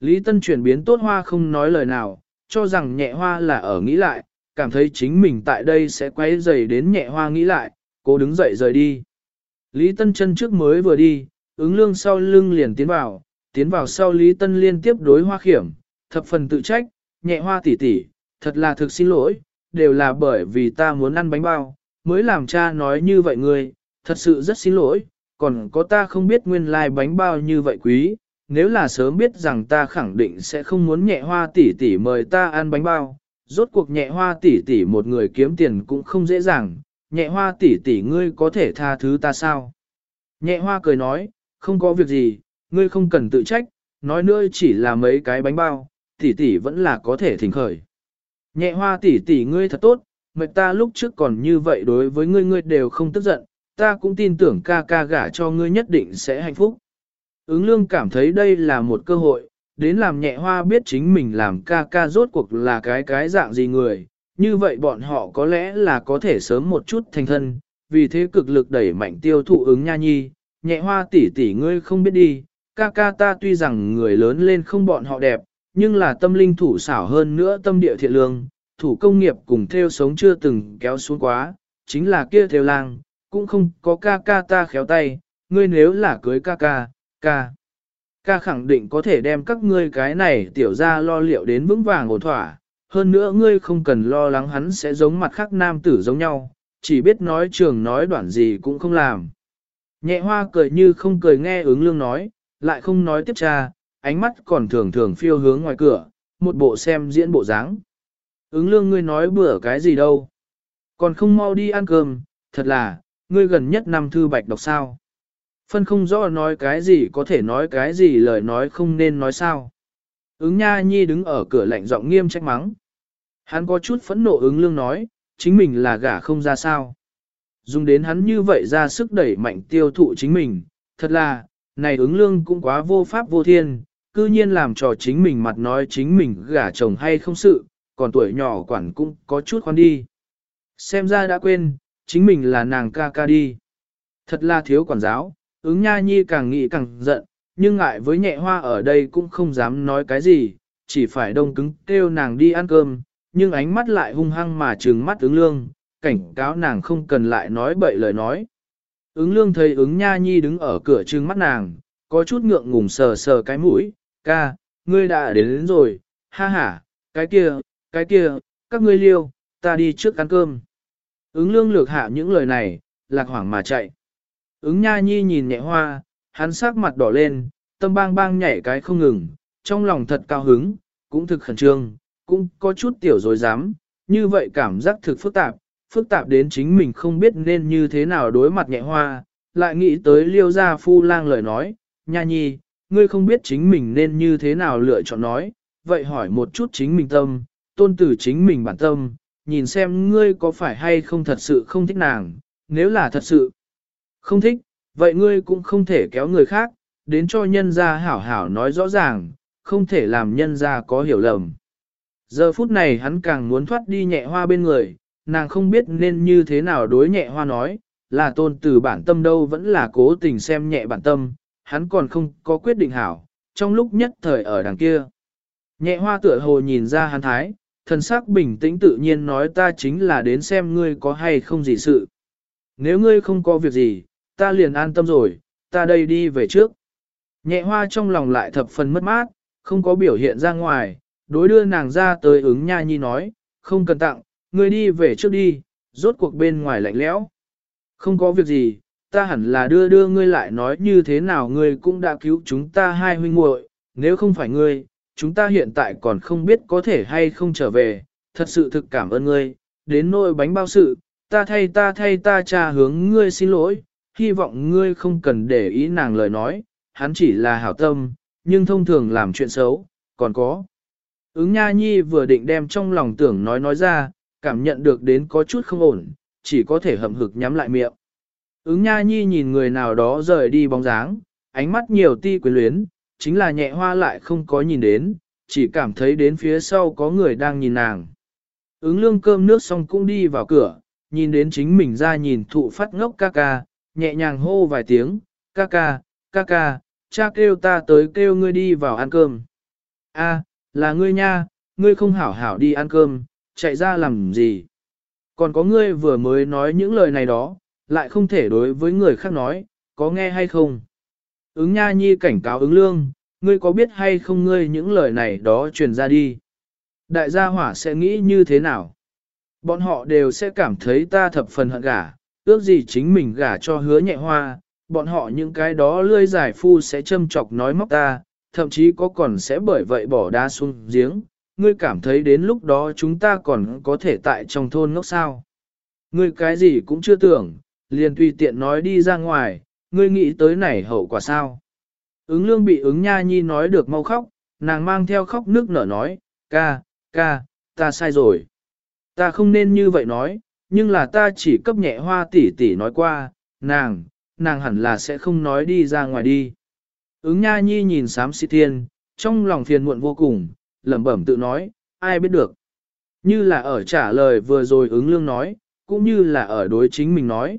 Lý Tân chuyển biến tốt hoa không nói lời nào, cho rằng nhẹ hoa là ở nghĩ lại, cảm thấy chính mình tại đây sẽ quay dày đến nhẹ hoa nghĩ lại, cố đứng dậy rời đi. Lý Tân chân trước mới vừa đi, ứng lương sau lưng liền tiến vào, tiến vào sau Lý Tân liên tiếp đối hoa khiểm, thập phần tự trách, nhẹ hoa tỉ tỉ, thật là thực xin lỗi, đều là bởi vì ta muốn ăn bánh bao, mới làm cha nói như vậy ngươi, thật sự rất xin lỗi, còn có ta không biết nguyên lai like bánh bao như vậy quý, nếu là sớm biết rằng ta khẳng định sẽ không muốn nhẹ hoa tỷ tỷ mời ta ăn bánh bao, rốt cuộc nhẹ hoa tỷ tỷ một người kiếm tiền cũng không dễ dàng, nhẹ hoa tỷ tỷ ngươi có thể tha thứ ta sao? Nhẹ hoa cười nói, không có việc gì, ngươi không cần tự trách, nói nữa chỉ là mấy cái bánh bao, tỷ tỷ vẫn là có thể thỉnh khởi. Nhẹ hoa tỷ tỷ ngươi thật tốt, mệt ta lúc trước còn như vậy đối với ngươi ngươi đều không tức giận, ta cũng tin tưởng ca ca gả cho ngươi nhất định sẽ hạnh phúc. Ứng lương cảm thấy đây là một cơ hội, đến làm nhẹ hoa biết chính mình làm ca ca rốt cuộc là cái cái dạng gì người, như vậy bọn họ có lẽ là có thể sớm một chút thành thân, vì thế cực lực đẩy mạnh tiêu thụ ứng nha nhi, nhẹ hoa tỷ tỷ ngươi không biết đi, ca ca ta tuy rằng người lớn lên không bọn họ đẹp, nhưng là tâm linh thủ xảo hơn nữa tâm địa thiện lương, thủ công nghiệp cùng theo sống chưa từng kéo xuống quá, chính là kia theo lang, cũng không có ca ca ta khéo tay, ngươi nếu là cưới ca ca, ca. Ca khẳng định có thể đem các ngươi cái này tiểu ra lo liệu đến vững vàng ổn thỏa, hơn nữa ngươi không cần lo lắng hắn sẽ giống mặt khác nam tử giống nhau, chỉ biết nói trường nói đoạn gì cũng không làm. Nhẹ hoa cười như không cười nghe ứng lương nói, lại không nói tiếp tra, ánh mắt còn thường thường phiêu hướng ngoài cửa, một bộ xem diễn bộ dáng. Ứng lương ngươi nói bữa cái gì đâu. Còn không mau đi ăn cơm, thật là, ngươi gần nhất năm thư bạch đọc sao. Phân không rõ nói cái gì có thể nói cái gì lời nói không nên nói sao. Ứng nha nhi đứng ở cửa lạnh giọng nghiêm trách mắng. Hắn có chút phẫn nộ ứng lương nói, chính mình là gả không ra sao. Dùng đến hắn như vậy ra sức đẩy mạnh tiêu thụ chính mình, thật là, này ứng lương cũng quá vô pháp vô thiên, cư nhiên làm cho chính mình mặt nói chính mình gả chồng hay không sự, còn tuổi nhỏ quản cũng có chút khoan đi. Xem ra đã quên, chính mình là nàng ca ca đi. Thật là thiếu quản giáo, ứng nha nhi càng nghĩ càng giận, nhưng ngại với nhẹ hoa ở đây cũng không dám nói cái gì, chỉ phải đông cứng kêu nàng đi ăn cơm, nhưng ánh mắt lại hung hăng mà trừng mắt ứng lương, cảnh cáo nàng không cần lại nói bậy lời nói. Ứng lương thấy ứng nha nhi đứng ở cửa trừng mắt nàng, có chút ngượng ngùng sờ sờ cái mũi, ca, ngươi đã đến, đến rồi, ha ha, cái kia, cái kia, các ngươi liêu, ta đi trước ăn cơm. Ứng lương lược hạ những lời này, lạc hoảng mà chạy. Ứng nha nhi nhìn nhẹ hoa, hắn sắc mặt đỏ lên, tâm bang bang nhảy cái không ngừng, trong lòng thật cao hứng, cũng thực khẩn trương, cũng có chút tiểu dối dám, như vậy cảm giác thực phức tạp, phức tạp đến chính mình không biết nên như thế nào đối mặt nhẹ hoa, lại nghĩ tới liêu gia phu lang lời nói, nha nhi, ngươi không biết chính mình nên như thế nào lựa chọn nói, vậy hỏi một chút chính mình tâm, tôn tử chính mình bản tâm, nhìn xem ngươi có phải hay không thật sự không thích nàng, nếu là thật sự không thích, vậy ngươi cũng không thể kéo người khác, đến cho nhân gia hảo hảo nói rõ ràng, không thể làm nhân gia có hiểu lầm. Giờ phút này hắn càng muốn thoát đi nhẹ hoa bên người, nàng không biết nên như thế nào đối nhẹ hoa nói, là tôn từ bản tâm đâu vẫn là cố tình xem nhẹ bản tâm, hắn còn không có quyết định hảo, trong lúc nhất thời ở đằng kia. Nhẹ hoa tựa hồ nhìn ra hắn thái, thần sắc bình tĩnh tự nhiên nói ta chính là đến xem ngươi có hay không gì sự. Nếu ngươi không có việc gì, ta liền an tâm rồi, ta đây đi về trước. Nhẹ hoa trong lòng lại thập phần mất mát, không có biểu hiện ra ngoài, đối đưa nàng ra tới ứng nha nhi nói, không cần tặng, ngươi đi về trước đi, rốt cuộc bên ngoài lạnh lẽo. Không có việc gì, ta hẳn là đưa đưa ngươi lại nói như thế nào ngươi cũng đã cứu chúng ta hai huynh muội, nếu không phải ngươi, chúng ta hiện tại còn không biết có thể hay không trở về, thật sự thực cảm ơn ngươi, đến nỗi bánh bao sự, ta thay ta thay ta cha hướng ngươi xin lỗi, hy vọng ngươi không cần để ý nàng lời nói, hắn chỉ là hảo tâm, nhưng thông thường làm chuyện xấu, còn có. Ứng Nha Nhi vừa định đem trong lòng tưởng nói nói ra, cảm nhận được đến có chút không ổn, chỉ có thể hậm hực nhắm lại miệng. Ứng Nha Nhi nhìn người nào đó rời đi bóng dáng, ánh mắt nhiều ti quyến luyến, chính là nhẹ hoa lại không có nhìn đến, chỉ cảm thấy đến phía sau có người đang nhìn nàng. Ứng lương cơm nước xong cũng đi vào cửa, nhìn đến chính mình ra nhìn thụ phát ngốc ca ca, nhẹ nhàng hô vài tiếng, ca ca, ca ca, cha kêu ta tới kêu ngươi đi vào ăn cơm. A, là ngươi nha, ngươi không hảo hảo đi ăn cơm, chạy ra làm gì? Còn có ngươi vừa mới nói những lời này đó, lại không thể đối với người khác nói, có nghe hay không? Ứng nha nhi cảnh cáo ứng lương, ngươi có biết hay không ngươi những lời này đó truyền ra đi? Đại gia hỏa sẽ nghĩ như thế nào? Bọn họ đều sẽ cảm thấy ta thập phần hận gả, ước gì chính mình gả cho hứa nhẹ hoa, bọn họ những cái đó lươi giải phu sẽ châm chọc nói móc ta, thậm chí có còn sẽ bởi vậy bỏ đá xuống giếng, ngươi cảm thấy đến lúc đó chúng ta còn có thể tại trong thôn ngốc sao. Ngươi cái gì cũng chưa tưởng, liền tùy tiện nói đi ra ngoài, ngươi nghĩ tới này hậu quả sao. Ứng lương bị ứng nha nhi nói được mau khóc, nàng mang theo khóc nước nở nói, ca, ca, ta sai rồi. Ta không nên như vậy nói, nhưng là ta chỉ cấp nhẹ hoa tỷ tỷ nói qua, nàng, nàng hẳn là sẽ không nói đi ra ngoài đi. Ứng nha nhi nhìn sám si thiên, trong lòng phiền muộn vô cùng, lẩm bẩm tự nói, ai biết được. Như là ở trả lời vừa rồi ứng lương nói, cũng như là ở đối chính mình nói.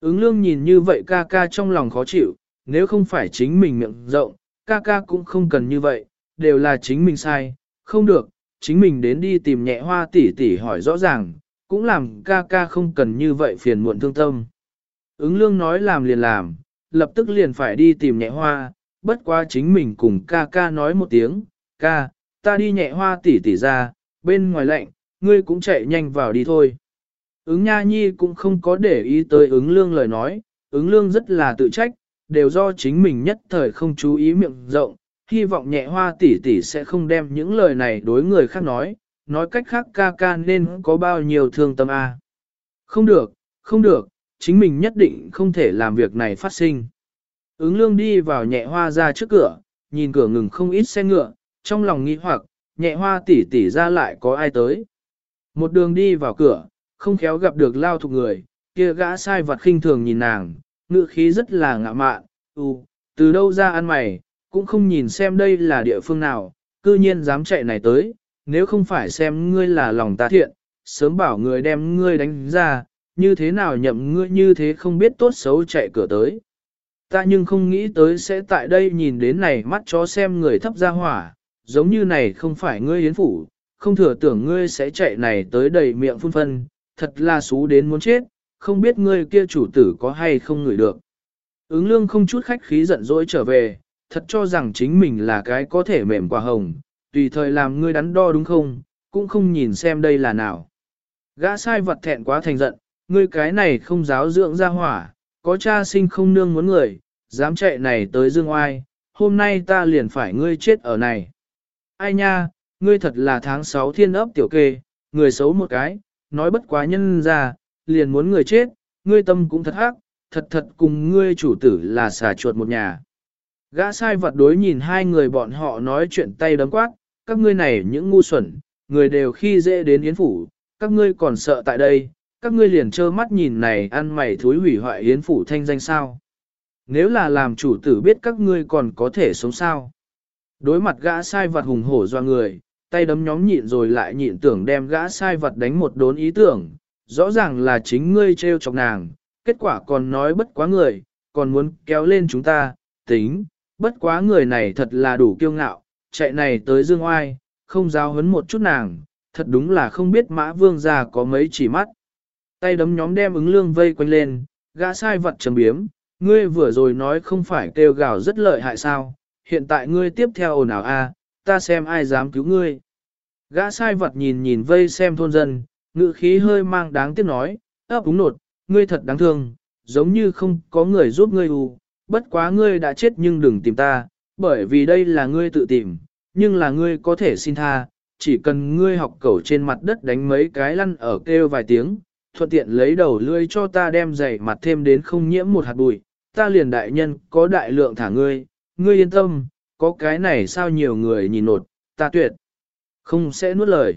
Ứng lương nhìn như vậy ca ca trong lòng khó chịu, nếu không phải chính mình miệng rộng, ca ca cũng không cần như vậy, đều là chính mình sai, không được, chính mình đến đi tìm nhẹ hoa tỷ tỷ hỏi rõ ràng, cũng làm ca ca không cần như vậy phiền muộn thương tâm. Ứng lương nói làm liền làm, lập tức liền phải đi tìm nhẹ hoa, bất quá chính mình cùng ca ca nói một tiếng, ca, ta đi nhẹ hoa tỉ tỉ ra, bên ngoài lạnh, ngươi cũng chạy nhanh vào đi thôi. Ứng nha nhi cũng không có để ý tới ứng lương lời nói, ứng lương rất là tự trách, đều do chính mình nhất thời không chú ý miệng rộng, hy vọng nhẹ hoa tỷ tỷ sẽ không đem những lời này đối người khác nói, nói cách khác ca ca nên có bao nhiêu thương tâm a. Không được, không được, chính mình nhất định không thể làm việc này phát sinh. Ứng lương đi vào nhẹ hoa ra trước cửa, nhìn cửa ngừng không ít xe ngựa, trong lòng nghĩ hoặc, nhẹ hoa tỉ tỉ ra lại có ai tới. Một đường đi vào cửa, không khéo gặp được lao thục người, kia gã sai vật khinh thường nhìn nàng, ngự khí rất là ngạ mạn, ừ, từ đâu ra ăn mày, cũng không nhìn xem đây là địa phương nào, cư nhiên dám chạy này tới, nếu không phải xem ngươi là lòng ta thiện, sớm bảo người đem ngươi đánh ra, như thế nào nhậm ngươi như thế không biết tốt xấu chạy cửa tới. Ta nhưng không nghĩ tới sẽ tại đây nhìn đến này mắt chó xem người thấp ra hỏa, giống như này không phải ngươi yến phủ, không thừa tưởng ngươi sẽ chạy này tới đầy miệng phun phân, thật là xú đến muốn chết, không biết ngươi kia chủ tử có hay không ngửi được. Ứng lương không chút khách khí giận dỗi trở về, thật cho rằng chính mình là cái có thể mềm quả hồng, tùy thời làm ngươi đắn đo đúng không, cũng không nhìn xem đây là nào. Gã sai vật thẹn quá thành giận, ngươi cái này không giáo dưỡng ra hỏa, có cha sinh không nương muốn người, dám chạy này tới dương oai, hôm nay ta liền phải ngươi chết ở này. Ai nha, ngươi thật là tháng 6 thiên ấp tiểu kê, người xấu một cái, nói bất quá nhân ra, liền muốn người chết, ngươi tâm cũng thật ác, thật thật cùng ngươi chủ tử là xà chuột một nhà. Gã sai vật đối nhìn hai người bọn họ nói chuyện tay đấm quát, các ngươi này những ngu xuẩn, người đều khi dễ đến yến phủ, các ngươi còn sợ tại đây, các ngươi liền trơ mắt nhìn này ăn mày thối hủy hoại yến phủ thanh danh sao. Nếu là làm chủ tử biết các ngươi còn có thể sống sao. Đối mặt gã sai vật hùng hổ do người, tay đấm nhóm nhịn rồi lại nhịn tưởng đem gã sai vật đánh một đốn ý tưởng, rõ ràng là chính ngươi trêu chọc nàng, kết quả còn nói bất quá người, còn muốn kéo lên chúng ta, tính, bất quá người này thật là đủ kiêu ngạo, chạy này tới dương oai, không giao hấn một chút nàng, thật đúng là không biết mã vương già có mấy chỉ mắt. Tay đấm nhóm đem ứng lương vây quanh lên, gã sai vật trầm biếm, ngươi vừa rồi nói không phải kêu gào rất lợi hại sao, hiện tại ngươi tiếp theo ồn ào a, ta xem ai dám cứu ngươi. Gã sai vật nhìn nhìn vây xem thôn dân, ngự khí hơi mang đáng tiếc nói, ấp úng nột, ngươi thật đáng thương, giống như không có người giúp ngươi u, bất quá ngươi đã chết nhưng đừng tìm ta, bởi vì đây là ngươi tự tìm, nhưng là ngươi có thể xin tha, chỉ cần ngươi học cẩu trên mặt đất đánh mấy cái lăn ở kêu vài tiếng, thuận tiện lấy đầu lươi cho ta đem giày mặt thêm đến không nhiễm một hạt bụi, ta liền đại nhân có đại lượng thả ngươi, ngươi yên tâm, có cái này sao nhiều người nhìn nột, ta tuyệt, không sẽ nuốt lời.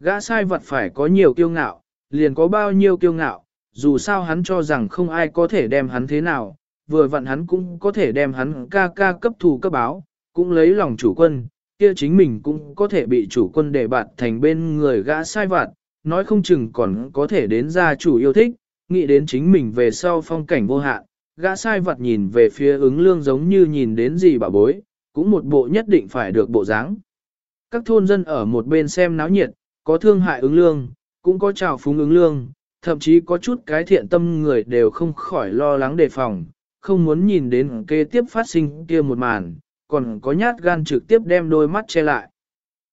Gã sai vật phải có nhiều kiêu ngạo, liền có bao nhiêu kiêu ngạo, dù sao hắn cho rằng không ai có thể đem hắn thế nào, vừa vặn hắn cũng có thể đem hắn ca ca cấp thù cấp báo, cũng lấy lòng chủ quân, kia chính mình cũng có thể bị chủ quân để bạt thành bên người gã sai vặt, nói không chừng còn có thể đến gia chủ yêu thích, nghĩ đến chính mình về sau phong cảnh vô hạn, gã sai vật nhìn về phía ứng lương giống như nhìn đến gì bà bối, cũng một bộ nhất định phải được bộ dáng. Các thôn dân ở một bên xem náo nhiệt, có thương hại ứng lương, cũng có trào phúng ứng lương, thậm chí có chút cái thiện tâm người đều không khỏi lo lắng đề phòng, không muốn nhìn đến kế tiếp phát sinh kia một màn, còn có nhát gan trực tiếp đem đôi mắt che lại.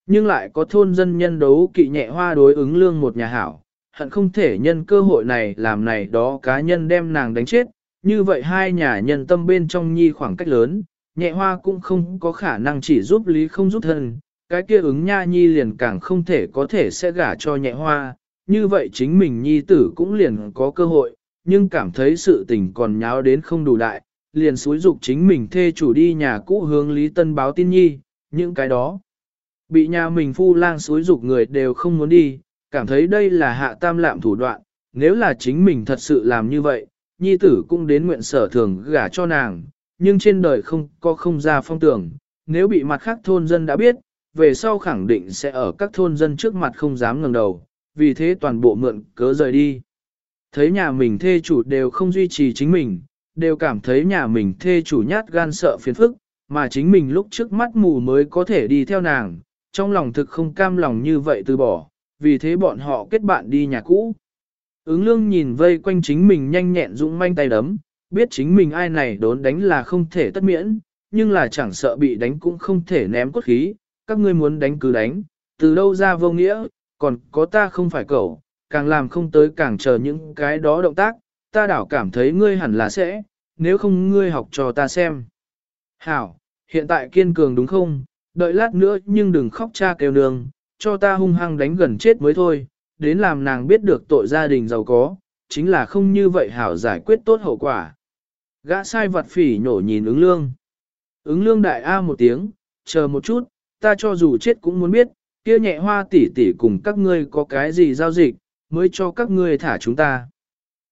Nhưng lại có thôn dân nhân đấu kỵ nhẹ hoa đối ứng lương một nhà hảo, hận không thể nhân cơ hội này làm này đó cá nhân đem nàng đánh chết, như vậy hai nhà nhân tâm bên trong nhi khoảng cách lớn, nhẹ hoa cũng không có khả năng chỉ giúp lý không giúp thân, cái kia ứng nha nhi liền càng không thể có thể sẽ gả cho nhẹ hoa, như vậy chính mình nhi tử cũng liền có cơ hội, nhưng cảm thấy sự tình còn nháo đến không đủ đại, liền xúi dục chính mình thê chủ đi nhà cũ hướng Lý Tân báo tin nhi, những cái đó. Bị nhà mình phu lang xúi dục người đều không muốn đi, cảm thấy đây là hạ tam lạm thủ đoạn, nếu là chính mình thật sự làm như vậy, nhi tử cũng đến nguyện sở thường gả cho nàng, nhưng trên đời không có không ra phong tưởng, nếu bị mặt khác thôn dân đã biết, về sau khẳng định sẽ ở các thôn dân trước mặt không dám ngẩng đầu, vì thế toàn bộ mượn cớ rời đi. Thấy nhà mình thê chủ đều không duy trì chính mình, đều cảm thấy nhà mình thê chủ nhát gan sợ phiền phức, mà chính mình lúc trước mắt mù mới có thể đi theo nàng, trong lòng thực không cam lòng như vậy từ bỏ, vì thế bọn họ kết bạn đi nhà cũ. Ứng lương nhìn vây quanh chính mình nhanh nhẹn dũng manh tay đấm, biết chính mình ai này đốn đánh là không thể tất miễn, nhưng là chẳng sợ bị đánh cũng không thể ném cốt khí, các ngươi muốn đánh cứ đánh, từ đâu ra vô nghĩa, còn có ta không phải cậu, càng làm không tới càng chờ những cái đó động tác, ta đảo cảm thấy ngươi hẳn là sẽ, nếu không ngươi học cho ta xem. Hảo, hiện tại kiên cường đúng không, đợi lát nữa nhưng đừng khóc cha kêu nương, cho ta hung hăng đánh gần chết mới thôi, đến làm nàng biết được tội gia đình giàu có, chính là không như vậy hảo giải quyết tốt hậu quả. Gã sai vật phỉ nhổ nhìn ứng lương. Ứng lương đại A một tiếng, chờ một chút, ta cho dù chết cũng muốn biết, kia nhẹ hoa tỷ tỷ cùng các ngươi có cái gì giao dịch, mới cho các ngươi thả chúng ta.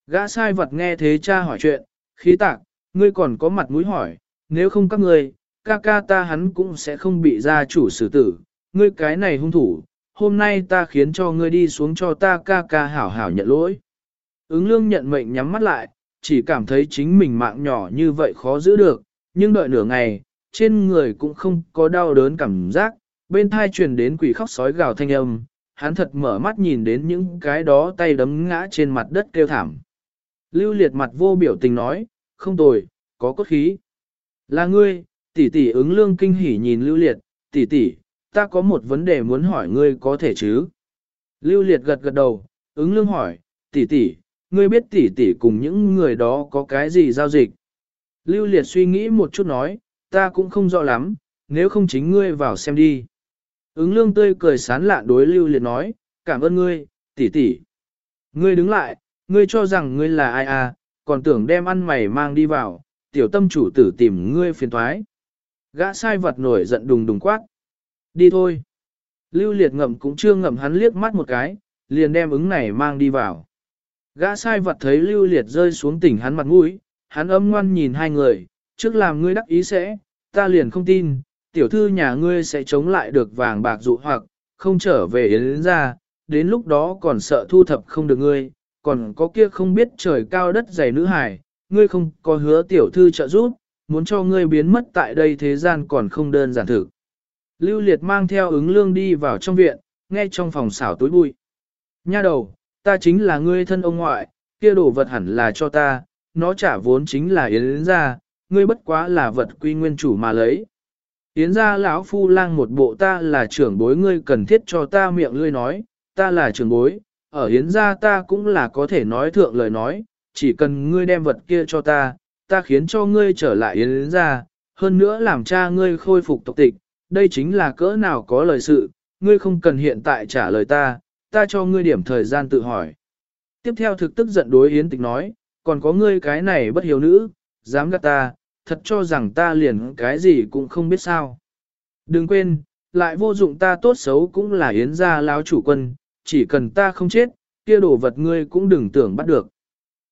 Gã sai vật nghe thế cha hỏi chuyện, khí tạc, ngươi còn có mặt mũi hỏi, nếu không các ngươi, ca ca ta hắn cũng sẽ không bị gia chủ xử tử, ngươi cái này hung thủ, hôm nay ta khiến cho ngươi đi xuống cho ta ca ca hảo hảo nhận lỗi. Ứng lương nhận mệnh nhắm mắt lại, chỉ cảm thấy chính mình mạng nhỏ như vậy khó giữ được, nhưng đợi nửa ngày, trên người cũng không có đau đớn cảm giác, bên thai truyền đến quỷ khóc sói gào thanh âm, hắn thật mở mắt nhìn đến những cái đó tay đấm ngã trên mặt đất kêu thảm. Lưu liệt mặt vô biểu tình nói, không tồi, có cốt khí. Là ngươi, tỷ tỷ ứng lương kinh hỉ nhìn lưu liệt, tỷ tỷ, ta có một vấn đề muốn hỏi ngươi có thể chứ? Lưu liệt gật gật đầu, ứng lương hỏi, tỷ tỷ, ngươi biết tỷ tỷ cùng những người đó có cái gì giao dịch? Lưu liệt suy nghĩ một chút nói, ta cũng không rõ lắm, nếu không chính ngươi vào xem đi. Ứng lương tươi cười sán lạ đối lưu liệt nói, cảm ơn ngươi, tỷ tỷ. Ngươi đứng lại, ngươi cho rằng ngươi là ai à, còn tưởng đem ăn mày mang đi vào, tiểu tâm chủ tử tìm ngươi phiền thoái. Gã sai vật nổi giận đùng đùng quát. Đi thôi. Lưu liệt ngậm cũng chưa ngậm hắn liếc mắt một cái, liền đem ứng này mang đi vào. Gã sai vật thấy lưu liệt rơi xuống tỉnh hắn mặt mũi, hắn âm ngoan nhìn hai người, trước làm ngươi đắc ý sẽ, ta liền không tin, tiểu thư nhà ngươi sẽ chống lại được vàng bạc dụ hoặc, không trở về yến ra, đến lúc đó còn sợ thu thập không được ngươi, còn có kia không biết trời cao đất dày nữ hải, ngươi không có hứa tiểu thư trợ giúp, muốn cho ngươi biến mất tại đây thế gian còn không đơn giản thực. Lưu Liệt mang theo ứng lương đi vào trong viện, nghe trong phòng xảo tối bụi. Nha đầu, ta chính là ngươi thân ông ngoại, kia đồ vật hẳn là cho ta, nó trả vốn chính là yến ra, ngươi bất quá là vật quy nguyên chủ mà lấy. Yến ra lão phu lang một bộ ta là trưởng bối ngươi cần thiết cho ta miệng lươi nói, ta là trưởng bối, ở Yến ra ta cũng là có thể nói thượng lời nói, chỉ cần ngươi đem vật kia cho ta, ta khiến cho ngươi trở lại Yến ra, hơn nữa làm cha ngươi khôi phục tộc tịch, đây chính là cỡ nào có lời sự, ngươi không cần hiện tại trả lời ta, ta cho ngươi điểm thời gian tự hỏi. Tiếp theo thực tức giận đối Yến tịch nói, còn có ngươi cái này bất hiếu nữ, dám gắt ta, thật cho rằng ta liền cái gì cũng không biết sao. Đừng quên, lại vô dụng ta tốt xấu cũng là Yến gia lão chủ quân, chỉ cần ta không chết, kia đồ vật ngươi cũng đừng tưởng bắt được.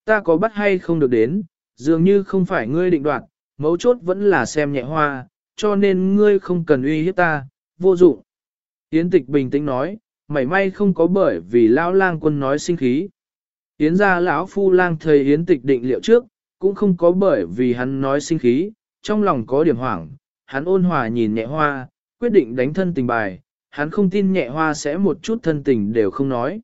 Ta có bắt hay không được đến, dường như không phải ngươi định đoạt, mấu chốt vẫn là xem nhẹ hoa, cho nên ngươi không cần uy hiếp ta, vô dụng. Yến tịch bình tĩnh nói, mảy may không có bởi vì lão lang quân nói sinh khí. Yến gia lão phu lang thầy Yến tịch định liệu trước, cũng không có bởi vì hắn nói sinh khí, trong lòng có điểm hoảng, hắn ôn hòa nhìn nhẹ hoa, quyết định đánh thân tình bài, hắn không tin nhẹ hoa sẽ một chút thân tình đều không nói.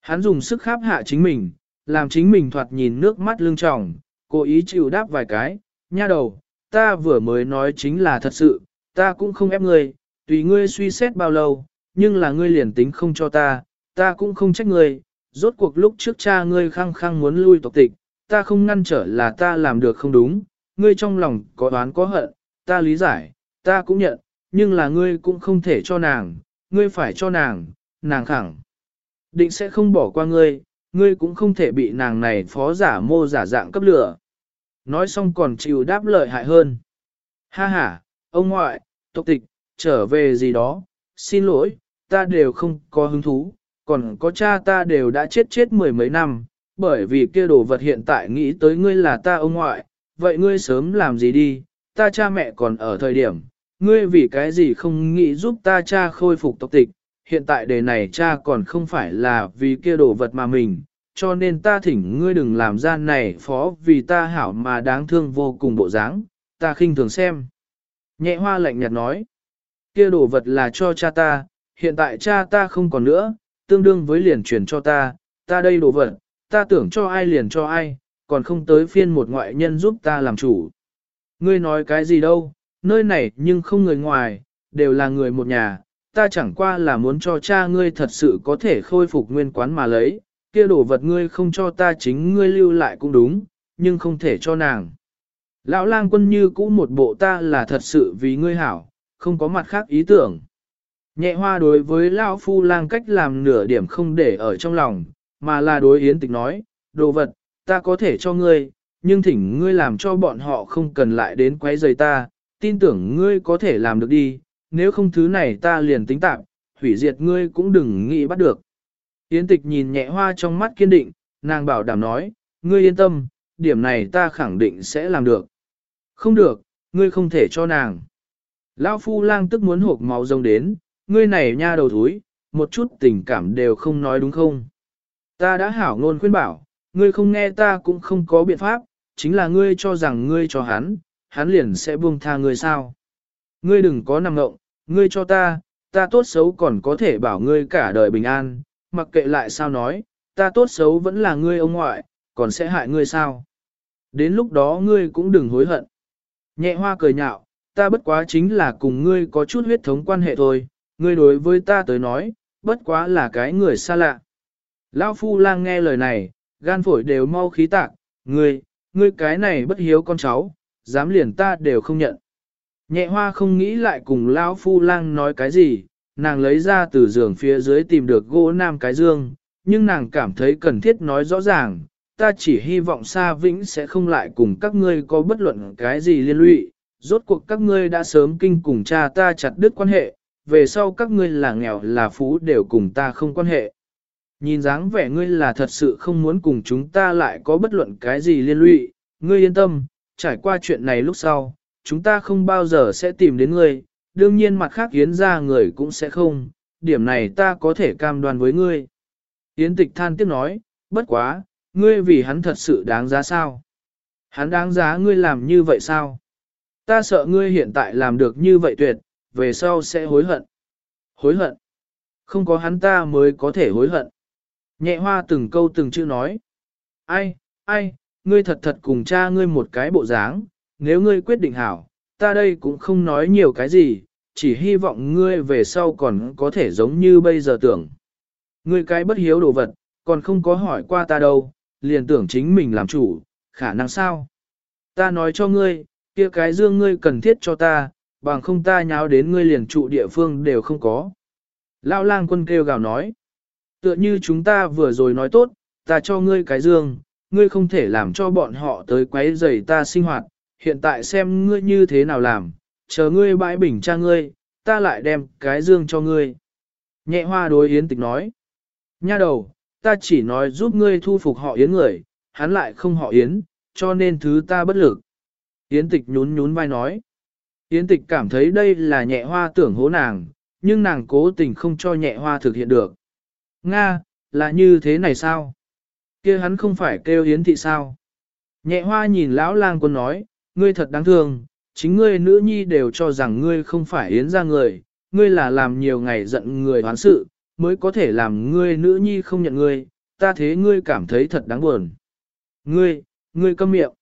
Hắn dùng sức kháp hạ chính mình, làm chính mình thoạt nhìn nước mắt lưng tròng, cố ý chịu đáp vài cái, nha đầu, ta vừa mới nói chính là thật sự, ta cũng không ép ngươi, tùy ngươi suy xét bao lâu, nhưng là ngươi liền tính không cho ta, ta cũng không trách ngươi, rốt cuộc lúc trước cha ngươi khăng khăng muốn lui tộc tịch, ta không ngăn trở là ta làm được không đúng, ngươi trong lòng có đoán có hận, ta lý giải, ta cũng nhận, nhưng là ngươi cũng không thể cho nàng, ngươi phải cho nàng, nàng khẳng. Định sẽ không bỏ qua ngươi, ngươi cũng không thể bị nàng này phó giả mô giả dạng cấp lửa. Nói xong còn chịu đáp lợi hại hơn. Ha ha, ông ngoại, tộc tịch, trở về gì đó, xin lỗi, ta đều không có hứng thú, còn có cha ta đều đã chết chết mười mấy năm, bởi vì kia đồ vật hiện tại nghĩ tới ngươi là ta ông ngoại, vậy ngươi sớm làm gì đi, ta cha mẹ còn ở thời điểm, ngươi vì cái gì không nghĩ giúp ta cha khôi phục tộc tịch, hiện tại đề này cha còn không phải là vì kia đồ vật mà mình, cho nên ta thỉnh ngươi đừng làm ra này phó vì ta hảo mà đáng thương vô cùng bộ dáng, ta khinh thường xem. Nhẹ hoa lạnh nhạt nói, kia đồ vật là cho cha ta, hiện tại cha ta không còn nữa, tương đương với liền truyền cho ta, ta đây đồ vật, ta tưởng cho ai liền cho ai, còn không tới phiên một ngoại nhân giúp ta làm chủ. Ngươi nói cái gì đâu, nơi này nhưng không người ngoài, đều là người một nhà, ta chẳng qua là muốn cho cha ngươi thật sự có thể khôi phục nguyên quán mà lấy, kia đồ vật ngươi không cho ta chính ngươi lưu lại cũng đúng, nhưng không thể cho nàng. Lão lang quân như cũ một bộ ta là thật sự vì ngươi hảo, không có mặt khác ý tưởng. Nhẹ hoa đối với Lão phu lang cách làm nửa điểm không để ở trong lòng, mà là đối yến tịch nói, đồ vật, ta có thể cho ngươi, nhưng thỉnh ngươi làm cho bọn họ không cần lại đến quấy rầy ta, tin tưởng ngươi có thể làm được đi, nếu không thứ này ta liền tính tạm, hủy diệt ngươi cũng đừng nghĩ bắt được. Yến tịch nhìn nhẹ hoa trong mắt kiên định, nàng bảo đảm nói, ngươi yên tâm, điểm này ta khẳng định sẽ làm được. Không được, ngươi không thể cho nàng. Lão phu lang tức muốn hộp máu rông đến, ngươi này nha đầu thúi, một chút tình cảm đều không nói đúng không. Ta đã hảo ngôn khuyên bảo, ngươi không nghe ta cũng không có biện pháp, chính là ngươi cho rằng ngươi cho hắn, hắn liền sẽ buông tha ngươi sao. Ngươi đừng có nằm ngộng, ngươi cho ta, ta tốt xấu còn có thể bảo ngươi cả đời bình an, mặc kệ lại sao nói, ta tốt xấu vẫn là ngươi ông ngoại, còn sẽ hại ngươi sao. Đến lúc đó ngươi cũng đừng hối hận. Nhẹ hoa cười nhạo, ta bất quá chính là cùng ngươi có chút huyết thống quan hệ thôi, ngươi đối với ta tới nói, bất quá là cái người xa lạ. Lão phu lang nghe lời này, gan phổi đều mau khí tạc, ngươi, ngươi cái này bất hiếu con cháu, dám liền ta đều không nhận. Nhẹ hoa không nghĩ lại cùng lão phu lang nói cái gì, nàng lấy ra từ giường phía dưới tìm được gỗ nam cái dương, nhưng nàng cảm thấy cần thiết nói rõ ràng, ta chỉ hy vọng Sa Vĩnh sẽ không lại cùng các ngươi có bất luận cái gì liên lụy, rốt cuộc các ngươi đã sớm kinh cùng cha ta chặt đứt quan hệ, về sau các ngươi là nghèo là phú đều cùng ta không quan hệ. Nhìn dáng vẻ ngươi là thật sự không muốn cùng chúng ta lại có bất luận cái gì liên lụy, ngươi yên tâm, trải qua chuyện này lúc sau, chúng ta không bao giờ sẽ tìm đến ngươi, đương nhiên mặt khác yến ra người cũng sẽ không, điểm này ta có thể cam đoan với ngươi. Yến tịch than tiếp nói, bất quá, ngươi vì hắn thật sự đáng giá sao? Hắn đáng giá ngươi làm như vậy sao? Ta sợ ngươi hiện tại làm được như vậy tuyệt, về sau sẽ hối hận. Hối hận? Không có hắn ta mới có thể hối hận. Nhẹ hoa từng câu từng chữ nói. Ai, ai, ngươi thật thật cùng cha ngươi một cái bộ dáng, nếu ngươi quyết định hảo, ta đây cũng không nói nhiều cái gì, chỉ hy vọng ngươi về sau còn có thể giống như bây giờ tưởng. Ngươi cái bất hiếu đồ vật, còn không có hỏi qua ta đâu, liền tưởng chính mình làm chủ, khả năng sao? Ta nói cho ngươi, kia cái dương ngươi cần thiết cho ta, bằng không ta nháo đến ngươi liền trụ địa phương đều không có. Lão lang quân kêu gào nói, tựa như chúng ta vừa rồi nói tốt, ta cho ngươi cái dương, ngươi không thể làm cho bọn họ tới quấy rầy ta sinh hoạt, hiện tại xem ngươi như thế nào làm, chờ ngươi bãi bình cha ngươi, ta lại đem cái dương cho ngươi. Nhẹ hoa đối yến tịch nói, nha đầu, ta chỉ nói giúp ngươi thu phục họ yến người, hắn lại không họ yến, cho nên thứ ta bất lực. Yến tịch nhún nhún vai nói, Yến tịch cảm thấy đây là nhẹ hoa tưởng hố nàng, nhưng nàng cố tình không cho nhẹ hoa thực hiện được. Nga, là như thế này sao? kia hắn không phải kêu Yến thị sao? Nhẹ hoa nhìn lão lang quân nói, ngươi thật đáng thương, chính ngươi nữ nhi đều cho rằng ngươi không phải Yến ra người, ngươi là làm nhiều ngày giận người hoán sự, mới có thể làm ngươi nữ nhi không nhận ngươi, ta thế ngươi cảm thấy thật đáng buồn. Ngươi, ngươi câm miệng.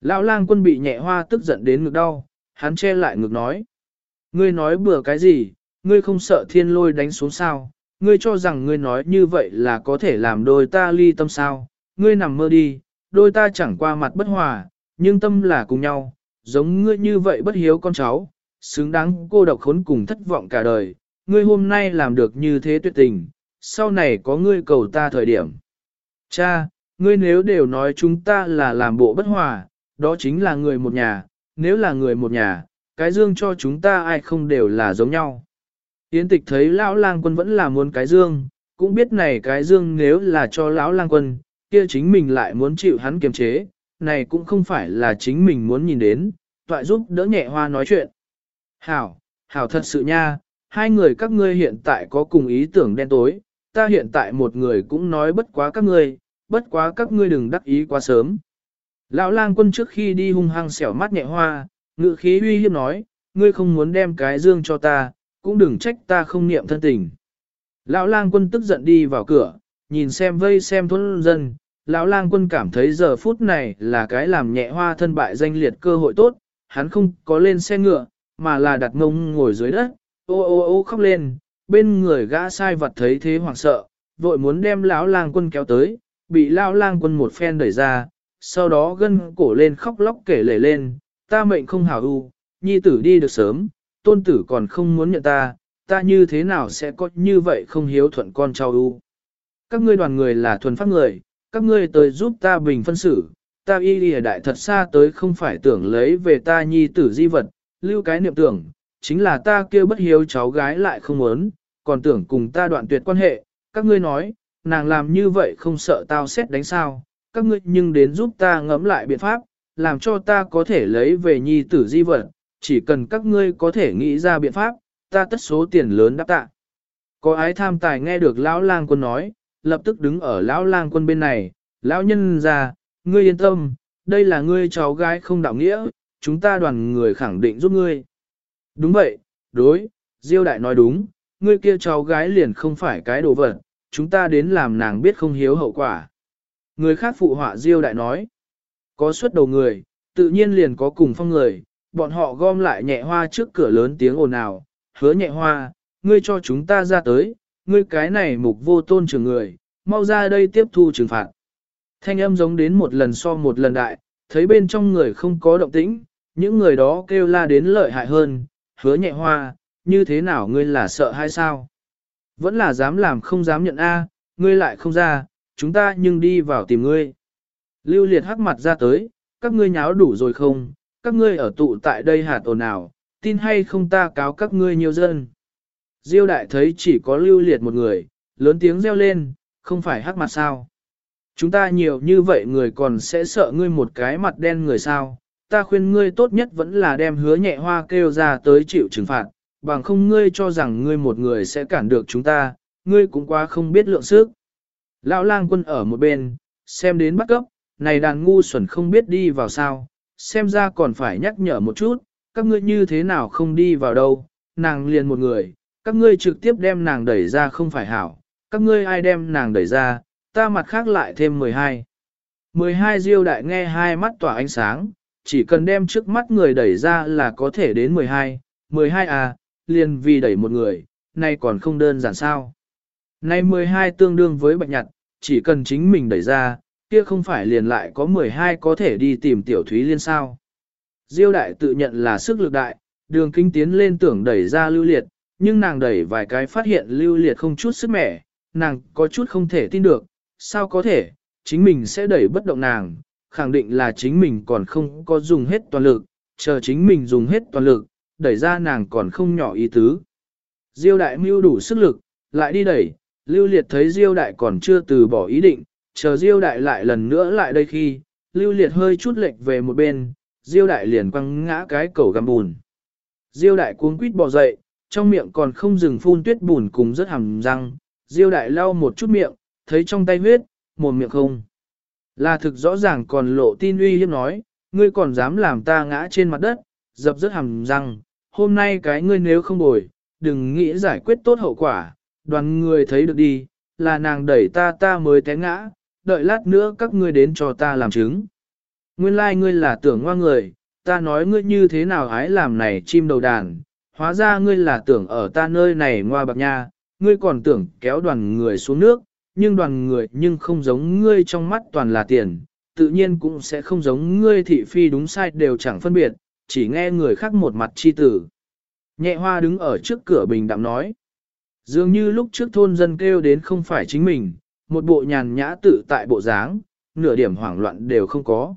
Lão lang quân bị nhẹ hoa tức giận đến ngực đau, hắn che lại ngực nói. Ngươi nói bừa cái gì, ngươi không sợ thiên lôi đánh xuống sao, ngươi cho rằng ngươi nói như vậy là có thể làm đôi ta ly tâm sao, ngươi nằm mơ đi, đôi ta chẳng qua mặt bất hòa, nhưng tâm là cùng nhau, giống ngươi như vậy bất hiếu con cháu, xứng đáng cô độc khốn cùng thất vọng cả đời, ngươi hôm nay làm được như thế tuyệt tình, sau này có ngươi cầu ta thời điểm. Cha, ngươi nếu đều nói chúng ta là làm bộ bất hòa, đó chính là người một nhà, nếu là người một nhà, cái dương cho chúng ta ai không đều là giống nhau. Yến tịch thấy lão lang quân vẫn là muốn cái dương, cũng biết này cái dương nếu là cho lão lang quân, kia chính mình lại muốn chịu hắn kiềm chế, này cũng không phải là chính mình muốn nhìn đến, toại giúp đỡ nhẹ hoa nói chuyện. Hảo, hảo thật sự nha, hai người các ngươi hiện tại có cùng ý tưởng đen tối, ta hiện tại một người cũng nói bất quá các ngươi, bất quá các ngươi đừng đắc ý quá sớm. Lão lang quân trước khi đi hung hăng xẻo mắt nhẹ hoa, ngự khí uy hiếp nói, ngươi không muốn đem cái dương cho ta, cũng đừng trách ta không niệm thân tình. Lão lang quân tức giận đi vào cửa, nhìn xem vây xem thôn dân, lão lang quân cảm thấy giờ phút này là cái làm nhẹ hoa thân bại danh liệt cơ hội tốt, hắn không có lên xe ngựa, mà là đặt ngông ngồi dưới đất, ô ô ô khóc lên, bên người gã sai vật thấy thế hoảng sợ, vội muốn đem lão lang quân kéo tới, bị lão lang quân một phen đẩy ra, sau đó gân cổ lên khóc lóc kể lể lên, ta mệnh không hảo u, nhi tử đi được sớm, tôn tử còn không muốn nhận ta, ta như thế nào sẽ có như vậy không hiếu thuận con cháu u. Các ngươi đoàn người là thuần pháp người, các ngươi tới giúp ta bình phân xử, ta y lìa đại thật xa tới không phải tưởng lấy về ta nhi tử di vật, lưu cái niệm tưởng, chính là ta kêu bất hiếu cháu gái lại không muốn, còn tưởng cùng ta đoạn tuyệt quan hệ, các ngươi nói, nàng làm như vậy không sợ tao xét đánh sao, các ngươi nhưng đến giúp ta ngẫm lại biện pháp, làm cho ta có thể lấy về nhi tử di vật, chỉ cần các ngươi có thể nghĩ ra biện pháp, ta tất số tiền lớn đáp tạ. Có ái tham tài nghe được lão lang quân nói, lập tức đứng ở lão lang quân bên này, lão nhân ra, ngươi yên tâm, đây là ngươi cháu gái không đạo nghĩa, chúng ta đoàn người khẳng định giúp ngươi. Đúng vậy, đối, Diêu đại nói đúng, ngươi kia cháu gái liền không phải cái đồ vật, chúng ta đến làm nàng biết không hiếu hậu quả. Người khác phụ họa Diêu đại nói, có suất đầu người, tự nhiên liền có cùng phong người, bọn họ gom lại nhẹ hoa trước cửa lớn tiếng ồn ào, hứa nhẹ hoa, ngươi cho chúng ta ra tới, ngươi cái này mục vô tôn trưởng người, mau ra đây tiếp thu trừng phạt. Thanh âm giống đến một lần so một lần đại, thấy bên trong người không có động tĩnh, những người đó kêu la đến lợi hại hơn, hứa nhẹ hoa, như thế nào ngươi là sợ hay sao? Vẫn là dám làm không dám nhận A, ngươi lại không ra, chúng ta nhưng đi vào tìm ngươi. Lưu liệt hắc mặt ra tới, các ngươi nháo đủ rồi không, các ngươi ở tụ tại đây hạt ồn nào, tin hay không ta cáo các ngươi nhiều dân. Diêu đại thấy chỉ có lưu liệt một người, lớn tiếng reo lên, không phải hắc mặt sao. Chúng ta nhiều như vậy người còn sẽ sợ ngươi một cái mặt đen người sao, ta khuyên ngươi tốt nhất vẫn là đem hứa nhẹ hoa kêu ra tới chịu trừng phạt, bằng không ngươi cho rằng ngươi một người sẽ cản được chúng ta, ngươi cũng quá không biết lượng sức. Lão lang quân ở một bên, xem đến bắt cấp, này đàn ngu xuẩn không biết đi vào sao, xem ra còn phải nhắc nhở một chút, các ngươi như thế nào không đi vào đâu, nàng liền một người, các ngươi trực tiếp đem nàng đẩy ra không phải hảo, các ngươi ai đem nàng đẩy ra, ta mặt khác lại thêm 12. 12 diêu đại nghe hai mắt tỏa ánh sáng, chỉ cần đem trước mắt người đẩy ra là có thể đến 12, 12 à, liền vì đẩy một người, nay còn không đơn giản sao. Nay 12 tương đương với bạch nhặt, chỉ cần chính mình đẩy ra, kia không phải liền lại có 12 có thể đi tìm tiểu thúy liên sao. Diêu đại tự nhận là sức lực đại, đường kinh tiến lên tưởng đẩy ra lưu liệt, nhưng nàng đẩy vài cái phát hiện lưu liệt không chút sức mẻ, nàng có chút không thể tin được, sao có thể, chính mình sẽ đẩy bất động nàng, khẳng định là chính mình còn không có dùng hết toàn lực, chờ chính mình dùng hết toàn lực, đẩy ra nàng còn không nhỏ ý tứ. Diêu đại mưu đủ sức lực, lại đi đẩy, lưu liệt thấy diêu đại còn chưa từ bỏ ý định, chờ diêu đại lại lần nữa lại đây khi, lưu liệt hơi chút lệch về một bên, diêu đại liền quăng ngã cái cầu găm bùn. Diêu đại cuống quýt bò dậy, trong miệng còn không dừng phun tuyết bùn cùng rất hầm răng, diêu đại lau một chút miệng, thấy trong tay huyết, một miệng không. Là thực rõ ràng còn lộ tin uy hiếp nói, ngươi còn dám làm ta ngã trên mặt đất, dập rất hầm răng, hôm nay cái ngươi nếu không bồi, đừng nghĩ giải quyết tốt hậu quả, đoàn người thấy được đi, là nàng đẩy ta ta mới té ngã, đợi lát nữa các ngươi đến cho ta làm chứng. Nguyên lai like ngươi là tưởng ngoa người, ta nói ngươi như thế nào hái làm này chim đầu đàn, hóa ra ngươi là tưởng ở ta nơi này ngoa bạc nha, ngươi còn tưởng kéo đoàn người xuống nước, nhưng đoàn người nhưng không giống ngươi trong mắt toàn là tiền, tự nhiên cũng sẽ không giống ngươi thị phi đúng sai đều chẳng phân biệt, chỉ nghe người khác một mặt chi tử. Nhẹ hoa đứng ở trước cửa bình đạm nói. Dường như lúc trước thôn dân kêu đến không phải chính mình, một bộ nhàn nhã tự tại bộ dáng, nửa điểm hoảng loạn đều không có.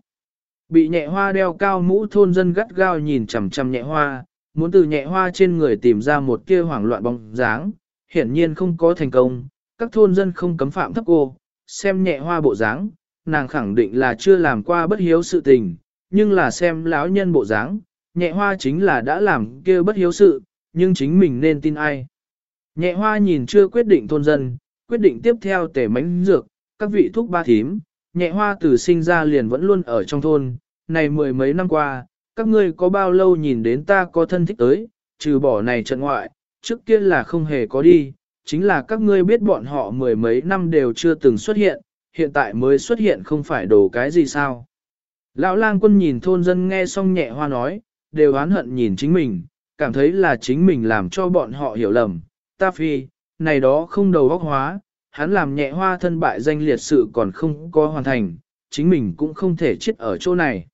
Bị nhẹ hoa đeo cao mũ thôn dân gắt gao nhìn chằm chằm nhẹ hoa, muốn từ nhẹ hoa trên người tìm ra một kia hoảng loạn bóng dáng, hiển nhiên không có thành công, các thôn dân không cấm phạm thấp cô, xem nhẹ hoa bộ dáng, nàng khẳng định là chưa làm qua bất hiếu sự tình, nhưng là xem lão nhân bộ dáng, nhẹ hoa chính là đã làm kia bất hiếu sự, nhưng chính mình nên tin ai. Nhẹ hoa nhìn chưa quyết định thôn dân, quyết định tiếp theo tề mánh dược, các vị thuốc ba thím, nhẹ hoa từ sinh ra liền vẫn luôn ở trong thôn, này mười mấy năm qua, các ngươi có bao lâu nhìn đến ta có thân thích tới, trừ bỏ này trận ngoại, trước kia là không hề có đi, chính là các ngươi biết bọn họ mười mấy năm đều chưa từng xuất hiện, hiện tại mới xuất hiện không phải đồ cái gì sao. Lão lang quân nhìn thôn dân nghe xong nhẹ hoa nói, đều oán hận nhìn chính mình, cảm thấy là chính mình làm cho bọn họ hiểu lầm. Ta phi, này đó không đầu óc hóa, hắn làm nhẹ hoa thân bại danh liệt sự còn không có hoàn thành, chính mình cũng không thể chết ở chỗ này.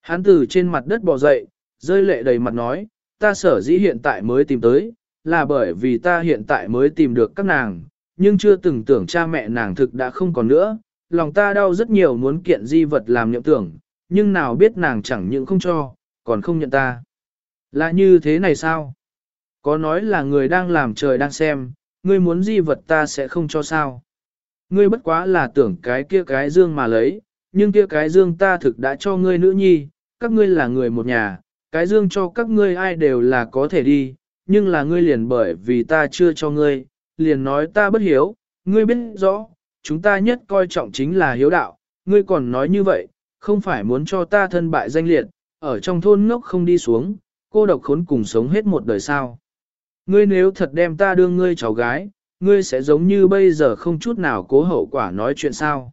Hắn từ trên mặt đất bò dậy, rơi lệ đầy mặt nói, ta sở dĩ hiện tại mới tìm tới, là bởi vì ta hiện tại mới tìm được các nàng, nhưng chưa từng tưởng cha mẹ nàng thực đã không còn nữa, lòng ta đau rất nhiều muốn kiện di vật làm nhậm tưởng, nhưng nào biết nàng chẳng những không cho, còn không nhận ta. Là như thế này sao? Có nói là người đang làm trời đang xem, ngươi muốn di vật ta sẽ không cho sao. Ngươi bất quá là tưởng cái kia cái dương mà lấy, nhưng kia cái dương ta thực đã cho ngươi nữ nhi, các ngươi là người một nhà, cái dương cho các ngươi ai đều là có thể đi, nhưng là ngươi liền bởi vì ta chưa cho ngươi, liền nói ta bất hiếu, ngươi biết rõ, chúng ta nhất coi trọng chính là hiếu đạo, ngươi còn nói như vậy, không phải muốn cho ta thân bại danh liệt, ở trong thôn ngốc không đi xuống, cô độc khốn cùng sống hết một đời sao. Ngươi nếu thật đem ta đưa ngươi cháu gái, ngươi sẽ giống như bây giờ không chút nào cố hậu quả nói chuyện sao.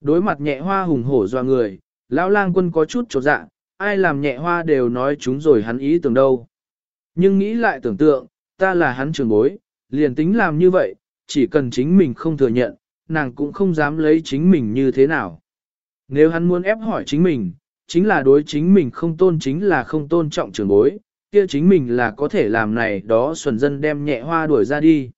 Đối mặt nhẹ hoa hùng hổ doa người, lão lang quân có chút trột dạ, ai làm nhẹ hoa đều nói chúng rồi hắn ý tưởng đâu. Nhưng nghĩ lại tưởng tượng, ta là hắn trường bối, liền tính làm như vậy, chỉ cần chính mình không thừa nhận, nàng cũng không dám lấy chính mình như thế nào. Nếu hắn muốn ép hỏi chính mình, chính là đối chính mình không tôn chính là không tôn trọng trường bối, kia chính mình là có thể làm này đó xuẩn dân đem nhẹ hoa đuổi ra đi.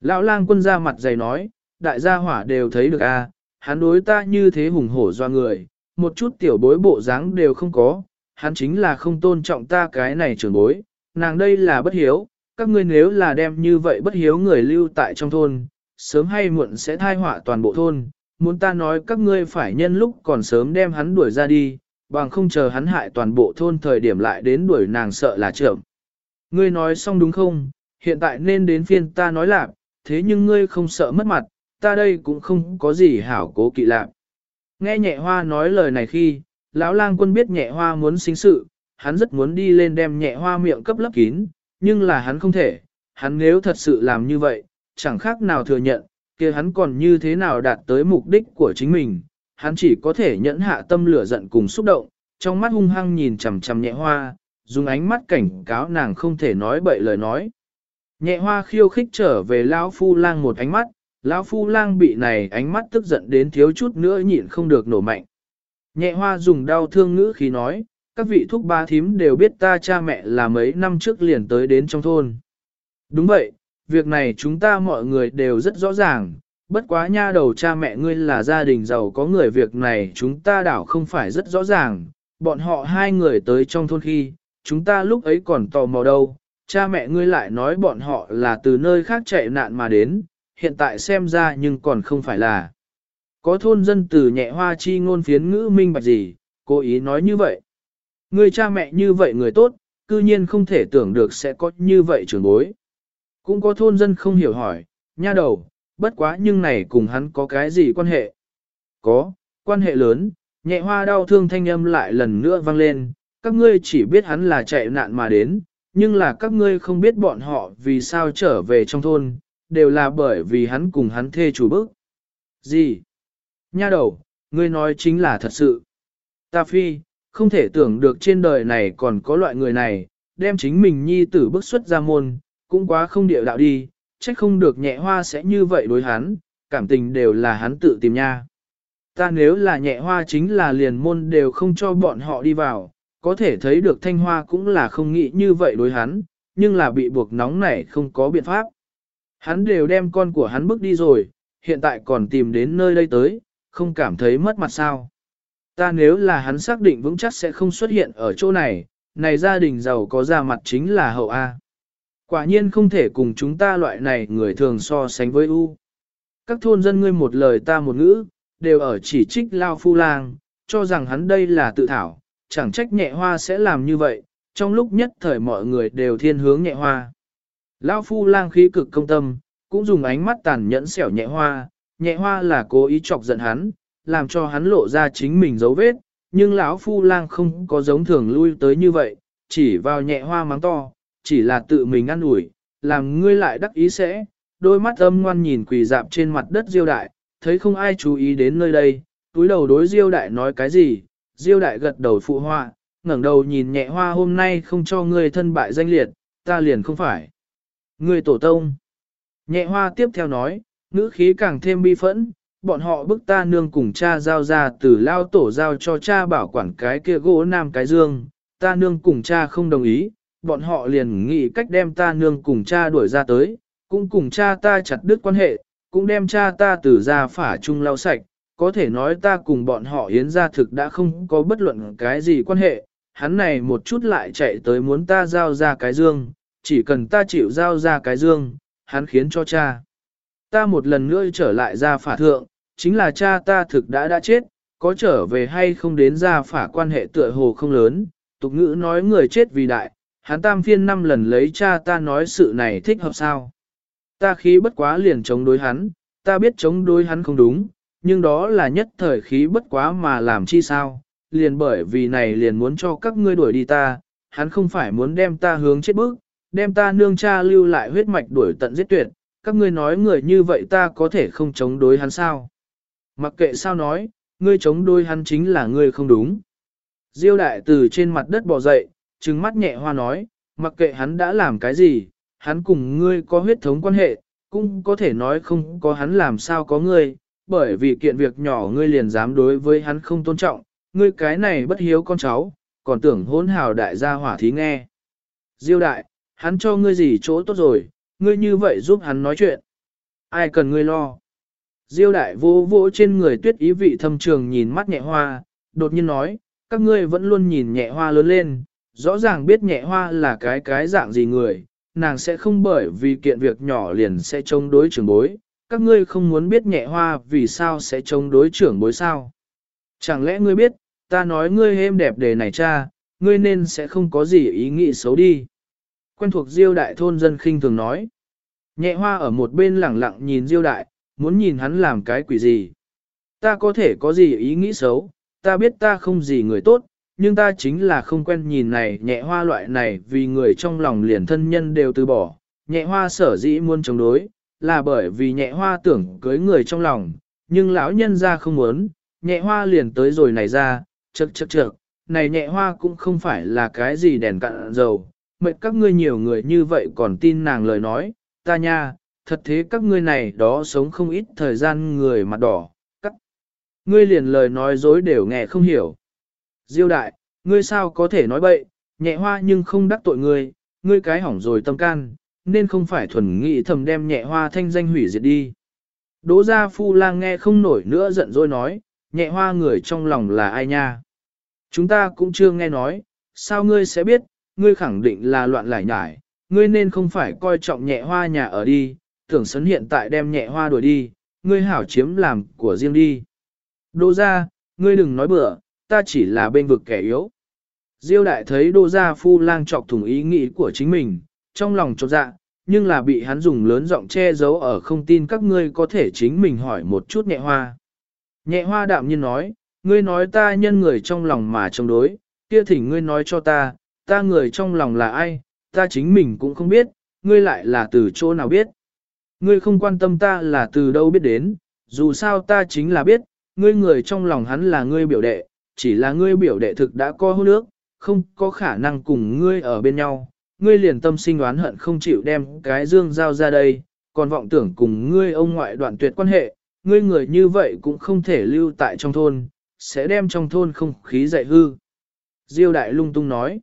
Lão lang quân ra mặt dày nói, đại gia hỏa đều thấy được a, hắn đối ta như thế hùng hổ do người, một chút tiểu bối bộ dáng đều không có, hắn chính là không tôn trọng ta cái này trưởng bối, nàng đây là bất hiếu, các ngươi nếu là đem như vậy bất hiếu người lưu tại trong thôn, sớm hay muộn sẽ thai họa toàn bộ thôn, muốn ta nói các ngươi phải nhân lúc còn sớm đem hắn đuổi ra đi, bằng không chờ hắn hại toàn bộ thôn thời điểm lại đến đuổi nàng sợ là trưởng. Ngươi nói xong đúng không, hiện tại nên đến phiên ta nói lạc, thế nhưng ngươi không sợ mất mặt, ta đây cũng không có gì hảo cố kỵ lạc. Nghe nhẹ hoa nói lời này khi, lão lang quân biết nhẹ hoa muốn sinh sự, hắn rất muốn đi lên đem nhẹ hoa miệng cấp lấp kín, nhưng là hắn không thể, hắn nếu thật sự làm như vậy, chẳng khác nào thừa nhận, kia hắn còn như thế nào đạt tới mục đích của chính mình, hắn chỉ có thể nhẫn hạ tâm lửa giận cùng xúc động, trong mắt hung hăng nhìn chằm chằm nhẹ hoa, dùng ánh mắt cảnh cáo nàng không thể nói bậy lời nói. Nhẹ hoa khiêu khích trở về lão phu lang một ánh mắt, lão phu lang bị này ánh mắt tức giận đến thiếu chút nữa nhịn không được nổ mạnh. Nhẹ hoa dùng đau thương ngữ khí nói, các vị thúc ba thím đều biết ta cha mẹ là mấy năm trước liền tới đến trong thôn. Đúng vậy, việc này chúng ta mọi người đều rất rõ ràng, bất quá nha đầu cha mẹ ngươi là gia đình giàu có người việc này chúng ta đảo không phải rất rõ ràng, bọn họ hai người tới trong thôn khi, chúng ta lúc ấy còn tò mò đâu, cha mẹ ngươi lại nói bọn họ là từ nơi khác chạy nạn mà đến, hiện tại xem ra nhưng còn không phải là. Có thôn dân từ nhẹ hoa chi ngôn phiến ngữ minh bạch gì, cố ý nói như vậy. Người cha mẹ như vậy người tốt, cư nhiên không thể tưởng được sẽ có như vậy trưởng bối. Cũng có thôn dân không hiểu hỏi, nha đầu, bất quá nhưng này cùng hắn có cái gì quan hệ? Có, quan hệ lớn, nhẹ hoa đau thương thanh âm lại lần nữa vang lên, các ngươi chỉ biết hắn là chạy nạn mà đến, nhưng là các ngươi không biết bọn họ vì sao trở về trong thôn, đều là bởi vì hắn cùng hắn thê chủ bức. Gì? Nha đầu, ngươi nói chính là thật sự. Ta phi, không thể tưởng được trên đời này còn có loại người này, đem chính mình nhi tử bức xuất ra môn, cũng quá không địa đạo đi, trách không được nhẹ hoa sẽ như vậy đối hắn, cảm tình đều là hắn tự tìm nha. Ta nếu là nhẹ hoa chính là liền môn đều không cho bọn họ đi vào, có thể thấy được thanh hoa cũng là không nghĩ như vậy đối hắn, nhưng là bị buộc nóng này không có biện pháp. Hắn đều đem con của hắn bước đi rồi, hiện tại còn tìm đến nơi đây tới, không cảm thấy mất mặt sao. Ta nếu là hắn xác định vững chắc sẽ không xuất hiện ở chỗ này, này gia đình giàu có ra mặt chính là hậu A. Quả nhiên không thể cùng chúng ta loại này người thường so sánh với U. Các thôn dân ngươi một lời ta một ngữ, đều ở chỉ trích Lao Phu Lang, cho rằng hắn đây là tự thảo, chẳng trách nhẹ hoa sẽ làm như vậy, trong lúc nhất thời mọi người đều thiên hướng nhẹ hoa. Lao Phu Lang khí cực công tâm, cũng dùng ánh mắt tàn nhẫn xẻo nhẹ hoa, nhẹ hoa là cố ý chọc giận hắn, làm cho hắn lộ ra chính mình dấu vết, nhưng lão Phu Lang không có giống thường lui tới như vậy, chỉ vào nhẹ hoa mắng to, chỉ là tự mình ăn ủi, làm ngươi lại đắc ý sẽ, đôi mắt âm ngoan nhìn quỳ dạp trên mặt đất diêu đại, thấy không ai chú ý đến nơi đây, túi đầu đối diêu đại nói cái gì, diêu đại gật đầu phụ họa, ngẩng đầu nhìn nhẹ hoa hôm nay không cho ngươi thân bại danh liệt, ta liền không phải. Ngươi tổ tông. Nhẹ hoa tiếp theo nói, ngữ khí càng thêm bi phẫn, bọn họ bức ta nương cùng cha giao ra từ lao tổ giao cho cha bảo quản cái kia gỗ nam cái dương, ta nương cùng cha không đồng ý, bọn họ liền nghĩ cách đem ta nương cùng cha đuổi ra tới, cũng cùng cha ta chặt đứt quan hệ, cũng đem cha ta từ ra phả chung lau sạch, có thể nói ta cùng bọn họ yến ra thực đã không có bất luận cái gì quan hệ, hắn này một chút lại chạy tới muốn ta giao ra cái dương, chỉ cần ta chịu giao ra cái dương, hắn khiến cho cha. Ta một lần nữa trở lại ra phả thượng, chính là cha ta thực đã đã chết, có trở về hay không đến ra phả quan hệ tựa hồ không lớn, tục ngữ nói người chết vì đại, hắn tam phiên năm lần lấy cha ta nói sự này thích hợp sao. Ta khí bất quá liền chống đối hắn, ta biết chống đối hắn không đúng, nhưng đó là nhất thời khí bất quá mà làm chi sao, liền bởi vì này liền muốn cho các ngươi đuổi đi ta, hắn không phải muốn đem ta hướng chết bước, đem ta nương cha lưu lại huyết mạch đuổi tận giết tuyệt, các ngươi nói người như vậy ta có thể không chống đối hắn sao. Mặc kệ sao nói, ngươi chống đối hắn chính là ngươi không đúng. Diêu đại từ trên mặt đất bò dậy, trừng mắt nhẹ hoa nói, mặc kệ hắn đã làm cái gì, hắn cùng ngươi có huyết thống quan hệ, cũng có thể nói không có hắn làm sao có ngươi, bởi vì kiện việc nhỏ ngươi liền dám đối với hắn không tôn trọng, ngươi cái này bất hiếu con cháu, còn tưởng hỗn hào đại gia hỏa thí nghe. Diêu đại, hắn cho ngươi gì chỗ tốt rồi, ngươi như vậy giúp hắn nói chuyện. Ai cần ngươi lo. Diêu đại vô vỗ trên người tuyết ý vị thâm trường nhìn mắt nhẹ hoa, đột nhiên nói, các ngươi vẫn luôn nhìn nhẹ hoa lớn lên, rõ ràng biết nhẹ hoa là cái cái dạng gì người, nàng sẽ không bởi vì kiện việc nhỏ liền sẽ chống đối trưởng bối, các ngươi không muốn biết nhẹ hoa vì sao sẽ chống đối trưởng bối sao. Chẳng lẽ ngươi biết, ta nói ngươi êm đẹp đề này cha, ngươi nên sẽ không có gì ý nghĩ xấu đi. Quen thuộc diêu đại thôn dân khinh thường nói. Nhẹ hoa ở một bên lẳng lặng nhìn diêu đại, muốn nhìn hắn làm cái quỷ gì. Ta có thể có gì ý nghĩ xấu, ta biết ta không gì người tốt, nhưng ta chính là không quen nhìn này nhẹ hoa loại này vì người trong lòng liền thân nhân đều từ bỏ. Nhẹ hoa sở dĩ muốn chống đối, là bởi vì nhẹ hoa tưởng cưới người trong lòng, nhưng lão nhân ra không muốn, nhẹ hoa liền tới rồi này ra, chật chật chật, này nhẹ hoa cũng không phải là cái gì đèn cạn dầu, mệt các ngươi nhiều người như vậy còn tin nàng lời nói, ta nha, thật thế các ngươi này đó sống không ít thời gian người mặt đỏ, các Ngươi liền lời nói dối đều nghe không hiểu. Diêu đại, ngươi sao có thể nói bậy, nhẹ hoa nhưng không đắc tội ngươi, ngươi cái hỏng rồi tâm can, nên không phải thuần nghị thầm đem nhẹ hoa thanh danh hủy diệt đi. Đỗ gia phu lang nghe không nổi nữa giận dỗi nói, nhẹ hoa người trong lòng là ai nha. Chúng ta cũng chưa nghe nói, sao ngươi sẽ biết, ngươi khẳng định là loạn lải nhải, ngươi nên không phải coi trọng nhẹ hoa nhà ở đi, tưởng sấn hiện tại đem nhẹ hoa đuổi đi, ngươi hảo chiếm làm của riêng đi. Đỗ gia, ngươi đừng nói bừa, ta chỉ là bên vực kẻ yếu. Diêu đại thấy đô gia phu lang trọc thủng ý nghĩ của chính mình, trong lòng chột dạ, nhưng là bị hắn dùng lớn giọng che giấu ở không tin các ngươi có thể chính mình hỏi một chút nhẹ hoa. Nhẹ hoa đạm nhiên nói, ngươi nói ta nhân người trong lòng mà chống đối, kia thỉnh ngươi nói cho ta, ta người trong lòng là ai, ta chính mình cũng không biết, ngươi lại là từ chỗ nào biết. Ngươi không quan tâm ta là từ đâu biết đến, dù sao ta chính là biết, ngươi người trong lòng hắn là ngươi biểu đệ, chỉ là ngươi biểu đệ thực đã co hôn nước, không có khả năng cùng ngươi ở bên nhau, ngươi liền tâm sinh đoán hận không chịu đem cái dương giao ra đây, còn vọng tưởng cùng ngươi ông ngoại đoạn tuyệt quan hệ, ngươi người như vậy cũng không thể lưu tại trong thôn, sẽ đem trong thôn không khí dậy hư. Diêu đại lung tung nói.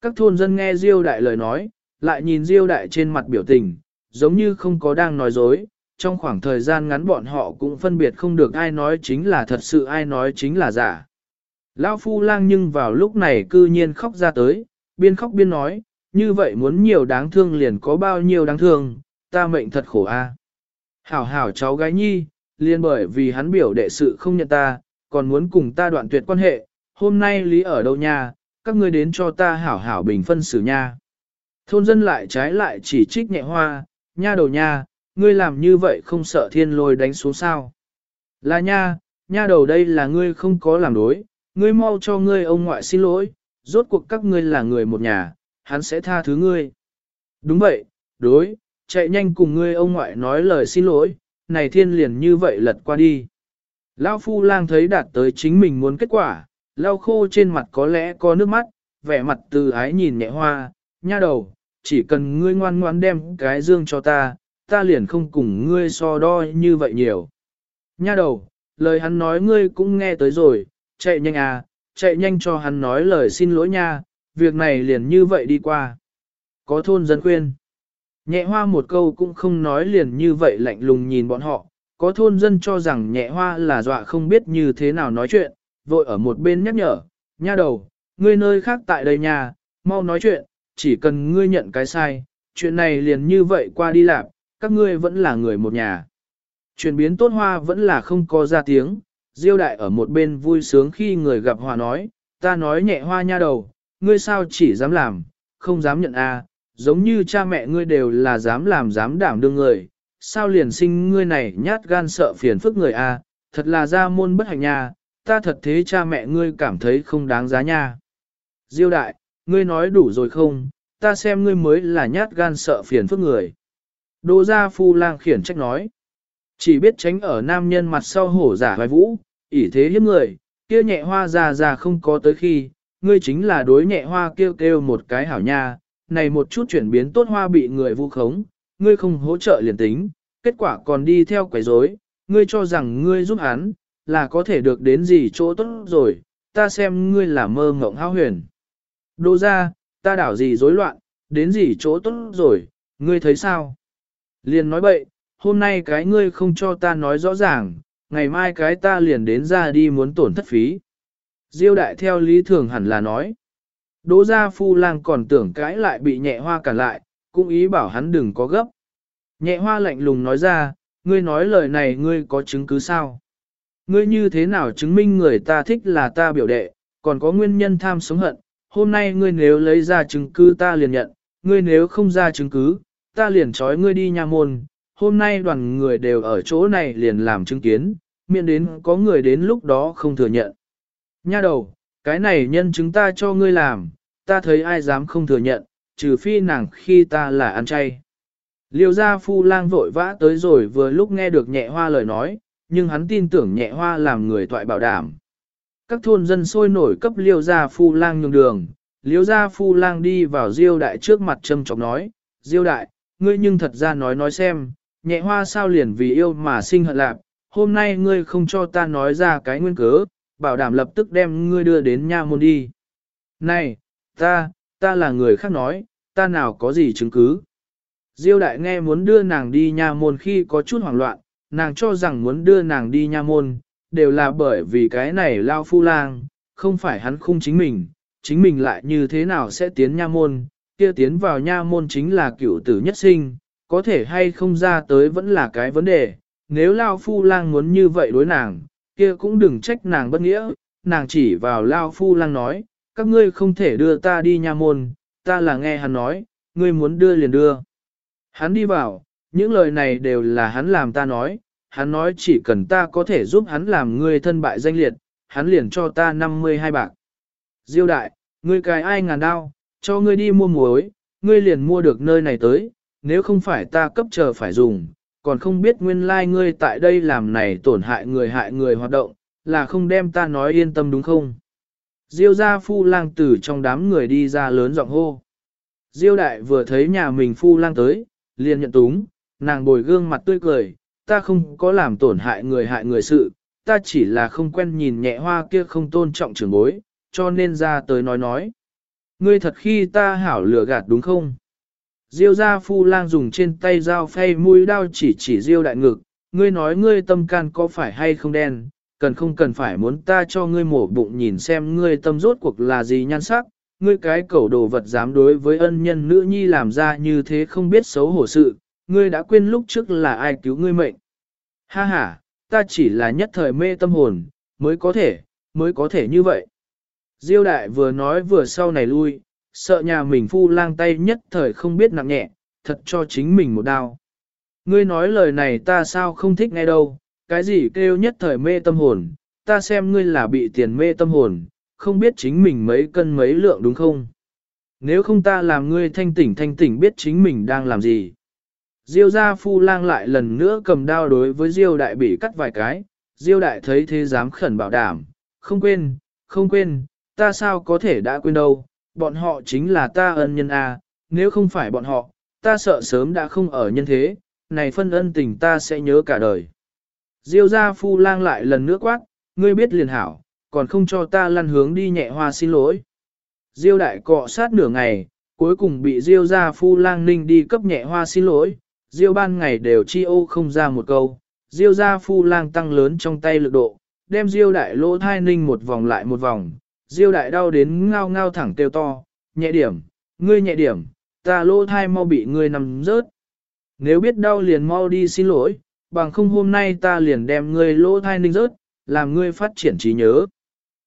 Các thôn dân nghe Diêu đại lời nói, lại nhìn Diêu đại trên mặt biểu tình, giống như không có đang nói dối. Trong khoảng thời gian ngắn bọn họ cũng phân biệt không được ai nói chính là thật sự ai nói chính là giả. Lão phu lang nhưng vào lúc này cư nhiên khóc ra tới, biên khóc biên nói, như vậy muốn nhiều đáng thương liền có bao nhiêu đáng thương, ta mệnh thật khổ a. Hảo hảo cháu gái nhi, liền bởi vì hắn biểu đệ sự không nhận ta, còn muốn cùng ta đoạn tuyệt quan hệ, hôm nay lý ở đâu nha, các ngươi đến cho ta hảo hảo bình phân xử nha. Thôn dân lại trái lại chỉ trích nhẹ hoa, nha đầu nha, ngươi làm như vậy không sợ thiên lôi đánh xuống sao. Là nha, nha đầu đây là ngươi không có làm đối, ngươi mau cho ngươi ông ngoại xin lỗi, rốt cuộc các ngươi là người một nhà, hắn sẽ tha thứ ngươi. Đúng vậy, đối, chạy nhanh cùng ngươi ông ngoại nói lời xin lỗi, này thiên liền như vậy lật qua đi. Lão phu lang thấy đạt tới chính mình muốn kết quả, lao khô trên mặt có lẽ có nước mắt, vẻ mặt từ ái nhìn nhẹ hoa, nha đầu, chỉ cần ngươi ngoan ngoan đem cái dương cho ta, ta liền không cùng ngươi so đo như vậy nhiều. Nha đầu, lời hắn nói ngươi cũng nghe tới rồi, chạy nhanh à, chạy nhanh cho hắn nói lời xin lỗi nha, việc này liền như vậy đi qua. Có thôn dân khuyên. Nhẹ hoa một câu cũng không nói liền như vậy lạnh lùng nhìn bọn họ, có thôn dân cho rằng nhẹ hoa là dọa không biết như thế nào nói chuyện, vội ở một bên nhắc nhở, nha đầu, ngươi nơi khác tại đây nhà, mau nói chuyện, chỉ cần ngươi nhận cái sai, chuyện này liền như vậy qua đi làm, các ngươi vẫn là người một nhà. Chuyển biến tốt hoa vẫn là không có ra tiếng, diêu đại ở một bên vui sướng khi người gặp hòa nói, ta nói nhẹ hoa nha đầu, ngươi sao chỉ dám làm, không dám nhận a, à, giống như cha mẹ ngươi đều là dám làm dám đảm đương người, sao liền sinh ngươi này nhát gan sợ phiền phức người a, à, thật là ra môn bất hạnh nha, ta thật thế cha mẹ ngươi cảm thấy không đáng giá nha. Diêu đại, ngươi nói đủ rồi không, ta xem ngươi mới là nhát gan sợ phiền phức người. Đỗ gia phu lang khiển trách nói, chỉ biết tránh ở nam nhân mặt sau hổ giả vai vũ, ỷ thế hiếp người, kia nhẹ hoa già già không có tới khi, ngươi chính là đối nhẹ hoa kêu kêu một cái hảo nha, này một chút chuyển biến tốt hoa bị người vu khống, ngươi không hỗ trợ liền tính, kết quả còn đi theo quấy rối, ngươi cho rằng ngươi giúp hắn, là có thể được đến gì chỗ tốt rồi, ta xem ngươi là mơ ngộng hao huyền. Đô ra, ta đảo gì rối loạn, đến gì chỗ tốt rồi, ngươi thấy sao? Liền nói bậy, hôm nay cái ngươi không cho ta nói rõ ràng, ngày mai cái ta liền đến ra đi muốn tổn thất phí. Diêu đại theo lý thường hẳn là nói. Đỗ gia phu lang còn tưởng cãi lại bị nhẹ hoa cản lại, cũng ý bảo hắn đừng có gấp. Nhẹ hoa lạnh lùng nói ra, ngươi nói lời này ngươi có chứng cứ sao? Ngươi như thế nào chứng minh người ta thích là ta biểu đệ, còn có nguyên nhân tham sống hận, hôm nay ngươi nếu lấy ra chứng cứ ta liền nhận, ngươi nếu không ra chứng cứ, ta liền trói ngươi đi nha môn, hôm nay đoàn người đều ở chỗ này liền làm chứng kiến, miễn đến có người đến lúc đó không thừa nhận. Nha đầu, cái này nhân chứng ta cho ngươi làm, ta thấy ai dám không thừa nhận, trừ phi nàng khi ta là ăn chay. Liêu gia phu lang vội vã tới rồi vừa lúc nghe được nhẹ hoa lời nói, nhưng hắn tin tưởng nhẹ hoa làm người thoại bảo đảm. Các thôn dân sôi nổi cấp liêu gia phu lang nhường đường, liêu gia phu lang đi vào diêu đại trước mặt châm chọc nói, diêu đại, ngươi nhưng thật ra nói nói xem, nhẹ hoa sao liền vì yêu mà sinh hận lạc, hôm nay ngươi không cho ta nói ra cái nguyên cớ, bảo đảm lập tức đem ngươi đưa đến nha môn đi. Này, ta, ta là người khác nói, ta nào có gì chứng cứ. Diêu đại nghe muốn đưa nàng đi nha môn khi có chút hoảng loạn, nàng cho rằng muốn đưa nàng đi nha môn, đều là bởi vì cái này lao phu lang, không phải hắn khung chính mình, chính mình lại như thế nào sẽ tiến nha môn, kia tiến vào nha môn chính là cựu tử nhất sinh, có thể hay không ra tới vẫn là cái vấn đề, nếu lao phu lang muốn như vậy đối nàng, kia cũng đừng trách nàng bất nghĩa, nàng chỉ vào lao phu lang nói, các ngươi không thể đưa ta đi nha môn, ta là nghe hắn nói, ngươi muốn đưa liền đưa. Hắn đi vào, những lời này đều là hắn làm ta nói, hắn nói chỉ cần ta có thể giúp hắn làm ngươi thân bại danh liệt, hắn liền cho ta 52 bạc. Diêu đại, ngươi cài ai ngàn đao, cho ngươi đi mua muối, ngươi liền mua được nơi này tới, nếu không phải ta cấp chờ phải dùng, còn không biết nguyên lai like ngươi tại đây làm này tổn hại người hại người hoạt động, là không đem ta nói yên tâm đúng không? Diêu gia phu lang tử trong đám người đi ra lớn giọng hô. Diêu đại vừa thấy nhà mình phu lang tới, liền nhận túng, nàng bồi gương mặt tươi cười, ta không có làm tổn hại người hại người sự, ta chỉ là không quen nhìn nhẹ hoa kia không tôn trọng trưởng bối, cho nên ra tới nói nói. Ngươi thật khi ta hảo lừa gạt đúng không? Diêu gia phu lang dùng trên tay dao phay mũi đao chỉ chỉ diêu đại ngực, ngươi nói ngươi tâm can có phải hay không đen, cần không cần phải muốn ta cho ngươi mổ bụng nhìn xem ngươi tâm rốt cuộc là gì nhan sắc, ngươi cái cẩu đồ vật dám đối với ân nhân nữ nhi làm ra như thế không biết xấu hổ sự, ngươi đã quên lúc trước là ai cứu ngươi mệnh. Ha ha, ta chỉ là nhất thời mê tâm hồn, mới có thể, mới có thể như vậy. Diêu đại vừa nói vừa sau này lui, sợ nhà mình phu lang tay nhất thời không biết nặng nhẹ, thật cho chính mình một đao. Ngươi nói lời này ta sao không thích nghe đâu, cái gì kêu nhất thời mê tâm hồn, ta xem ngươi là bị tiền mê tâm hồn, không biết chính mình mấy cân mấy lượng đúng không? Nếu không ta làm ngươi thanh tỉnh thanh tỉnh biết chính mình đang làm gì. Diêu gia phu lang lại lần nữa cầm đao đối với Diêu đại bị cắt vài cái, Diêu đại thấy thế dám khẩn bảo đảm, không quên, không quên, ta sao có thể đã quên đâu, bọn họ chính là ta ân nhân a, nếu không phải bọn họ, ta sợ sớm đã không ở nhân thế, này phân ân tình ta sẽ nhớ cả đời. Diêu gia phu lang lại lần nữa quát, ngươi biết liền hảo, còn không cho ta lăn hướng đi nhẹ hoa xin lỗi. Diêu đại cọ sát nửa ngày, cuối cùng bị Diêu gia phu lang ninh đi cấp nhẹ hoa xin lỗi, Diêu ban ngày đều chi ô không ra một câu, Diêu gia phu lang tăng lớn trong tay lực độ, đem Diêu đại lỗ thai ninh một vòng lại một vòng, Diêu đại đau đến ngao ngao thẳng tiêu to, nhẹ điểm, ngươi nhẹ điểm, ta lỗ thai mau bị ngươi nằm rớt. Nếu biết đau liền mau đi xin lỗi, bằng không hôm nay ta liền đem ngươi lỗ thai ninh rớt, làm ngươi phát triển trí nhớ.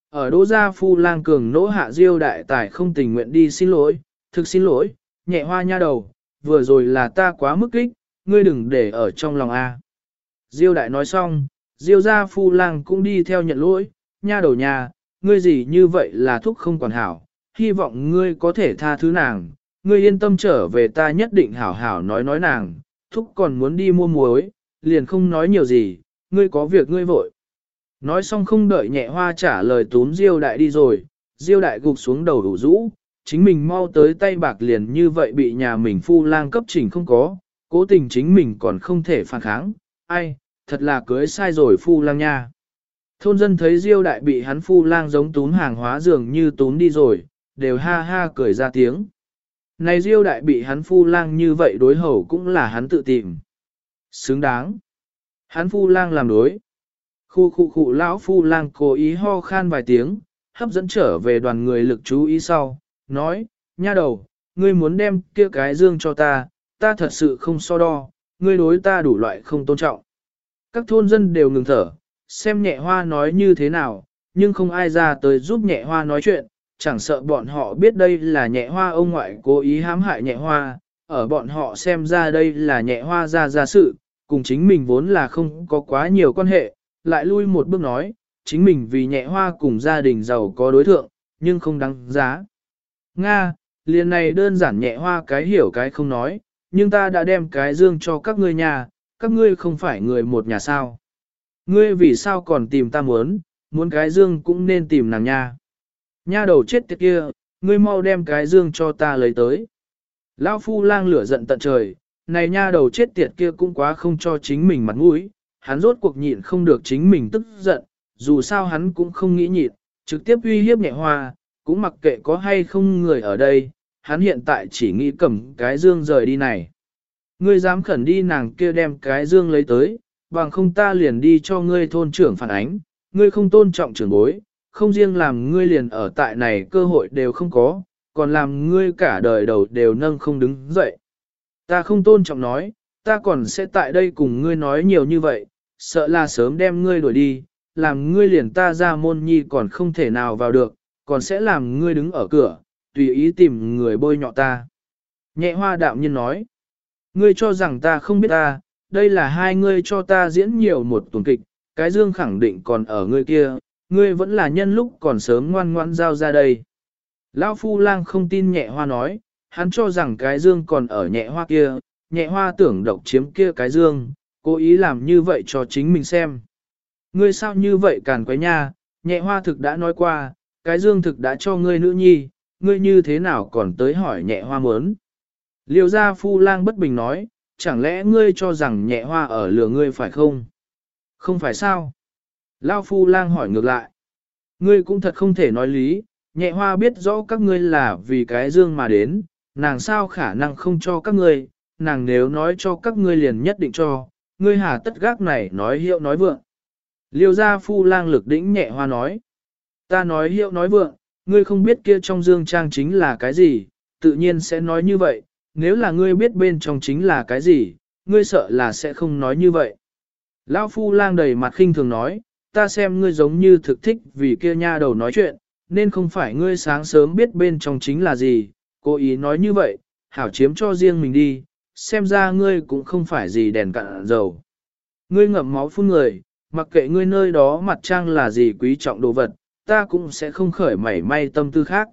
Ở đỗ gia phu lang cường nỗ hạ diêu đại tài không tình nguyện đi xin lỗi, thực xin lỗi, nhẹ hoa nha đầu, vừa rồi là ta quá mức kích, ngươi đừng để ở trong lòng A. Diêu đại nói xong, diêu gia phu lang cũng đi theo nhận lỗi, nha đầu nhà, ngươi gì như vậy là thúc không còn hảo, hy vọng ngươi có thể tha thứ nàng, ngươi yên tâm trở về ta nhất định hảo hảo nói nói nàng, thúc còn muốn đi mua muối, liền không nói nhiều gì, ngươi có việc ngươi vội. Nói xong không đợi nhẹ hoa trả lời túm diêu đại đi rồi, diêu đại gục xuống đầu đủ rũ, chính mình mau tới tay bạc liền như vậy bị nhà mình phu lang cấp chỉnh không có, cố tình chính mình còn không thể phản kháng, ai, thật là cưới sai rồi phu lang nha. Thôn dân thấy diêu đại bị hắn phu lang giống túm hàng hóa dường như túm đi rồi, đều ha ha cười ra tiếng. Này diêu đại bị hắn phu lang như vậy đối hầu cũng là hắn tự tìm. Xứng đáng. Hắn phu lang làm đối. Khu khu khu lão phu lang cố ý ho khan vài tiếng, hấp dẫn trở về đoàn người lực chú ý sau, nói, nha đầu, ngươi muốn đem kia cái dương cho ta, ta thật sự không so đo, ngươi đối ta đủ loại không tôn trọng. Các thôn dân đều ngừng thở, xem nhẹ hoa nói như thế nào, nhưng không ai ra tới giúp nhẹ hoa nói chuyện, chẳng sợ bọn họ biết đây là nhẹ hoa ông ngoại cố ý hãm hại nhẹ hoa, ở bọn họ xem ra đây là nhẹ hoa ra ra sự, cùng chính mình vốn là không có quá nhiều quan hệ, lại lui một bước nói, chính mình vì nhẹ hoa cùng gia đình giàu có đối thượng, nhưng không đáng giá. Nga, liền này đơn giản nhẹ hoa cái hiểu cái không nói, nhưng ta đã đem cái dương cho các ngươi nhà, các ngươi không phải người một nhà sao. Ngươi vì sao còn tìm ta muốn, muốn cái dương cũng nên tìm nàng nha. Nha đầu chết tiệt kia, ngươi mau đem cái dương cho ta lấy tới. Lão phu lang lửa giận tận trời, này nha đầu chết tiệt kia cũng quá không cho chính mình mặt mũi, hắn rốt cuộc nhịn không được chính mình tức giận, dù sao hắn cũng không nghĩ nhịn, trực tiếp uy hiếp nhẹ hoa, cũng mặc kệ có hay không người ở đây, hắn hiện tại chỉ nghĩ cầm cái dương rời đi này. Ngươi dám khẩn đi nàng kia đem cái dương lấy tới, bằng không ta liền đi cho ngươi thôn trưởng phản ánh, ngươi không tôn trọng trưởng bối, không riêng làm ngươi liền ở tại này cơ hội đều không có, còn làm ngươi cả đời đầu đều nâng không đứng dậy. Ta không tôn trọng nói, ta còn sẽ tại đây cùng ngươi nói nhiều như vậy, sợ là sớm đem ngươi đuổi đi, làm ngươi liền ta ra môn nhi còn không thể nào vào được, còn sẽ làm ngươi đứng ở cửa, tùy ý tìm người bôi nhọ ta. Nhẹ hoa đạo nhân nói, ngươi cho rằng ta không biết ta, đây là hai ngươi cho ta diễn nhiều một tuần kịch, cái dương khẳng định còn ở ngươi kia, ngươi vẫn là nhân lúc còn sớm ngoan ngoan giao ra đây. Lão Phu Lang không tin nhẹ hoa nói, hắn cho rằng cái dương còn ở nhẹ hoa kia, nhẹ hoa tưởng độc chiếm kia cái dương, cố ý làm như vậy cho chính mình xem. Ngươi sao như vậy càn quấy nha, nhẹ hoa thực đã nói qua, cái dương thực đã cho ngươi nữ nhi, ngươi như thế nào còn tới hỏi nhẹ hoa mớn. Liêu gia phu lang bất bình nói, chẳng lẽ ngươi cho rằng nhẹ hoa ở lừa ngươi phải không? Không phải sao? Lao phu lang hỏi ngược lại. Ngươi cũng thật không thể nói lý, nhẹ hoa biết rõ các ngươi là vì cái dương mà đến, nàng sao khả năng không cho các ngươi, nàng nếu nói cho các ngươi liền nhất định cho, ngươi hà tất gác này nói hiệu nói vượng. Liêu gia phu lang lực đĩnh nhẹ hoa nói. Ta nói hiệu nói vượng, ngươi không biết kia trong dương trang chính là cái gì, tự nhiên sẽ nói như vậy, nếu là ngươi biết bên trong chính là cái gì, ngươi sợ là sẽ không nói như vậy. Lão phu lang đầy mặt khinh thường nói, ta xem ngươi giống như thực thích vì kia nha đầu nói chuyện, nên không phải ngươi sáng sớm biết bên trong chính là gì, cố ý nói như vậy, hảo chiếm cho riêng mình đi, xem ra ngươi cũng không phải gì đèn cạn dầu. Ngươi ngậm máu phun người, mặc kệ ngươi nơi đó mặt trang là gì quý trọng đồ vật, ta cũng sẽ không khởi mảy may tâm tư khác.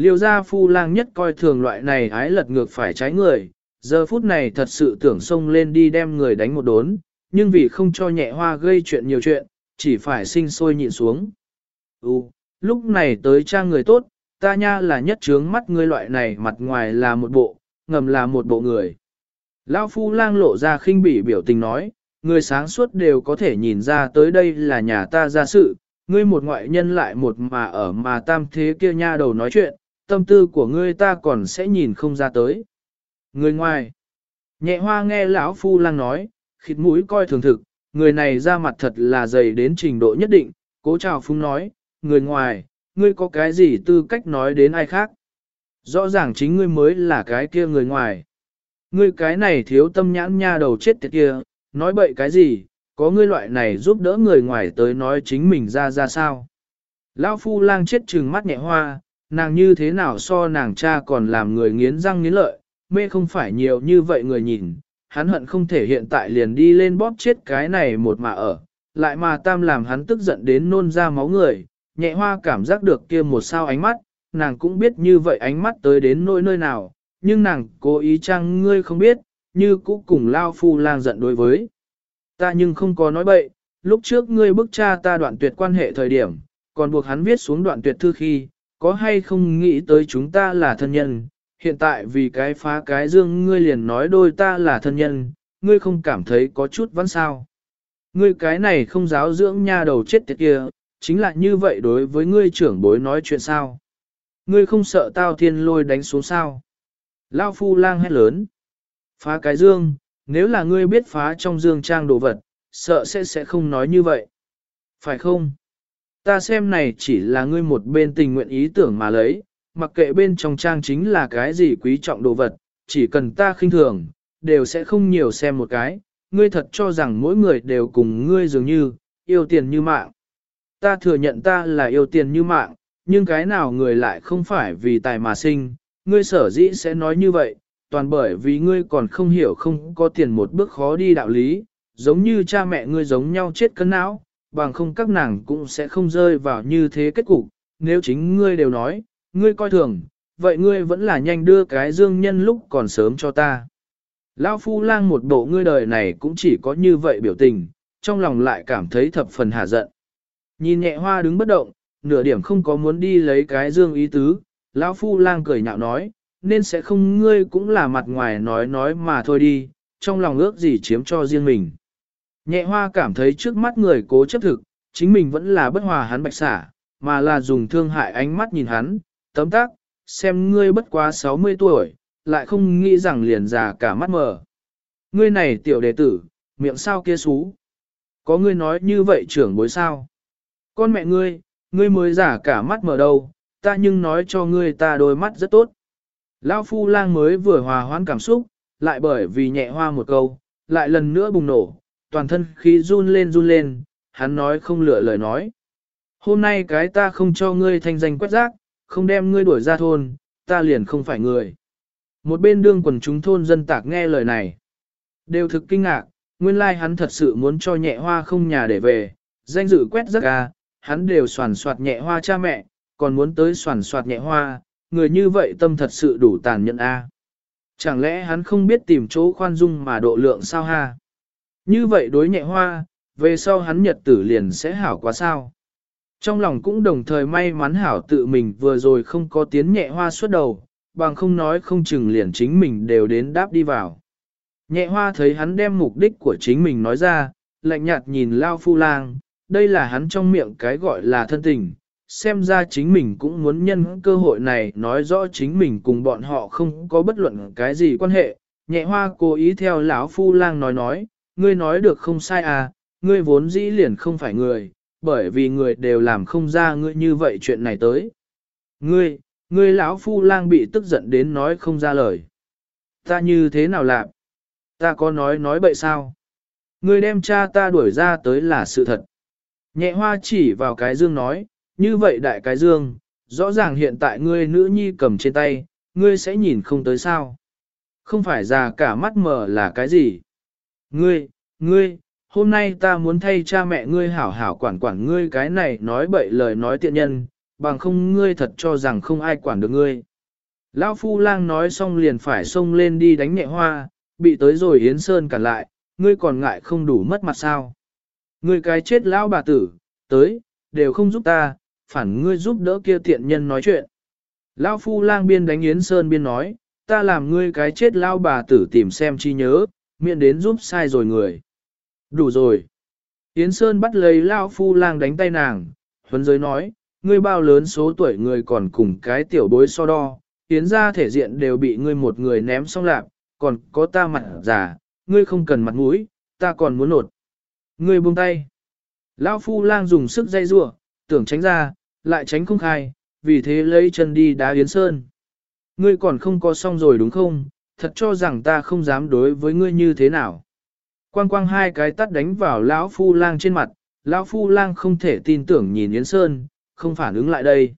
Liêu gia phu lang nhất coi thường loại này ái lật ngược phải trái người, giờ phút này thật sự tưởng xông lên đi đem người đánh một đốn, nhưng vì không cho nhẹ hoa gây chuyện nhiều chuyện, chỉ phải sinh sôi nhịn xuống. Ừ, lúc này tới cha người tốt, ta nha là nhất trướng mắt ngươi loại này mặt ngoài là một bộ, ngầm là một bộ người. Lão phu lang lộ ra khinh bỉ biểu tình nói, người sáng suốt đều có thể nhìn ra tới đây là nhà ta ra sự, ngươi một ngoại nhân lại một mà ở mà tam thế kia nha đầu nói chuyện, tâm tư của ngươi ta còn sẽ nhìn không ra tới. Người ngoài, nhẹ hoa nghe lão phu lang nói, khịt mũi coi thường thực, người này ra mặt thật là dày đến trình độ nhất định, cố chào phung nói, người ngoài, ngươi có cái gì tư cách nói đến ai khác. Rõ ràng chính ngươi mới là cái kia người ngoài. Ngươi cái này thiếu tâm nhãn nha đầu chết tiệt kia, nói bậy cái gì, có ngươi loại này giúp đỡ người ngoài tới nói chính mình ra ra sao. Lão phu lang chết trừng mắt nhẹ hoa, nàng như thế nào so nàng cha còn làm người nghiến răng nghiến lợi, mê không phải nhiều như vậy người nhìn, hắn hận không thể hiện tại liền đi lên bóp chết cái này một mà ở, lại mà tam làm hắn tức giận đến nôn ra máu người, nhẹ hoa cảm giác được kia một sao ánh mắt, nàng cũng biết như vậy ánh mắt tới đến nỗi nơi nào, nhưng nàng cố ý chăng ngươi không biết, như cũ cùng lao phu lang giận đối với. Ta nhưng không có nói bậy, lúc trước ngươi bức cha ta đoạn tuyệt quan hệ thời điểm, còn buộc hắn viết xuống đoạn tuyệt thư khi, có hay không nghĩ tới chúng ta là thân nhân, hiện tại vì cái phá cái dương ngươi liền nói đôi ta là thân nhân, ngươi không cảm thấy có chút văn sao. Ngươi cái này không giáo dưỡng nha đầu chết tiệt kia, chính là như vậy đối với ngươi trưởng bối nói chuyện sao. Ngươi không sợ tao thiên lôi đánh xuống sao. Lao phu lang hét lớn. Phá cái dương, nếu là ngươi biết phá trong dương trang đồ vật, sợ sẽ sẽ không nói như vậy. Phải không? Ta xem này chỉ là ngươi một bên tình nguyện ý tưởng mà lấy, mặc kệ bên trong trang chính là cái gì quý trọng đồ vật, chỉ cần ta khinh thường, đều sẽ không nhiều xem một cái, ngươi thật cho rằng mỗi người đều cùng ngươi dường như, yêu tiền như mạng. Ta thừa nhận ta là yêu tiền như mạng, nhưng cái nào người lại không phải vì tài mà sinh, ngươi sở dĩ sẽ nói như vậy, toàn bởi vì ngươi còn không hiểu không có tiền một bước khó đi đạo lý, giống như cha mẹ ngươi giống nhau chết cân não, bằng không các nàng cũng sẽ không rơi vào như thế kết cục, nếu chính ngươi đều nói, ngươi coi thường, vậy ngươi vẫn là nhanh đưa cái dương nhân lúc còn sớm cho ta. Lão phu lang một bộ ngươi đời này cũng chỉ có như vậy biểu tình, trong lòng lại cảm thấy thập phần hạ giận. Nhìn nhẹ hoa đứng bất động, nửa điểm không có muốn đi lấy cái dương ý tứ, lão phu lang cười nhạo nói, nên sẽ không ngươi cũng là mặt ngoài nói nói mà thôi đi, trong lòng ước gì chiếm cho riêng mình. Nhẹ hoa cảm thấy trước mắt người cố chấp thực, chính mình vẫn là bất hòa hắn bạch xả, mà là dùng thương hại ánh mắt nhìn hắn, tấm tác, xem ngươi bất quá 60 tuổi, lại không nghĩ rằng liền già cả mắt mờ. Ngươi này tiểu đệ tử, miệng sao kia xú. Có ngươi nói như vậy trưởng bối sao? Con mẹ ngươi, ngươi mới giả cả mắt mở đâu, ta nhưng nói cho ngươi ta đôi mắt rất tốt. Lão phu lang mới vừa hòa hoãn cảm xúc, lại bởi vì nhẹ hoa một câu, lại lần nữa bùng nổ, toàn thân khí run lên run lên, hắn nói không lựa lời nói. Hôm nay cái ta không cho ngươi thanh danh quét rác, không đem ngươi đuổi ra thôn, ta liền không phải người. Một bên đương quần chúng thôn dân tạc nghe lời này. Đều thực kinh ngạc, nguyên lai like hắn thật sự muốn cho nhẹ hoa không nhà để về, danh dự quét rác à, hắn đều soàn soạt nhẹ hoa cha mẹ, còn muốn tới soàn soạt nhẹ hoa, người như vậy tâm thật sự đủ tàn nhẫn a. Chẳng lẽ hắn không biết tìm chỗ khoan dung mà độ lượng sao ha? Như vậy đối nhẹ hoa, về sau hắn nhật tử liền sẽ hảo quá sao? Trong lòng cũng đồng thời may mắn hảo tự mình vừa rồi không có tiến nhẹ hoa suốt đầu, bằng không nói không chừng liền chính mình đều đến đáp đi vào. Nhẹ hoa thấy hắn đem mục đích của chính mình nói ra, lạnh nhạt nhìn Lao Phu Lang, đây là hắn trong miệng cái gọi là thân tình, xem ra chính mình cũng muốn nhân cơ hội này nói rõ chính mình cùng bọn họ không có bất luận cái gì quan hệ. Nhẹ hoa cố ý theo lão Phu Lang nói nói, ngươi nói được không sai à, ngươi vốn dĩ liền không phải người, bởi vì người đều làm không ra ngươi như vậy chuyện này tới. Ngươi, ngươi lão Phu Lang bị tức giận đến nói không ra lời. Ta như thế nào làm? Ta có nói nói bậy sao? Ngươi đem cha ta đuổi ra tới là sự thật. Nhẹ hoa chỉ vào cái dương nói, như vậy đại cái dương, rõ ràng hiện tại ngươi nữ nhi cầm trên tay, ngươi sẽ nhìn không tới sao. Không phải già cả mắt mờ là cái gì. Ngươi, ngươi, hôm nay ta muốn thay cha mẹ ngươi hảo hảo quản quản ngươi cái này nói bậy lời nói tiện nhân, bằng không ngươi thật cho rằng không ai quản được ngươi. Lão Phu Lang nói xong liền phải xông lên đi đánh nhẹ hoa, bị tới rồi Yến Sơn cản lại, ngươi còn ngại không đủ mất mặt sao. Ngươi cái chết lão bà tử, tới, đều không giúp ta, phản ngươi giúp đỡ kia tiện nhân nói chuyện. Lão Phu Lang biên đánh Yến Sơn biên nói, ta làm ngươi cái chết lão bà tử tìm xem chi nhớ, miễn đến giúp sai rồi người. Đủ rồi. Yến Sơn bắt lấy Lão Phu Lang đánh tay nàng, huấn giới nói, ngươi bao lớn số tuổi người còn cùng cái tiểu bối so đo, Yến ra thể diện đều bị ngươi một người ném xong lạc, còn có ta mặt giả, ngươi không cần mặt mũi, ta còn muốn nột. Ngươi buông tay. Lão phu lang dùng sức dây rua, tưởng tránh ra, lại tránh không khai, vì thế lấy chân đi đá Yến Sơn. Ngươi còn không có xong rồi đúng không, thật cho rằng ta không dám đối với ngươi như thế nào. Quang quang hai cái tắt đánh vào lão phu lang trên mặt, lão phu lang không thể tin tưởng nhìn Yến Sơn, không phản ứng lại đây.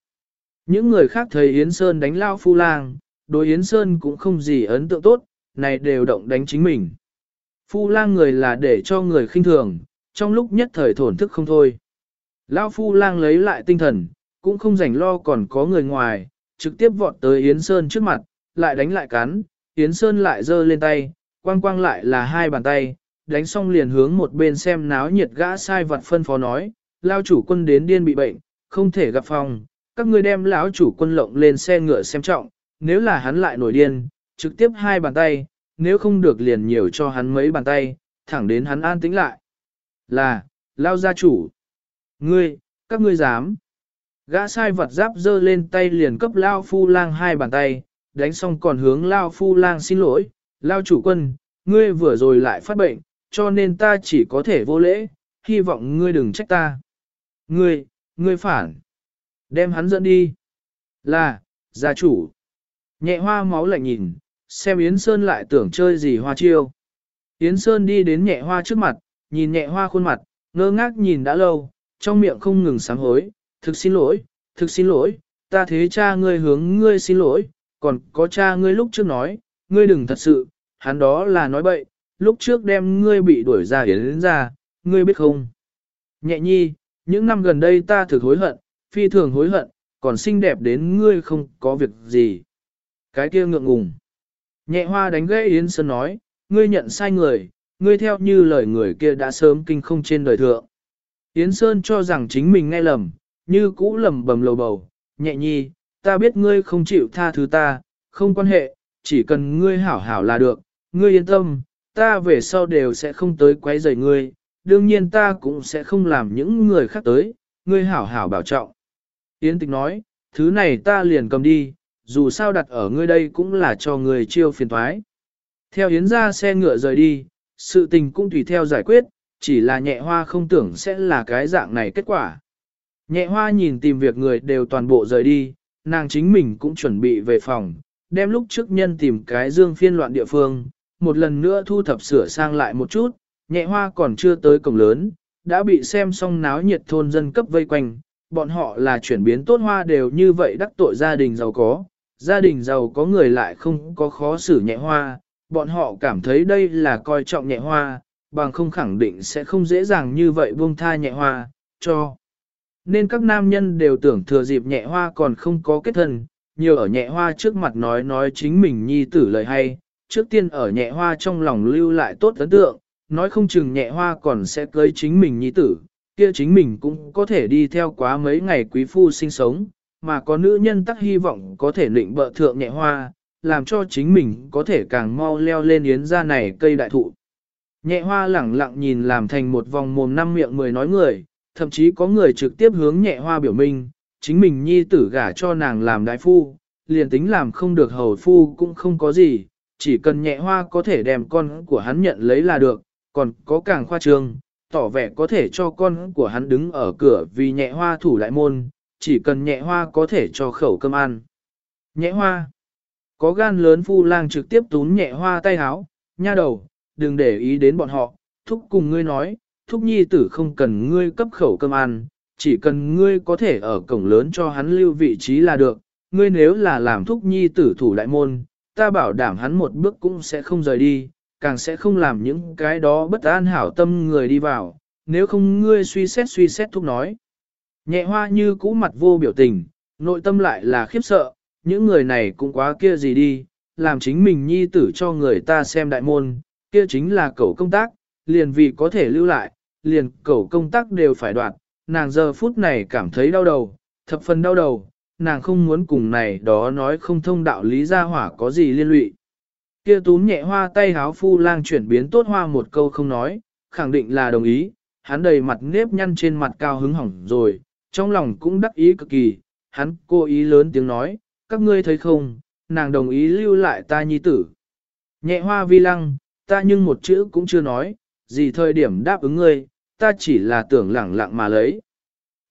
Những người khác thấy Yến Sơn đánh lão phu lang, đối Yến Sơn cũng không gì ấn tượng tốt, này đều động đánh chính mình. Phu lang người là để cho người khinh thường, trong lúc nhất thời thổn thức không thôi. Lão phu lang lấy lại tinh thần, cũng không rảnh lo còn có người ngoài, trực tiếp vọt tới Yến Sơn trước mặt, lại đánh lại cắn, Yến Sơn lại giơ lên tay, quang quang lại là hai bàn tay, đánh xong liền hướng một bên xem náo nhiệt gã sai vật phân phó nói, lao chủ quân đến điên bị bệnh, không thể gặp phòng, các ngươi đem lão chủ quân lộng lên xe ngựa xem trọng, nếu là hắn lại nổi điên, trực tiếp hai bàn tay, nếu không được liền nhiều cho hắn mấy bàn tay, thẳng đến hắn an tĩnh lại. Là, lao gia chủ. Ngươi, các ngươi dám. Gã sai vật giáp dơ lên tay liền cấp lao phu lang hai bàn tay, đánh xong còn hướng lao phu lang xin lỗi. Lao chủ quân, ngươi vừa rồi lại phát bệnh, cho nên ta chỉ có thể vô lễ, hy vọng ngươi đừng trách ta. Ngươi, ngươi phản. Đem hắn dẫn đi. Là, gia chủ. Nhẹ hoa máu lạnh nhìn, xem Yến Sơn lại tưởng chơi gì hoa chiêu. Yến Sơn đi đến nhẹ hoa trước mặt, nhìn nhẹ hoa khuôn mặt, ngơ ngác nhìn đã lâu, trong miệng không ngừng sám hối, thực xin lỗi, thực xin lỗi, ta thế cha ngươi hướng ngươi xin lỗi, còn có cha ngươi lúc trước nói, ngươi đừng thật sự, hắn đó là nói bậy, lúc trước đem ngươi bị đuổi ra Yến ra, ngươi biết không? Nhẹ nhi, những năm gần đây ta thực hối hận, phi thường hối hận, còn xinh đẹp đến ngươi không có việc gì. Cái kia ngượng ngùng. Nhẹ hoa đánh gãy Yến Sơn nói, ngươi nhận sai người, ngươi theo như lời người kia đã sớm kinh không trên đời thượng. Yến Sơn cho rằng chính mình nghe lầm, như cũ lầm bầm lầu bầu, nhẹ nhi, ta biết ngươi không chịu tha thứ ta, không quan hệ, chỉ cần ngươi hảo hảo là được, ngươi yên tâm, ta về sau đều sẽ không tới quấy rầy ngươi, đương nhiên ta cũng sẽ không làm những người khác tới, ngươi hảo hảo bảo trọng. Yến tịch nói, thứ này ta liền cầm đi, dù sao đặt ở ngươi đây cũng là cho người chiêu phiền thoái. Theo Yến ra xe ngựa rời đi, sự tình cũng tùy theo giải quyết, chỉ là nhẹ hoa không tưởng sẽ là cái dạng này kết quả. Nhẹ hoa nhìn tìm việc người đều toàn bộ rời đi, nàng chính mình cũng chuẩn bị về phòng, đem lúc trước nhân tìm cái dương phiên loạn địa phương, một lần nữa thu thập sửa sang lại một chút, nhẹ hoa còn chưa tới cổng lớn, đã bị xem xong náo nhiệt thôn dân cấp vây quanh, bọn họ là chuyển biến tốt hoa đều như vậy đắc tội gia đình giàu có, gia đình giàu có người lại không có khó xử nhẹ hoa, bọn họ cảm thấy đây là coi trọng nhẹ hoa, bằng không khẳng định sẽ không dễ dàng như vậy buông tha nhẹ hoa, cho. Nên các nam nhân đều tưởng thừa dịp nhẹ hoa còn không có kết thân, nhiều ở nhẹ hoa trước mặt nói nói chính mình nhi tử lời hay, trước tiên ở nhẹ hoa trong lòng lưu lại tốt ấn tượng, nói không chừng nhẹ hoa còn sẽ cưới chính mình nhi tử, kia chính mình cũng có thể đi theo quá mấy ngày quý phu sinh sống, mà có nữ nhân tắc hy vọng có thể lịnh bợ thượng nhẹ hoa, làm cho chính mình có thể càng mau leo lên yến ra này cây đại thụ. Nhẹ hoa lẳng lặng nhìn làm thành một vòng mồm năm miệng mười nói người, thậm chí có người trực tiếp hướng nhẹ hoa biểu minh, chính mình nhi tử gả cho nàng làm đại phu, liền tính làm không được hầu phu cũng không có gì, chỉ cần nhẹ hoa có thể đem con của hắn nhận lấy là được, còn có càng khoa trương, tỏ vẻ có thể cho con của hắn đứng ở cửa vì nhẹ hoa thủ lại môn, chỉ cần nhẹ hoa có thể cho khẩu cơm ăn. Nhẹ hoa, có gan lớn phu lang trực tiếp tún nhẹ hoa tay háo, nha đầu, đừng để ý đến bọn họ, thúc cùng ngươi nói, thúc nhi tử không cần ngươi cấp khẩu cơm ăn, chỉ cần ngươi có thể ở cổng lớn cho hắn lưu vị trí là được, ngươi nếu là làm thúc nhi tử thủ đại môn, ta bảo đảm hắn một bước cũng sẽ không rời đi, càng sẽ không làm những cái đó bất an hảo tâm người đi vào, nếu không ngươi suy xét suy xét thúc nói. Nhẹ hoa như cũ mặt vô biểu tình, nội tâm lại là khiếp sợ, những người này cũng quá kia gì đi, làm chính mình nhi tử cho người ta xem đại môn, kia chính là cậu công tác, liền vì có thể lưu lại, liền cẩu công tác đều phải đoạt, nàng giờ phút này cảm thấy đau đầu, thập phần đau đầu, nàng không muốn cùng này đó nói không thông đạo lý gia hỏa có gì liên lụy. Kia túm nhẹ hoa tay háo phu lang chuyển biến tốt hoa một câu không nói, khẳng định là đồng ý, hắn đầy mặt nếp nhăn trên mặt cao hứng hỏng rồi, trong lòng cũng đắc ý cực kỳ, hắn cố ý lớn tiếng nói, các ngươi thấy không, nàng đồng ý lưu lại ta nhi tử. Nhẹ hoa vi lăng, ta nhưng một chữ cũng chưa nói, gì thời điểm đáp ứng ngươi, ta chỉ là tưởng lẳng lặng mà lấy.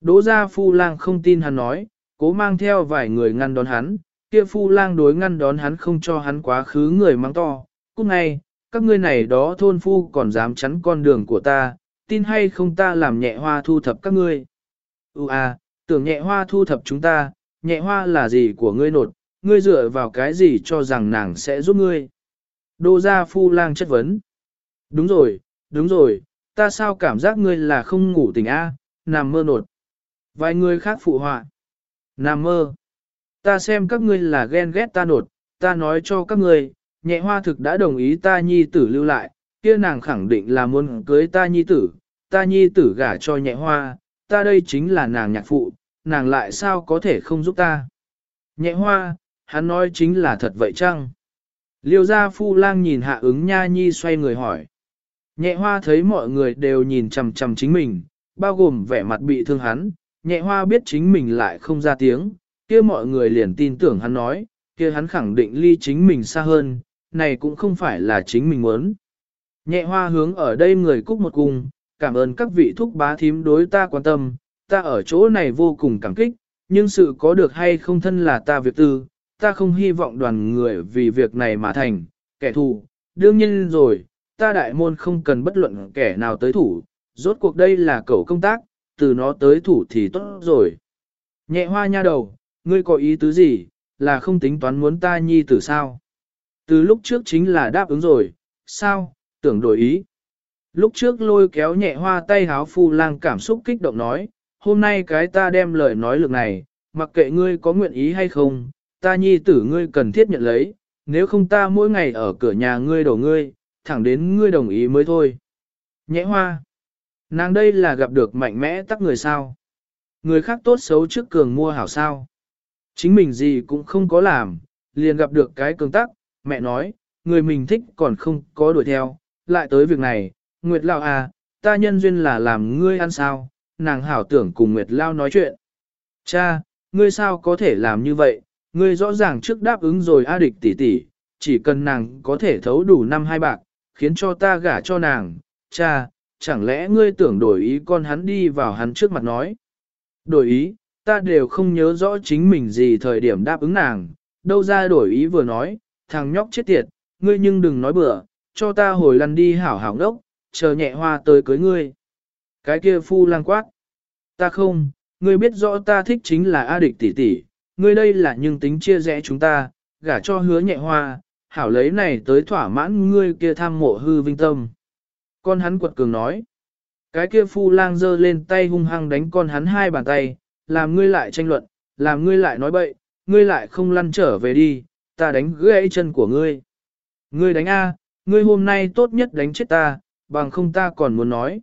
Đỗ gia phu lang không tin hắn nói, cố mang theo vài người ngăn đón hắn, kia phu lang đối ngăn đón hắn không cho hắn quá khứ người mang to, cũng ngay, các ngươi này đó thôn phu còn dám chắn con đường của ta, tin hay không ta làm nhẹ hoa thu thập các ngươi. Ú à, tưởng nhẹ hoa thu thập chúng ta, nhẹ hoa là gì của ngươi nột, ngươi dựa vào cái gì cho rằng nàng sẽ giúp ngươi. Đô gia phu lang chất vấn. Đúng rồi, đúng rồi, ta sao cảm giác ngươi là không ngủ tỉnh A, nằm mơ nột. Vài người khác phụ họa. Nằm mơ. Ta xem các ngươi là ghen ghét ta nột, ta nói cho các ngươi, nhẹ hoa thực đã đồng ý ta nhi tử lưu lại, kia nàng khẳng định là muốn cưới ta nhi tử, ta nhi tử gả cho nhẹ hoa, ta đây chính là nàng nhạc phụ, nàng lại sao có thể không giúp ta. Nhẹ hoa, hắn nói chính là thật vậy chăng? Liêu gia phu lang nhìn hạ ứng nha nhi xoay người hỏi. Nhẹ hoa thấy mọi người đều nhìn chằm chằm chính mình, bao gồm vẻ mặt bị thương hắn, nhẹ hoa biết chính mình lại không ra tiếng, kia mọi người liền tin tưởng hắn nói, kia hắn khẳng định ly chính mình xa hơn, này cũng không phải là chính mình muốn. Nhẹ hoa hướng ở đây người cúc một cung, cảm ơn các vị thúc bá thím đối ta quan tâm, ta ở chỗ này vô cùng cảm kích, nhưng sự có được hay không thân là ta việc tư, ta không hy vọng đoàn người vì việc này mà thành, kẻ thù, đương nhiên rồi, ta đại môn không cần bất luận kẻ nào tới thủ, rốt cuộc đây là cậu công tác, từ nó tới thủ thì tốt rồi. Nhẹ hoa nha đầu, ngươi có ý tứ gì, là không tính toán muốn ta nhi tử sao? Từ lúc trước chính là đáp ứng rồi, sao, tưởng đổi ý. Lúc trước lôi kéo nhẹ hoa tay háo phu lang cảm xúc kích động nói, hôm nay cái ta đem lời nói lực này, mặc kệ ngươi có nguyện ý hay không, ta nhi tử ngươi cần thiết nhận lấy, nếu không ta mỗi ngày ở cửa nhà ngươi đổ ngươi, thẳng đến ngươi đồng ý mới thôi. Nhẽ hoa, nàng đây là gặp được mạnh mẽ tắc người sao. Người khác tốt xấu trước cường mua hảo sao. Chính mình gì cũng không có làm, liền gặp được cái cường tắc, mẹ nói, người mình thích còn không có đuổi theo, lại tới việc này, Nguyệt Lao à, ta nhân duyên là làm ngươi ăn sao, nàng hảo tưởng cùng Nguyệt Lao nói chuyện. Cha, ngươi sao có thể làm như vậy, ngươi rõ ràng trước đáp ứng rồi A địch tỷ tỷ, chỉ cần nàng có thể thấu đủ năm hai bạc, khiến cho ta gả cho nàng, cha, chẳng lẽ ngươi tưởng đổi ý con hắn đi vào hắn trước mặt nói. Đổi ý, ta đều không nhớ rõ chính mình gì thời điểm đáp ứng nàng, đâu ra đổi ý vừa nói, thằng nhóc chết tiệt, ngươi nhưng đừng nói bừa, cho ta hồi lăn đi hảo hảo đốc, chờ nhẹ hoa tới cưới ngươi. Cái kia phu lang quát. Ta không, ngươi biết rõ ta thích chính là A địch tỷ tỷ, ngươi đây là nhưng tính chia rẽ chúng ta, gả cho hứa nhẹ hoa, hảo lấy này tới thỏa mãn ngươi kia tham mộ hư vinh tâm. Con hắn quật cường nói. Cái kia phu lang giơ lên tay hung hăng đánh con hắn hai bàn tay, làm ngươi lại tranh luận, làm ngươi lại nói bậy, ngươi lại không lăn trở về đi, ta đánh gãy chân của ngươi. Ngươi đánh A, ngươi hôm nay tốt nhất đánh chết ta, bằng không ta còn muốn nói.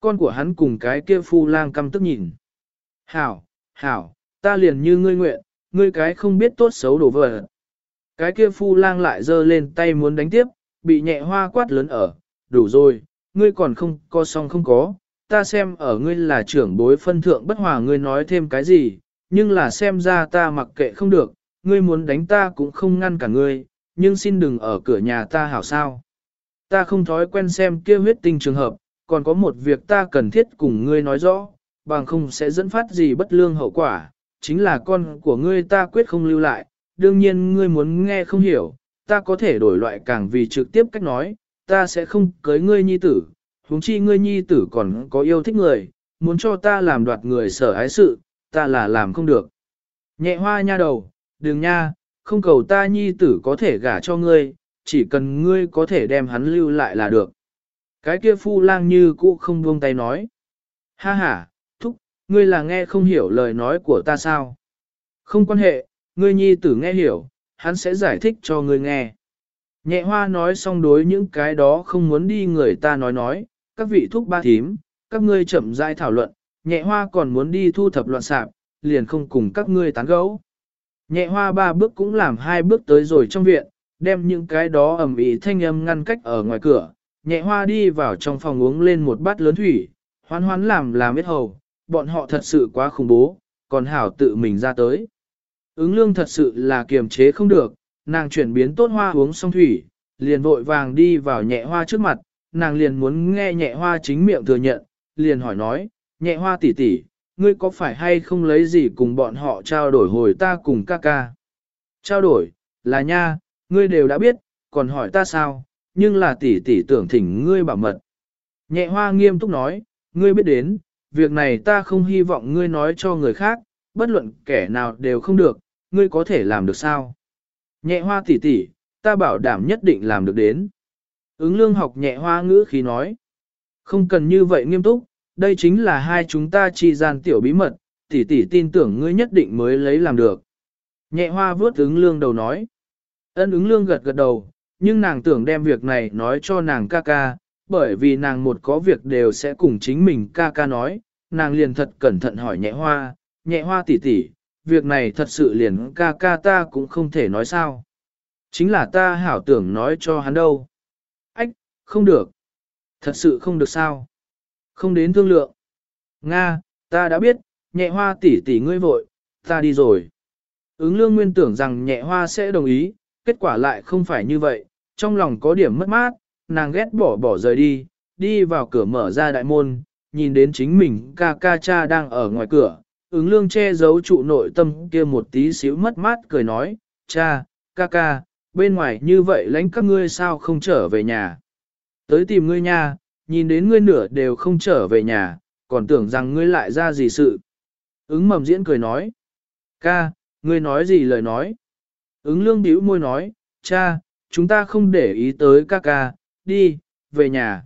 Con của hắn cùng cái kia phu lang căm tức nhìn. Hảo, hảo, ta liền như ngươi nguyện, ngươi cái không biết tốt xấu đổ vỡ. Cái kia phu lang lại giơ lên tay muốn đánh tiếp, bị nhẹ hoa quát lớn ở, đủ rồi, ngươi còn không có xong không có, ta xem ở ngươi là trưởng bối phân thượng bất hòa ngươi nói thêm cái gì, nhưng là xem ra ta mặc kệ không được, ngươi muốn đánh ta cũng không ngăn cả ngươi, nhưng xin đừng ở cửa nhà ta hảo sao. Ta không thói quen xem kia huyết tinh trường hợp, còn có một việc ta cần thiết cùng ngươi nói rõ, bằng không sẽ dẫn phát gì bất lương hậu quả, chính là con của ngươi ta quyết không lưu lại, đương nhiên ngươi muốn nghe không hiểu, ta có thể đổi loại càng vì trực tiếp cách nói, ta sẽ không cưới ngươi nhi tử, huống chi ngươi nhi tử còn có yêu thích người, muốn cho ta làm đoạt người sở ái sự, ta là làm không được. Nhẹ hoa nha đầu, đừng nha, không cầu ta nhi tử có thể gả cho ngươi, chỉ cần ngươi có thể đem hắn lưu lại là được. Cái kia phu lang như cũ không buông tay nói. Ha ha, thúc, ngươi là nghe không hiểu lời nói của ta sao? Không quan hệ, ngươi nhi tử nghe hiểu, hắn sẽ giải thích cho ngươi nghe. Nhẹ hoa nói xong đối những cái đó không muốn đi người ta nói nói, các vị thúc ba thím, các ngươi chậm rãi thảo luận, nhẹ hoa còn muốn đi thu thập loạn sạp, liền không cùng các ngươi tán gẫu. Nhẹ hoa ba bước cũng làm hai bước tới rồi trong viện, đem những cái đó ẩm ý thanh âm ngăn cách ở ngoài cửa. Nhẹ hoa đi vào trong phòng uống lên một bát lớn thủy, hoán hoán làm làm biết hầu, bọn họ thật sự quá khủng bố, còn hảo tự mình ra tới. Ứng lương thật sự là kiềm chế không được, nàng chuyển biến tốt hoa uống xong thủy, liền vội vàng đi vào nhẹ hoa trước mặt, nàng liền muốn nghe nhẹ hoa chính miệng thừa nhận, liền hỏi nói, nhẹ hoa tỷ tỷ, ngươi có phải hay không lấy gì cùng bọn họ trao đổi hồi ta cùng ca ca? Trao đổi, là nha, ngươi đều đã biết, còn hỏi ta sao, nhưng là tỷ tỷ tưởng thỉnh ngươi bảo mật. Nhẹ hoa nghiêm túc nói, ngươi biết đến, việc này ta không hy vọng ngươi nói cho người khác, bất luận kẻ nào đều không được, ngươi có thể làm được sao? Nhẹ hoa tỷ tỷ, ta bảo đảm nhất định làm được đến. Ứng lương học nhẹ hoa ngữ khí nói. Không cần như vậy nghiêm túc, đây chính là hai chúng ta chi gian tiểu bí mật, tỷ tỷ tin tưởng ngươi nhất định mới lấy làm được. Nhẹ hoa vướt ứng lương đầu nói. Ân ứng lương gật gật đầu, nhưng nàng tưởng đem việc này nói cho nàng ca ca, bởi vì nàng một có việc đều sẽ cùng chính mình ca ca nói, nàng liền thật cẩn thận hỏi nhẹ hoa, nhẹ hoa tỷ tỷ, việc này thật sự liền ca ca ta cũng không thể nói sao. Chính là ta hảo tưởng nói cho hắn đâu. Ách, không được. Thật sự không được sao. Không đến thương lượng. Nga, ta đã biết, nhẹ hoa tỷ tỷ ngươi vội, ta đi rồi. Ứng lương nguyên tưởng rằng nhẹ hoa sẽ đồng ý, kết quả lại không phải như vậy, trong lòng có điểm mất mát, nàng ghét bỏ bỏ rời đi, đi vào cửa mở ra đại môn, nhìn đến chính mình ca ca cha đang ở ngoài cửa, ứng lương che giấu trụ nội tâm kia một tí xíu mất mát cười nói, cha, ca ca, bên ngoài như vậy lãnh các ngươi sao không trở về nhà. Tới tìm ngươi nha, nhìn đến ngươi nửa đều không trở về nhà, còn tưởng rằng ngươi lại ra gì sự. Ứng mầm diễn cười nói, ca, ngươi nói gì lời nói. Ứng lương bĩu môi nói, cha, chúng ta không để ý tới ca ca, đi, về nhà.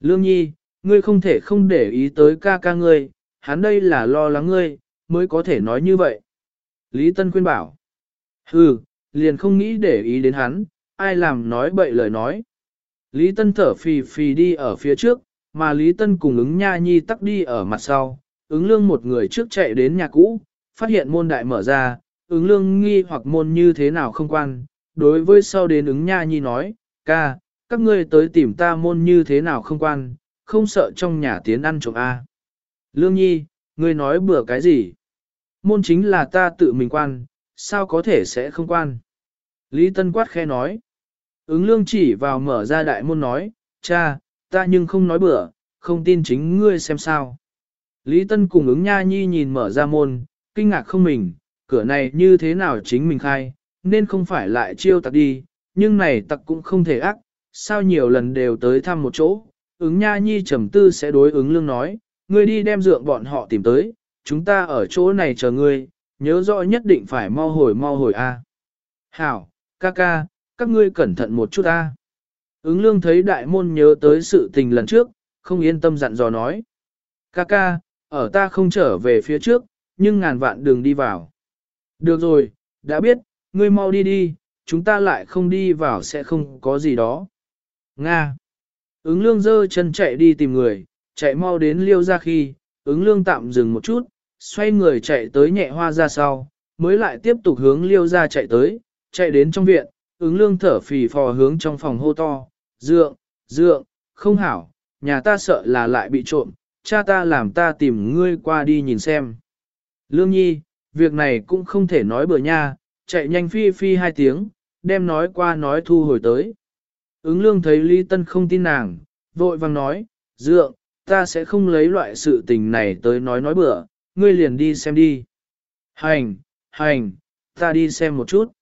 Lương nhi, ngươi không thể không để ý tới ca ca ngươi, hắn đây là lo lắng ngươi, mới có thể nói như vậy. Lý Tân khuyên bảo, hừ, liền không nghĩ để ý đến hắn, ai làm nói bậy lời nói. Lý Tân thở phì phì đi ở phía trước, mà Lý Tân cùng ứng nha nhi tắc đi ở mặt sau, ứng lương một người trước chạy đến nhà cũ, phát hiện môn đại mở ra, ứng lương nghi hoặc môn như thế nào không quan, đối với sau đến ứng nha nhi nói, ca, các ngươi tới tìm ta môn như thế nào không quan, không sợ trong nhà tiến ăn trộm A. Lương nhi, ngươi nói bừa cái gì? Môn chính là ta tự mình quan, sao có thể sẽ không quan? Lý Tân quát khe nói. Ứng lương chỉ vào mở ra đại môn nói, cha, ta nhưng không nói bừa, không tin chính ngươi xem sao. Lý Tân cùng ứng nha nhi nhìn mở ra môn, kinh ngạc không mình, cửa này như thế nào chính mình khai, nên không phải lại chiêu tặc đi, nhưng này tặc cũng không thể ác, sao nhiều lần đều tới thăm một chỗ. Ứng nha nhi trầm tư sẽ đối ứng lương nói, ngươi đi đem dượng bọn họ tìm tới, chúng ta ở chỗ này chờ ngươi, nhớ rõ nhất định phải mau hồi mau hồi a. Hảo, ca ca, các ngươi cẩn thận một chút a. Ứng lương thấy đại môn nhớ tới sự tình lần trước, không yên tâm dặn dò nói. Ca ca, ở ta không trở về phía trước, nhưng ngàn vạn đường đi vào. Được rồi, đã biết, ngươi mau đi đi, chúng ta lại không đi vào sẽ không có gì đó. Nga. Ứng lương dơ chân chạy đi tìm người, chạy mau đến liêu ra khi, ứng lương tạm dừng một chút, xoay người chạy tới nhẹ hoa ra sau, mới lại tiếp tục hướng liêu ra chạy tới, chạy đến trong viện, ứng lương thở phì phò hướng trong phòng hô to, dượng, dượng, không hảo, nhà ta sợ là lại bị trộm, cha ta làm ta tìm ngươi qua đi nhìn xem. Lương nhi, việc này cũng không thể nói bừa nha, chạy nhanh phi phi hai tiếng, đem nói qua nói thu hồi tới. Ứng lương thấy Lý Tân không tin nàng, vội vàng nói, dượng, ta sẽ không lấy loại sự tình này tới nói nói bừa, ngươi liền đi xem đi. Hành, hành, ta đi xem một chút.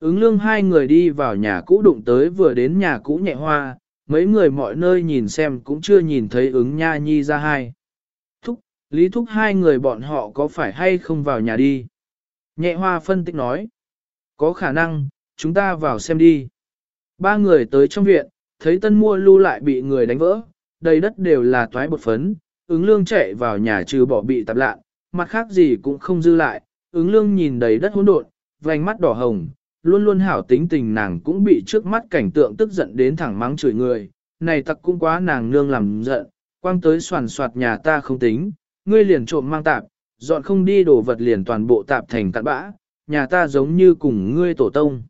Ứng lương hai người đi vào nhà cũ đụng tới vừa đến nhà cũ nhẹ hoa, mấy người mọi nơi nhìn xem cũng chưa nhìn thấy ứng nha nhi ra hai. Thúc, lý thúc hai người bọn họ có phải hay không vào nhà đi? Nhẹ hoa phân tích nói. Có khả năng, chúng ta vào xem đi. Ba người tới trong viện, thấy tân mua lưu lại bị người đánh vỡ, đầy đất đều là toái bột phấn, ứng lương chạy vào nhà trừ bỏ bị tạp lạ, mặt khác gì cũng không dư lại, ứng lương nhìn đầy đất hỗn độn, vành mắt đỏ hồng, luôn luôn hảo tính tình nàng cũng bị trước mắt cảnh tượng tức giận đến thẳng mắng chửi người, này tặc cũng quá nàng nương làm giận, quang tới soàn soạt nhà ta không tính, ngươi liền trộm mang tạp, dọn không đi đổ vật liền toàn bộ tạp thành cặn bã, nhà ta giống như cùng ngươi tổ tông.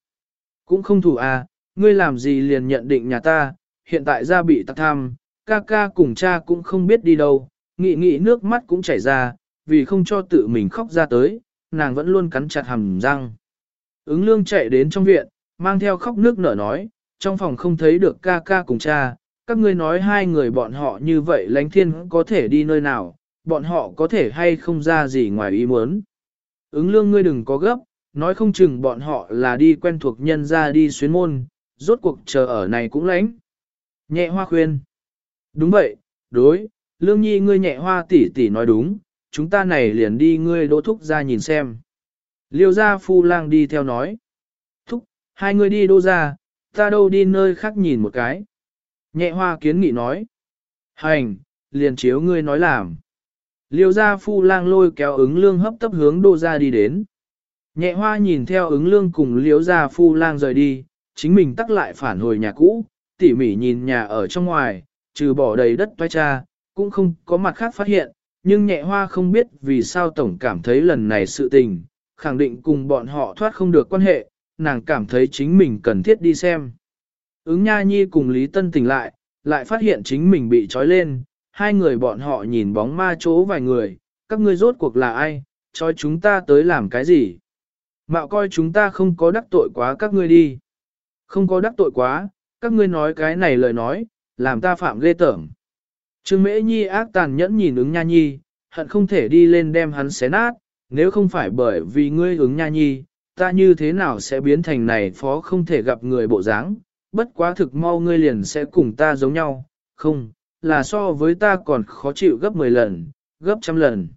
Cũng không thủ à, ngươi làm gì liền nhận định nhà ta, hiện tại ra bị tặc tham, ca ca cùng cha cũng không biết đi đâu, nghị nghị nước mắt cũng chảy ra, vì không cho tự mình khóc ra tới, nàng vẫn luôn cắn chặt hàm răng. Ứng lương chạy đến trong viện, mang theo khóc nước nở nói, trong phòng không thấy được ca ca cùng cha, các ngươi nói hai người bọn họ như vậy lánh thiên có thể đi nơi nào, bọn họ có thể hay không ra gì ngoài ý muốn. Ứng lương ngươi đừng có gấp, nói không chừng bọn họ là đi quen thuộc nhân ra đi xuyến môn, rốt cuộc chờ ở này cũng lánh. Nhẹ hoa khuyên. Đúng vậy, đối, lương nhi ngươi nhẹ hoa tỷ tỷ nói đúng, chúng ta này liền đi ngươi đỗ thúc ra nhìn xem. Liêu gia phu lang đi theo nói. Thúc, hai người đi đô ra, ta đâu đi nơi khác nhìn một cái. Nhẹ hoa kiến nghị nói. Hành, liền chiếu ngươi nói làm. Liêu gia phu lang lôi kéo ứng lương hấp tấp hướng đô ra đi đến. Nhẹ hoa nhìn theo ứng lương cùng liêu gia phu lang rời đi, chính mình tắc lại phản hồi nhà cũ, tỉ mỉ nhìn nhà ở trong ngoài, trừ bỏ đầy đất toai cha, cũng không có mặt khác phát hiện, nhưng nhẹ hoa không biết vì sao tổng cảm thấy lần này sự tình, khẳng định cùng bọn họ thoát không được quan hệ, nàng cảm thấy chính mình cần thiết đi xem. Ứng Nha Nhi cùng Lý Tân tỉnh lại, lại phát hiện chính mình bị trói lên, hai người bọn họ nhìn bóng ma chỗ vài người, các ngươi rốt cuộc là ai, trói chúng ta tới làm cái gì. Mạo coi chúng ta không có đắc tội quá các ngươi đi. Không có đắc tội quá, các ngươi nói cái này lời nói, làm ta phạm ghê tởm. Trương Mễ Nhi ác tàn nhẫn nhìn ứng Nha Nhi, hận không thể đi lên đem hắn xé nát, nếu không phải bởi vì ngươi ứng Nha Nhi, ta như thế nào sẽ biến thành này phó không thể gặp người bộ dáng, bất quá thực mau ngươi liền sẽ cùng ta giống nhau, không, là so với ta còn khó chịu gấp 10 lần, gấp trăm lần.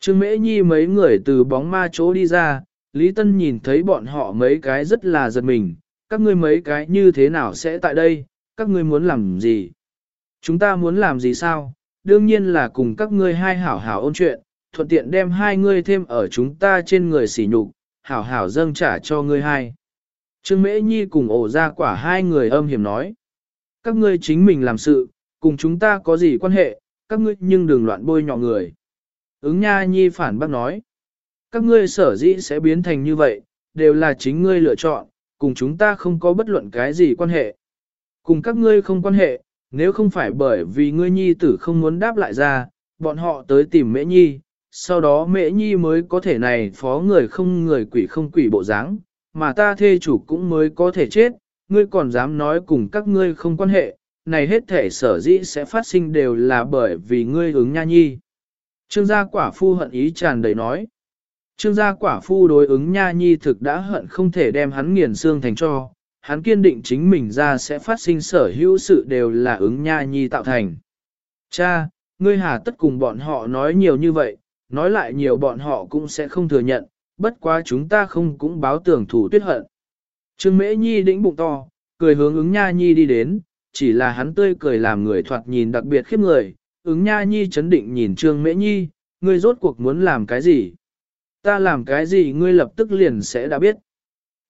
Trương Mễ Nhi mấy người từ bóng ma chỗ đi ra, Lý Tân nhìn thấy bọn họ mấy cái rất là giật mình, các ngươi mấy cái như thế nào sẽ tại đây, các ngươi muốn làm gì? Chúng ta muốn làm gì sao? Đương nhiên là cùng các ngươi hai hảo hảo ôn chuyện, thuận tiện đem hai ngươi thêm ở chúng ta trên người sỉ nhục, hảo hảo dâng trả cho ngươi hai. Trương Mễ Nhi cùng ổ ra quả hai người âm hiểm nói. Các ngươi chính mình làm sự, cùng chúng ta có gì quan hệ, các ngươi nhưng đừng loạn bôi nhọ người. Ứng Nha Nhi phản bác nói. Các ngươi sở dĩ sẽ biến thành như vậy, đều là chính ngươi lựa chọn, cùng chúng ta không có bất luận cái gì quan hệ. Cùng các ngươi không quan hệ, nếu không phải bởi vì ngươi nhi tử không muốn đáp lại ra, bọn họ tới tìm mễ nhi, sau đó mễ nhi mới có thể này phó người không người quỷ không quỷ bộ dáng, mà ta thê chủ cũng mới có thể chết, ngươi còn dám nói cùng các ngươi không quan hệ, này hết thể sở dĩ sẽ phát sinh đều là bởi vì ngươi ứng nha nhi. Trương gia quả phu hận ý tràn đầy nói. Trương gia quả phu đối ứng nha nhi thực đã hận không thể đem hắn nghiền xương thành cho, hắn kiên định chính mình ra sẽ phát sinh sở hữu sự đều là ứng nha nhi tạo thành. Cha, ngươi hà tất cùng bọn họ nói nhiều như vậy, nói lại nhiều bọn họ cũng sẽ không thừa nhận, bất quá chúng ta không cũng báo tưởng thủ tuyết hận. Trương Mễ Nhi đĩnh bụng to, cười hướng ứng nha nhi đi đến, chỉ là hắn tươi cười làm người thoạt nhìn đặc biệt khiếp người, ứng nha nhi chấn định nhìn Trương Mễ Nhi, ngươi rốt cuộc muốn làm cái gì? Ta làm cái gì ngươi lập tức liền sẽ đã biết.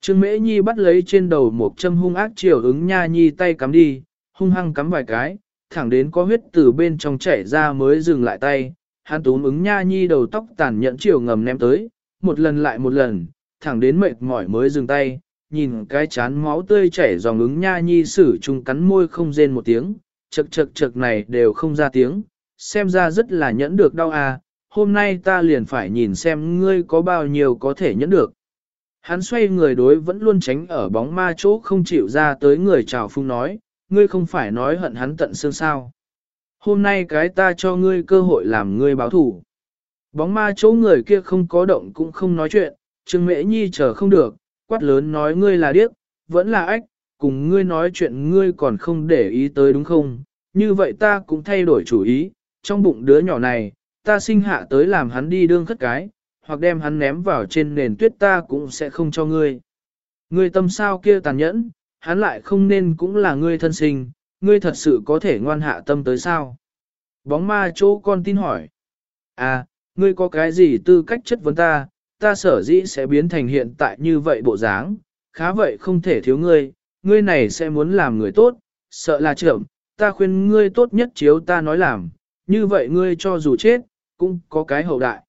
Trương Mễ Nhi bắt lấy trên đầu một châm hung ác chiều ứng nha nhi tay cắm đi, hung hăng cắm vài cái, thẳng đến có huyết từ bên trong chảy ra mới dừng lại tay. Hắn túm ứng nha nhi đầu tóc tàn nhẫn chiều ngầm ném tới, một lần lại một lần, thẳng đến mệt mỏi mới dừng tay, nhìn cái chán máu tươi chảy dòng ứng nha nhi sử trùng cắn môi không rên một tiếng, chật chật chật này đều không ra tiếng, xem ra rất là nhẫn được đau à, hôm nay ta liền phải nhìn xem ngươi có bao nhiêu có thể nhẫn được. Hắn xoay người đối vẫn luôn tránh ở bóng ma chỗ không chịu ra tới người chào phung nói, ngươi không phải nói hận hắn tận xương sao. Hôm nay cái ta cho ngươi cơ hội làm ngươi báo thủ. Bóng ma chỗ người kia không có động cũng không nói chuyện, Trương Mễ Nhi chờ không được, quát lớn nói ngươi là điếc, vẫn là ách, cùng ngươi nói chuyện ngươi còn không để ý tới đúng không? Như vậy ta cũng thay đổi chủ ý, trong bụng đứa nhỏ này, ta sinh hạ tới làm hắn đi đương khất cái, hoặc đem hắn ném vào trên nền tuyết ta cũng sẽ không cho ngươi. Ngươi tâm sao kia tàn nhẫn, hắn lại không nên cũng là ngươi thân sinh, ngươi thật sự có thể ngoan hạ tâm tới sao? Bóng ma chỗ con tin hỏi. À, ngươi có cái gì tư cách chất vấn ta, ta sở dĩ sẽ biến thành hiện tại như vậy bộ dáng, khá vậy không thể thiếu ngươi, ngươi này sẽ muốn làm người tốt, sợ là trưởng, ta khuyên ngươi tốt nhất chiếu ta nói làm, như vậy ngươi cho dù chết, cũng có cái hậu đại.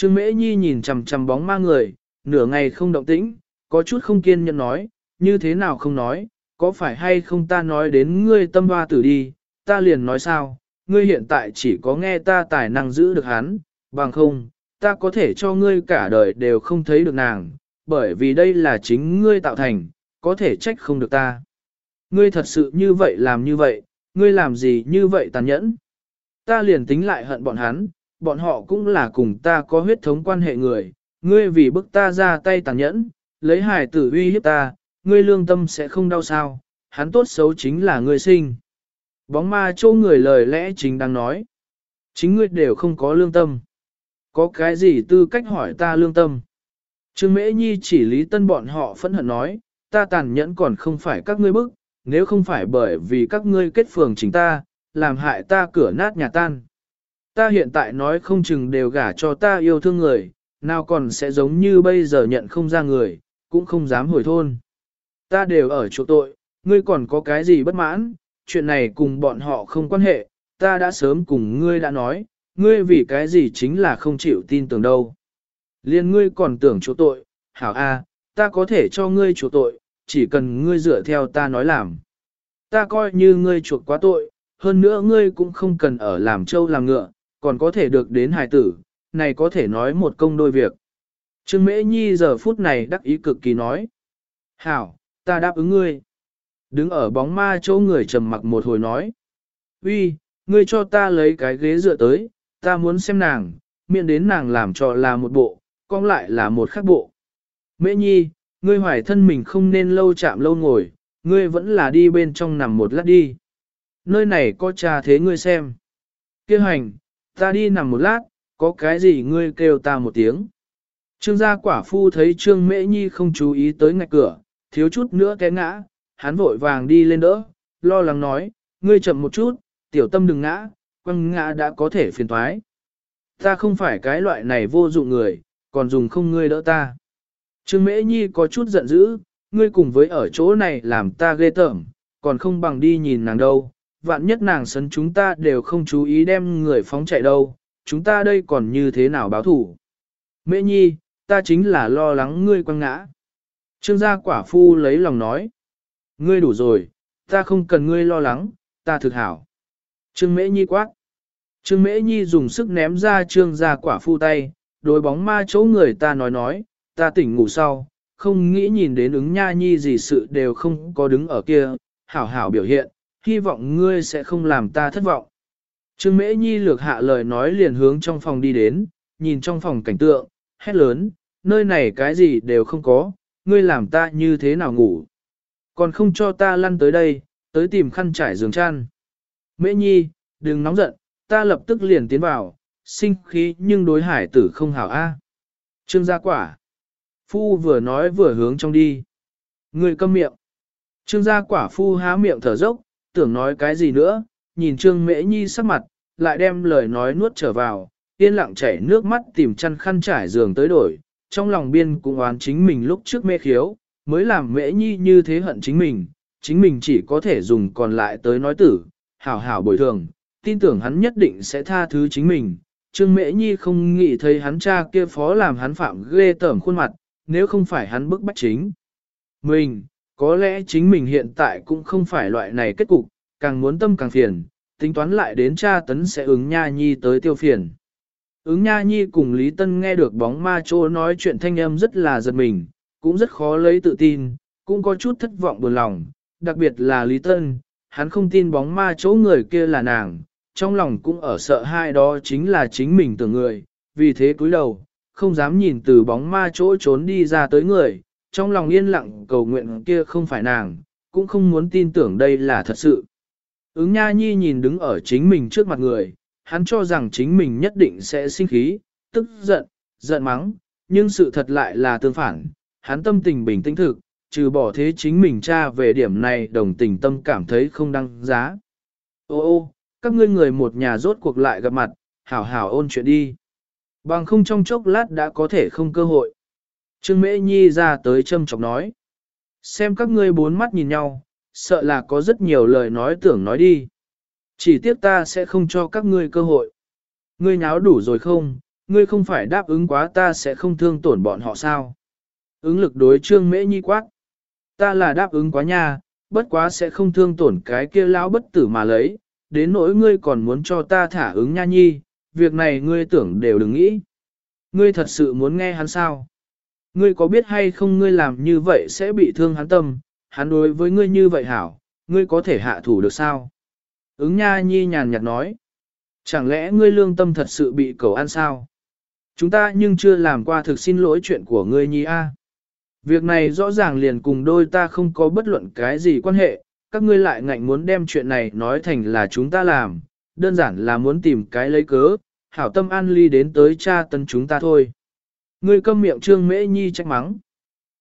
Trương Mễ Nhi nhìn chằm chằm bóng ma người, nửa ngày không động tĩnh, có chút không kiên nhẫn nói, như thế nào không nói, có phải hay không ta nói đến ngươi tâm hoa tử đi, ta liền nói sao, ngươi hiện tại chỉ có nghe ta tài năng giữ được hắn, bằng không, ta có thể cho ngươi cả đời đều không thấy được nàng, bởi vì đây là chính ngươi tạo thành, có thể trách không được ta. Ngươi thật sự như vậy làm như vậy, ngươi làm gì như vậy tàn nhẫn. Ta liền tính lại hận bọn hắn, bọn họ cũng là cùng ta có huyết thống quan hệ người, ngươi vì bức ta ra tay tàn nhẫn, lấy hải tử uy hiếp ta, ngươi lương tâm sẽ không đau sao, hắn tốt xấu chính là ngươi sinh. Bóng ma châu người lời lẽ chính đang nói. Chính ngươi đều không có lương tâm. Có cái gì tư cách hỏi ta lương tâm? Trương Mễ Nhi chỉ lý tân bọn họ phẫn hận nói, ta tàn nhẫn còn không phải các ngươi bức, nếu không phải bởi vì các ngươi kết phường chính ta, làm hại ta cửa nát nhà tan. Ta hiện tại nói không chừng đều gả cho ta yêu thương người, nào còn sẽ giống như bây giờ nhận không ra người, cũng không dám hồi thôn. Ta đều ở chỗ tội, ngươi còn có cái gì bất mãn, chuyện này cùng bọn họ không quan hệ, ta đã sớm cùng ngươi đã nói, ngươi vì cái gì chính là không chịu tin tưởng đâu. Liên ngươi còn tưởng chỗ tội, hảo a, ta có thể cho ngươi chỗ tội, chỉ cần ngươi dựa theo ta nói làm. Ta coi như ngươi chuộc quá tội, hơn nữa ngươi cũng không cần ở làm trâu làm ngựa, còn có thể được đến hài tử, này có thể nói một công đôi việc. Trương Mễ Nhi giờ phút này đắc ý cực kỳ nói. Hảo, ta đáp ứng ngươi. Đứng ở bóng ma chỗ người trầm mặc một hồi nói. Uy, ngươi cho ta lấy cái ghế dựa tới, ta muốn xem nàng, miệng đến nàng làm cho là một bộ, con lại là một khác bộ. Mễ Nhi, ngươi hoài thân mình không nên lâu chạm lâu ngồi, ngươi vẫn là đi bên trong nằm một lát đi. Nơi này có trà thế ngươi xem. Kêu hành, ta đi nằm một lát, có cái gì ngươi kêu ta một tiếng. Trương gia quả phu thấy Trương Mễ Nhi không chú ý tới ngạch cửa, thiếu chút nữa té ngã, hắn vội vàng đi lên đỡ, lo lắng nói, ngươi chậm một chút, tiểu tâm đừng ngã, quăng ngã đã có thể phiền thoái. Ta không phải cái loại này vô dụng người, còn dùng không ngươi đỡ ta. Trương Mễ Nhi có chút giận dữ, ngươi cùng với ở chỗ này làm ta ghê tởm, còn không bằng đi nhìn nàng đâu, vạn nhất nàng sấn chúng ta đều không chú ý đem người phóng chạy đâu, chúng ta đây còn như thế nào báo thủ. Mễ Nhi, ta chính là lo lắng ngươi quăng ngã. Trương gia quả phu lấy lòng nói, ngươi đủ rồi, ta không cần ngươi lo lắng, ta thực hảo. Trương Mễ Nhi quát. Trương Mễ Nhi dùng sức ném ra trương gia quả phu tay, đối bóng ma chỗ người ta nói nói, ta tỉnh ngủ sau, không nghĩ nhìn đến ứng nha nhi gì sự đều không có đứng ở kia, hảo hảo biểu hiện, hy vọng ngươi sẽ không làm ta thất vọng. Trương Mễ Nhi lược hạ lời nói liền hướng trong phòng đi đến, nhìn trong phòng cảnh tượng, hét lớn, nơi này cái gì đều không có, ngươi làm ta như thế nào ngủ. Còn không cho ta lăn tới đây, tới tìm khăn trải giường chăn. Mễ Nhi, đừng nóng giận, ta lập tức liền tiến vào, sinh khí nhưng đối hải tử không hảo a. Trương gia quả. Phu vừa nói vừa hướng trong đi. Người câm miệng. Trương gia quả phu há miệng thở dốc, tưởng nói cái gì nữa, nhìn Trương Mễ Nhi sắc mặt, lại đem lời nói nuốt trở vào, yên lặng chảy nước mắt tìm chăn khăn trải giường tới đổi, trong lòng biên cũng oán chính mình lúc trước mê khiếu, mới làm mễ nhi như thế hận chính mình, chính mình chỉ có thể dùng còn lại tới nói tử, hảo hảo bồi thường, tin tưởng hắn nhất định sẽ tha thứ chính mình. Trương Mễ Nhi không nghĩ thấy hắn cha kia phó làm hắn phạm ghê tởm khuôn mặt, nếu không phải hắn bức bách chính. Mình, có lẽ chính mình hiện tại cũng không phải loại này kết cục, càng muốn tâm càng phiền, tính toán lại đến cha tấn sẽ ứng nha nhi tới tiêu phiền. Ứng nha nhi cùng Lý Tân nghe được bóng ma trô nói chuyện thanh âm rất là giật mình, cũng rất khó lấy tự tin, cũng có chút thất vọng buồn lòng, đặc biệt là Lý Tân, hắn không tin bóng ma chỗ người kia là nàng, trong lòng cũng ở sợ hai đó chính là chính mình tưởng người, vì thế cúi đầu, không dám nhìn từ bóng ma chỗ trốn đi ra tới người, trong lòng yên lặng cầu nguyện kia không phải nàng, cũng không muốn tin tưởng đây là thật sự. Ứng Nha Nhi nhìn đứng ở chính mình trước mặt người, hắn cho rằng chính mình nhất định sẽ sinh khí, tức giận, giận mắng, nhưng sự thật lại là tương phản, hắn tâm tình bình tĩnh thực, trừ bỏ thế chính mình cha về điểm này đồng tình tâm cảm thấy không đăng giá. Ô ô, các ngươi người một nhà rốt cuộc lại gặp mặt, hảo hảo ôn chuyện đi. Bằng không trong chốc lát đã có thể không cơ hội. Trương Mễ Nhi ra tới châm chọc nói. Xem các ngươi bốn mắt nhìn nhau, sợ là có rất nhiều lời nói tưởng nói đi. Chỉ tiếc ta sẽ không cho các ngươi cơ hội. Ngươi nháo đủ rồi không, ngươi không phải đáp ứng quá ta sẽ không thương tổn bọn họ sao. Ứng lực đối Trương Mễ Nhi quát. Ta là đáp ứng quá nha, bất quá sẽ không thương tổn cái kia lão bất tử mà lấy, đến nỗi ngươi còn muốn cho ta thả ứng nha nhi, việc này ngươi tưởng đều đừng nghĩ. Ngươi thật sự muốn nghe hắn sao? Ngươi có biết hay không ngươi làm như vậy sẽ bị thương hắn tâm, hắn đối với ngươi như vậy hảo, ngươi có thể hạ thủ được sao? Ứng nha nhi nhàn nhạt nói. Chẳng lẽ ngươi lương tâm thật sự bị cầu ăn sao? Chúng ta nhưng chưa làm qua thực xin lỗi chuyện của ngươi nhi a. Việc này rõ ràng liền cùng đôi ta không có bất luận cái gì quan hệ, các ngươi lại ngạnh muốn đem chuyện này nói thành là chúng ta làm, đơn giản là muốn tìm cái lấy cớ, hảo tâm an ly đến tới cha tân chúng ta thôi. Ngươi câm miệng trương mễ nhi trách mắng.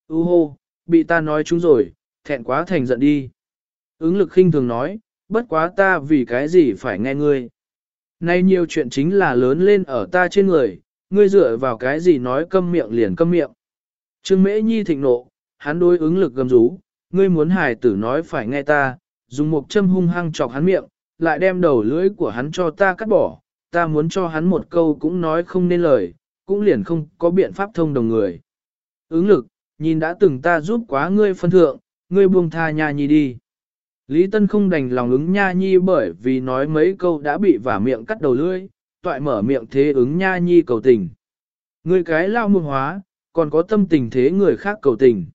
U hô, bị ta nói chúng rồi, thẹn quá thành giận đi. Ứng lực khinh thường nói, bất quá ta vì cái gì phải nghe ngươi. Nay nhiều chuyện chính là lớn lên ở ta trên người, ngươi dựa vào cái gì nói câm miệng liền câm miệng. Trương Mễ Nhi thịnh nộ, hắn đối ứng lực gầm rú, ngươi muốn hài tử nói phải nghe ta, dùng một châm hung hăng chọc hắn miệng, lại đem đầu lưỡi của hắn cho ta cắt bỏ, ta muốn cho hắn một câu cũng nói không nên lời, cũng liền không có biện pháp thông đồng người. Ứng lực, nhìn đã từng ta giúp quá ngươi phân thượng, ngươi buông tha nha nhi đi. Lý Tân không đành lòng ứng nha nhi bởi vì nói mấy câu đã bị vả miệng cắt đầu lưỡi, toại mở miệng thế ứng nha nhi cầu tình. Ngươi cái lao môn hóa, còn có tâm tình thế người khác cầu tình.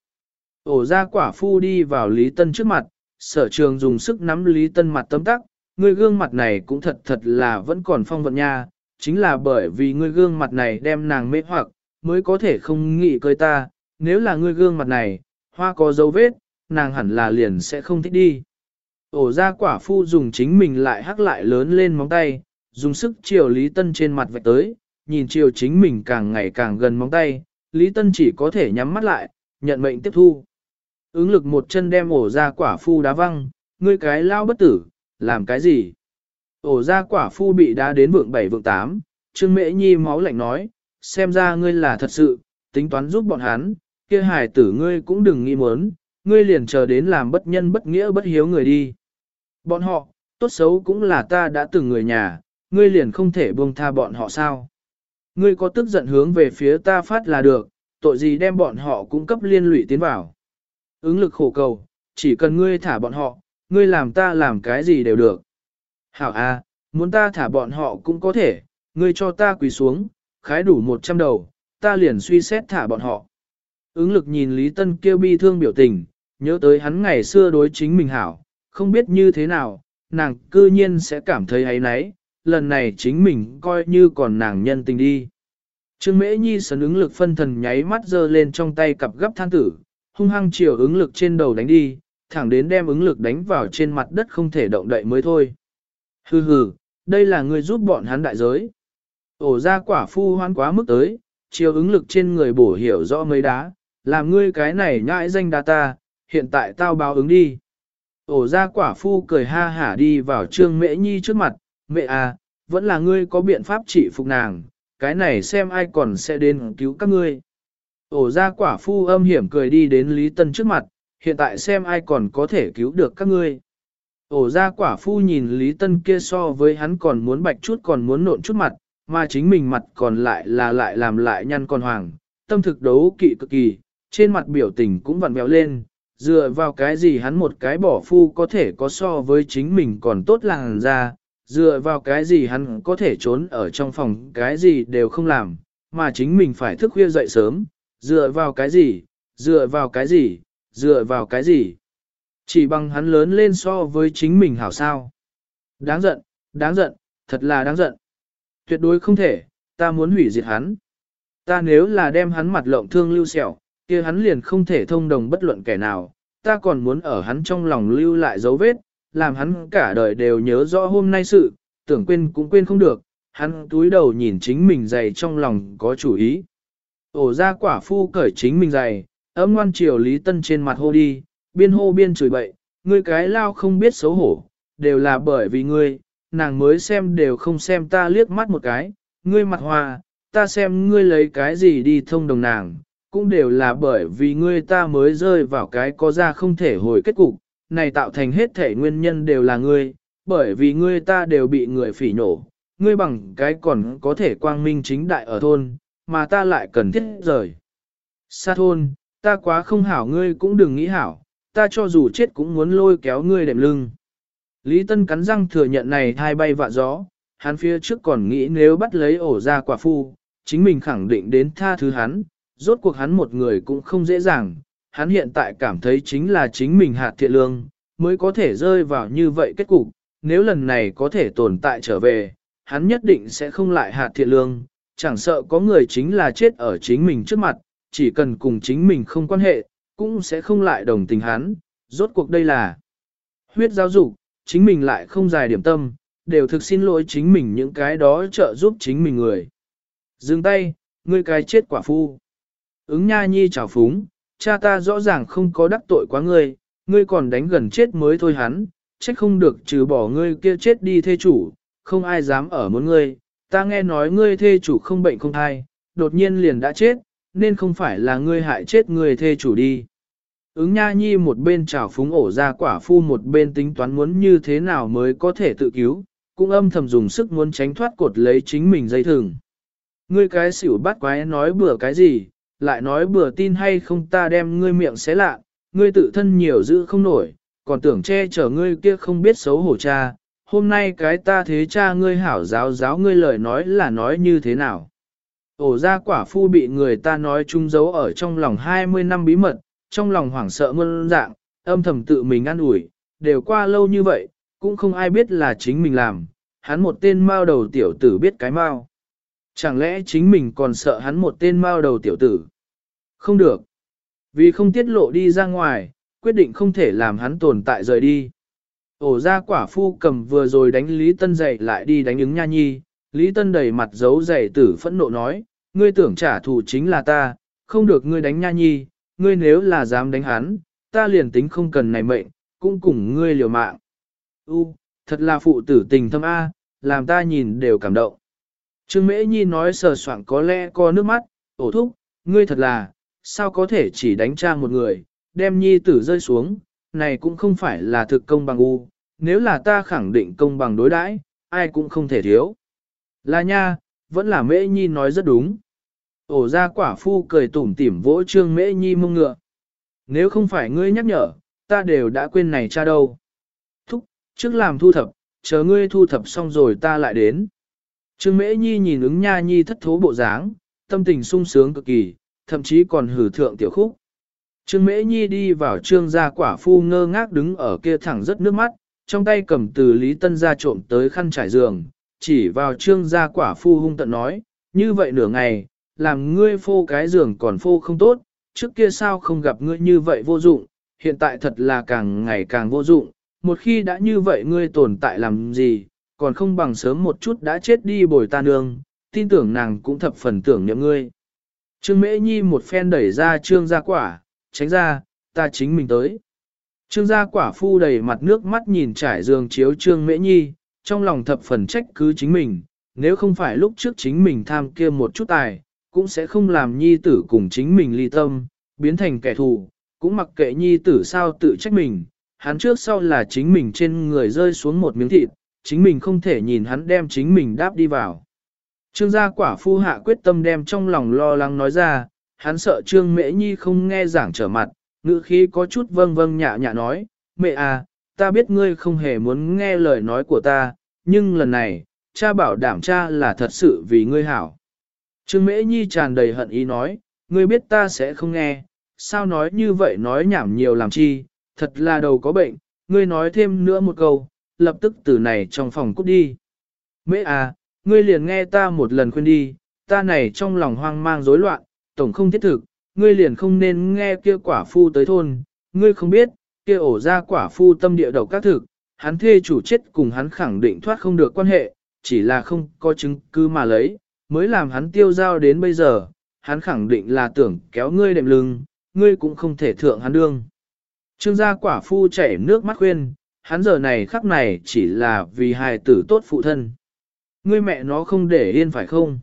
Ổ ra quả phu đi vào Lý Tân trước mặt, sở trường dùng sức nắm Lý Tân mặt tấm tắc, người gương mặt này cũng thật thật là vẫn còn phong vận nha, chính là bởi vì người gương mặt này đem nàng mê hoặc, mới có thể không nghĩ cười ta, nếu là người gương mặt này, hoa có dấu vết, nàng hẳn là liền sẽ không thích đi. Ổ ra quả phu dùng chính mình lại hắc lại lớn lên móng tay, dùng sức chiều Lý Tân trên mặt vạch tới, nhìn chiều chính mình càng ngày càng gần móng tay, Lý Tân chỉ có thể nhắm mắt lại, nhận mệnh tiếp thu. Ứng lực một chân đem ổ ra quả phu đá văng, ngươi cái lao bất tử, làm cái gì? Ổ ra quả phu bị đá đến vượng 7 vượng 8, Trương Mễ Nhi máu lạnh nói, xem ra ngươi là thật sự, tính toán giúp bọn hắn, kia hài tử ngươi cũng đừng nghi muốn, ngươi liền chờ đến làm bất nhân bất nghĩa bất hiếu người đi. Bọn họ, tốt xấu cũng là ta đã từng người nhà, ngươi liền không thể buông tha bọn họ sao? Ngươi có tức giận hướng về phía ta phát là được, tội gì đem bọn họ cung cấp liên lụy tiến vào. Ứng lực khổ cầu, chỉ cần ngươi thả bọn họ, ngươi làm ta làm cái gì đều được. Hảo A, muốn ta thả bọn họ cũng có thể, ngươi cho ta quỳ xuống, khái đủ 100 đầu, ta liền suy xét thả bọn họ. Ứng lực nhìn Lý Tân kêu bi thương biểu tình, nhớ tới hắn ngày xưa đối chính mình hảo, không biết như thế nào, nàng cư nhiên sẽ cảm thấy ấy nấy, lần này chính mình coi như còn nàng nhân tình đi. Trương Mễ Nhi sấn ứng lực phân thần nháy mắt giơ lên trong tay cặp gấp than tử, hung hăng chiều ứng lực trên đầu đánh đi, thẳng đến đem ứng lực đánh vào trên mặt đất không thể động đậy mới thôi. Hừ hừ, đây là người giúp bọn hắn đại giới. Ổ ra quả phu hoan quá mức tới, chiều ứng lực trên người bổ hiểu rõ mấy đá, làm ngươi cái này nhãi danh đa ta, hiện tại tao báo ứng đi. Ổ ra quả phu cười ha hả đi vào trương mễ nhi trước mặt, mẹ à, vẫn là ngươi có biện pháp trị phục nàng, cái này xem ai còn sẽ đến cứu các ngươi. Ổ ra quả phu âm hiểm cười đi đến Lý Tân trước mặt, hiện tại xem ai còn có thể cứu được các ngươi. Ổ ra quả phu nhìn Lý Tân kia so với hắn còn muốn bạch chút còn muốn nộn chút mặt, mà chính mình mặt còn lại là lại làm lại nhăn con hoàng, tâm thực đấu kỵ cực kỳ, trên mặt biểu tình cũng vặn vẹo lên, dựa vào cái gì hắn một cái bỏ phu có thể có so với chính mình còn tốt làng ra, dựa vào cái gì hắn có thể trốn ở trong phòng cái gì đều không làm, mà chính mình phải thức khuya dậy sớm, dựa vào cái gì, dựa vào cái gì, dựa vào cái gì. Chỉ bằng hắn lớn lên so với chính mình hảo sao. Đáng giận, đáng giận, thật là đáng giận. Tuyệt đối không thể, ta muốn hủy diệt hắn. Ta nếu là đem hắn mặt lộng thương lưu sẹo, kia hắn liền không thể thông đồng bất luận kẻ nào, ta còn muốn ở hắn trong lòng lưu lại dấu vết, làm hắn cả đời đều nhớ rõ hôm nay sự, tưởng quên cũng quên không được, hắn túi đầu nhìn chính mình dày trong lòng có chủ ý. Ổ ra quả phu cởi chính mình dày, ấm ngoan chiều Lý Tân trên mặt hô đi, biên hô biên chửi bậy, ngươi cái lao không biết xấu hổ, đều là bởi vì ngươi, nàng mới xem đều không xem ta liếc mắt một cái, ngươi mặt hòa, ta xem ngươi lấy cái gì đi thông đồng nàng, cũng đều là bởi vì ngươi ta mới rơi vào cái có ra không thể hồi kết cục, này tạo thành hết thể nguyên nhân đều là ngươi, bởi vì ngươi ta đều bị người phỉ nổ, ngươi bằng cái còn có thể quang minh chính đại ở thôn, mà ta lại cần thiết rời. xa thôn, ta quá không hảo ngươi cũng đừng nghĩ hảo, ta cho dù chết cũng muốn lôi kéo ngươi đệm lưng. Lý Tân cắn răng thừa nhận này hai bay vạ gió, hắn phía trước còn nghĩ nếu bắt lấy ổ ra quả phu, chính mình khẳng định đến tha thứ hắn, rốt cuộc hắn một người cũng không dễ dàng, hắn hiện tại cảm thấy chính là chính mình hạt thiện lương, mới có thể rơi vào như vậy kết cục, nếu lần này có thể tồn tại trở về, hắn nhất định sẽ không lại hạt thiện lương, chẳng sợ có người chính là chết ở chính mình trước mặt, chỉ cần cùng chính mình không quan hệ, cũng sẽ không lại đồng tình hắn, rốt cuộc đây là huyết giáo dục, chính mình lại không dài điểm tâm, đều thực xin lỗi chính mình những cái đó trợ giúp chính mình người. Dừng tay, ngươi cái chết quả phu. Ứng nha nhi chào phúng, cha ta rõ ràng không có đắc tội quá ngươi, ngươi còn đánh gần chết mới thôi hắn, trách không được trừ bỏ ngươi kia chết đi thê chủ, không ai dám ở muốn ngươi, ta nghe nói ngươi thê chủ không bệnh không thai, đột nhiên liền đã chết, nên không phải là ngươi hại chết người thê chủ đi. Ứng nha nhi một bên trào phúng ổ ra quả phu một bên tính toán muốn như thế nào mới có thể tự cứu, cũng âm thầm dùng sức muốn tránh thoát cột lấy chính mình dây thừng. Ngươi cái xỉu bắt quái nói bừa cái gì, lại nói bừa tin hay không ta đem ngươi miệng xé lạ, ngươi tự thân nhiều giữ không nổi, còn tưởng che chở ngươi kia không biết xấu hổ cha, hôm nay cái ta thế cha ngươi hảo giáo giáo ngươi lời nói là nói như thế nào. Ổ ra quả phu bị người ta nói chung giấu ở trong lòng 20 năm bí mật, trong lòng hoảng sợ mơn dạng, âm thầm tự mình ăn ủi đều qua lâu như vậy, cũng không ai biết là chính mình làm, hắn một tên mao đầu tiểu tử biết cái mao. Chẳng lẽ chính mình còn sợ hắn một tên mao đầu tiểu tử? Không được. Vì không tiết lộ đi ra ngoài, quyết định không thể làm hắn tồn tại rời đi. Ổ ra quả phu cầm vừa rồi đánh Lý Tân dậy lại đi đánh ứng nha nhi, Lý Tân đầy mặt giấu dày tử phẫn nộ nói, ngươi tưởng trả thù chính là ta, không được ngươi đánh nha nhi, ngươi nếu là dám đánh hắn, ta liền tính không cần này mệnh, cũng cùng ngươi liều mạng. U, thật là phụ tử tình thâm A, làm ta nhìn đều cảm động. Trương Mễ Nhi nói sờ soạng có lẽ có nước mắt, ổ thúc, ngươi thật là, sao có thể chỉ đánh cha một người, đem Nhi tử rơi xuống, này cũng không phải là thực công bằng u, nếu là ta khẳng định công bằng đối đãi, ai cũng không thể thiếu. Là nha, vẫn là Mễ Nhi nói rất đúng. Ổ ra quả phu cười tủm tỉm vỗ Trương Mễ Nhi mông ngựa. Nếu không phải ngươi nhắc nhở, ta đều đã quên này cha đâu. Thúc, trước làm thu thập, chờ ngươi thu thập xong rồi ta lại đến. Trương Mễ Nhi nhìn ứng nha nhi thất thố bộ dáng, tâm tình sung sướng cực kỳ, thậm chí còn hử thượng tiểu khúc. Trương Mễ Nhi đi vào trương gia quả phu ngơ ngác đứng ở kia thẳng rất nước mắt, trong tay cầm từ Lý Tân gia trộm tới khăn trải giường, chỉ vào trương gia quả phu hung tận nói, như vậy nửa ngày, làm ngươi phô cái giường còn phô không tốt, trước kia sao không gặp ngươi như vậy vô dụng, hiện tại thật là càng ngày càng vô dụng, một khi đã như vậy ngươi tồn tại làm gì, còn không bằng sớm một chút đã chết đi bồi ta nương, tin tưởng nàng cũng thập phần tưởng niệm ngươi. Trương Mễ Nhi một phen đẩy ra trương gia quả, tránh ra, ta chính mình tới. Trương gia quả phu đầy mặt nước mắt nhìn trải giường chiếu trương Mễ Nhi, trong lòng thập phần trách cứ chính mình, nếu không phải lúc trước chính mình tham kia một chút tài, cũng sẽ không làm nhi tử cùng chính mình ly tâm, biến thành kẻ thù, cũng mặc kệ nhi tử sao tự trách mình, hắn trước sau là chính mình trên người rơi xuống một miếng thịt, chính mình không thể nhìn hắn đem chính mình đáp đi vào. Trương gia quả phu hạ quyết tâm đem trong lòng lo lắng nói ra, hắn sợ Trương Mễ Nhi không nghe giảng trở mặt, ngữ khí có chút vâng vâng nhạ nhạ nói, mẹ à, ta biết ngươi không hề muốn nghe lời nói của ta, nhưng lần này, cha bảo đảm cha là thật sự vì ngươi hảo. Trương Mễ Nhi tràn đầy hận ý nói, ngươi biết ta sẽ không nghe, sao nói như vậy nói nhảm nhiều làm chi, thật là đầu có bệnh, ngươi nói thêm nữa một câu, lập tức từ này trong phòng cút đi. Mễ à, ngươi liền nghe ta một lần khuyên đi, ta này trong lòng hoang mang rối loạn, tổng không thiết thực, ngươi liền không nên nghe kia quả phu tới thôn, ngươi không biết, kia ổ ra quả phu tâm địa đầu các thực, hắn thê chủ chết cùng hắn khẳng định thoát không được quan hệ, chỉ là không có chứng cứ mà lấy, mới làm hắn tiêu giao đến bây giờ, hắn khẳng định là tưởng kéo ngươi đệm lưng, ngươi cũng không thể thượng hắn đương. Trương gia quả phu chảy nước mắt khuyên, hắn giờ này khắc này chỉ là vì hài tử tốt phụ thân. Ngươi mẹ nó không để yên phải không?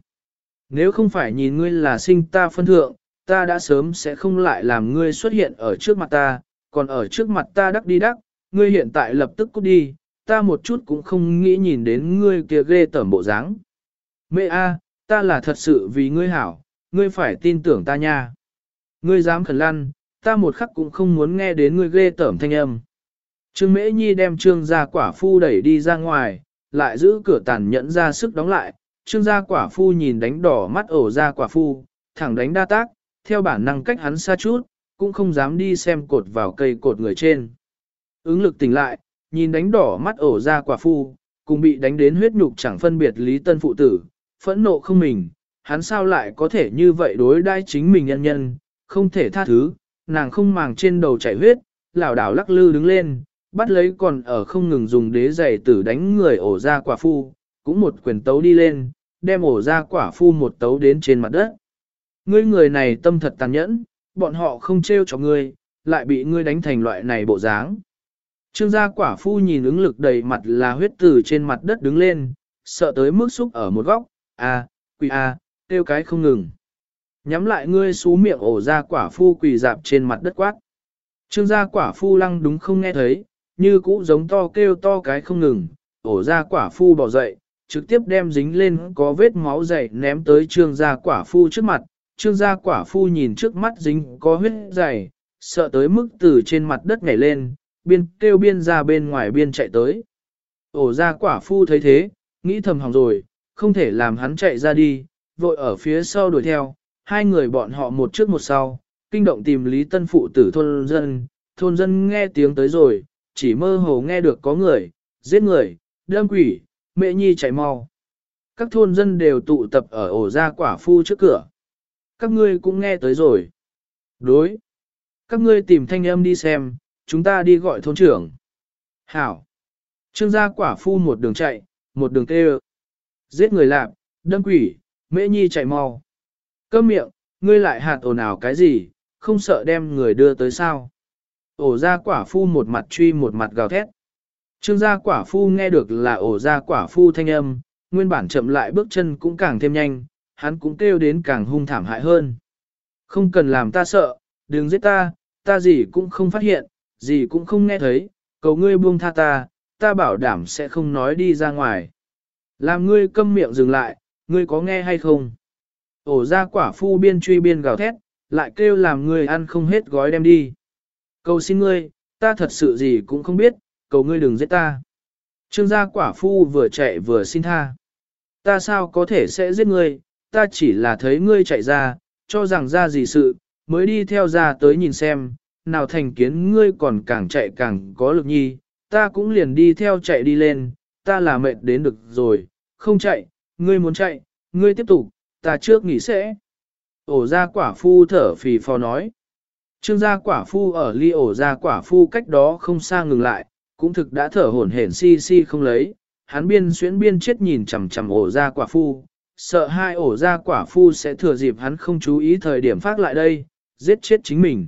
Nếu không phải nhìn ngươi là sinh ta phân thượng, ta đã sớm sẽ không lại làm ngươi xuất hiện ở trước mặt ta, còn ở trước mặt ta đắc đi đắc, ngươi hiện tại lập tức cút đi, ta một chút cũng không nghĩ nhìn đến ngươi kia ghê tởm bộ dáng. Mẹ a, ta là thật sự vì ngươi hảo, ngươi phải tin tưởng ta nha. Ngươi dám khẩn lăn, ta một khắc cũng không muốn nghe đến ngươi ghê tởm thanh âm. Trương Mễ Nhi đem trương gia quả phu đẩy đi ra ngoài, lại giữ cửa tàn nhẫn ra sức đóng lại. Trương gia quả phu nhìn đánh đỏ mắt ổ ra quả phu, thẳng đánh đa tác, theo bản năng cách hắn xa chút, cũng không dám đi xem cột vào cây cột người trên. Ứng lực tỉnh lại, nhìn đánh đỏ mắt ổ ra quả phu, cùng bị đánh đến huyết nhục chẳng phân biệt lý tân phụ tử, phẫn nộ không mình, hắn sao lại có thể như vậy đối đai chính mình nhân nhân, không thể tha thứ, nàng không màng trên đầu chảy huyết, lảo đảo lắc lư đứng lên, bắt lấy còn ở không ngừng dùng đế giày tử đánh người ổ ra quả phu, cũng một quyền tấu đi lên, đem ổ ra quả phu một tấu đến trên mặt đất. Ngươi người này tâm thật tàn nhẫn, bọn họ không trêu cho ngươi, lại bị ngươi đánh thành loại này bộ dáng. Trương gia quả phu nhìn ứng lực đầy mặt là huyết tử trên mặt đất đứng lên, sợ tới mức xúc ở một góc, a, quỳ a, tiêu cái không ngừng. Nhắm lại ngươi xú miệng ổ ra quả phu quỳ dạp trên mặt đất quát. Trương gia quả phu lăng đúng không nghe thấy, như cũ giống to kêu to cái không ngừng, ổ ra quả phu bỏ dậy, trực tiếp đem dính lên có vết máu dày ném tới trương gia quả phu trước mặt. Trương gia quả phu nhìn trước mắt dính có huyết dày, sợ tới mức từ trên mặt đất nhảy lên, biên kêu biên ra bên ngoài biên chạy tới. Ổ ra quả phu thấy thế, nghĩ thầm hỏng rồi, không thể làm hắn chạy ra đi, vội ở phía sau đuổi theo, hai người bọn họ một trước một sau, kinh động tìm Lý Tân Phụ tử thôn dân, thôn dân nghe tiếng tới rồi, chỉ mơ hồ nghe được có người, giết người, đâm quỷ, mẹ nhi chạy mau. Các thôn dân đều tụ tập ở ổ ra quả phu trước cửa. Các ngươi cũng nghe tới rồi. Đối. Các ngươi tìm thanh âm đi xem, chúng ta đi gọi thôn trưởng. Hảo. Trương gia quả phu một đường chạy, một đường kêu. Giết người lạp, đâm quỷ, mễ nhi chạy mau. Câm miệng, ngươi lại hạt ồn ào cái gì, không sợ đem người đưa tới sao. Ổ ra quả phu một mặt truy một mặt gào thét. Trương gia quả phu nghe được là ổ ra quả phu thanh âm, nguyên bản chậm lại bước chân cũng càng thêm nhanh, hắn cũng kêu đến càng hung thảm hại hơn. Không cần làm ta sợ, đừng giết ta, ta gì cũng không phát hiện, gì cũng không nghe thấy, cầu ngươi buông tha ta, ta bảo đảm sẽ không nói đi ra ngoài. Làm ngươi câm miệng dừng lại, ngươi có nghe hay không? Ổ ra quả phu biên truy biên gào thét, lại kêu làm ngươi ăn không hết gói đem đi. Cầu xin ngươi, ta thật sự gì cũng không biết, cầu ngươi đừng giết ta. Trương gia quả phu vừa chạy vừa xin tha. Ta sao có thể sẽ giết ngươi, ta chỉ là thấy ngươi chạy ra, cho rằng ra gì sự, mới đi theo ra tới nhìn xem, nào thành kiến ngươi còn càng chạy càng có lực nhi, ta cũng liền đi theo chạy đi lên, ta là mệt đến được rồi, không chạy, ngươi muốn chạy, ngươi tiếp tục, ta trước nghỉ sẽ. Ổ ra quả phu thở phì phò nói. Trương gia quả phu ở ly ổ ra quả phu cách đó không xa ngừng lại, cũng thực đã thở hổn hển si si không lấy, hắn biên xuyến biên chết nhìn chằm chằm ổ ra quả phu, sợ hai ổ ra quả phu sẽ thừa dịp hắn không chú ý thời điểm phát lại đây, giết chết chính mình.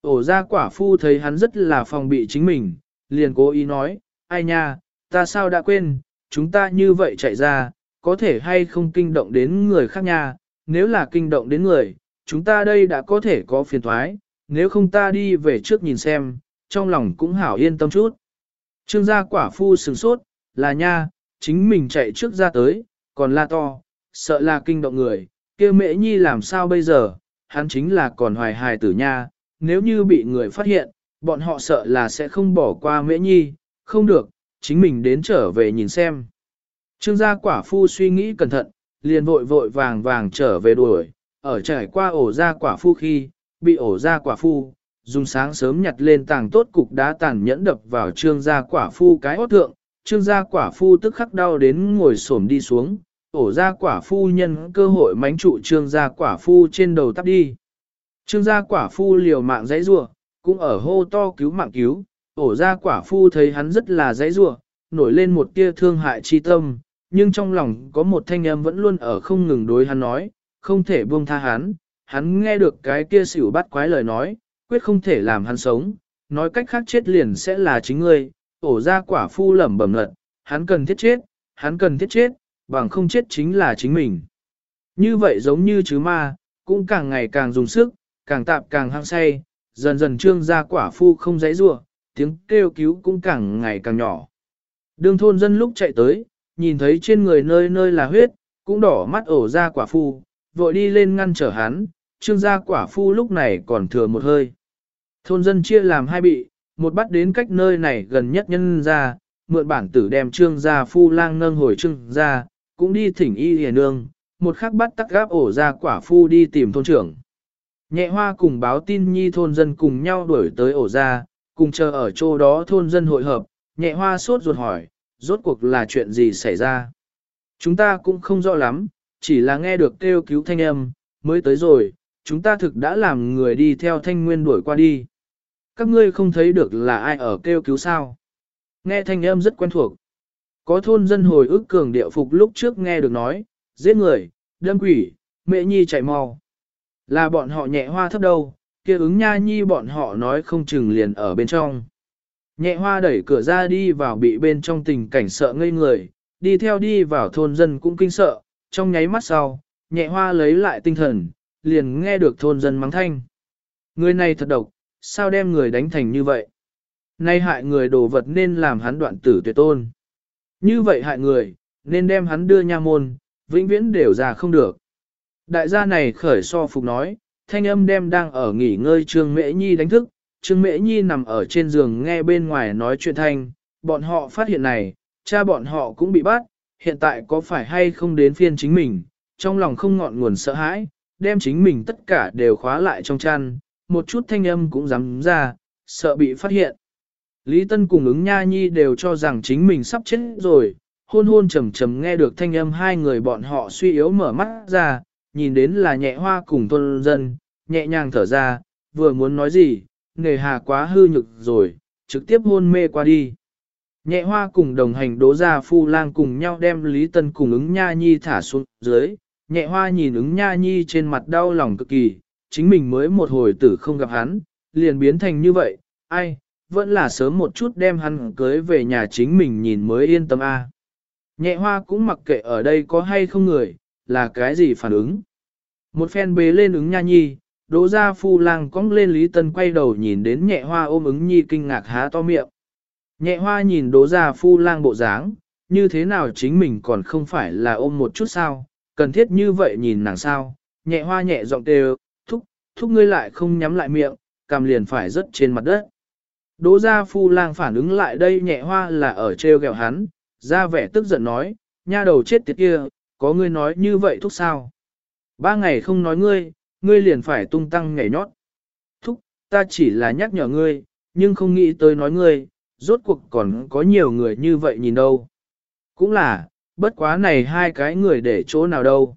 Ổ ra quả phu thấy hắn rất là phòng bị chính mình, liền cố ý nói, ai nha, ta sao đã quên, chúng ta như vậy chạy ra, có thể hay không kinh động đến người khác nha, nếu là kinh động đến người, chúng ta đây đã có thể có phiền thoái, nếu không ta đi về trước nhìn xem, trong lòng cũng hảo yên tâm chút. Trương gia quả phu sừng sốt, là nha, chính mình chạy trước ra tới, còn la to, sợ là kinh động người, kia Mễ nhi làm sao bây giờ, hắn chính là còn hoài hài tử nha, nếu như bị người phát hiện, bọn họ sợ là sẽ không bỏ qua Mễ nhi, không được, chính mình đến trở về nhìn xem. Trương gia quả phu suy nghĩ cẩn thận, liền vội vội vàng vàng trở về đuổi, ở trải qua ổ gia quả phu khi, bị ổ gia quả phu, dùng sáng sớm nhặt lên tàng tốt cục đá tàn nhẫn đập vào trương gia quả phu cái hót thượng, trương gia quả phu tức khắc đau đến ngồi xổm đi xuống, ổ gia quả phu nhân cơ hội mánh trụ trương gia quả phu trên đầu tắp đi. Trương gia quả phu liều mạng dãy rua, cũng ở hô to cứu mạng cứu, ổ ra quả phu thấy hắn rất là dãy rủa nổi lên một tia thương hại chi tâm, nhưng trong lòng có một thanh âm vẫn luôn ở không ngừng đối hắn nói, không thể buông tha hắn, hắn nghe được cái kia xỉu bắt quái lời nói, quyết không thể làm hắn sống, nói cách khác chết liền sẽ là chính ngươi, ổ ra quả phu lẩm bẩm lật, hắn cần thiết chết, hắn cần thiết chết, bằng không chết chính là chính mình. Như vậy giống như chứ ma, cũng càng ngày càng dùng sức, càng tạp càng hăng say, dần dần trương ra quả phu không dãy rua, tiếng kêu cứu cũng càng ngày càng nhỏ. Đường thôn dân lúc chạy tới, nhìn thấy trên người nơi nơi là huyết, cũng đỏ mắt ổ ra quả phu, vội đi lên ngăn trở hắn, trương gia quả phu lúc này còn thừa một hơi. Thôn dân chia làm hai bị, một bắt đến cách nơi này gần nhất nhân ra, mượn bản tử đem trương gia phu lang nâng hồi trương gia, cũng đi thỉnh y hề nương, một khắc bắt tắc gáp ổ ra quả phu đi tìm thôn trưởng. Nhẹ hoa cùng báo tin nhi thôn dân cùng nhau đuổi tới ổ ra, cùng chờ ở chỗ đó thôn dân hội hợp, nhẹ hoa sốt ruột hỏi, rốt cuộc là chuyện gì xảy ra. Chúng ta cũng không rõ lắm, chỉ là nghe được kêu cứu thanh âm, mới tới rồi, chúng ta thực đã làm người đi theo thanh nguyên đuổi qua đi. Các ngươi không thấy được là ai ở kêu cứu sao. Nghe thanh âm rất quen thuộc. Có thôn dân hồi ức cường địa phục lúc trước nghe được nói, giết người, đâm quỷ, mẹ nhi chạy mau. Là bọn họ nhẹ hoa thấp đâu, kia ứng nha nhi bọn họ nói không chừng liền ở bên trong. Nhẹ hoa đẩy cửa ra đi vào bị bên trong tình cảnh sợ ngây người, đi theo đi vào thôn dân cũng kinh sợ, trong nháy mắt sau, nhẹ hoa lấy lại tinh thần, liền nghe được thôn dân mắng thanh. Người này thật độc, sao đem người đánh thành như vậy? Nay hại người đồ vật nên làm hắn đoạn tử tuyệt tôn. Như vậy hại người, nên đem hắn đưa nha môn, vĩnh viễn đều ra không được. Đại gia này khởi so phục nói, thanh âm đem đang ở nghỉ ngơi Trương Mễ Nhi đánh thức, Trương Mễ Nhi nằm ở trên giường nghe bên ngoài nói chuyện thanh, bọn họ phát hiện này, cha bọn họ cũng bị bắt, hiện tại có phải hay không đến phiên chính mình, trong lòng không ngọn nguồn sợ hãi, đem chính mình tất cả đều khóa lại trong chăn, một chút thanh âm cũng dám ra, sợ bị phát hiện. Lý Tân cùng ứng nha nhi đều cho rằng chính mình sắp chết rồi, hôn hôn trầm trầm nghe được thanh âm hai người bọn họ suy yếu mở mắt ra, nhìn đến là nhẹ hoa cùng tôn dân, nhẹ nhàng thở ra, vừa muốn nói gì, nghề hà quá hư nhực rồi, trực tiếp hôn mê qua đi. Nhẹ hoa cùng đồng hành đố ra phu lang cùng nhau đem Lý Tân cùng ứng nha nhi thả xuống dưới, nhẹ hoa nhìn ứng nha nhi trên mặt đau lòng cực kỳ, chính mình mới một hồi tử không gặp hắn, liền biến thành như vậy, ai, vẫn là sớm một chút đem hắn cưới về nhà chính mình nhìn mới yên tâm a. Nhẹ hoa cũng mặc kệ ở đây có hay không người, là cái gì phản ứng. Một phen bế lên ứng nha nhi, đỗ ra phu lang cong lên Lý Tân quay đầu nhìn đến nhẹ hoa ôm ứng nhi kinh ngạc há to miệng. Nhẹ hoa nhìn đỗ ra phu lang bộ dáng, như thế nào chính mình còn không phải là ôm một chút sao, cần thiết như vậy nhìn nàng sao, nhẹ hoa nhẹ giọng đều, thúc, thúc ngươi lại không nhắm lại miệng, cằm liền phải rớt trên mặt đất. Đỗ gia phu lang phản ứng lại đây nhẹ hoa là ở treo gẹo hắn, ra vẻ tức giận nói, nha đầu chết tiệt kia, có ngươi nói như vậy thúc sao? Ba ngày không nói ngươi, ngươi liền phải tung tăng nhảy nhót. Thúc, ta chỉ là nhắc nhở ngươi, nhưng không nghĩ tới nói ngươi, rốt cuộc còn có nhiều người như vậy nhìn đâu. Cũng là, bất quá này hai cái người để chỗ nào đâu.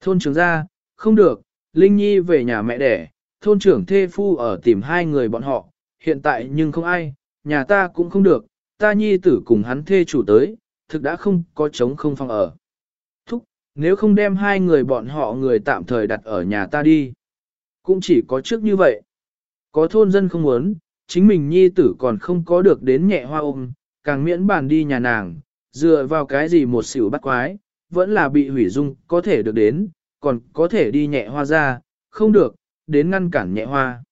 Thôn trưởng ra, không được, Linh Nhi về nhà mẹ đẻ, thôn trưởng thê phu ở tìm hai người bọn họ, hiện tại nhưng không ai, nhà ta cũng không được, ta nhi tử cùng hắn thê chủ tới, thực đã không có trống không phòng ở. Nếu không đem hai người bọn họ người tạm thời đặt ở nhà ta đi. Cũng chỉ có trước như vậy. Có thôn dân không muốn, chính mình nhi tử còn không có được đến nhẹ hoa ôm, càng miễn bàn đi nhà nàng, Dựa vào cái gì một xỉu bắt quái, vẫn là bị hủy dung có thể được đến, còn có thể đi nhẹ hoa ra, không được, đến ngăn cản nhẹ hoa.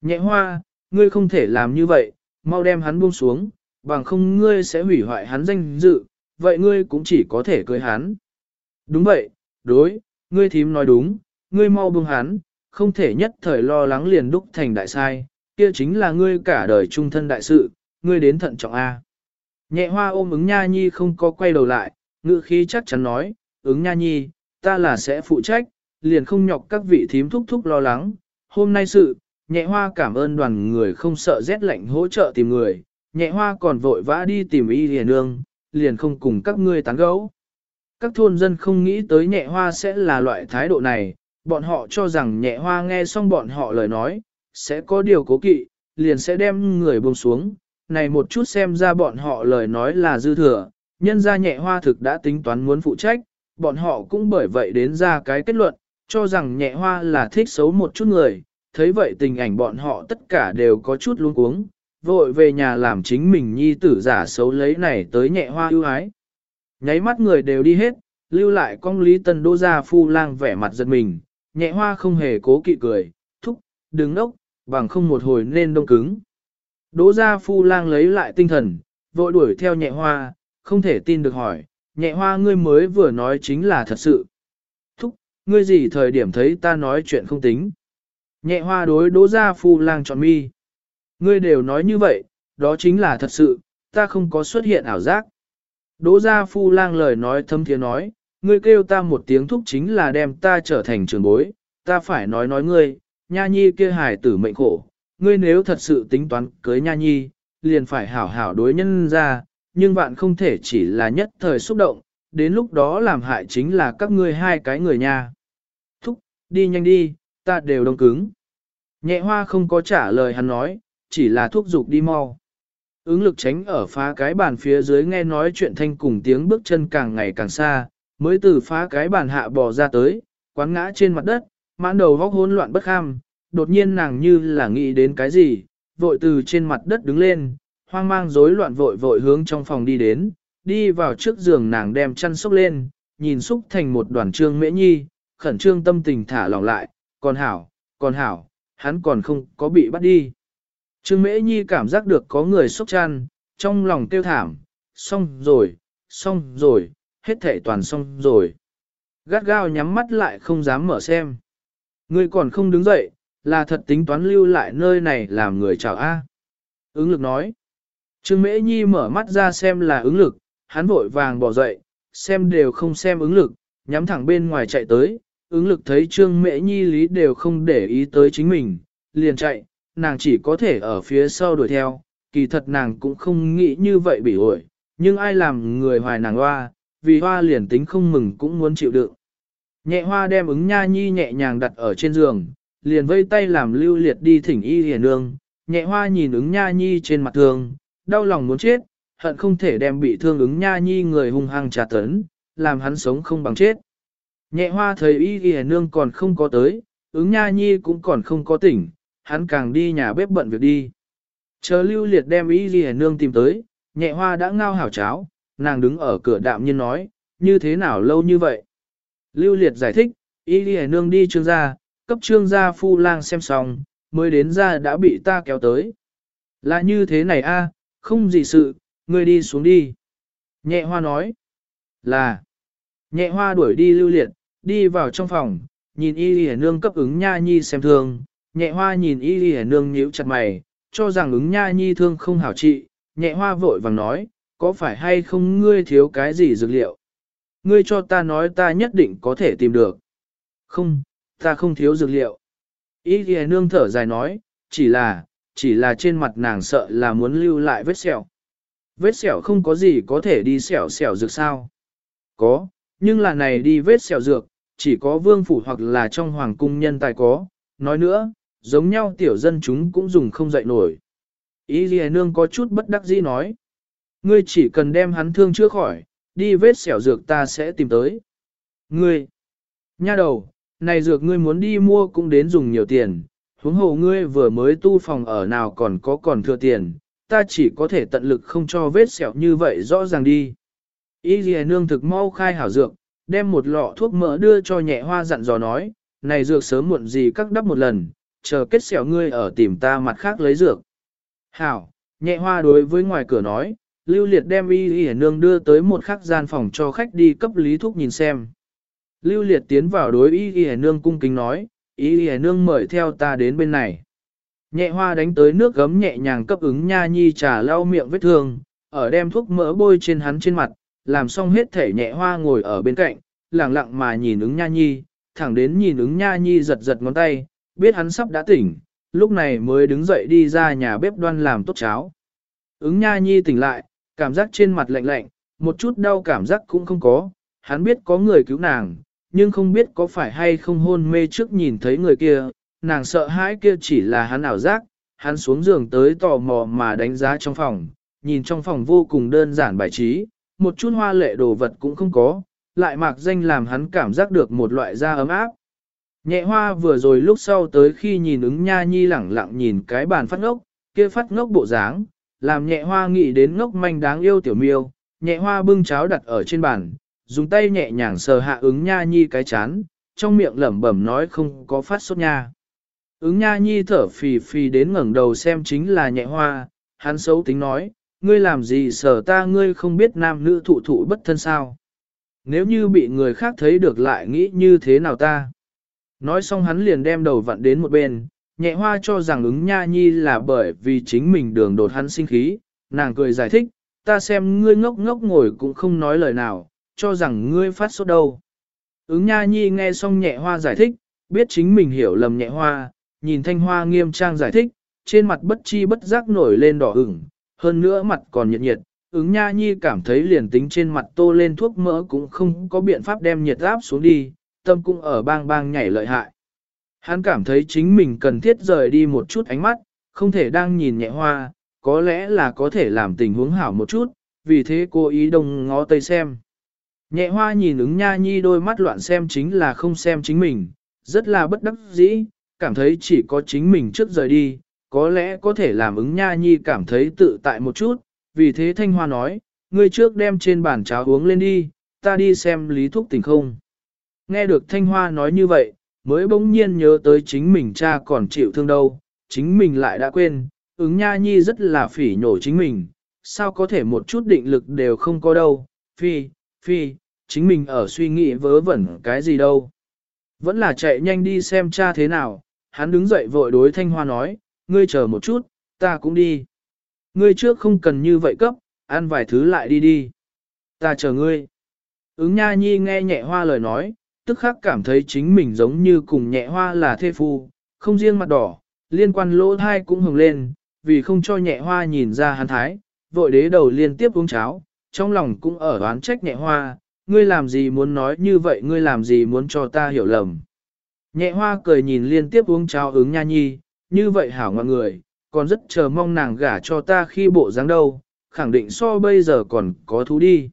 Nhẹ hoa, ngươi không thể làm như vậy, mau đem hắn buông xuống, bằng không ngươi sẽ hủy hoại hắn danh dự, vậy ngươi cũng chỉ có thể cưới hắn. Đúng vậy, đối, ngươi thím nói đúng, ngươi mau buông hắn, không thể nhất thời lo lắng liền đúc thành đại sai, kia chính là ngươi cả đời trung thân đại sự, ngươi đến thận trọng A. Nhẹ hoa ôm ứng nha nhi không có quay đầu lại, ngự khí chắc chắn nói, ứng nha nhi, ta là sẽ phụ trách, liền không nhọc các vị thím thúc thúc lo lắng. Hôm nay sự, nhẹ hoa cảm ơn đoàn người không sợ rét lạnh hỗ trợ tìm người, nhẹ hoa còn vội vã đi tìm y liền nương, liền không cùng các ngươi tán gẫu. Các thôn dân không nghĩ tới nhẹ hoa sẽ là loại thái độ này, bọn họ cho rằng nhẹ hoa nghe xong bọn họ lời nói, sẽ có điều cố kỵ, liền sẽ đem người buông xuống. Này một chút xem ra bọn họ lời nói là dư thừa, nhân ra nhẹ hoa thực đã tính toán muốn phụ trách, bọn họ cũng bởi vậy đến ra cái kết luận, cho rằng nhẹ hoa là thích xấu một chút người, thấy vậy tình ảnh bọn họ tất cả đều có chút luống cuống, vội về nhà làm chính mình nhi tử giả xấu lấy này tới nhẹ hoa ưu ái. Nháy mắt người đều đi hết, lưu lại con Lý Tân Đô gia phu lang vẻ mặt giật mình, nhẹ hoa không hề cố kỵ cười, thúc, đứng nốc, bằng không một hồi nên đông cứng. Đỗ gia phu lang lấy lại tinh thần, vội đuổi theo nhẹ hoa, không thể tin được hỏi, nhẹ hoa ngươi mới vừa nói chính là thật sự. Thúc, ngươi gì thời điểm thấy ta nói chuyện không tính. Nhẹ hoa đối đỗ gia phu lang chọn mi. Ngươi đều nói như vậy, đó chính là thật sự, ta không có xuất hiện ảo giác. Đỗ gia phu lang lời nói thâm thiên nói, ngươi kêu ta một tiếng thúc chính là đem ta trở thành trường bối, ta phải nói nói ngươi, nha nhi kia hài tử mệnh khổ, ngươi nếu thật sự tính toán cưới nha nhi, liền phải hảo hảo đối nhân ra, nhưng bạn không thể chỉ là nhất thời xúc động, đến lúc đó làm hại chính là các ngươi hai cái người nha. Thúc, đi nhanh đi, ta đều đông cứng. Nhẹ hoa không có trả lời hắn nói, chỉ là thúc giục đi mau. Ứng lực tránh ở phá cái bàn phía dưới nghe nói chuyện thanh cùng tiếng bước chân càng ngày càng xa, mới từ phá cái bàn hạ bò ra tới, quán ngã trên mặt đất, mãn đầu vóc hỗn loạn bất kham, đột nhiên nàng như là nghĩ đến cái gì, vội từ trên mặt đất đứng lên, hoang mang rối loạn vội vội hướng trong phòng đi đến, đi vào trước giường nàng đem chăn xốc lên, nhìn xúc thành một đoàn trương mễ nhi, khẩn trương tâm tình thả lỏng lại, còn hảo, còn hảo, hắn còn không có bị bắt đi. Trương mễ nhi cảm giác được có người xúc chăn, trong lòng kêu thảm, xong rồi, xong rồi, hết thể toàn xong rồi. Gắt gao nhắm mắt lại không dám mở xem. Ngươi còn không đứng dậy, là thật tính toán lưu lại nơi này làm người chào A. Ứng lực nói. Trương Mễ Nhi mở mắt ra xem là ứng lực, hắn vội vàng bỏ dậy, xem đều không xem ứng lực, nhắm thẳng bên ngoài chạy tới, ứng lực thấy Trương Mễ Nhi lý đều không để ý tới chính mình, liền chạy, nàng chỉ có thể ở phía sau đuổi theo, kỳ thật nàng cũng không nghĩ như vậy bị ổi, nhưng ai làm người hoài nàng hoa, vì hoa liền tính không mừng cũng muốn chịu đựng. Nhẹ hoa đem ứng nha nhi nhẹ nhàng đặt ở trên giường, liền vây tay làm lưu liệt đi thỉnh y hiền nương, nhẹ hoa nhìn ứng nha nhi trên mặt thường, đau lòng muốn chết, hận không thể đem bị thương ứng nha nhi người hung hăng trà tấn, làm hắn sống không bằng chết. Nhẹ hoa thấy y hiền nương còn không có tới, ứng nha nhi cũng còn không có tỉnh, hắn càng đi nhà bếp bận việc đi. Chờ lưu liệt đem y gì nương tìm tới, nhẹ hoa đã ngao hảo cháo, nàng đứng ở cửa đạm nhiên nói, như thế nào lâu như vậy? Lưu liệt giải thích, y gì nương đi trương gia, cấp trương gia phu lang xem xong, mới đến ra đã bị ta kéo tới. Là như thế này a, không gì sự, ngươi đi xuống đi. Nhẹ hoa nói, là, nhẹ hoa đuổi đi lưu liệt, đi vào trong phòng, nhìn y hề nương cấp ứng nha nhi xem thương, nhẹ hoa nhìn y y nương nhíu chặt mày, cho rằng ứng nha nhi thương không hảo trị, nhẹ hoa vội vàng nói, có phải hay không ngươi thiếu cái gì dược liệu? Ngươi cho ta nói ta nhất định có thể tìm được. Không, ta không thiếu dược liệu. Y ghi nương thở dài nói, chỉ là, chỉ là trên mặt nàng sợ là muốn lưu lại vết sẹo. Vết sẹo không có gì có thể đi sẹo sẹo dược sao? Có, nhưng là này đi vết sẹo dược, chỉ có vương phủ hoặc là trong hoàng cung nhân tài có. Nói nữa, giống nhau tiểu dân chúng cũng dùng không dậy nổi. ý ghi nương có chút bất đắc dĩ nói. Ngươi chỉ cần đem hắn thương chữa khỏi, đi vết sẹo dược ta sẽ tìm tới. Ngươi, nha đầu, này dược ngươi muốn đi mua cũng đến dùng nhiều tiền, huống hồ ngươi vừa mới tu phòng ở nào còn có còn thừa tiền, ta chỉ có thể tận lực không cho vết sẹo như vậy rõ ràng đi. Y dì nương thực mau khai hảo dược, đem một lọ thuốc mỡ đưa cho nhẹ hoa dặn dò nói, này dược sớm muộn gì các đắp một lần, chờ kết xẻo ngươi ở tìm ta mặt khác lấy dược. Hảo, nhẹ hoa đối với ngoài cửa nói, lưu liệt đem y y nương đưa tới một khắc gian phòng cho khách đi cấp lý thuốc nhìn xem. Lưu liệt tiến vào đối y y nương cung kính nói, y y nương mời theo ta đến bên này. Nhẹ hoa đánh tới nước gấm nhẹ nhàng cấp ứng nha nhi trà lau miệng vết thương, ở đem thuốc mỡ bôi trên hắn trên mặt, làm xong hết thể nhẹ hoa ngồi ở bên cạnh, lặng lặng mà nhìn ứng nha nhi, thẳng đến nhìn ứng nha nhi giật giật ngón tay, biết hắn sắp đã tỉnh, lúc này mới đứng dậy đi ra nhà bếp đoan làm tốt cháo. Ứng nha nhi tỉnh lại, cảm giác trên mặt lạnh lạnh, một chút đau cảm giác cũng không có, hắn biết có người cứu nàng, nhưng không biết có phải hay không hôn mê trước nhìn thấy người kia, nàng sợ hãi kia chỉ là hắn ảo giác, hắn xuống giường tới tò mò mà đánh giá trong phòng, nhìn trong phòng vô cùng đơn giản bài trí, một chút hoa lệ đồ vật cũng không có, lại mạc danh làm hắn cảm giác được một loại da ấm áp. Nhẹ hoa vừa rồi lúc sau tới khi nhìn ứng nha nhi lẳng lặng nhìn cái bàn phát ngốc, kia phát ngốc bộ dáng, làm nhẹ hoa nghĩ đến ngốc manh đáng yêu tiểu miêu, nhẹ hoa bưng cháo đặt ở trên bàn, dùng tay nhẹ nhàng sờ hạ ứng nha nhi cái chán, trong miệng lẩm bẩm nói không có phát sốt nha. Ứng nha nhi thở phì phì đến ngẩng đầu xem chính là nhẹ hoa, hắn xấu tính nói, ngươi làm gì sở ta ngươi không biết nam nữ thụ thụ bất thân sao. Nếu như bị người khác thấy được lại nghĩ như thế nào ta. Nói xong hắn liền đem đầu vặn đến một bên, nhẹ hoa cho rằng ứng nha nhi là bởi vì chính mình đường đột hắn sinh khí, nàng cười giải thích, ta xem ngươi ngốc ngốc ngồi cũng không nói lời nào, cho rằng ngươi phát sốt đâu. Ứng nha nhi nghe xong nhẹ hoa giải thích, biết chính mình hiểu lầm nhẹ hoa, nhìn thanh hoa nghiêm trang giải thích, trên mặt bất chi bất giác nổi lên đỏ ửng, hơn nữa mặt còn nhiệt nhiệt, ứng nha nhi cảm thấy liền tính trên mặt tô lên thuốc mỡ cũng không có biện pháp đem nhiệt áp xuống đi, tâm cũng ở bang bang nhảy lợi hại. Hắn cảm thấy chính mình cần thiết rời đi một chút ánh mắt, không thể đang nhìn nhẹ hoa, có lẽ là có thể làm tình huống hảo một chút, vì thế cô ý đông ngó tây xem. Nhẹ hoa nhìn ứng nha nhi đôi mắt loạn xem chính là không xem chính mình, rất là bất đắc dĩ, cảm thấy chỉ có chính mình trước rời đi, có lẽ có thể làm ứng nha nhi cảm thấy tự tại một chút, vì thế Thanh Hoa nói, ngươi trước đem trên bàn cháo uống lên đi, ta đi xem lý thúc tình không. Nghe được Thanh Hoa nói như vậy, mới bỗng nhiên nhớ tới chính mình cha còn chịu thương đâu, chính mình lại đã quên, ứng nha nhi rất là phỉ nhổ chính mình, sao có thể một chút định lực đều không có đâu, phi, phi, chính mình ở suy nghĩ vớ vẩn cái gì đâu. Vẫn là chạy nhanh đi xem cha thế nào, hắn đứng dậy vội đối Thanh Hoa nói, ngươi chờ một chút, ta cũng đi. Ngươi trước không cần như vậy cấp, ăn vài thứ lại đi đi. Ta chờ ngươi. Ứng nha nhi nghe nhẹ hoa lời nói, tức khắc cảm thấy chính mình giống như cùng nhẹ hoa là thê phu, không riêng mặt đỏ, liên quan lỗ thai cũng hừng lên, vì không cho nhẹ hoa nhìn ra hắn thái, vội đế đầu liên tiếp uống cháo, trong lòng cũng ở đoán trách nhẹ hoa, ngươi làm gì muốn nói như vậy ngươi làm gì muốn cho ta hiểu lầm. Nhẹ hoa cười nhìn liên tiếp uống cháo ứng nha nhi, như vậy hảo ngoan người, còn rất chờ mong nàng gả cho ta khi bộ dáng đâu, khẳng định so bây giờ còn có thú đi.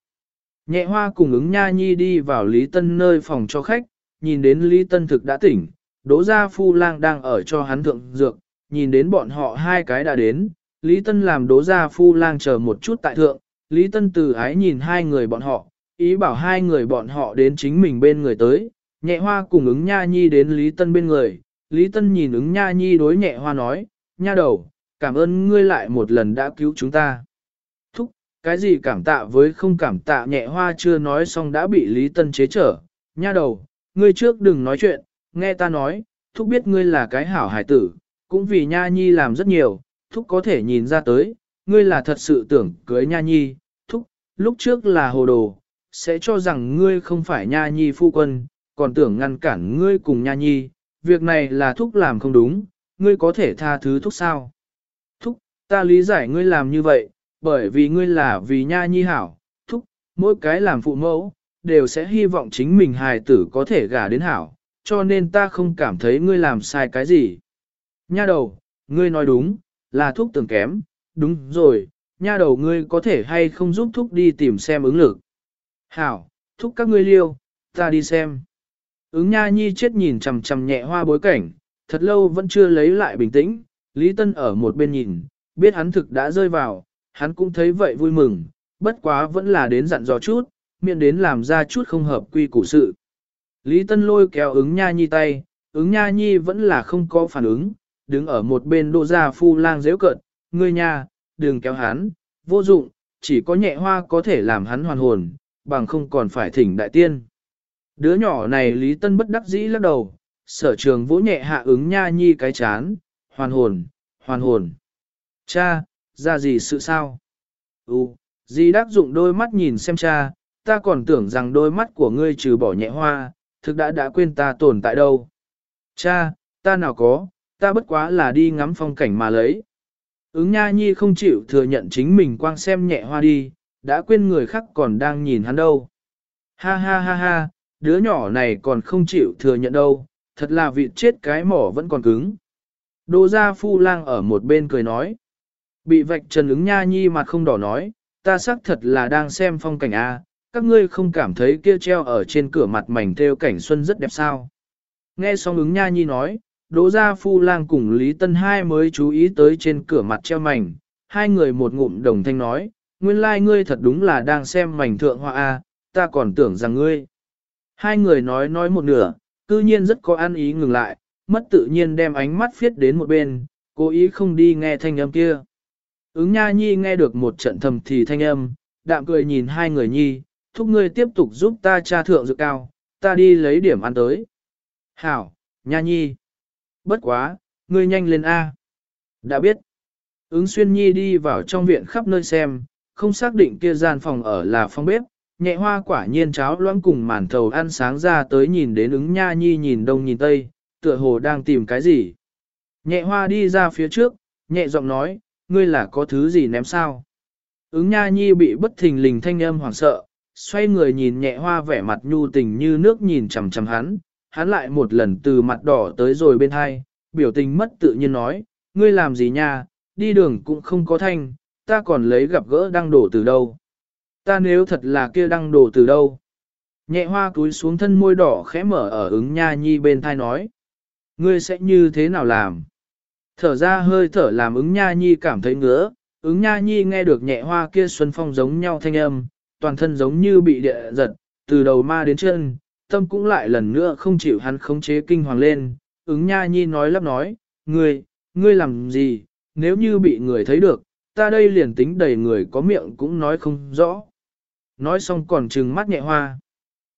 Nhẹ hoa cùng ứng nha nhi đi vào Lý Tân nơi phòng cho khách, nhìn đến Lý Tân thực đã tỉnh, đỗ gia phu lang đang ở cho hắn thượng dược, nhìn đến bọn họ hai cái đã đến, Lý Tân làm đỗ gia phu lang chờ một chút tại thượng, Lý Tân từ ái nhìn hai người bọn họ, ý bảo hai người bọn họ đến chính mình bên người tới, nhẹ hoa cùng ứng nha nhi đến Lý Tân bên người, Lý Tân nhìn ứng nha nhi đối nhẹ hoa nói, nha đầu, cảm ơn ngươi lại một lần đã cứu chúng ta. Cái gì cảm tạ với không cảm tạ nhẹ hoa chưa nói xong đã bị Lý Tân chế trở, nha đầu, ngươi trước đừng nói chuyện, nghe ta nói, thúc biết ngươi là cái hảo hải tử, cũng vì nha nhi làm rất nhiều, thúc có thể nhìn ra tới, ngươi là thật sự tưởng cưới nha nhi, thúc, lúc trước là hồ đồ, sẽ cho rằng ngươi không phải nha nhi phu quân, còn tưởng ngăn cản ngươi cùng nha nhi, việc này là thúc làm không đúng, ngươi có thể tha thứ thúc sao? Thúc, ta lý giải ngươi làm như vậy, bởi vì ngươi là vì nha nhi hảo, thúc, mỗi cái làm phụ mẫu, đều sẽ hy vọng chính mình hài tử có thể gả đến hảo, cho nên ta không cảm thấy ngươi làm sai cái gì. Nha đầu, ngươi nói đúng, là thúc tưởng kém, đúng rồi, nha đầu ngươi có thể hay không giúp thúc đi tìm xem ứng lực. Hảo, thúc các ngươi liêu, ta đi xem. Ứng nha nhi chết nhìn chằm chằm nhẹ hoa bối cảnh, thật lâu vẫn chưa lấy lại bình tĩnh, Lý Tân ở một bên nhìn, biết hắn thực đã rơi vào, hắn cũng thấy vậy vui mừng, bất quá vẫn là đến dặn dò chút, miễn đến làm ra chút không hợp quy củ sự. Lý Tân lôi kéo ứng nha nhi tay, ứng nha nhi vẫn là không có phản ứng, đứng ở một bên đô gia phu lang dễ cận, ngươi nha, đừng kéo hắn, vô dụng, chỉ có nhẹ hoa có thể làm hắn hoàn hồn, bằng không còn phải thỉnh đại tiên. Đứa nhỏ này Lý Tân bất đắc dĩ lắc đầu, sở trường vỗ nhẹ hạ ứng nha nhi cái chán, hoàn hồn, hoàn hồn. Cha, ra gì sự sao? Ừ, di đắc dụng đôi mắt nhìn xem cha, ta còn tưởng rằng đôi mắt của ngươi trừ bỏ nhẹ hoa, thực đã đã quên ta tồn tại đâu. Cha, ta nào có, ta bất quá là đi ngắm phong cảnh mà lấy. Ứng nha nhi không chịu thừa nhận chính mình quang xem nhẹ hoa đi, đã quên người khác còn đang nhìn hắn đâu. Ha ha ha ha, đứa nhỏ này còn không chịu thừa nhận đâu, thật là vị chết cái mỏ vẫn còn cứng. Đô gia phu lang ở một bên cười nói. Bị vạch trần ứng nha nhi mặt không đỏ nói, ta xác thật là đang xem phong cảnh A, các ngươi không cảm thấy kia treo ở trên cửa mặt mảnh theo cảnh xuân rất đẹp sao. Nghe xong ứng nha nhi nói, đỗ gia phu lang cùng Lý Tân Hai mới chú ý tới trên cửa mặt treo mảnh, hai người một ngụm đồng thanh nói, nguyên lai like ngươi thật đúng là đang xem mảnh thượng hoa A, ta còn tưởng rằng ngươi. Hai người nói nói một nửa, cư nhiên rất có ăn ý ngừng lại, mất tự nhiên đem ánh mắt phiết đến một bên, cố ý không đi nghe thanh âm kia. Ứng nha nhi nghe được một trận thầm thì thanh âm, đạm cười nhìn hai người nhi, thúc ngươi tiếp tục giúp ta tra thượng dự cao, ta đi lấy điểm ăn tới. Hảo, nha nhi. Bất quá, ngươi nhanh lên A. Đã biết. Ứng xuyên nhi đi vào trong viện khắp nơi xem, không xác định kia gian phòng ở là phòng bếp, nhẹ hoa quả nhiên cháo loãng cùng màn thầu ăn sáng ra tới nhìn đến ứng nha nhi nhìn đông nhìn tây, tựa hồ đang tìm cái gì. Nhẹ hoa đi ra phía trước, nhẹ giọng nói, ngươi là có thứ gì ném sao? Ứng nha nhi bị bất thình lình thanh âm hoảng sợ, xoay người nhìn nhẹ hoa vẻ mặt nhu tình như nước nhìn chằm chằm hắn, hắn lại một lần từ mặt đỏ tới rồi bên hai, biểu tình mất tự nhiên nói, ngươi làm gì nha, đi đường cũng không có thanh, ta còn lấy gặp gỡ đăng đổ từ đâu. Ta nếu thật là kia đăng đổ từ đâu. Nhẹ hoa cúi xuống thân môi đỏ khẽ mở ở ứng nha nhi bên thai nói. Ngươi sẽ như thế nào làm? Thở ra hơi thở làm ứng nha nhi cảm thấy ngứa, ứng nha nhi nghe được nhẹ hoa kia xuân phong giống nhau thanh âm, toàn thân giống như bị địa giật, từ đầu ma đến chân, tâm cũng lại lần nữa không chịu hắn khống chế kinh hoàng lên, ứng nha nhi nói lắp nói, ngươi, ngươi làm gì, nếu như bị người thấy được, ta đây liền tính đầy người có miệng cũng nói không rõ. Nói xong còn trừng mắt nhẹ hoa.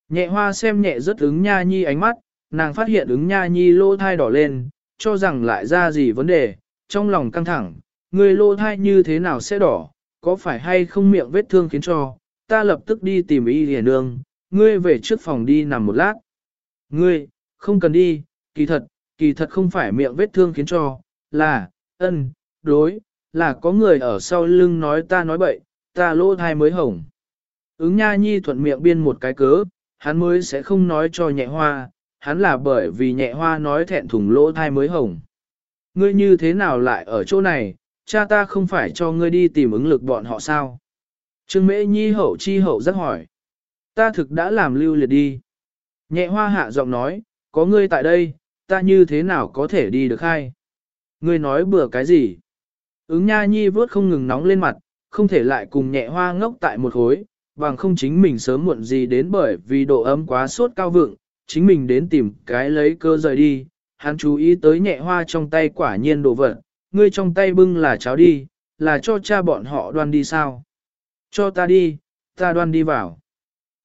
Nhẹ hoa xem nhẹ rất ứng nha nhi ánh mắt, nàng phát hiện ứng nha nhi lô thai đỏ lên, cho rằng lại ra gì vấn đề, trong lòng căng thẳng, người lô thai như thế nào sẽ đỏ, có phải hay không miệng vết thương khiến cho, ta lập tức đi tìm y hề nương, ngươi về trước phòng đi nằm một lát. Ngươi, không cần đi, kỳ thật, kỳ thật không phải miệng vết thương khiến cho, là, ân, đối, là có người ở sau lưng nói ta nói bậy, ta lô thai mới hồng. Ứng nha nhi thuận miệng biên một cái cớ, hắn mới sẽ không nói cho nhẹ hoa, hắn là bởi vì nhẹ hoa nói thẹn thùng lỗ thai mới hồng. Ngươi như thế nào lại ở chỗ này, cha ta không phải cho ngươi đi tìm ứng lực bọn họ sao? Trương mễ nhi hậu chi hậu rất hỏi. Ta thực đã làm lưu liệt đi. Nhẹ hoa hạ giọng nói, có ngươi tại đây, ta như thế nào có thể đi được hay? Ngươi nói bừa cái gì? Ứng nha nhi vớt không ngừng nóng lên mặt, không thể lại cùng nhẹ hoa ngốc tại một khối, bằng không chính mình sớm muộn gì đến bởi vì độ ấm quá sốt cao vượng, chính mình đến tìm cái lấy cơ rời đi. Hắn chú ý tới nhẹ hoa trong tay quả nhiên đồ vật, ngươi trong tay bưng là cháo đi, là cho cha bọn họ đoan đi sao? Cho ta đi, ta đoan đi vào.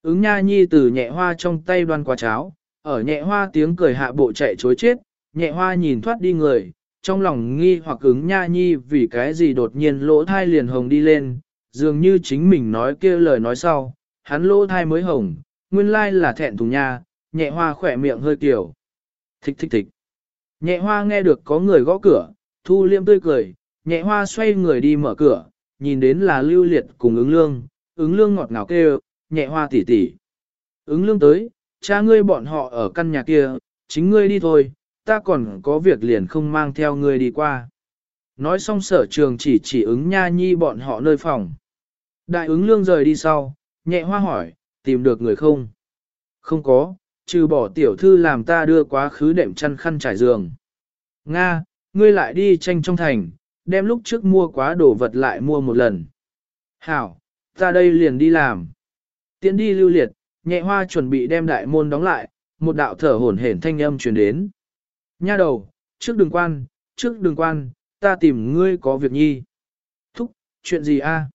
Ứng nha nhi từ nhẹ hoa trong tay đoan quả cháo, ở nhẹ hoa tiếng cười hạ bộ chạy chối chết, nhẹ hoa nhìn thoát đi người, trong lòng nghi hoặc ứng nha nhi vì cái gì đột nhiên lỗ thai liền hồng đi lên, dường như chính mình nói kia lời nói sau, hắn lỗ thai mới hồng, nguyên lai là thẹn thùng nha, nhẹ hoa khỏe miệng hơi kiểu. Thích thích thích. Nhẹ hoa nghe được có người gõ cửa, thu liêm tươi cười, nhẹ hoa xoay người đi mở cửa, nhìn đến là lưu liệt cùng ứng lương, ứng lương ngọt ngào kêu, nhẹ hoa tỉ tỉ. Ứng lương tới, cha ngươi bọn họ ở căn nhà kia, chính ngươi đi thôi, ta còn có việc liền không mang theo ngươi đi qua. Nói xong sở trường chỉ chỉ ứng nha nhi bọn họ nơi phòng. Đại ứng lương rời đi sau, nhẹ hoa hỏi, tìm được người không? Không có, trừ bỏ tiểu thư làm ta đưa quá khứ đệm chăn khăn trải giường. Nga, ngươi lại đi tranh trong thành, đem lúc trước mua quá đồ vật lại mua một lần. Hảo, ta đây liền đi làm. Tiến đi lưu liệt, nhẹ hoa chuẩn bị đem đại môn đóng lại, một đạo thở hổn hển thanh âm truyền đến. Nha đầu, trước đường quan, trước đường quan, ta tìm ngươi có việc nhi. Thúc, chuyện gì a?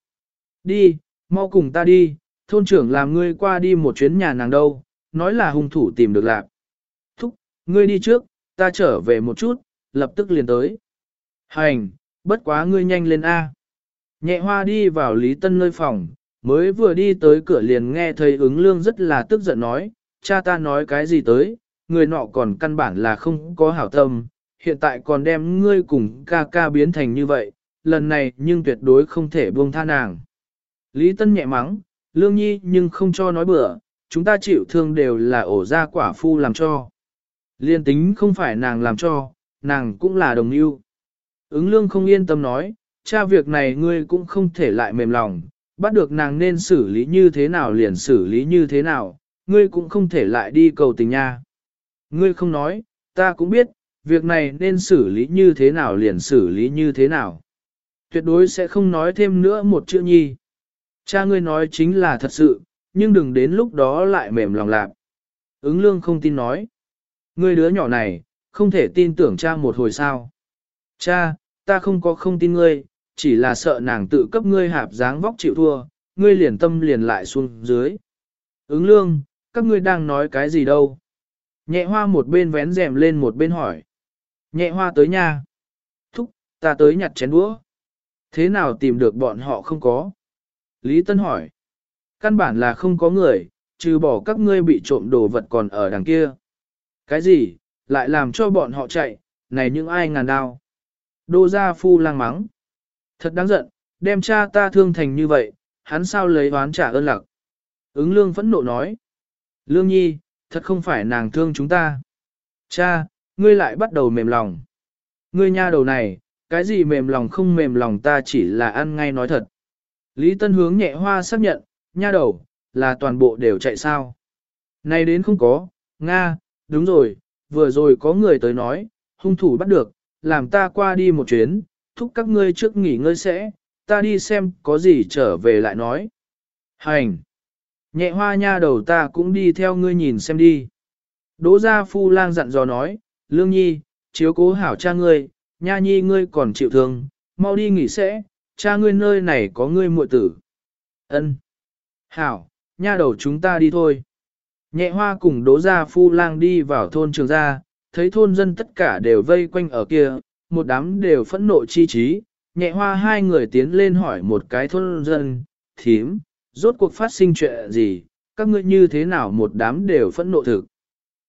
Đi, mau cùng ta đi, thôn trưởng làm ngươi qua đi một chuyến nhà nàng đâu, nói là hung thủ tìm được lạc. Thúc, ngươi đi trước, ta trở về một chút, lập tức liền tới. Hành, bất quá ngươi nhanh lên A. Nhẹ hoa đi vào Lý Tân nơi phòng, mới vừa đi tới cửa liền nghe thấy ứng lương rất là tức giận nói, cha ta nói cái gì tới, người nọ còn căn bản là không có hảo tâm, hiện tại còn đem ngươi cùng ca ca biến thành như vậy, lần này nhưng tuyệt đối không thể buông tha nàng. Lý Tân nhẹ mắng, lương nhi nhưng không cho nói bừa, chúng ta chịu thương đều là ổ ra quả phu làm cho. Liên tính không phải nàng làm cho, nàng cũng là đồng yêu. Ứng lương không yên tâm nói, cha việc này ngươi cũng không thể lại mềm lòng, bắt được nàng nên xử lý như thế nào liền xử lý như thế nào, ngươi cũng không thể lại đi cầu tình nha. Ngươi không nói, ta cũng biết, việc này nên xử lý như thế nào liền xử lý như thế nào. Tuyệt đối sẽ không nói thêm nữa một chữ nhi. Cha ngươi nói chính là thật sự, nhưng đừng đến lúc đó lại mềm lòng lạc. Ứng lương không tin nói. Ngươi đứa nhỏ này, không thể tin tưởng cha một hồi sao. Cha, ta không có không tin ngươi, chỉ là sợ nàng tự cấp ngươi hạp dáng vóc chịu thua, ngươi liền tâm liền lại xuống dưới. Ứng lương, các ngươi đang nói cái gì đâu? Nhẹ hoa một bên vén rèm lên một bên hỏi. Nhẹ hoa tới nhà. Thúc, ta tới nhặt chén đũa. Thế nào tìm được bọn họ không có? Lý Tân hỏi. Căn bản là không có người, trừ bỏ các ngươi bị trộm đồ vật còn ở đằng kia. Cái gì, lại làm cho bọn họ chạy, này những ai ngàn đao. Đô gia phu lang mắng. Thật đáng giận, đem cha ta thương thành như vậy, hắn sao lấy oán trả ơn lặc. Ứng lương phẫn nộ nói. Lương nhi, thật không phải nàng thương chúng ta. Cha, ngươi lại bắt đầu mềm lòng. Ngươi nha đầu này, cái gì mềm lòng không mềm lòng ta chỉ là ăn ngay nói thật. Lý Tân hướng nhẹ hoa xác nhận, nha đầu, là toàn bộ đều chạy sao. Này đến không có, Nga, đúng rồi, vừa rồi có người tới nói, hung thủ bắt được, làm ta qua đi một chuyến, thúc các ngươi trước nghỉ ngơi sẽ, ta đi xem có gì trở về lại nói. Hành! Nhẹ hoa nha đầu ta cũng đi theo ngươi nhìn xem đi. Đỗ gia phu lang dặn dò nói, lương nhi, chiếu cố hảo cha ngươi, nha nhi ngươi còn chịu thương, mau đi nghỉ sẽ, cha ngươi nơi này có ngươi muội tử. Ân. Hảo, nha đầu chúng ta đi thôi. Nhẹ hoa cùng Đố Ra phu lang đi vào thôn trường gia, thấy thôn dân tất cả đều vây quanh ở kia, một đám đều phẫn nộ chi trí. Nhẹ hoa hai người tiến lên hỏi một cái thôn dân, thím, rốt cuộc phát sinh chuyện gì, các ngươi như thế nào một đám đều phẫn nộ thực.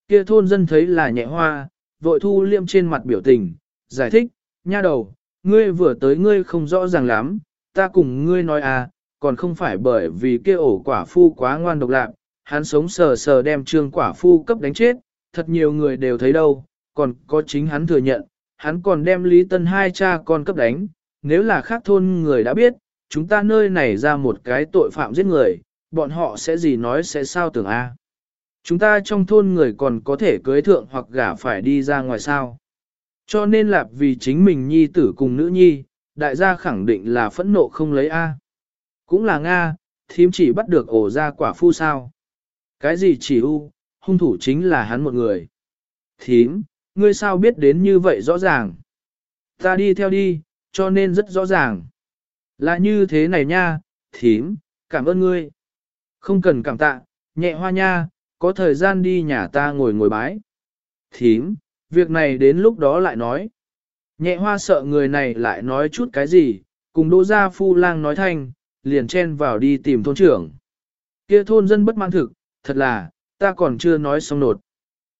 Kia thôn dân thấy là nhẹ hoa, vội thu liêm trên mặt biểu tình, giải thích, nha đầu, ngươi vừa tới ngươi không rõ ràng lắm, ta cùng ngươi nói à, còn không phải bởi vì kia ổ quả phu quá ngoan độc lạc, hắn sống sờ sờ đem trương quả phu cấp đánh chết, thật nhiều người đều thấy đâu, còn có chính hắn thừa nhận, hắn còn đem Lý Tân hai cha con cấp đánh, nếu là khác thôn người đã biết, chúng ta nơi này ra một cái tội phạm giết người, bọn họ sẽ gì nói sẽ sao tưởng a? Chúng ta trong thôn người còn có thể cưới thượng hoặc gả phải đi ra ngoài sao. Cho nên là vì chính mình nhi tử cùng nữ nhi, đại gia khẳng định là phẫn nộ không lấy A. Cũng là Nga, thím chỉ bắt được ổ ra quả phu sao. Cái gì chỉ u, hung thủ chính là hắn một người. Thím, ngươi sao biết đến như vậy rõ ràng? Ta đi theo đi, cho nên rất rõ ràng. Là như thế này nha, thím, cảm ơn ngươi. Không cần cảm tạ, nhẹ hoa nha, có thời gian đi nhà ta ngồi ngồi bái. Thím, việc này đến lúc đó lại nói. Nhẹ hoa sợ người này lại nói chút cái gì, cùng đỗ gia phu lang nói thanh, liền chen vào đi tìm thôn trưởng. Kia thôn dân bất mãn thực, thật là, ta còn chưa nói xong nột.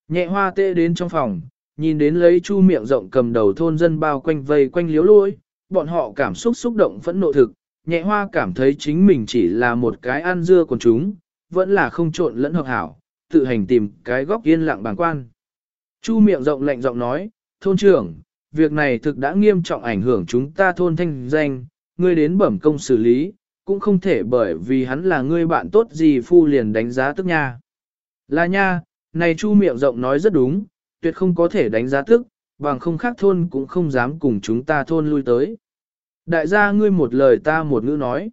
Nhẹ hoa tê đến trong phòng, nhìn đến lấy chu miệng rộng cầm đầu thôn dân bao quanh vây quanh liếu lôi, bọn họ cảm xúc xúc động phẫn nộ thực, nhẹ hoa cảm thấy chính mình chỉ là một cái ăn dưa của chúng, vẫn là không trộn lẫn hợp hảo, tự hành tìm cái góc yên lặng bàng quan. Chu miệng rộng lạnh giọng nói, thôn trưởng, việc này thực đã nghiêm trọng ảnh hưởng chúng ta thôn thanh danh, ngươi đến bẩm công xử lý, cũng không thể bởi vì hắn là ngươi bạn tốt gì phu liền đánh giá tức nha. Là nha, này chu miệng rộng nói rất đúng, tuyệt không có thể đánh giá tức, bằng không khác thôn cũng không dám cùng chúng ta thôn lui tới. Đại gia ngươi một lời ta một ngữ nói.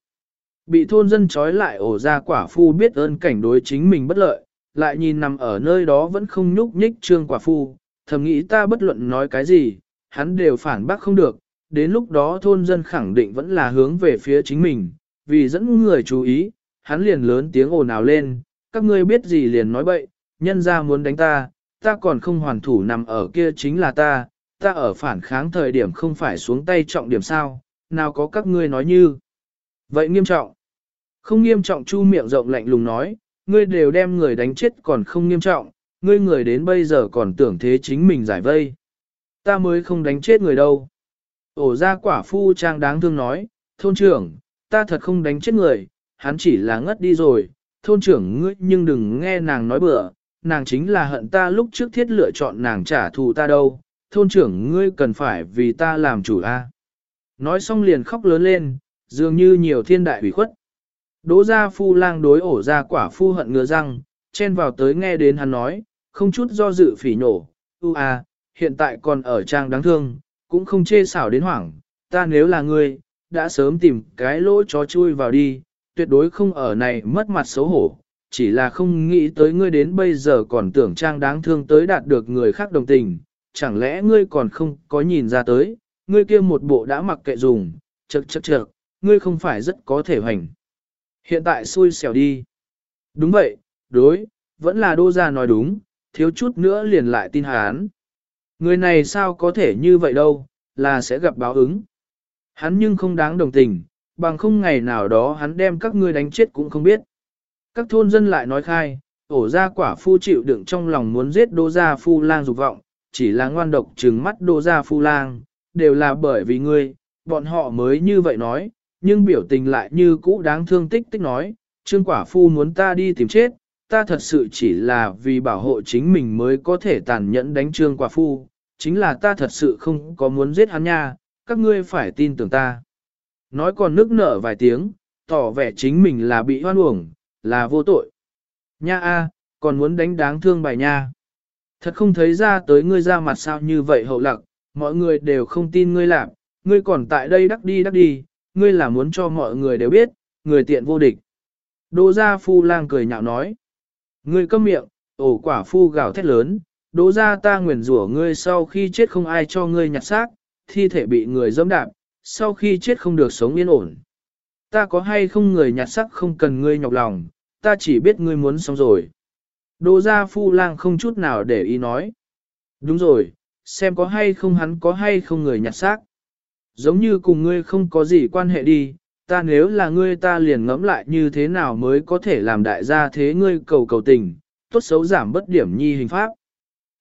Bị thôn dân trói lại ổ ra quả phu biết ơn cảnh đối chính mình bất lợi, lại nhìn nằm ở nơi đó vẫn không nhúc nhích trương quả phu, thầm nghĩ ta bất luận nói cái gì, hắn đều phản bác không được, đến lúc đó thôn dân khẳng định vẫn là hướng về phía chính mình, vì dẫn người chú ý, hắn liền lớn tiếng ồn ào lên, các ngươi biết gì liền nói bậy, nhân ra muốn đánh ta, ta còn không hoàn thủ nằm ở kia chính là ta, ta ở phản kháng thời điểm không phải xuống tay trọng điểm sao, nào có các ngươi nói như. Vậy nghiêm trọng. Không nghiêm trọng chu miệng rộng lạnh lùng nói, ngươi đều đem người đánh chết còn không nghiêm trọng, ngươi người đến bây giờ còn tưởng thế chính mình giải vây. Ta mới không đánh chết người đâu. Ổ ra quả phu trang đáng thương nói, thôn trưởng, ta thật không đánh chết người, hắn chỉ là ngất đi rồi, thôn trưởng ngươi nhưng đừng nghe nàng nói bừa, nàng chính là hận ta lúc trước thiết lựa chọn nàng trả thù ta đâu, thôn trưởng ngươi cần phải vì ta làm chủ a. Nói xong liền khóc lớn lên, dường như nhiều thiên đại hủy khuất. Đỗ gia phu lang đối ổ ra quả phu hận ngừa răng, chen vào tới nghe đến hắn nói, không chút do dự phỉ nổ, u a, hiện tại còn ở trang đáng thương, cũng không chê xảo đến hoảng, ta nếu là ngươi, đã sớm tìm cái lỗ chó chui vào đi, tuyệt đối không ở này mất mặt xấu hổ, chỉ là không nghĩ tới ngươi đến bây giờ còn tưởng trang đáng thương tới đạt được người khác đồng tình, chẳng lẽ ngươi còn không có nhìn ra tới, ngươi kia một bộ đã mặc kệ dùng, chật chật chật, ngươi không phải rất có thể hoành. Hiện tại xui xẻo đi. Đúng vậy, đối, vẫn là đô gia nói đúng, thiếu chút nữa liền lại tin hán. Người này sao có thể như vậy đâu, là sẽ gặp báo ứng. Hắn nhưng không đáng đồng tình, bằng không ngày nào đó hắn đem các ngươi đánh chết cũng không biết. Các thôn dân lại nói khai, ổ ra quả phu chịu đựng trong lòng muốn giết đô gia phu lang dục vọng, chỉ là ngoan độc trừng mắt đô gia phu lang, đều là bởi vì ngươi, bọn họ mới như vậy nói, nhưng biểu tình lại như cũ đáng thương tích tích nói, trương quả phu muốn ta đi tìm chết, ta thật sự chỉ là vì bảo hộ chính mình mới có thể tàn nhẫn đánh trương quả phu, chính là ta thật sự không có muốn giết hắn nha, các ngươi phải tin tưởng ta. Nói còn nước nở vài tiếng, tỏ vẻ chính mình là bị hoan uổng, là vô tội. Nha a, còn muốn đánh đáng thương bài nha. Thật không thấy ra tới ngươi ra mặt sao như vậy hậu lặc, mọi người đều không tin ngươi làm, ngươi còn tại đây đắc đi đắc đi, ngươi là muốn cho mọi người đều biết, người tiện vô địch. Đỗ gia phu lang cười nhạo nói. Ngươi câm miệng, ổ quả phu gào thét lớn, đỗ gia ta nguyền rủa ngươi sau khi chết không ai cho ngươi nhặt xác, thi thể bị người dẫm đạp, sau khi chết không được sống yên ổn. Ta có hay không người nhặt xác không cần ngươi nhọc lòng, ta chỉ biết ngươi muốn sống rồi. Đỗ gia phu lang không chút nào để ý nói. Đúng rồi, xem có hay không hắn có hay không người nhặt xác. Giống như cùng ngươi không có gì quan hệ đi, ta nếu là ngươi ta liền ngẫm lại như thế nào mới có thể làm đại gia thế ngươi cầu cầu tình, tốt xấu giảm bất điểm nhi hình pháp.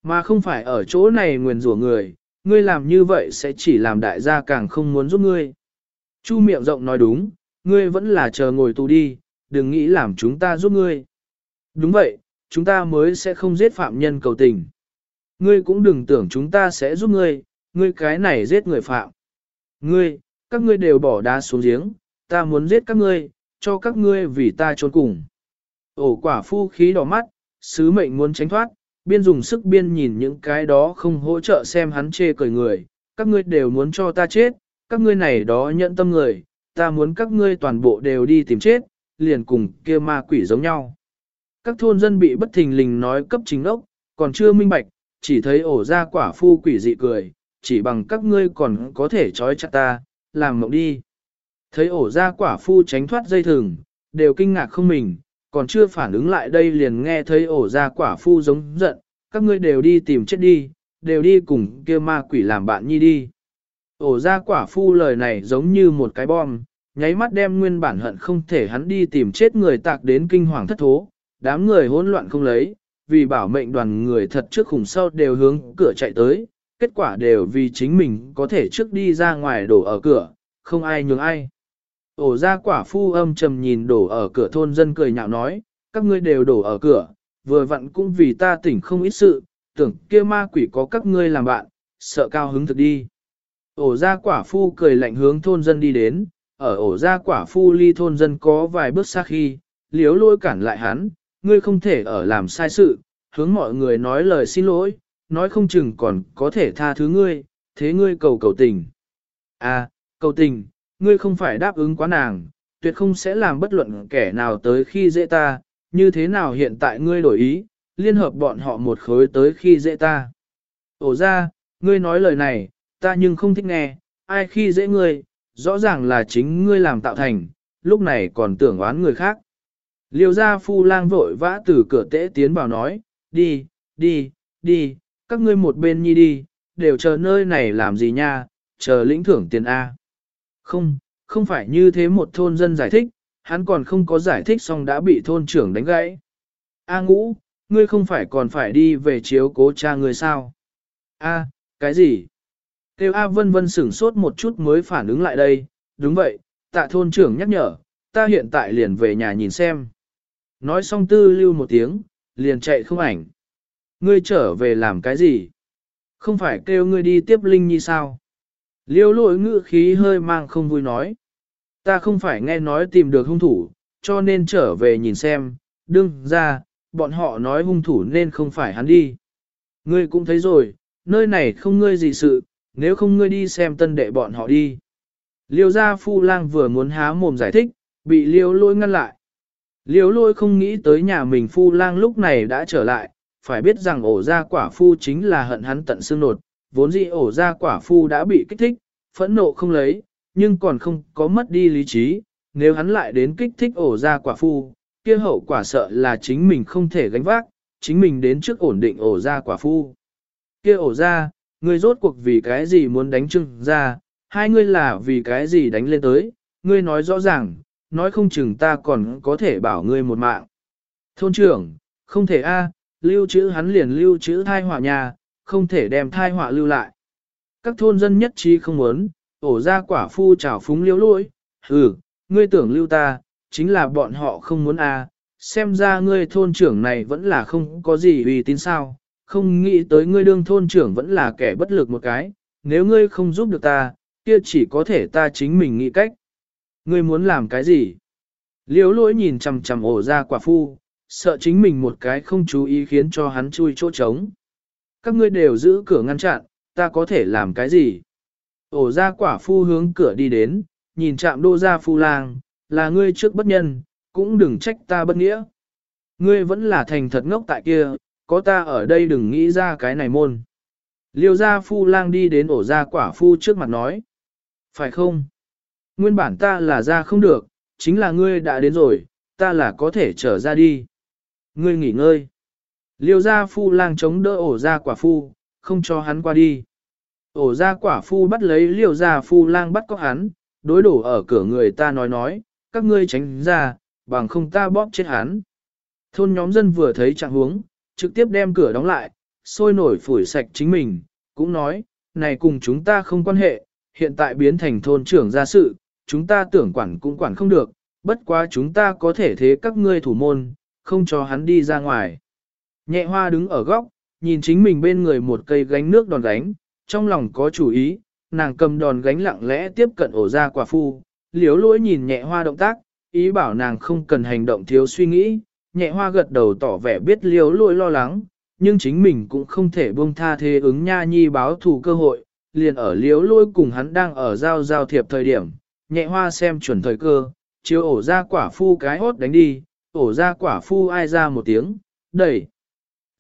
Mà không phải ở chỗ này nguyền rủa người, ngươi làm như vậy sẽ chỉ làm đại gia càng không muốn giúp ngươi. Chu miệng rộng nói đúng, ngươi vẫn là chờ ngồi tù đi, đừng nghĩ làm chúng ta giúp ngươi. Đúng vậy, chúng ta mới sẽ không giết phạm nhân cầu tình. Ngươi cũng đừng tưởng chúng ta sẽ giúp ngươi, ngươi cái này giết người phạm. Ngươi, các ngươi đều bỏ đá xuống giếng, ta muốn giết các ngươi, cho các ngươi vì ta trốn cùng. Ổ quả phu khí đỏ mắt, sứ mệnh muốn tránh thoát, biên dùng sức biên nhìn những cái đó không hỗ trợ xem hắn chê cười người, các ngươi đều muốn cho ta chết, các ngươi này đó nhận tâm người, ta muốn các ngươi toàn bộ đều đi tìm chết, liền cùng kia ma quỷ giống nhau. Các thôn dân bị bất thình lình nói cấp chính ốc, còn chưa minh bạch, chỉ thấy ổ ra quả phu quỷ dị cười, chỉ bằng các ngươi còn có thể trói chặt ta, làm mộng đi. Thấy ổ ra quả phu tránh thoát dây thừng, đều kinh ngạc không mình, còn chưa phản ứng lại đây liền nghe thấy ổ ra quả phu giống giận, các ngươi đều đi tìm chết đi, đều đi cùng kia ma quỷ làm bạn nhi đi. Ổ ra quả phu lời này giống như một cái bom, nháy mắt đem nguyên bản hận không thể hắn đi tìm chết người tạc đến kinh hoàng thất thố, đám người hỗn loạn không lấy, vì bảo mệnh đoàn người thật trước khủng sau đều hướng cửa chạy tới, kết quả đều vì chính mình có thể trước đi ra ngoài đổ ở cửa, không ai nhường ai. Ổ ra quả phu âm trầm nhìn đổ ở cửa thôn dân cười nhạo nói, các ngươi đều đổ ở cửa, vừa vặn cũng vì ta tỉnh không ít sự, tưởng kia ma quỷ có các ngươi làm bạn, sợ cao hứng thực đi. Ổ ra quả phu cười lạnh hướng thôn dân đi đến, ở ổ ra quả phu ly thôn dân có vài bước xa khi, liếu lôi cản lại hắn, ngươi không thể ở làm sai sự, hướng mọi người nói lời xin lỗi, nói không chừng còn có thể tha thứ ngươi, thế ngươi cầu cầu tình. À, cầu tình, ngươi không phải đáp ứng quá nàng, tuyệt không sẽ làm bất luận kẻ nào tới khi dễ ta, như thế nào hiện tại ngươi đổi ý, liên hợp bọn họ một khối tới khi dễ ta. Ổ ra, ngươi nói lời này, ta nhưng không thích nghe, ai khi dễ ngươi, rõ ràng là chính ngươi làm tạo thành, lúc này còn tưởng oán người khác. Liêu gia phu lang vội vã từ cửa tễ tiến vào nói, đi, đi, đi, các ngươi một bên nhi đi, đều chờ nơi này làm gì nha, chờ lĩnh thưởng tiền A. Không, không phải như thế một thôn dân giải thích, hắn còn không có giải thích xong đã bị thôn trưởng đánh gãy. A ngũ, ngươi không phải còn phải đi về chiếu cố cha ngươi sao? A, cái gì? Tiêu A vân vân sửng sốt một chút mới phản ứng lại đây, đúng vậy, tạ thôn trưởng nhắc nhở, ta hiện tại liền về nhà nhìn xem. Nói xong tư lưu một tiếng, liền chạy không ảnh. Ngươi trở về làm cái gì? Không phải kêu ngươi đi tiếp Linh Nhi sao? Liêu lội ngữ khí hơi mang không vui nói. Ta không phải nghe nói tìm được hung thủ, cho nên trở về nhìn xem, đương ra, bọn họ nói hung thủ nên không phải hắn đi. Ngươi cũng thấy rồi, nơi này không ngươi gì sự, nếu không ngươi đi xem tân đệ bọn họ đi. Liêu gia phu lang vừa muốn há mồm giải thích, bị liêu lôi ngăn lại. Liêu lôi không nghĩ tới nhà mình phu lang lúc này đã trở lại, phải biết rằng ổ ra quả phu chính là hận hắn tận xương nột, vốn dĩ ổ ra quả phu đã bị kích thích, phẫn nộ không lấy, nhưng còn không có mất đi lý trí, nếu hắn lại đến kích thích ổ ra quả phu, kia hậu quả sợ là chính mình không thể gánh vác, chính mình đến trước ổn định ổ ra quả phu. Kia ổ ra, ngươi rốt cuộc vì cái gì muốn đánh trưng ra, hai ngươi là vì cái gì đánh lên tới, ngươi nói rõ ràng, nói không chừng ta còn có thể bảo ngươi một mạng. Thôn trưởng, không thể a, lưu trữ hắn liền lưu trữ thai hỏa nhà, không thể đem thai họa lưu lại. Các thôn dân nhất trí không muốn, ổ ra quả phu trào phúng Liễu lỗi, ừ, ngươi tưởng lưu ta, chính là bọn họ không muốn à? xem ra ngươi thôn trưởng này vẫn là không có gì uy tín sao, không nghĩ tới ngươi đương thôn trưởng vẫn là kẻ bất lực một cái, nếu ngươi không giúp được ta, kia chỉ có thể ta chính mình nghĩ cách. Ngươi muốn làm cái gì? Liễu lỗi nhìn chằm chằm ổ ra quả phu, sợ chính mình một cái không chú ý khiến cho hắn chui chỗ trống. Các ngươi đều giữ cửa ngăn chặn, ta có thể làm cái gì? Ổ ra quả phu hướng cửa đi đến, nhìn chạm đô ra phu lang, là ngươi trước bất nhân, cũng đừng trách ta bất nghĩa. Ngươi vẫn là thành thật ngốc tại kia, có ta ở đây đừng nghĩ ra cái này môn. Liêu gia phu lang đi đến ổ gia quả phu trước mặt nói. Phải không? Nguyên bản ta là ra không được, chính là ngươi đã đến rồi, ta là có thể trở ra đi. Ngươi nghỉ ngơi. Liêu gia phu lang chống đỡ ổ gia quả phu, không cho hắn qua đi. Ổ gia quả phu bắt lấy liêu gia phu lang bắt có hắn, đối đổ ở cửa người ta nói nói, các ngươi tránh ra, bằng không ta bóp chết hắn. Thôn nhóm dân vừa thấy trạng huống, trực tiếp đem cửa đóng lại, sôi nổi phủi sạch chính mình, cũng nói, này cùng chúng ta không quan hệ, hiện tại biến thành thôn trưởng ra sự, chúng ta tưởng quản cũng quản không được, bất quá chúng ta có thể thế các ngươi thủ môn, không cho hắn đi ra ngoài. Nhẹ hoa đứng ở góc, nhìn chính mình bên người một cây gánh nước đòn gánh, trong lòng có chủ ý, nàng cầm đòn gánh lặng lẽ tiếp cận ổ ra quả phu, liếu lỗi nhìn nhẹ hoa động tác, ý bảo nàng không cần hành động thiếu suy nghĩ, nhẹ hoa gật đầu tỏ vẻ biết liếu lỗi lo lắng, nhưng chính mình cũng không thể buông tha thế ứng nha nhi báo thù cơ hội, liền ở liếu lỗi cùng hắn đang ở giao giao thiệp thời điểm, nhẹ hoa xem chuẩn thời cơ, chiếu ổ ra quả phu cái hốt đánh đi, ổ ra quả phu ai ra một tiếng, đẩy.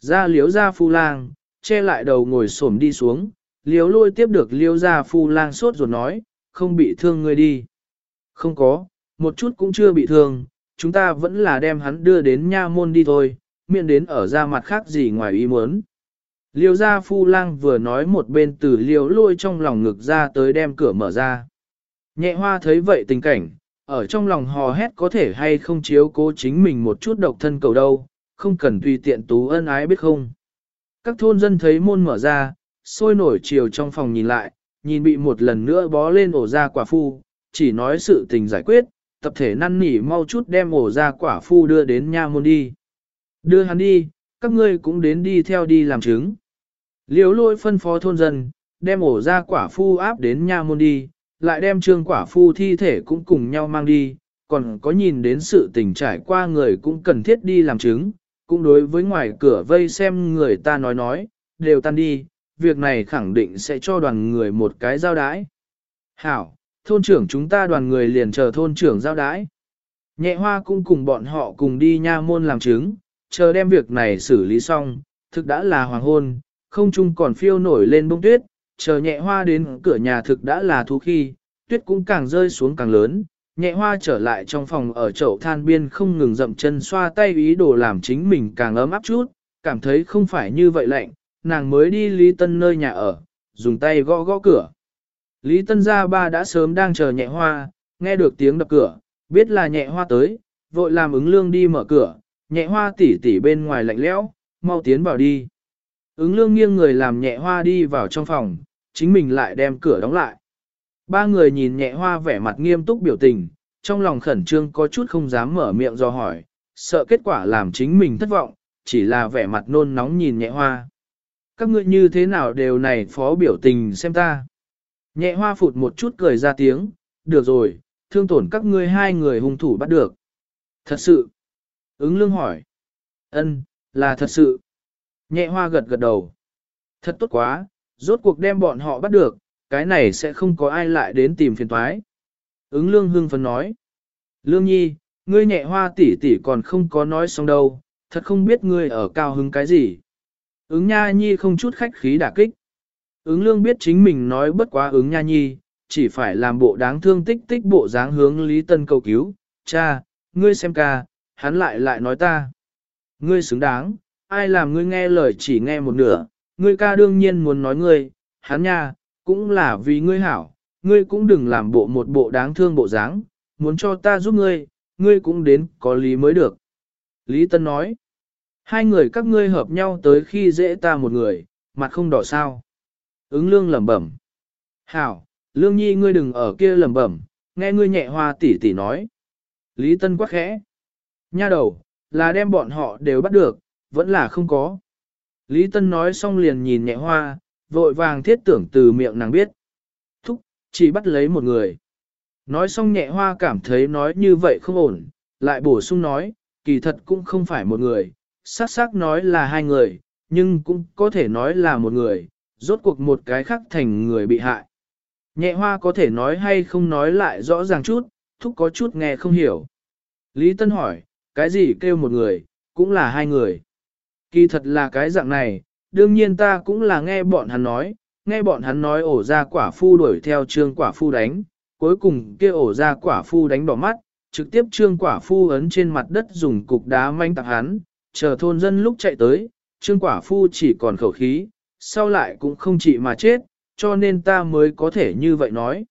Ra liếu ra phu lang, che lại đầu ngồi xổm đi xuống, liếu lôi tiếp được liếu ra phu lang sốt rồi nói, không bị thương ngươi đi. Không có, một chút cũng chưa bị thương, chúng ta vẫn là đem hắn đưa đến nha môn đi thôi, miệng đến ở ra mặt khác gì ngoài ý muốn. Liêu gia phu lang vừa nói một bên từ liêu lôi trong lòng ngực ra tới đem cửa mở ra. Nhẹ hoa thấy vậy tình cảnh, ở trong lòng hò hét có thể hay không chiếu cố chính mình một chút độc thân cầu đâu, không cần tùy tiện tú ân ái biết không. Các thôn dân thấy môn mở ra, sôi nổi chiều trong phòng nhìn lại, nhìn bị một lần nữa bó lên ổ ra quả phu, chỉ nói sự tình giải quyết, tập thể năn nỉ mau chút đem ổ ra quả phu đưa đến nha môn đi. Đưa hắn đi, các ngươi cũng đến đi theo đi làm chứng. Liếu lôi phân phó thôn dân, đem ổ ra quả phu áp đến nha môn đi, lại đem trương quả phu thi thể cũng cùng nhau mang đi, còn có nhìn đến sự tình trải qua người cũng cần thiết đi làm chứng, cũng đối với ngoài cửa vây xem người ta nói nói, đều tan đi, việc này khẳng định sẽ cho đoàn người một cái giao đái. Hảo, thôn trưởng chúng ta đoàn người liền chờ thôn trưởng giao đái. Nhẹ hoa cũng cùng bọn họ cùng đi nha môn làm chứng, chờ đem việc này xử lý xong, thực đã là hoàng hôn, không chung còn phiêu nổi lên bông tuyết, chờ nhẹ hoa đến cửa nhà thực đã là thú khi, tuyết cũng càng rơi xuống càng lớn, nhẹ hoa trở lại trong phòng ở chậu than biên không ngừng dậm chân xoa tay ý đồ làm chính mình càng ấm áp chút, cảm thấy không phải như vậy lạnh, nàng mới đi Lý Tân nơi nhà ở, dùng tay gõ gõ cửa. Lý Tân gia ba đã sớm đang chờ nhẹ hoa, nghe được tiếng đập cửa, biết là nhẹ hoa tới, vội làm ứng lương đi mở cửa, nhẹ hoa tỉ tỉ bên ngoài lạnh lẽo, mau tiến vào đi. Ứng lương nghiêng người làm nhẹ hoa đi vào trong phòng, chính mình lại đem cửa đóng lại. Ba người nhìn nhẹ hoa vẻ mặt nghiêm túc biểu tình, trong lòng khẩn trương có chút không dám mở miệng do hỏi, sợ kết quả làm chính mình thất vọng, chỉ là vẻ mặt nôn nóng nhìn nhẹ hoa. Các ngươi như thế nào đều này phó biểu tình xem ta. Nhẹ hoa phụt một chút cười ra tiếng, được rồi, thương tổn các ngươi hai người hung thủ bắt được. Thật sự. Ứng lương hỏi. Ân, là thật sự. Nhẹ hoa gật gật đầu. Thật tốt quá, rốt cuộc đem bọn họ bắt được, cái này sẽ không có ai lại đến tìm phiền toái. Ứng lương hương phấn nói. Lương nhi, ngươi nhẹ hoa tỷ tỷ còn không có nói xong đâu, thật không biết ngươi ở cao hứng cái gì. Ứng nha nhi không chút khách khí đả kích. Ứng lương biết chính mình nói bất quá ứng nha nhi, chỉ phải làm bộ đáng thương tích tích bộ dáng hướng Lý Tân cầu cứu. Cha, ngươi xem ca, hắn lại lại nói ta. Ngươi xứng đáng, ai làm ngươi nghe lời chỉ nghe một nửa, ngươi ca đương nhiên muốn nói ngươi, hắn nha, cũng là vì ngươi hảo, ngươi cũng đừng làm bộ một bộ đáng thương bộ dáng, muốn cho ta giúp ngươi, ngươi cũng đến có lý mới được. Lý Tân nói, hai người các ngươi hợp nhau tới khi dễ ta một người, mặt không đỏ sao. Ứng lương lẩm bẩm. Hảo, lương nhi ngươi đừng ở kia lẩm bẩm, nghe ngươi nhẹ hoa tỉ tỉ nói. Lý Tân quắc khẽ. Nha đầu, là đem bọn họ đều bắt được, vẫn là không có. Lý Tân nói xong liền nhìn nhẹ hoa, vội vàng thiết tưởng từ miệng nàng biết. Thúc, chỉ bắt lấy một người. Nói xong nhẹ hoa cảm thấy nói như vậy không ổn, lại bổ sung nói, kỳ thật cũng không phải một người, xác xác nói là hai người, nhưng cũng có thể nói là một người, rốt cuộc một cái khác thành người bị hại. Nhẹ hoa có thể nói hay không nói lại rõ ràng chút, thúc có chút nghe không hiểu. Lý Tân hỏi, cái gì kêu một người, cũng là hai người. Kỳ thật là cái dạng này, đương nhiên ta cũng là nghe bọn hắn nói, nghe bọn hắn nói ổ ra quả phu đuổi theo trương quả phu đánh, cuối cùng kia ổ ra quả phu đánh đỏ mắt, trực tiếp trương quả phu ấn trên mặt đất dùng cục đá manh tạc hắn, chờ thôn dân lúc chạy tới, trương quả phu chỉ còn khẩu khí, sau lại cũng không chỉ mà chết, cho nên ta mới có thể như vậy nói.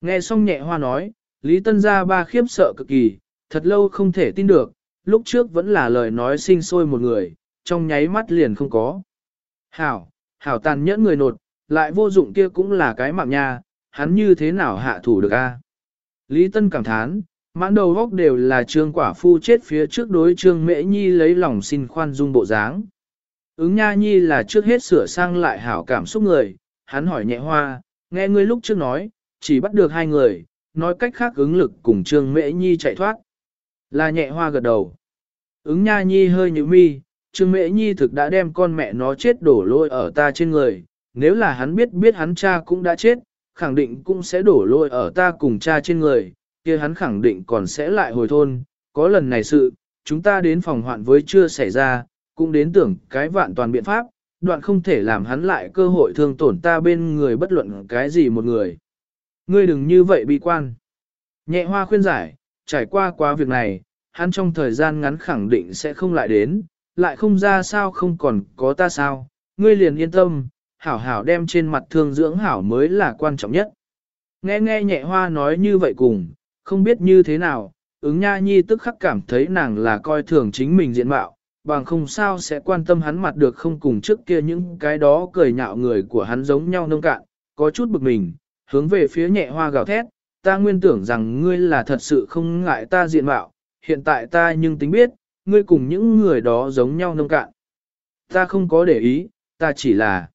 Nghe xong nhẹ hoa nói, Lý Tân gia ba khiếp sợ cực kỳ, thật lâu không thể tin được, lúc trước vẫn là lời nói sinh sôi một người, trong nháy mắt liền không có. Hảo, hảo tàn nhẫn người nột, lại vô dụng kia cũng là cái mạng nha, hắn như thế nào hạ thủ được a? Lý Tân cảm thán, mãn đầu góc đều là trương quả phu chết phía trước đối trương mễ nhi lấy lòng xin khoan dung bộ dáng. Ứng nha nhi là trước hết sửa sang lại hảo cảm xúc người, hắn hỏi nhẹ hoa, nghe ngươi lúc trước nói, chỉ bắt được hai người, nói cách khác ứng lực cùng trương mễ nhi chạy thoát. Là nhẹ hoa gật đầu. Ứng nha nhi hơi nhíu mi, trương mễ nhi thực đã đem con mẹ nó chết đổ lôi ở ta trên người, nếu là hắn biết biết hắn cha cũng đã chết, khẳng định cũng sẽ đổ lôi ở ta cùng cha trên người, kia hắn khẳng định còn sẽ lại hồi thôn, có lần này sự, chúng ta đến phòng hoạn với chưa xảy ra, cũng đến tưởng cái vạn toàn biện pháp, đoạn không thể làm hắn lại cơ hội thương tổn ta bên người bất luận cái gì một người. Ngươi đừng như vậy bi quan. Nhẹ hoa khuyên giải, trải qua quá việc này, hắn trong thời gian ngắn khẳng định sẽ không lại đến, lại không ra sao không còn có ta sao, ngươi liền yên tâm, hảo hảo đem trên mặt thương dưỡng hảo mới là quan trọng nhất. Nghe nghe nhẹ hoa nói như vậy cùng, không biết như thế nào, ứng nha nhi tức khắc cảm thấy nàng là coi thường chính mình diện mạo, bằng không sao sẽ quan tâm hắn mặt được không cùng trước kia những cái đó cười nhạo người của hắn giống nhau nông cạn, có chút bực mình, hướng về phía nhẹ hoa gào thét, ta nguyên tưởng rằng ngươi là thật sự không ngại ta diện mạo, hiện tại ta nhưng tính biết, ngươi cùng những người đó giống nhau nông cạn. Ta không có để ý, ta chỉ là...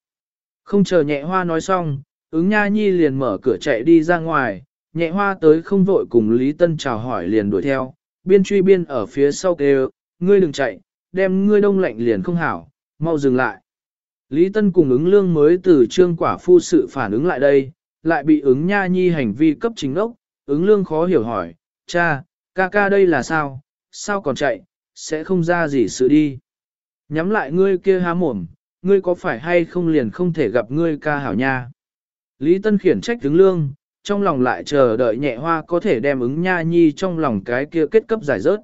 Không chờ nhẹ hoa nói xong, ứng nha nhi liền mở cửa chạy đi ra ngoài, nhẹ hoa tới không vội cùng Lý Tân chào hỏi liền đuổi theo, biên truy biên ở phía sau kêu, ngươi đừng chạy, đem ngươi đông lạnh liền không hảo, mau dừng lại. Lý Tân cùng ứng lương mới từ trương quả phu sự phản ứng lại đây, lại bị ứng nha nhi hành vi cấp chính ốc, ứng lương khó hiểu hỏi, cha, ca ca đây là sao, sao còn chạy, sẽ không ra gì sự đi. Nhắm lại ngươi kia há mồm, ngươi có phải hay không liền không thể gặp ngươi ca hảo nha. Lý Tân khiển trách tướng lương, trong lòng lại chờ đợi nhẹ hoa có thể đem ứng nha nhi trong lòng cái kia kết cấp giải rớt.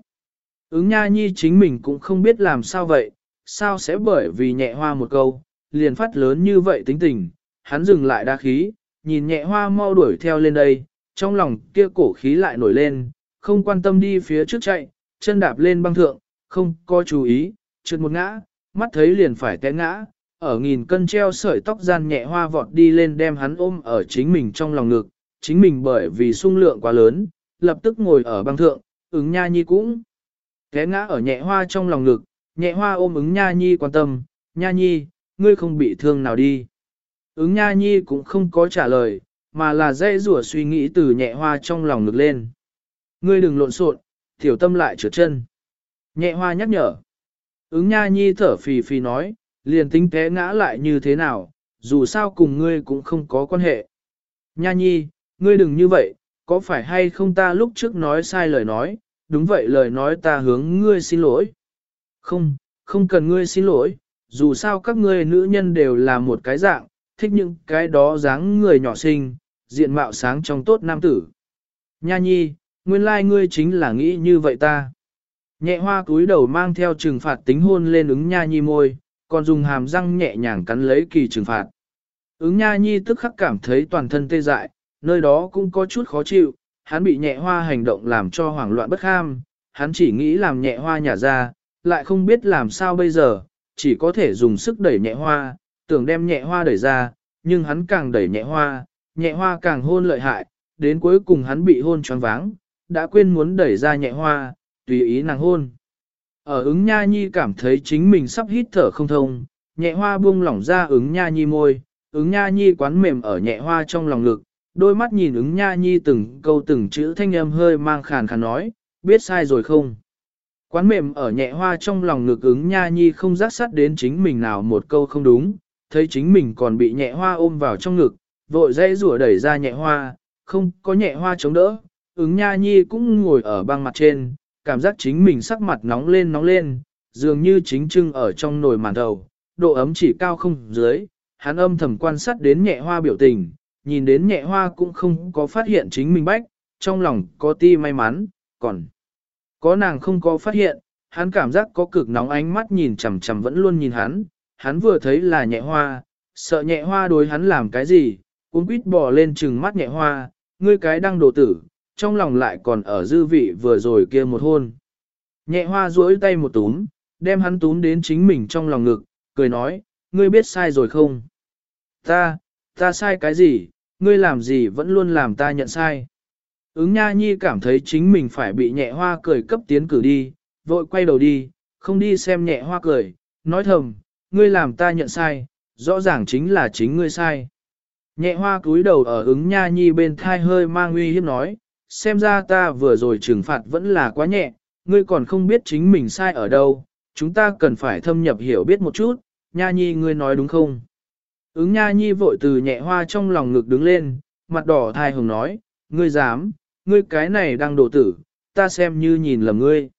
Ứng nha nhi chính mình cũng không biết làm sao vậy, sao sẽ bởi vì nhẹ hoa một câu, liền phát lớn như vậy tính tình, hắn dừng lại đa khí, nhìn nhẹ hoa mau đuổi theo lên đây, trong lòng kia cổ khí lại nổi lên, không quan tâm đi phía trước chạy, chân đạp lên băng thượng, không có chú ý, trượt một ngã, mắt thấy liền phải té ngã, ở nghìn cân treo sợi tóc gian nhẹ hoa vọt đi lên đem hắn ôm ở chính mình trong lòng ngực, chính mình bởi vì sung lượng quá lớn, lập tức ngồi ở băng thượng, ứng nha nhi cũng té ngã ở nhẹ hoa trong lòng ngực, nhẹ hoa ôm ứng nha nhi quan tâm, nha nhi, ngươi không bị thương nào đi. Ứng nha nhi cũng không có trả lời, mà là dễ rủa suy nghĩ từ nhẹ hoa trong lòng ngực lên. Ngươi đừng lộn xộn, tiểu tâm lại trượt chân. Nhẹ hoa nhắc nhở. Ứng nha nhi thở phì phì nói, liền tính té ngã lại như thế nào, dù sao cùng ngươi cũng không có quan hệ. Nha nhi, ngươi đừng như vậy, có phải hay không ta lúc trước nói sai lời nói, đúng vậy lời nói ta hướng ngươi xin lỗi. Không, không cần ngươi xin lỗi, dù sao các ngươi nữ nhân đều là một cái dạng, thích những cái đó dáng người nhỏ xinh, diện mạo sáng trong tốt nam tử. Nha nhi, nguyên lai like ngươi chính là nghĩ như vậy ta. Nhẹ hoa cúi đầu mang theo trừng phạt tính hôn lên ứng nha nhi môi, còn dùng hàm răng nhẹ nhàng cắn lấy kỳ trừng phạt. Ứng nha nhi tức khắc cảm thấy toàn thân tê dại, nơi đó cũng có chút khó chịu, hắn bị nhẹ hoa hành động làm cho hoảng loạn bất ham, hắn chỉ nghĩ làm nhẹ hoa nhả ra, lại không biết làm sao bây giờ, chỉ có thể dùng sức đẩy nhẹ hoa, tưởng đem nhẹ hoa đẩy ra, nhưng hắn càng đẩy nhẹ hoa, nhẹ hoa càng hôn lợi hại, đến cuối cùng hắn bị hôn choáng váng, đã quên muốn đẩy ra nhẹ hoa, tùy ý nàng hôn. Ở ứng nha nhi cảm thấy chính mình sắp hít thở không thông, nhẹ hoa buông lỏng ra ứng nha nhi môi, ứng nha nhi quán mềm ở nhẹ hoa trong lòng ngực, đôi mắt nhìn ứng nha nhi từng câu từng chữ thanh âm hơi mang khàn khàn nói, biết sai rồi không? Quán mềm ở nhẹ hoa trong lòng ngực ứng nha nhi không giác sát đến chính mình nào một câu không đúng, thấy chính mình còn bị nhẹ hoa ôm vào trong ngực, vội dây rủa đẩy ra nhẹ hoa, không có nhẹ hoa chống đỡ, ứng nha nhi cũng ngồi ở băng mặt trên, cảm giác chính mình sắc mặt nóng lên nóng lên, dường như chính trưng ở trong nồi màn đầu, độ ấm chỉ cao không dưới, hắn âm thầm quan sát đến nhẹ hoa biểu tình, nhìn đến nhẹ hoa cũng không có phát hiện chính mình bách, trong lòng có ti may mắn, còn có nàng không có phát hiện, hắn cảm giác có cực nóng ánh mắt nhìn chằm chằm vẫn luôn nhìn hắn, hắn vừa thấy là nhẹ hoa, sợ nhẹ hoa đối hắn làm cái gì, cuốn quýt bò lên trừng mắt nhẹ hoa, ngươi cái đang đồ tử, trong lòng lại còn ở dư vị vừa rồi kia một hôn. Nhẹ hoa duỗi tay một túm, đem hắn túm đến chính mình trong lòng ngực, cười nói, ngươi biết sai rồi không? Ta, ta sai cái gì, ngươi làm gì vẫn luôn làm ta nhận sai. Ứng nha nhi cảm thấy chính mình phải bị nhẹ hoa cười cấp tiến cử đi, vội quay đầu đi, không đi xem nhẹ hoa cười, nói thầm, ngươi làm ta nhận sai, rõ ràng chính là chính ngươi sai. Nhẹ hoa cúi đầu ở ứng nha nhi bên thai hơi mang uy hiếp nói, xem ra ta vừa rồi trừng phạt vẫn là quá nhẹ, ngươi còn không biết chính mình sai ở đâu, chúng ta cần phải thâm nhập hiểu biết một chút, nha nhi ngươi nói đúng không? Ứng nha nhi vội từ nhẹ hoa trong lòng ngực đứng lên, mặt đỏ thai hồng nói, ngươi dám, ngươi cái này đang đổ tử, ta xem như nhìn lầm ngươi.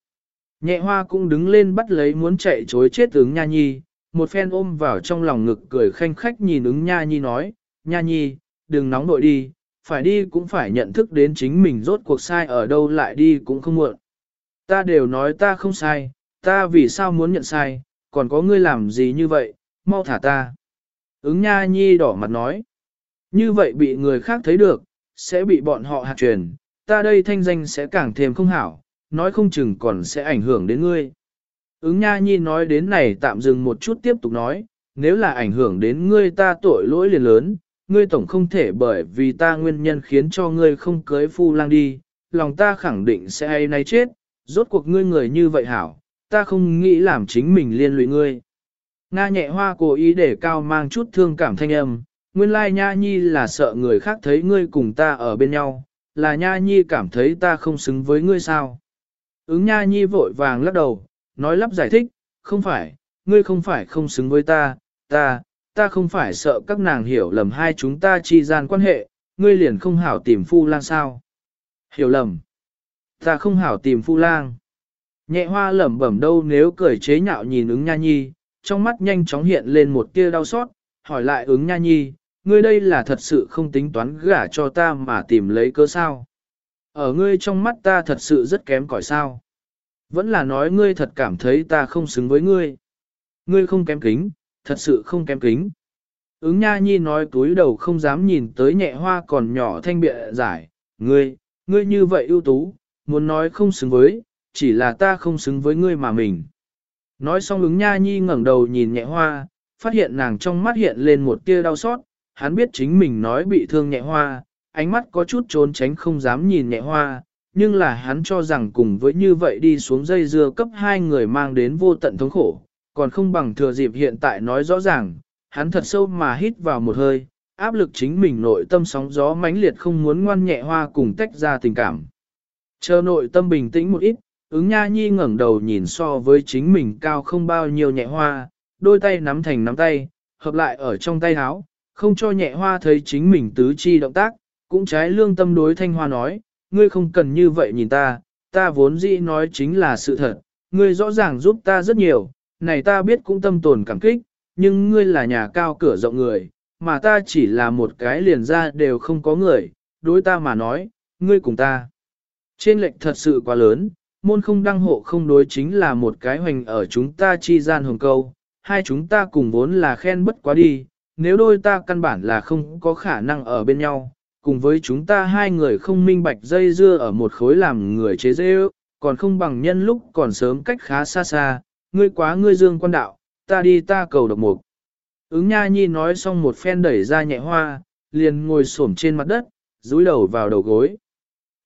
Nhẹ hoa cũng đứng lên bắt lấy muốn chạy chối chết ứng nha nhi, một phen ôm vào trong lòng ngực cười khanh khách nhìn ứng nha nhi nói, nha nhi, đừng nóng nội đi, phải đi cũng phải nhận thức đến chính mình rốt cuộc sai ở đâu lại đi cũng không muộn. Ta đều nói ta không sai, ta vì sao muốn nhận sai, còn có ngươi làm gì như vậy, mau thả ta. Ứng nha nhi đỏ mặt nói, như vậy bị người khác thấy được, sẽ bị bọn họ hạt truyền, ta đây thanh danh sẽ càng thêm không hảo, nói không chừng còn sẽ ảnh hưởng đến ngươi. Ứng nha nhi nói đến này tạm dừng một chút tiếp tục nói, nếu là ảnh hưởng đến ngươi ta tội lỗi liền lớn, ngươi tổng không thể bởi vì ta nguyên nhân khiến cho ngươi không cưới phu lang đi, lòng ta khẳng định sẽ hay nay chết, rốt cuộc ngươi người như vậy hảo, ta không nghĩ làm chính mình liên lụy ngươi. Nga nhẹ hoa cố ý để cao mang chút thương cảm thanh âm, nguyên lai nha nhi là sợ người khác thấy ngươi cùng ta ở bên nhau, là nha nhi cảm thấy ta không xứng với ngươi sao. Ứng nha nhi vội vàng lắc đầu, nói lắp giải thích, không phải, ngươi không phải không xứng với ta, ta, ta không phải sợ các nàng hiểu lầm hai chúng ta chi gian quan hệ, ngươi liền không hảo tìm phu lang sao. Hiểu lầm. Ta không hảo tìm phu lang. Nhẹ hoa lẩm bẩm đâu nếu cười chế nhạo nhìn ứng nha nhi, trong mắt nhanh chóng hiện lên một tia đau xót, hỏi lại ứng nha nhi, ngươi đây là thật sự không tính toán gả cho ta mà tìm lấy cơ sao. Ở ngươi trong mắt ta thật sự rất kém cỏi sao. Vẫn là nói ngươi thật cảm thấy ta không xứng với ngươi. Ngươi không kém kính, thật sự không kém kính. Ứng nha nhi nói túi đầu không dám nhìn tới nhẹ hoa còn nhỏ thanh bịa giải, ngươi, ngươi như vậy ưu tú, muốn nói không xứng với, chỉ là ta không xứng với ngươi mà mình. Nói xong ứng nha nhi ngẩng đầu nhìn nhẹ hoa, phát hiện nàng trong mắt hiện lên một tia đau xót, hắn biết chính mình nói bị thương nhẹ hoa, ánh mắt có chút trốn tránh không dám nhìn nhẹ hoa, nhưng là hắn cho rằng cùng với như vậy đi xuống dây dưa cấp hai người mang đến vô tận thống khổ, còn không bằng thừa dịp hiện tại nói rõ ràng, hắn thật sâu mà hít vào một hơi, áp lực chính mình nội tâm sóng gió mãnh liệt không muốn ngoan nhẹ hoa cùng tách ra tình cảm. Chờ nội tâm bình tĩnh một ít, ứng nha nhi ngẩng đầu nhìn so với chính mình cao không bao nhiêu nhẹ hoa, đôi tay nắm thành nắm tay, hợp lại ở trong tay áo, không cho nhẹ hoa thấy chính mình tứ chi động tác, cũng trái lương tâm đối thanh hoa nói, ngươi không cần như vậy nhìn ta, ta vốn dĩ nói chính là sự thật, ngươi rõ ràng giúp ta rất nhiều, này ta biết cũng tâm tồn cảm kích, nhưng ngươi là nhà cao cửa rộng người, mà ta chỉ là một cái liền ra đều không có người, đối ta mà nói, ngươi cùng ta. Trên lệnh thật sự quá lớn, môn không đăng hộ không đối chính là một cái hoành ở chúng ta chi gian hồng câu, hai chúng ta cùng vốn là khen bất quá đi, nếu đôi ta căn bản là không có khả năng ở bên nhau, cùng với chúng ta hai người không minh bạch dây dưa ở một khối làm người chế dễ còn không bằng nhân lúc còn sớm cách khá xa xa, ngươi quá ngươi dương quan đạo, ta đi ta cầu độc mục. Ứng nha nhi nói xong một phen đẩy ra nhẹ hoa, liền ngồi xổm trên mặt đất, rúi đầu vào đầu gối.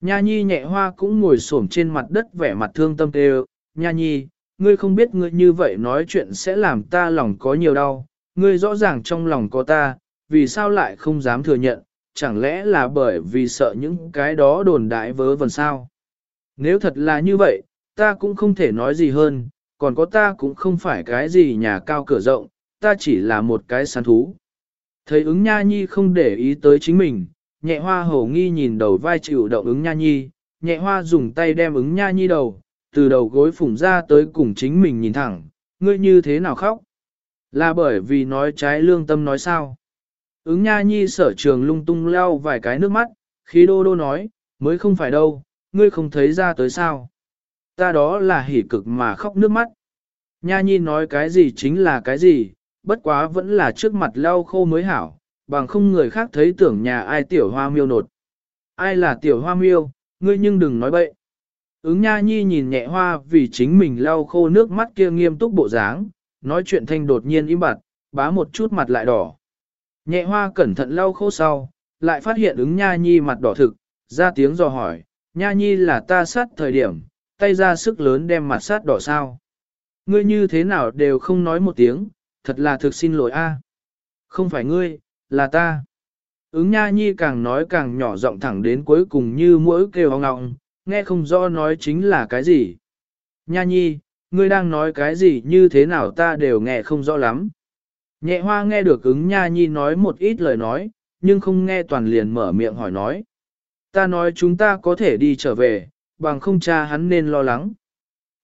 Nha nhi nhẹ hoa cũng ngồi xổm trên mặt đất vẻ mặt thương tâm tê Nha nhi, ngươi không biết ngươi như vậy nói chuyện sẽ làm ta lòng có nhiều đau, ngươi rõ ràng trong lòng có ta, vì sao lại không dám thừa nhận, chẳng lẽ là bởi vì sợ những cái đó đồn đại vớ vẩn sao? Nếu thật là như vậy, ta cũng không thể nói gì hơn, còn có ta cũng không phải cái gì nhà cao cửa rộng, ta chỉ là một cái sán thú. Thấy ứng nha nhi không để ý tới chính mình, nhẹ hoa hổ nghi nhìn đầu vai chịu động ứng nha nhi, nhẹ hoa dùng tay đem ứng nha nhi đầu, từ đầu gối phủng ra tới cùng chính mình nhìn thẳng, ngươi như thế nào khóc? Là bởi vì nói trái lương tâm nói sao? Ứng nha nhi sở trường lung tung leo vài cái nước mắt, khí đô đô nói, mới không phải đâu, ngươi không thấy ra tới sao. Ta đó là hỉ cực mà khóc nước mắt. Nha nhi nói cái gì chính là cái gì, bất quá vẫn là trước mặt lau khô mới hảo, bằng không người khác thấy tưởng nhà ai tiểu hoa miêu nột. Ai là tiểu hoa miêu, ngươi nhưng đừng nói bậy. Ứng nha nhi nhìn nhẹ hoa vì chính mình lau khô nước mắt kia nghiêm túc bộ dáng, nói chuyện thanh đột nhiên im bặt, bá một chút mặt lại đỏ. Nhẹ hoa cẩn thận lau khô sau, lại phát hiện ứng nha nhi mặt đỏ thực, ra tiếng dò hỏi, nha nhi là ta sát thời điểm, tay ra sức lớn đem mặt sát đỏ sao. Ngươi như thế nào đều không nói một tiếng, thật là thực xin lỗi a. Không phải ngươi, là ta. Ứng nha nhi càng nói càng nhỏ giọng thẳng đến cuối cùng như mỗi kêu hong ngọng, nghe không rõ nói chính là cái gì. Nha nhi, ngươi đang nói cái gì như thế nào ta đều nghe không rõ lắm. Nhẹ hoa nghe được ứng nha nhi nói một ít lời nói, nhưng không nghe toàn liền mở miệng hỏi nói. Ta nói chúng ta có thể đi trở về, bằng không cha hắn nên lo lắng.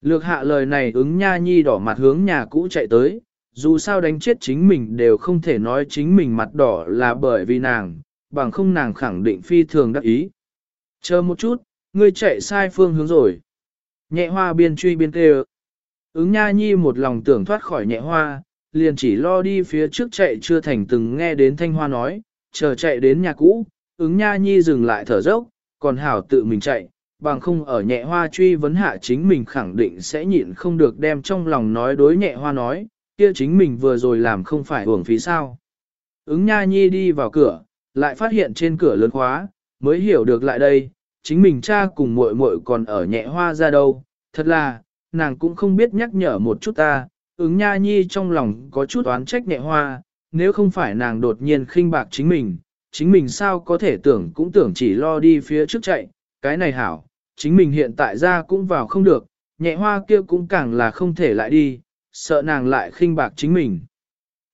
Lược hạ lời này ứng nha nhi đỏ mặt hướng nhà cũ chạy tới, dù sao đánh chết chính mình đều không thể nói chính mình mặt đỏ là bởi vì nàng, bằng không nàng khẳng định phi thường đắc ý. Chờ một chút, ngươi chạy sai phương hướng rồi. Nhẹ hoa biên truy biên kêu. Ứng nha nhi một lòng tưởng thoát khỏi nhẹ hoa, liền chỉ lo đi phía trước chạy chưa thành từng nghe đến thanh hoa nói, chờ chạy đến nhà cũ, ứng nha nhi dừng lại thở dốc, còn hảo tự mình chạy, bằng không ở nhẹ hoa truy vấn hạ chính mình khẳng định sẽ nhịn không được đem trong lòng nói đối nhẹ hoa nói, kia chính mình vừa rồi làm không phải hưởng phí sao. Ứng nha nhi đi vào cửa, lại phát hiện trên cửa lớn khóa, mới hiểu được lại đây, chính mình cha cùng muội muội còn ở nhẹ hoa ra đâu, thật là, nàng cũng không biết nhắc nhở một chút ta, ứng nha nhi trong lòng có chút oán trách nhẹ hoa, nếu không phải nàng đột nhiên khinh bạc chính mình, chính mình sao có thể tưởng cũng tưởng chỉ lo đi phía trước chạy, cái này hảo, chính mình hiện tại ra cũng vào không được, nhẹ hoa kia cũng càng là không thể lại đi, sợ nàng lại khinh bạc chính mình.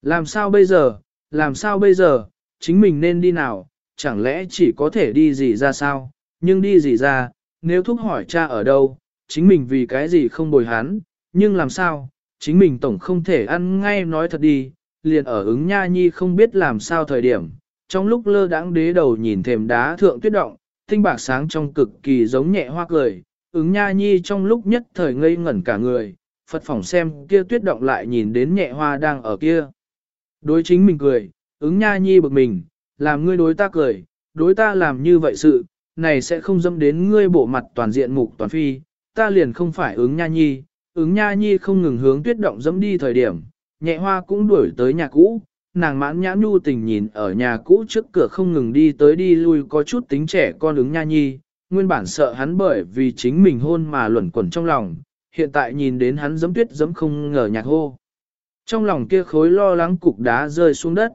Làm sao bây giờ, làm sao bây giờ, chính mình nên đi nào, chẳng lẽ chỉ có thể đi gì ra sao, nhưng đi gì ra, nếu thúc hỏi cha ở đâu, chính mình vì cái gì không bồi hắn, nhưng làm sao, chính mình tổng không thể ăn ngay nói thật đi, liền ở ứng nha nhi không biết làm sao thời điểm, trong lúc lơ đãng đế đầu nhìn thềm đá thượng tuyết động, tinh bạc sáng trong cực kỳ giống nhẹ hoa cười, ứng nha nhi trong lúc nhất thời ngây ngẩn cả người, Phật phỏng xem kia tuyết động lại nhìn đến nhẹ hoa đang ở kia. Đối chính mình cười, ứng nha nhi bực mình, làm ngươi đối ta cười, đối ta làm như vậy sự, này sẽ không dâm đến ngươi bộ mặt toàn diện mục toàn phi, ta liền không phải ứng nha nhi, ứng nha nhi không ngừng hướng tuyết động dẫm đi thời điểm, nhẹ hoa cũng đuổi tới nhà cũ, nàng mãn nhã nhu tình nhìn ở nhà cũ trước cửa không ngừng đi tới đi lui có chút tính trẻ con ứng nha nhi, nguyên bản sợ hắn bởi vì chính mình hôn mà luẩn quẩn trong lòng, hiện tại nhìn đến hắn giấm tuyết giấm không ngờ nhạc hô. Trong lòng kia khối lo lắng cục đá rơi xuống đất.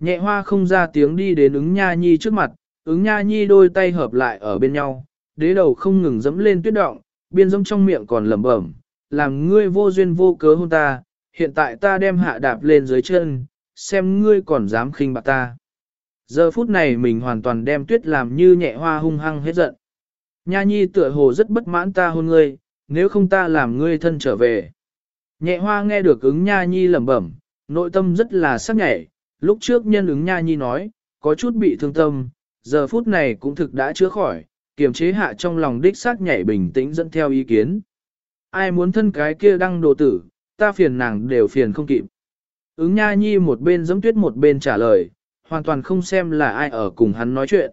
Nhẹ hoa không ra tiếng đi đến ứng nha nhi trước mặt, ứng nha nhi đôi tay hợp lại ở bên nhau, đế đầu không ngừng dẫm lên tuyết động, biên dẫm trong miệng còn lẩm bẩm, làm ngươi vô duyên vô cớ hôn ta, hiện tại ta đem hạ đạp lên dưới chân, xem ngươi còn dám khinh bạc ta. Giờ phút này mình hoàn toàn đem tuyết làm như nhẹ hoa hung hăng hết giận. Nha nhi tựa hồ rất bất mãn ta hôn ngươi, nếu không ta làm ngươi thân trở về. Nhẹ hoa nghe được ứng nha nhi lẩm bẩm, nội tâm rất là sắc nhảy, lúc trước nhân ứng nha nhi nói, có chút bị thương tâm, giờ phút này cũng thực đã chữa khỏi, kiềm chế hạ trong lòng đích xác nhảy bình tĩnh dẫn theo ý kiến. Ai muốn thân cái kia đăng đồ tử, ta phiền nàng đều phiền không kịp. Ứng nha nhi một bên giấm tuyết một bên trả lời, hoàn toàn không xem là ai ở cùng hắn nói chuyện.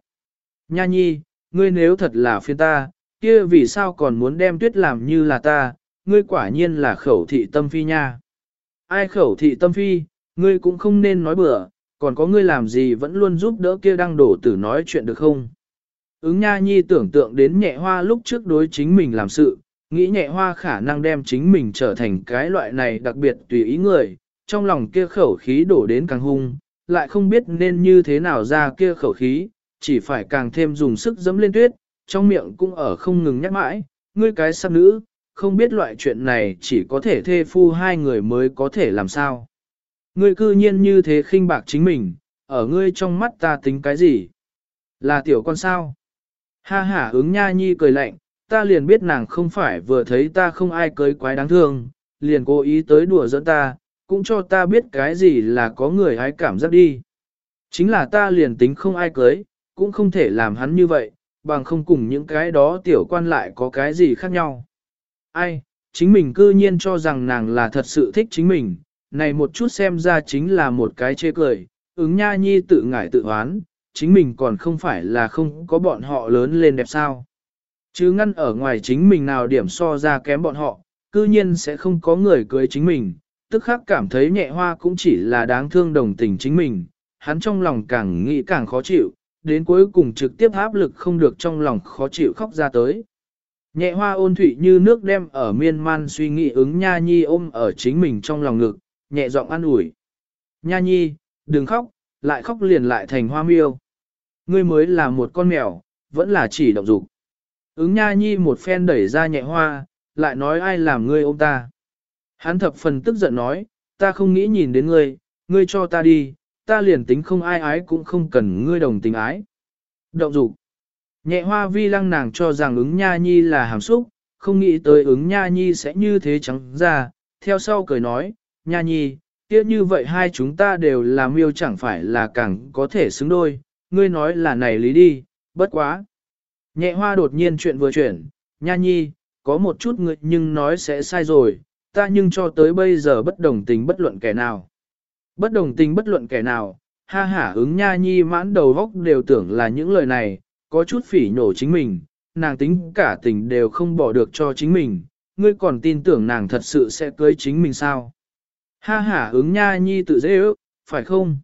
Nha nhi, ngươi nếu thật là phiên ta, kia vì sao còn muốn đem tuyết làm như là ta, ngươi quả nhiên là khẩu thị tâm phi nha. Ai khẩu thị tâm phi, ngươi cũng không nên nói bừa, còn có ngươi làm gì vẫn luôn giúp đỡ kia đang đổ tử nói chuyện được không? Ứng nha nhi tưởng tượng đến nhẹ hoa lúc trước đối chính mình làm sự, nghĩ nhẹ hoa khả năng đem chính mình trở thành cái loại này đặc biệt tùy ý người, trong lòng kia khẩu khí đổ đến càng hung, lại không biết nên như thế nào ra kia khẩu khí, chỉ phải càng thêm dùng sức dẫm lên tuyết, trong miệng cũng ở không ngừng nhắc mãi, ngươi cái sắc nữ, không biết loại chuyện này chỉ có thể thê phu hai người mới có thể làm sao. Ngươi cư nhiên như thế khinh bạc chính mình, ở ngươi trong mắt ta tính cái gì? Là tiểu con sao? Ha ha ứng nha nhi cười lạnh, ta liền biết nàng không phải vừa thấy ta không ai cưới quái đáng thương, liền cố ý tới đùa dẫn ta, cũng cho ta biết cái gì là có người hái cảm giác đi. Chính là ta liền tính không ai cưới, cũng không thể làm hắn như vậy, bằng không cùng những cái đó tiểu quan lại có cái gì khác nhau. Ai, chính mình cư nhiên cho rằng nàng là thật sự thích chính mình, này một chút xem ra chính là một cái chê cười, ứng nha nhi tự ngải tự hoán, chính mình còn không phải là không có bọn họ lớn lên đẹp sao. Chứ ngăn ở ngoài chính mình nào điểm so ra kém bọn họ, cư nhiên sẽ không có người cưới chính mình, tức khắc cảm thấy nhẹ hoa cũng chỉ là đáng thương đồng tình chính mình, hắn trong lòng càng nghĩ càng khó chịu, đến cuối cùng trực tiếp áp lực không được trong lòng khó chịu khóc ra tới. Nhẹ hoa ôn thủy như nước đem ở miên man suy nghĩ ứng nha nhi ôm ở chính mình trong lòng ngực, nhẹ giọng an ủi. Nha nhi, đừng khóc, lại khóc liền lại thành hoa miêu. Ngươi mới là một con mèo, vẫn là chỉ động dục. Ứng nha nhi một phen đẩy ra nhẹ hoa, lại nói ai làm ngươi ôm ta. Hắn thập phần tức giận nói, ta không nghĩ nhìn đến ngươi, ngươi cho ta đi, ta liền tính không ai ái cũng không cần ngươi đồng tình ái. Động dục. Nhẹ hoa vi lăng nàng cho rằng ứng nha nhi là hàm xúc, không nghĩ tới ứng nha nhi sẽ như thế trắng ra, theo sau cười nói, nha nhi, kia như vậy hai chúng ta đều là miêu chẳng phải là càng có thể xứng đôi, ngươi nói là này lý đi, bất quá. Nhẹ hoa đột nhiên chuyện vừa chuyển, nha nhi, có một chút ngươi nhưng nói sẽ sai rồi, ta nhưng cho tới bây giờ bất đồng tình bất luận kẻ nào. Bất đồng tình bất luận kẻ nào, ha hả ứng nha nhi mãn đầu góc đều tưởng là những lời này, có chút phỉ nhổ chính mình, nàng tính cả tình đều không bỏ được cho chính mình, ngươi còn tin tưởng nàng thật sự sẽ cưới chính mình sao? Ha hả ứng nha nhi tự dễ ước, phải không?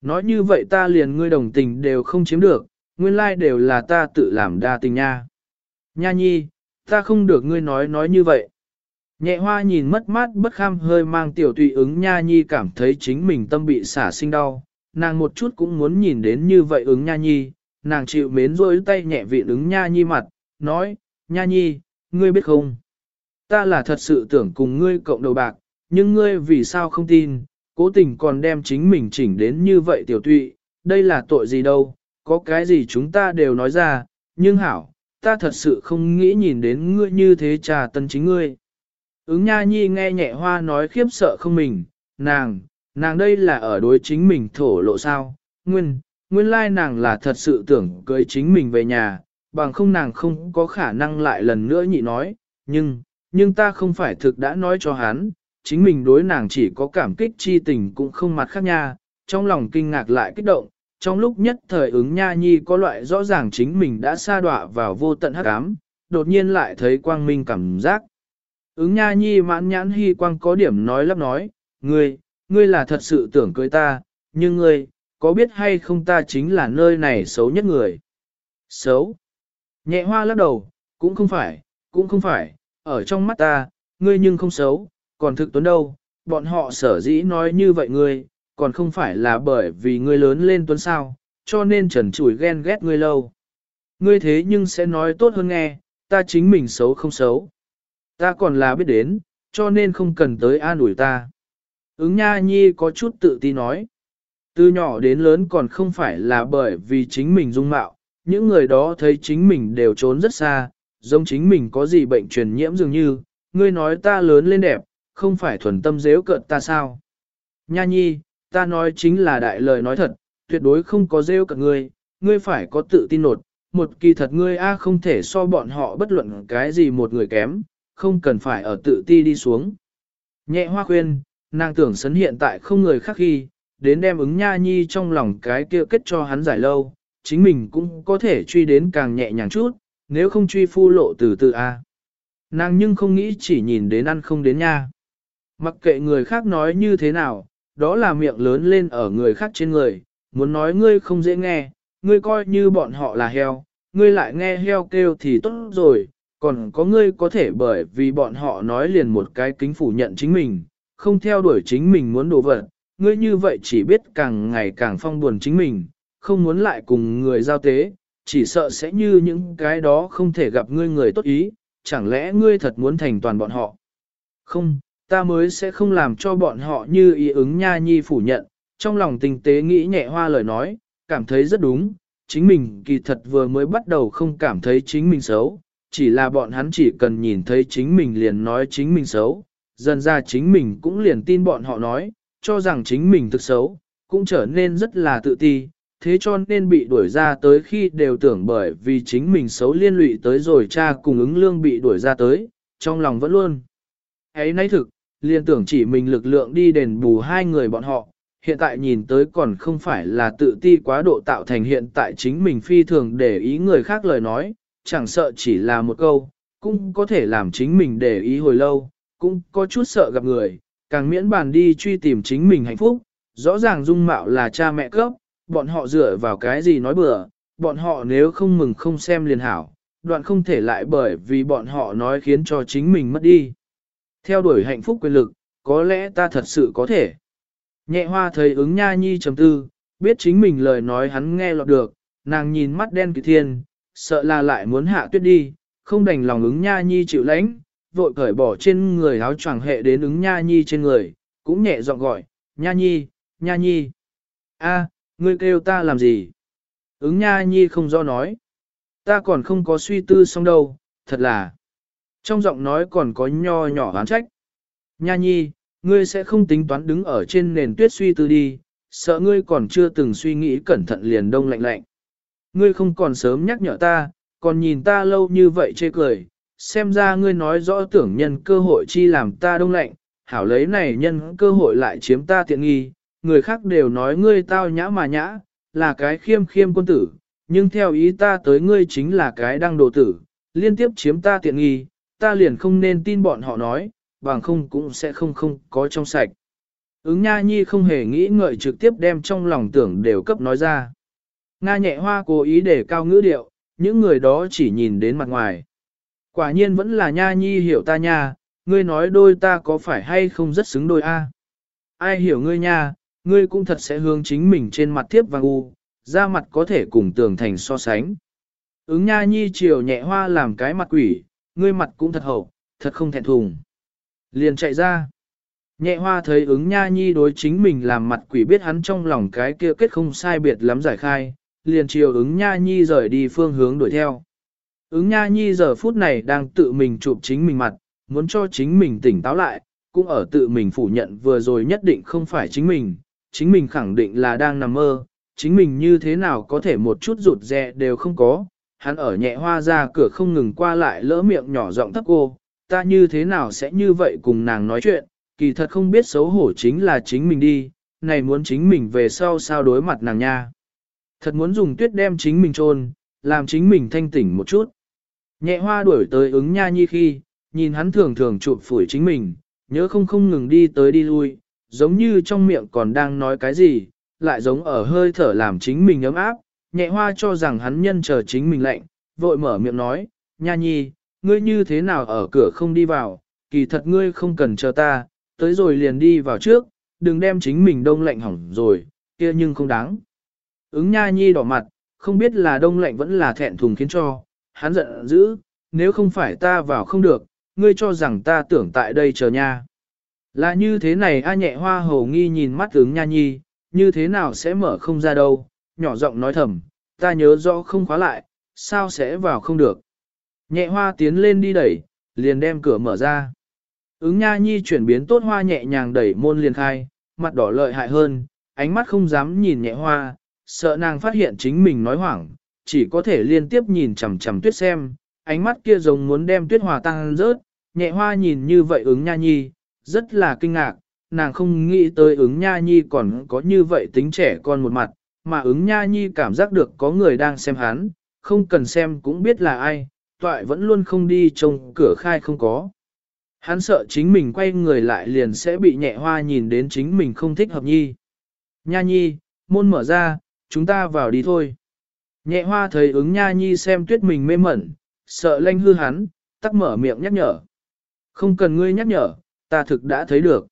Nói như vậy ta liền ngươi đồng tình đều không chiếm được, nguyên lai đều là ta tự làm đa tình nha. Nha nhi, ta không được ngươi nói nói như vậy. Nhẹ hoa nhìn mất mát bất kham hơi mang tiểu tùy ứng nha nhi cảm thấy chính mình tâm bị xả sinh đau, nàng một chút cũng muốn nhìn đến như vậy ứng nha nhi, nàng chịu mến rôi tay nhẹ vị ứng nha nhi mặt, nói, nha nhi, ngươi biết không? Ta là thật sự tưởng cùng ngươi cộng đầu bạc, nhưng ngươi vì sao không tin, cố tình còn đem chính mình chỉnh đến như vậy tiểu tụy, đây là tội gì đâu, có cái gì chúng ta đều nói ra, nhưng hảo, ta thật sự không nghĩ nhìn đến ngươi như thế trà tân chính ngươi. Ứng nha nhi nghe nhẹ hoa nói khiếp sợ không mình, nàng, nàng đây là ở đối chính mình thổ lộ sao, nguyên, nguyên lai nàng là thật sự tưởng cưới chính mình về nhà, bằng không nàng không có khả năng lại lần nữa nhị nói, nhưng, nhưng ta không phải thực đã nói cho hắn, chính mình đối nàng chỉ có cảm kích chi tình cũng không mặt khác nha, trong lòng kinh ngạc lại kích động, trong lúc nhất thời ứng nha nhi có loại rõ ràng chính mình đã sa đọa vào vô tận hắc ám, đột nhiên lại thấy quang minh cảm giác. Ứng nha nhi mãn nhãn hy quang có điểm nói lắp nói, ngươi, ngươi là thật sự tưởng cưới ta, nhưng ngươi, có biết hay không ta chính là nơi này xấu nhất người. Xấu. Nhẹ hoa lắc đầu, cũng không phải, cũng không phải, ở trong mắt ta, ngươi nhưng không xấu, còn thực tuấn đâu, bọn họ sở dĩ nói như vậy ngươi, còn không phải là bởi vì ngươi lớn lên tuấn sao, cho nên trần chủi ghen ghét ngươi lâu. Ngươi thế nhưng sẽ nói tốt hơn nghe, ta chính mình xấu không xấu. Ta còn là biết đến, cho nên không cần tới an ủi ta. Ứng nha nhi có chút tự ti nói. Từ nhỏ đến lớn còn không phải là bởi vì chính mình dung mạo, những người đó thấy chính mình đều trốn rất xa, giống chính mình có gì bệnh truyền nhiễm dường như, ngươi nói ta lớn lên đẹp, không phải thuần tâm dễu cợt ta sao. Nha nhi, ta nói chính là đại lời nói thật, tuyệt đối không có rêu cợt ngươi, ngươi phải có tự tin nột, một kỳ thật ngươi A không thể so bọn họ bất luận cái gì một người kém, không cần phải ở tự ti đi xuống. Nhẹ hoa khuyên, nàng tưởng sấn hiện tại không người khác khi, đến đem ứng nha nhi trong lòng cái kia kết cho hắn giải lâu, chính mình cũng có thể truy đến càng nhẹ nhàng chút, nếu không truy phu lộ từ từ A. Nàng nhưng không nghĩ chỉ nhìn đến ăn không đến nha. Mặc kệ người khác nói như thế nào, đó là miệng lớn lên ở người khác trên người, muốn nói ngươi không dễ nghe, ngươi coi như bọn họ là heo, ngươi lại nghe heo kêu thì tốt rồi, còn có ngươi có thể bởi vì bọn họ nói liền một cái kính phủ nhận chính mình, không theo đuổi chính mình muốn đổ vật, ngươi như vậy chỉ biết càng ngày càng phong buồn chính mình, không muốn lại cùng người giao tế, chỉ sợ sẽ như những cái đó không thể gặp ngươi người tốt ý, chẳng lẽ ngươi thật muốn thành toàn bọn họ? Không, ta mới sẽ không làm cho bọn họ như ý ứng nha nhi phủ nhận, trong lòng tinh tế nghĩ nhẹ hoa lời nói, cảm thấy rất đúng, chính mình kỳ thật vừa mới bắt đầu không cảm thấy chính mình xấu, chỉ là bọn hắn chỉ cần nhìn thấy chính mình liền nói chính mình xấu, dần ra chính mình cũng liền tin bọn họ nói, cho rằng chính mình thực xấu, cũng trở nên rất là tự ti, thế cho nên bị đuổi ra tới khi đều tưởng bởi vì chính mình xấu liên lụy tới rồi cha cùng ứng lương bị đuổi ra tới, trong lòng vẫn luôn. ấy nấy thực, liền tưởng chỉ mình lực lượng đi đền bù hai người bọn họ, hiện tại nhìn tới còn không phải là tự ti quá độ tạo thành hiện tại chính mình phi thường để ý người khác lời nói, chẳng sợ chỉ là một câu, cũng có thể làm chính mình để ý hồi lâu, cũng có chút sợ gặp người, càng miễn bàn đi truy tìm chính mình hạnh phúc, rõ ràng dung mạo là cha mẹ cấp, bọn họ dựa vào cái gì nói bừa, bọn họ nếu không mừng không xem liền hảo, đoạn không thể lại bởi vì bọn họ nói khiến cho chính mình mất đi. Theo đuổi hạnh phúc quyền lực, có lẽ ta thật sự có thể. Nhẹ hoa thấy ứng nha nhi chấm tư, biết chính mình lời nói hắn nghe lọt được, nàng nhìn mắt đen kỳ thiên, sợ là lại muốn hạ tuyết đi, không đành lòng ứng nha nhi chịu lãnh, vội cởi bỏ trên người áo choàng hệ đến ứng nha nhi trên người, cũng nhẹ giọng gọi, nha nhi, nha nhi. a ngươi kêu ta làm gì? Ứng nha nhi không do nói. Ta còn không có suy tư xong đâu, thật là. Trong giọng nói còn có nho nhỏ oán trách. Nha nhi, ngươi sẽ không tính toán đứng ở trên nền tuyết suy tư đi, sợ ngươi còn chưa từng suy nghĩ cẩn thận liền đông lạnh lạnh. Ngươi không còn sớm nhắc nhở ta, còn nhìn ta lâu như vậy chê cười, xem ra ngươi nói rõ tưởng nhân cơ hội chi làm ta đông lạnh, hảo lấy này nhân cơ hội lại chiếm ta tiện nghi, người khác đều nói ngươi tao nhã mà nhã, là cái khiêm khiêm quân tử, nhưng theo ý ta tới ngươi chính là cái đang đồ tử, liên tiếp chiếm ta tiện nghi, ta liền không nên tin bọn họ nói, bằng không cũng sẽ không không có trong sạch. Ứng Nha Nhi không hề nghĩ ngợi trực tiếp đem trong lòng tưởng đều cấp nói ra. Nga nhẹ hoa cố ý để cao ngữ điệu, những người đó chỉ nhìn đến mặt ngoài. Quả nhiên vẫn là Nha Nhi hiểu ta nha, ngươi nói đôi ta có phải hay không rất xứng đôi a? Ai hiểu ngươi nha, ngươi cũng thật sẽ hướng chính mình trên mặt thiếp vàng u, da mặt có thể cùng tường thành so sánh. Ứng Nha Nhi chiều nhẹ hoa làm cái mặt quỷ, ngươi mặt cũng thật hậu, thật không thẹn thùng. Liền chạy ra. Nhẹ hoa thấy ứng nha nhi đối chính mình làm mặt quỷ biết hắn trong lòng cái kia kết không sai biệt lắm giải khai, liền chiều ứng nha nhi rời đi phương hướng đuổi theo. Ứng nha nhi giờ phút này đang tự mình chụp chính mình mặt, muốn cho chính mình tỉnh táo lại, cũng ở tự mình phủ nhận vừa rồi nhất định không phải chính mình, chính mình khẳng định là đang nằm mơ, chính mình như thế nào có thể một chút rụt rè đều không có. Hắn ở nhẹ hoa ra cửa không ngừng qua lại lỡ miệng nhỏ giọng thấp cô, ta như thế nào sẽ như vậy cùng nàng nói chuyện, kỳ thật không biết xấu hổ chính là chính mình đi, này muốn chính mình về sau sao đối mặt nàng nha. Thật muốn dùng tuyết đem chính mình trôn, làm chính mình thanh tỉnh một chút. Nhẹ hoa đuổi tới ứng nha nhi khi, nhìn hắn thường thường chụp phủi chính mình, nhớ không không ngừng đi tới đi lui, giống như trong miệng còn đang nói cái gì, lại giống ở hơi thở làm chính mình ấm áp, nhẹ hoa cho rằng hắn nhân chờ chính mình lạnh, vội mở miệng nói, nha nhi, ngươi như thế nào ở cửa không đi vào, kỳ thật ngươi không cần chờ ta, tới rồi liền đi vào trước, đừng đem chính mình đông lạnh hỏng rồi, kia nhưng không đáng. Ứng nha nhi đỏ mặt, không biết là đông lạnh vẫn là thẹn thùng khiến cho, hắn giận dữ, nếu không phải ta vào không được, ngươi cho rằng ta tưởng tại đây chờ nha. Là như thế này a nhẹ hoa hầu nghi nhìn mắt ứng nha nhi, như thế nào sẽ mở không ra đâu, nhỏ giọng nói thầm, ta nhớ rõ không khóa lại, sao sẽ vào không được. Nhẹ hoa tiến lên đi đẩy, liền đem cửa mở ra. Ứng nha nhi chuyển biến tốt hoa nhẹ nhàng đẩy môn liền khai, mặt đỏ lợi hại hơn, ánh mắt không dám nhìn nhẹ hoa, sợ nàng phát hiện chính mình nói hoảng, chỉ có thể liên tiếp nhìn chằm chằm tuyết xem, ánh mắt kia giống muốn đem tuyết hòa tăng rớt, nhẹ hoa nhìn như vậy ứng nha nhi, rất là kinh ngạc, nàng không nghĩ tới ứng nha nhi còn có như vậy tính trẻ con một mặt, mà ứng nha nhi cảm giác được có người đang xem hắn, không cần xem cũng biết là ai, toại vẫn luôn không đi trông cửa khai không có. Hắn sợ chính mình quay người lại liền sẽ bị nhẹ hoa nhìn đến chính mình không thích hợp nhi. Nha nhi, môn mở ra, chúng ta vào đi thôi. Nhẹ hoa thấy ứng nha nhi xem tuyết mình mê mẩn, sợ lanh hư hắn, tắc mở miệng nhắc nhở. Không cần ngươi nhắc nhở, ta thực đã thấy được.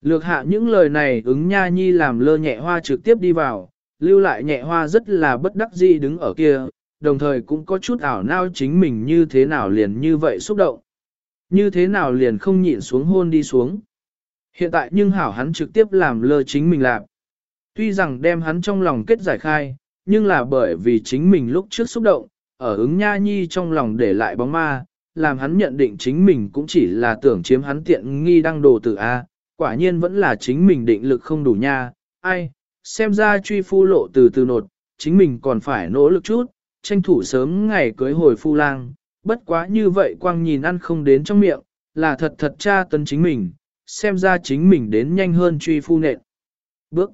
Lược hạ những lời này ứng nha nhi làm lơ nhẹ hoa trực tiếp đi vào, lưu lại nhẹ hoa rất là bất đắc dĩ đứng ở kia, đồng thời cũng có chút ảo nao chính mình như thế nào liền như vậy xúc động. Như thế nào liền không nhịn xuống hôn đi xuống. Hiện tại nhưng hảo hắn trực tiếp làm lơ chính mình làm. Tuy rằng đem hắn trong lòng kết giải khai, nhưng là bởi vì chính mình lúc trước xúc động, ở ứng nha nhi trong lòng để lại bóng ma, làm hắn nhận định chính mình cũng chỉ là tưởng chiếm hắn tiện nghi đăng đồ tử A, quả nhiên vẫn là chính mình định lực không đủ nha, ai, xem ra truy phu lộ từ từ nột, chính mình còn phải nỗ lực chút, tranh thủ sớm ngày cưới hồi phu lang, bất quá như vậy quang nhìn ăn không đến trong miệng, là thật thật tra tấn chính mình, xem ra chính mình đến nhanh hơn truy phu nện. Bước.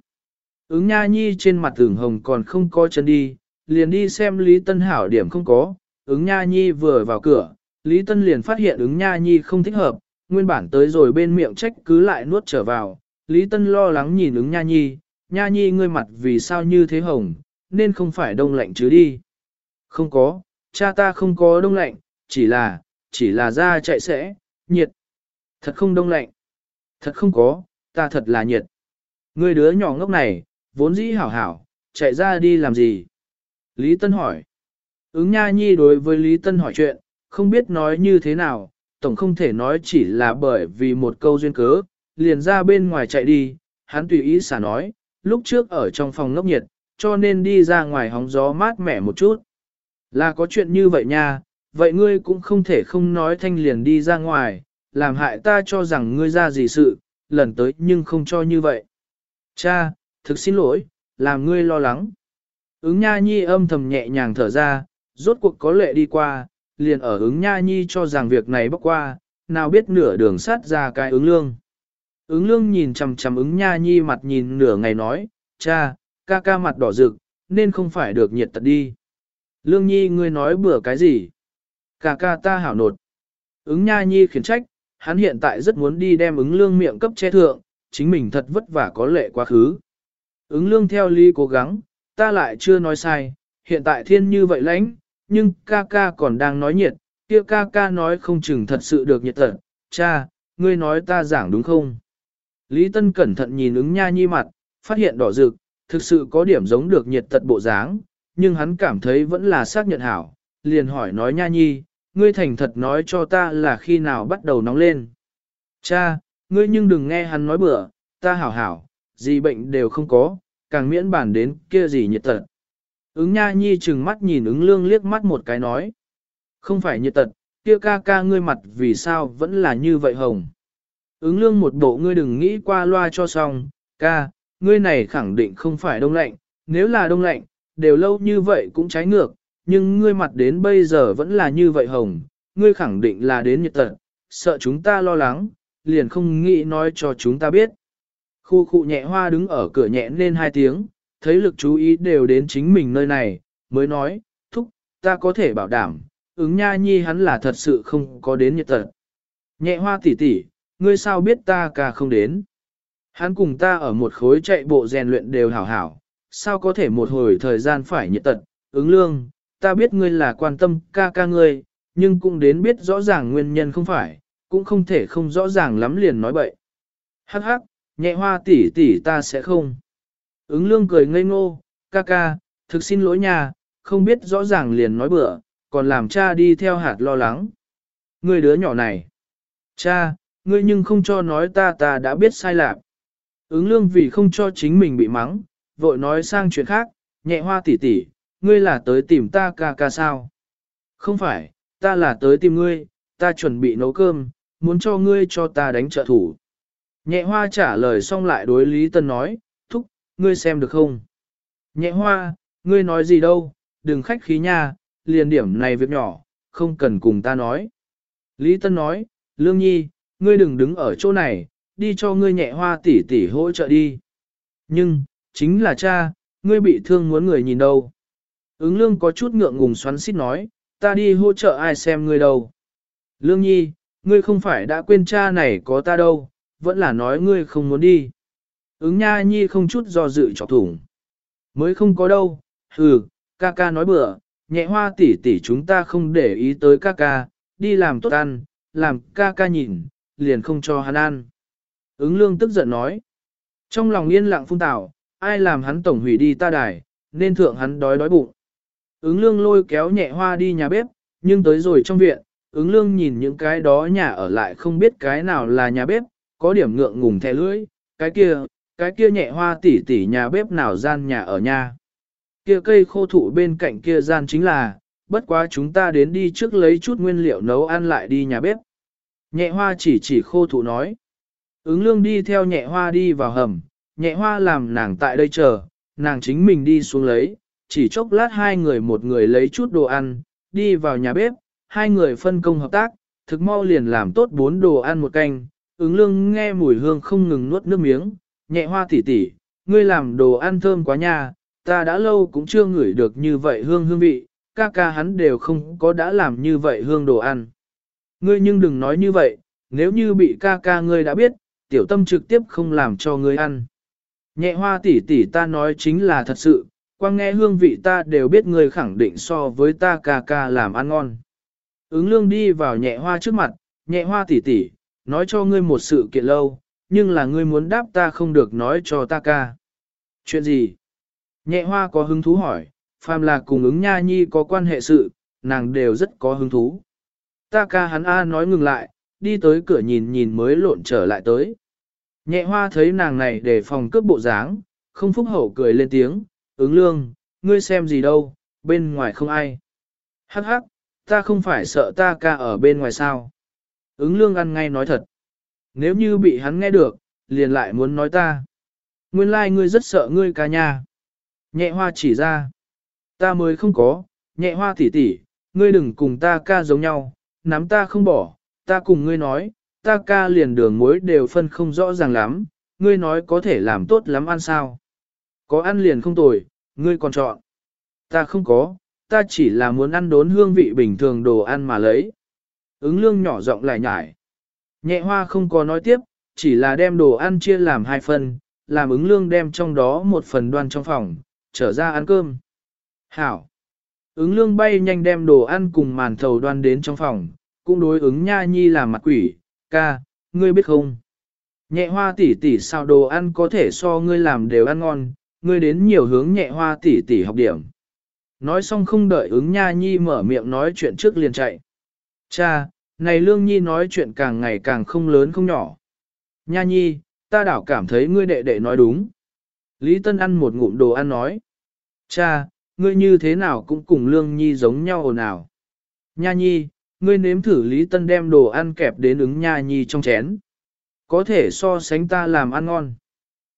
Ứng nha nhi trên mặt tưởng hồng còn không có chân đi, liền đi xem Lý Tân Hảo điểm không có, ứng nha nhi vừa vào cửa, Lý Tân liền phát hiện ứng nha nhi không thích hợp, nguyên bản tới rồi bên miệng trách cứ lại nuốt trở vào, Lý Tân lo lắng nhìn ứng nha nhi, nha nhi ngươi mặt vì sao như thế hồng, nên không phải đông lạnh chứ đi. Không có, cha ta không có đông lạnh, chỉ là, chỉ là da chạy sẽ, nhiệt. Thật không đông lạnh. Thật không có, ta thật là nhiệt. Ngươi đứa nhỏ ngốc này, vốn dĩ hảo hảo, chạy ra đi làm gì? Lý Tân hỏi. Ứng Nha Nhi đối với Lý Tân hỏi chuyện, không biết nói như thế nào, tổng không thể nói chỉ là bởi vì một câu duyên cớ, liền ra bên ngoài chạy đi, hắn tùy ý xả nói, lúc trước ở trong phòng ngốc nhiệt, cho nên đi ra ngoài hóng gió mát mẻ một chút. Là có chuyện như vậy nha, vậy ngươi cũng không thể không nói thanh liền đi ra ngoài, làm hại ta cho rằng ngươi ra gì sự, lần tới nhưng không cho như vậy. Cha, thực xin lỗi, làm ngươi lo lắng. Ứng nha nhi âm thầm nhẹ nhàng thở ra, rốt cuộc có lệ đi qua, liền ở ứng nha nhi cho rằng việc này bốc qua, nào biết nửa đường sát ra cái ứng lương. Ứng lương nhìn chằm chằm ứng nha nhi mặt nhìn nửa ngày nói, cha, ca ca mặt đỏ rực, nên không phải được nhiệt tật đi. Lương nhi ngươi nói bừa cái gì? Ca ca ta hảo nột. Ứng nha nhi khiển trách, hắn hiện tại rất muốn đi đem ứng lương miệng cấp che thượng, chính mình thật vất vả có lệ quá khứ. Ứng lương theo Lý cố gắng, ta lại chưa nói sai, hiện tại thiên như vậy lãnh, nhưng ca ca còn đang nói nhiệt, kia ca ca nói không chừng thật sự được nhiệt thật. cha, ngươi nói ta giảng đúng không? Lý Tân cẩn thận nhìn ứng nha nhi mặt, phát hiện đỏ rực, thực sự có điểm giống được nhiệt tật bộ dáng, nhưng hắn cảm thấy vẫn là xác nhận hảo, liền hỏi nói nha nhi, ngươi thành thật nói cho ta là khi nào bắt đầu nóng lên. Cha, ngươi nhưng đừng nghe hắn nói bừa, ta hảo hảo, gì bệnh đều không có, càng miễn bản đến kia gì nhiệt tật. Ứng nha nhi chừng mắt nhìn ứng lương liếc mắt một cái nói. Không phải nhiệt tật, kia ca ca ngươi mặt vì sao vẫn là như vậy hồng. Ứng lương một bộ ngươi đừng nghĩ qua loa cho xong, ca, ngươi này khẳng định không phải đông lạnh, nếu là đông lạnh, đều lâu như vậy cũng trái ngược, nhưng ngươi mặt đến bây giờ vẫn là như vậy hồng, ngươi khẳng định là đến nhiệt tật, sợ chúng ta lo lắng, liền không nghĩ nói cho chúng ta biết. Khu khu nhẹ hoa đứng ở cửa nhẹ lên hai tiếng, thấy lực chú ý đều đến chính mình nơi này, mới nói, thúc, ta có thể bảo đảm, ứng nha nhi hắn là thật sự không có đến nhiệt tật. Nhẹ hoa tỷ tỷ, ngươi sao biết ta ca không đến? Hắn cùng ta ở một khối chạy bộ rèn luyện đều hảo hảo, sao có thể một hồi thời gian phải nhiệt tật, ứng lương, ta biết ngươi là quan tâm ca ca ngươi, nhưng cũng đến biết rõ ràng nguyên nhân không phải, cũng không thể không rõ ràng lắm liền nói bậy. Hắc hắc, nhẹ hoa tỷ tỷ ta sẽ không. Ứng lương cười ngây ngô, ca ca, thực xin lỗi nha, không biết rõ ràng liền nói bữa, còn làm cha đi theo hạt lo lắng. Ngươi đứa nhỏ này. Cha, ngươi nhưng không cho nói ta ta đã biết sai lạc. Ứng lương vì không cho chính mình bị mắng, vội nói sang chuyện khác, nhẹ hoa tỷ tỷ, ngươi là tới tìm ta ca ca sao? Không phải, ta là tới tìm ngươi, ta chuẩn bị nấu cơm, muốn cho ngươi cho ta đánh trợ thủ. Nhẹ hoa trả lời xong lại đối Lý Tân nói, thúc, ngươi xem được không? Nhẹ hoa, ngươi nói gì đâu, đừng khách khí nha, liền điểm này việc nhỏ, không cần cùng ta nói. Lý Tân nói, Lương Nhi, ngươi đừng đứng ở chỗ này, đi cho ngươi nhẹ hoa tỷ tỷ hỗ trợ đi. Nhưng, chính là cha, ngươi bị thương muốn người nhìn đâu. Ứng lương có chút ngượng ngùng xoắn xít nói, ta đi hỗ trợ ai xem ngươi đâu. Lương Nhi, ngươi không phải đã quên cha này có ta đâu, vẫn là nói ngươi không muốn đi. Ứng nha nhi không chút do dự chọc thủng. Mới không có đâu, hừ, ca ca nói bừa, nhẹ hoa tỷ tỷ chúng ta không để ý tới ca ca, đi làm tốt ăn, làm ca ca nhìn, liền không cho hắn ăn. Ứng lương tức giận nói. Trong lòng yên lặng phun tảo, ai làm hắn tổng hủy đi ta đài, nên thượng hắn đói đói bụng. Ứng lương lôi kéo nhẹ hoa đi nhà bếp, nhưng tới rồi trong viện, ứng lương nhìn những cái đó nhà ở lại không biết cái nào là nhà bếp, có điểm ngượng ngùng thè lưỡi, cái kia, cái kia nhẹ hoa tỉ tỉ nhà bếp nào gian nhà ở nhà. Kia cây khô thụ bên cạnh kia gian chính là, bất quá chúng ta đến đi trước lấy chút nguyên liệu nấu ăn lại đi nhà bếp. Nhẹ hoa chỉ chỉ khô thụ nói. Ứng lương đi theo nhẹ hoa đi vào hầm, nhẹ hoa làm nàng tại đây chờ, nàng chính mình đi xuống lấy, chỉ chốc lát hai người một người lấy chút đồ ăn, đi vào nhà bếp, hai người phân công hợp tác, thực mau liền làm tốt bốn đồ ăn một canh, ứng lương nghe mùi hương không ngừng nuốt nước miếng, nhẹ hoa tỉ tỉ, ngươi làm đồ ăn thơm quá nha, ta đã lâu cũng chưa ngửi được như vậy hương hương vị, ca ca hắn đều không có đã làm như vậy hương đồ ăn. Ngươi nhưng đừng nói như vậy, nếu như bị ca ca ngươi đã biết, tiểu tâm trực tiếp không làm cho ngươi ăn. Nhẹ hoa tỷ tỷ ta nói chính là thật sự, quang nghe hương vị ta đều biết ngươi khẳng định so với ta ca ca làm ăn ngon. Ứng lương đi vào nhẹ hoa trước mặt, nhẹ hoa tỷ tỷ, nói cho ngươi một sự kiện lâu, nhưng là ngươi muốn đáp ta không được nói cho ta ca. Chuyện gì? Nhẹ hoa có hứng thú hỏi, phàm là cùng ứng nha nhi có quan hệ sự, nàng đều rất có hứng thú. Ta ca hắn A nói ngừng lại, đi tới cửa nhìn nhìn mới lộn trở lại tới. Nhẹ hoa thấy nàng này để phòng cướp bộ dáng, không phúc hậu cười lên tiếng, ứng lương, ngươi xem gì đâu, bên ngoài không ai. Hắc hắc, ta không phải sợ ta ca ở bên ngoài sao. Ứng lương ăn ngay nói thật. Nếu như bị hắn nghe được, liền lại muốn nói ta. Nguyên lai like ngươi rất sợ ngươi ca nha. Nhẹ hoa chỉ ra. Ta mới không có, nhẹ hoa tỉ tỉ, ngươi đừng cùng ta ca giống nhau, nắm ta không bỏ, ta cùng ngươi nói, ta ca liền đường muối đều phân không rõ ràng lắm, ngươi nói có thể làm tốt lắm ăn sao. Có ăn liền không tồi, ngươi còn chọn. Ta không có, ta chỉ là muốn ăn đốn hương vị bình thường đồ ăn mà lấy. Ứng lương nhỏ giọng lại nhải. Nhẹ hoa không có nói tiếp, chỉ là đem đồ ăn chia làm hai phần, làm ứng lương đem trong đó một phần đoan trong phòng, trở ra ăn cơm. Hảo! Ứng lương bay nhanh đem đồ ăn cùng màn thầu đoan đến trong phòng, cũng đối ứng nha nhi làm mặt quỷ, ca, ngươi biết không? Nhẹ hoa tỷ tỷ sao đồ ăn có thể so ngươi làm đều ăn ngon, ngươi đến nhiều hướng nhẹ hoa tỷ tỷ học điểm. Nói xong không đợi ứng nha nhi mở miệng nói chuyện trước liền chạy. Cha, này lương nhi nói chuyện càng ngày càng không lớn không nhỏ. Nha nhi, ta đảo cảm thấy ngươi đệ đệ nói đúng. Lý Tân ăn một ngụm đồ ăn nói. Cha, ngươi như thế nào cũng cùng lương nhi giống nhau ồn ào. Nha nhi, ngươi nếm thử Lý Tân đem đồ ăn kẹp đến ứng nha nhi trong chén. Có thể so sánh ta làm ăn ngon.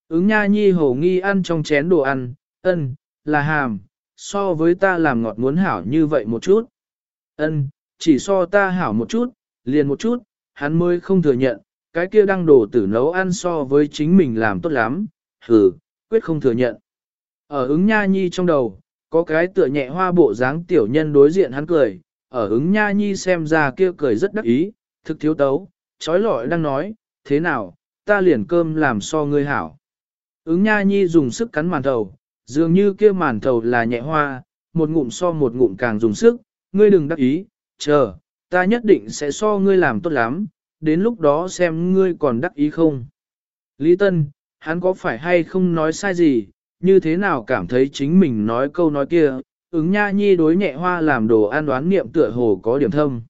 Ứng nha nhi hổ nghi ăn trong chén đồ ăn, ân, là hàm, so với ta làm ngọt muốn hảo như vậy một chút. Ân, chỉ so ta hảo một chút, liền một chút, hắn mới không thừa nhận, cái kia đang đổ tử nấu ăn so với chính mình làm tốt lắm, hừ, quyết không thừa nhận. Ở ứng nha nhi trong đầu, có cái tựa nhẹ hoa bộ dáng tiểu nhân đối diện hắn cười, ở ứng nha nhi xem ra kia cười rất đắc ý, thực thiếu tấu, trói lọi đang nói, thế nào, ta liền cơm làm so ngươi hảo. Ứng nha nhi dùng sức cắn màn thầu, dường như kia màn thầu là nhẹ hoa, một ngụm so một ngụm càng dùng sức, ngươi đừng đắc ý, chờ, ta nhất định sẽ so ngươi làm tốt lắm, đến lúc đó xem ngươi còn đắc ý không. Lý Tân, hắn có phải hay không nói sai gì, như thế nào cảm thấy chính mình nói câu nói kia, ứng nha nhi đối nhẹ hoa làm đồ an đoán niệm tựa hồ có điểm thâm.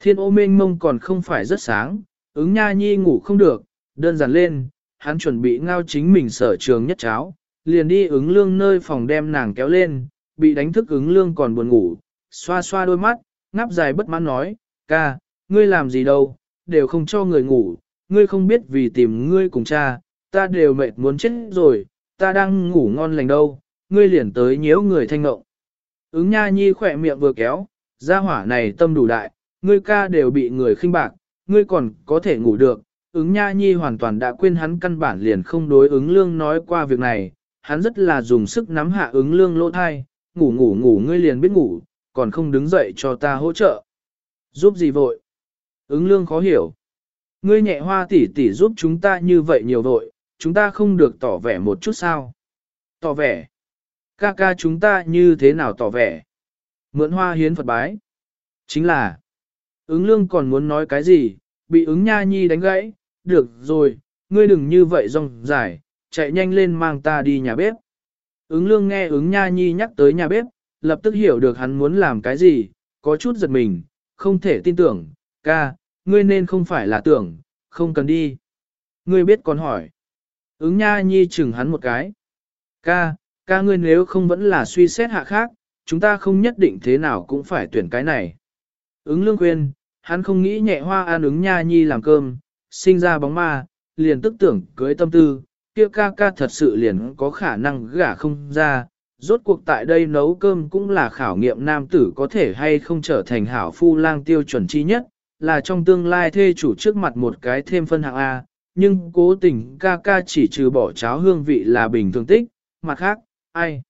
Thiên ô mênh mông còn không phải rất sáng, ứng nha nhi ngủ không được, đơn giản lên, hắn chuẩn bị ngao chính mình sở trường nhất cháo, liền đi ứng lương nơi phòng đem nàng kéo lên, bị đánh thức ứng lương còn buồn ngủ, xoa xoa đôi mắt, ngáp dài bất mãn nói, ca, ngươi làm gì đâu, đều không cho người ngủ, ngươi không biết vì tìm ngươi cùng cha, ta đều mệt muốn chết rồi, ta đang ngủ ngon lành đâu, ngươi liền tới nhiễu người thanh ngộng. Ứng nha nhi khỏe miệng vừa kéo, gia hỏa này tâm đủ đại, ngươi ca đều bị người khinh bạc, ngươi còn có thể ngủ được. Ứng nha nhi hoàn toàn đã quên hắn căn bản liền không đối ứng lương nói qua việc này, hắn rất là dùng sức nắm hạ ứng lương lỗ thai, ngủ ngủ ngủ ngươi liền biết ngủ, còn không đứng dậy cho ta hỗ trợ. Giúp gì vội? Ứng lương khó hiểu. Ngươi nhẹ hoa tỷ tỷ giúp chúng ta như vậy nhiều vội, chúng ta không được tỏ vẻ một chút sao? Tỏ vẻ. Ca ca chúng ta như thế nào tỏ vẻ? Mượn hoa hiến Phật bái. Chính là, ứng lương còn muốn nói cái gì, bị ứng nha nhi đánh gãy, được rồi, ngươi đừng như vậy rong dài, chạy nhanh lên mang ta đi nhà bếp. Ứng lương nghe ứng nha nhi nhắc tới nhà bếp, lập tức hiểu được hắn muốn làm cái gì, có chút giật mình, không thể tin tưởng, ca, ngươi nên không phải là tưởng, không cần đi. Ngươi biết còn hỏi. Ứng nha nhi chừng hắn một cái. Ca, ca ngươi nếu không vẫn là suy xét hạ khác, chúng ta không nhất định thế nào cũng phải tuyển cái này. Ứng lương khuyên, hắn không nghĩ nhẹ hoa an ứng nha nhi làm cơm, sinh ra bóng ma, liền tức tưởng cưới tâm tư, kia ca ca thật sự liền có khả năng gả không ra. Rốt cuộc tại đây nấu cơm cũng là khảo nghiệm nam tử có thể hay không trở thành hảo phu lang tiêu chuẩn chi nhất, là trong tương lai thê chủ trước mặt một cái thêm phân hạng A, nhưng cố tình ca ca chỉ trừ bỏ cháo hương vị là bình thường tích, mặt khác, ai.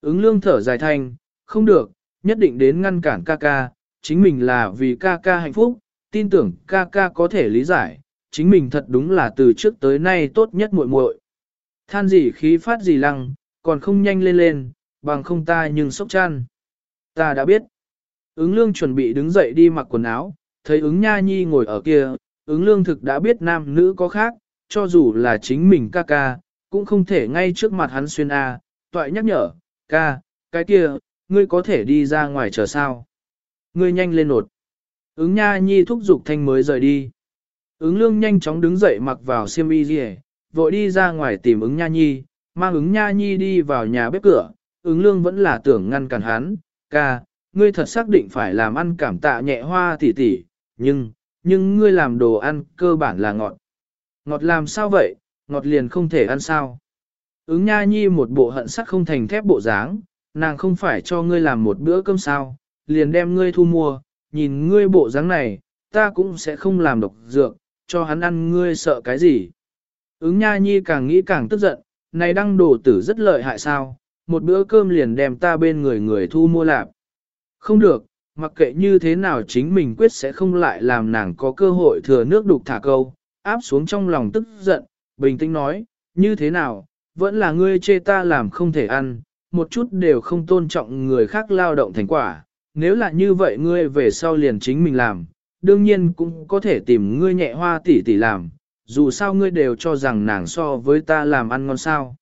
Ứng lương thở dài thanh, không được, nhất định đến ngăn cản ca ca, chính mình là vì ca ca hạnh phúc, tin tưởng ca ca có thể lý giải, chính mình thật đúng là từ trước tới nay tốt nhất muội muội. Than gì khí phát gì lăng, còn không nhanh lên lên, bằng không ta nhưng sốc chăn. Ta đã biết. Ứng lương chuẩn bị đứng dậy đi mặc quần áo, thấy ứng nha nhi ngồi ở kia, ứng lương thực đã biết nam nữ có khác, cho dù là chính mình ca ca, cũng không thể ngay trước mặt hắn xuyên A, toại nhắc nhở, ca, cái kia, ngươi có thể đi ra ngoài chờ sao. Ngươi nhanh lên nột. Ứng nha nhi thúc giục thanh mới rời đi. Ứng lương nhanh chóng đứng dậy mặc vào xiêm y rìa, vội đi ra ngoài tìm ứng nha nhi, mang ứng nha nhi đi vào nhà bếp cửa, ứng lương vẫn là tưởng ngăn cản hắn, ca, ngươi thật xác định phải làm ăn cảm tạ nhẹ hoa tỉ tỉ, nhưng, nhưng ngươi làm đồ ăn cơ bản là ngọt. Ngọt làm sao vậy, ngọt liền không thể ăn sao. Ứng nha nhi một bộ hận sắc không thành thép bộ dáng, nàng không phải cho ngươi làm một bữa cơm sao, liền đem ngươi thu mua, nhìn ngươi bộ dáng này, ta cũng sẽ không làm độc dược, cho hắn ăn ngươi sợ cái gì. Ứng nha nhi càng nghĩ càng tức giận, này đăng đồ tử rất lợi hại sao, một bữa cơm liền đem ta bên người người thu mua lạp. Không được, mặc kệ như thế nào chính mình quyết sẽ không lại làm nàng có cơ hội thừa nước đục thả câu, áp xuống trong lòng tức giận, bình tĩnh nói, như thế nào, vẫn là ngươi chê ta làm không thể ăn, một chút đều không tôn trọng người khác lao động thành quả, nếu là như vậy ngươi về sau liền chính mình làm, đương nhiên cũng có thể tìm ngươi nhẹ hoa tỷ tỷ làm, dù sao ngươi đều cho rằng nàng so với ta làm ăn ngon sao.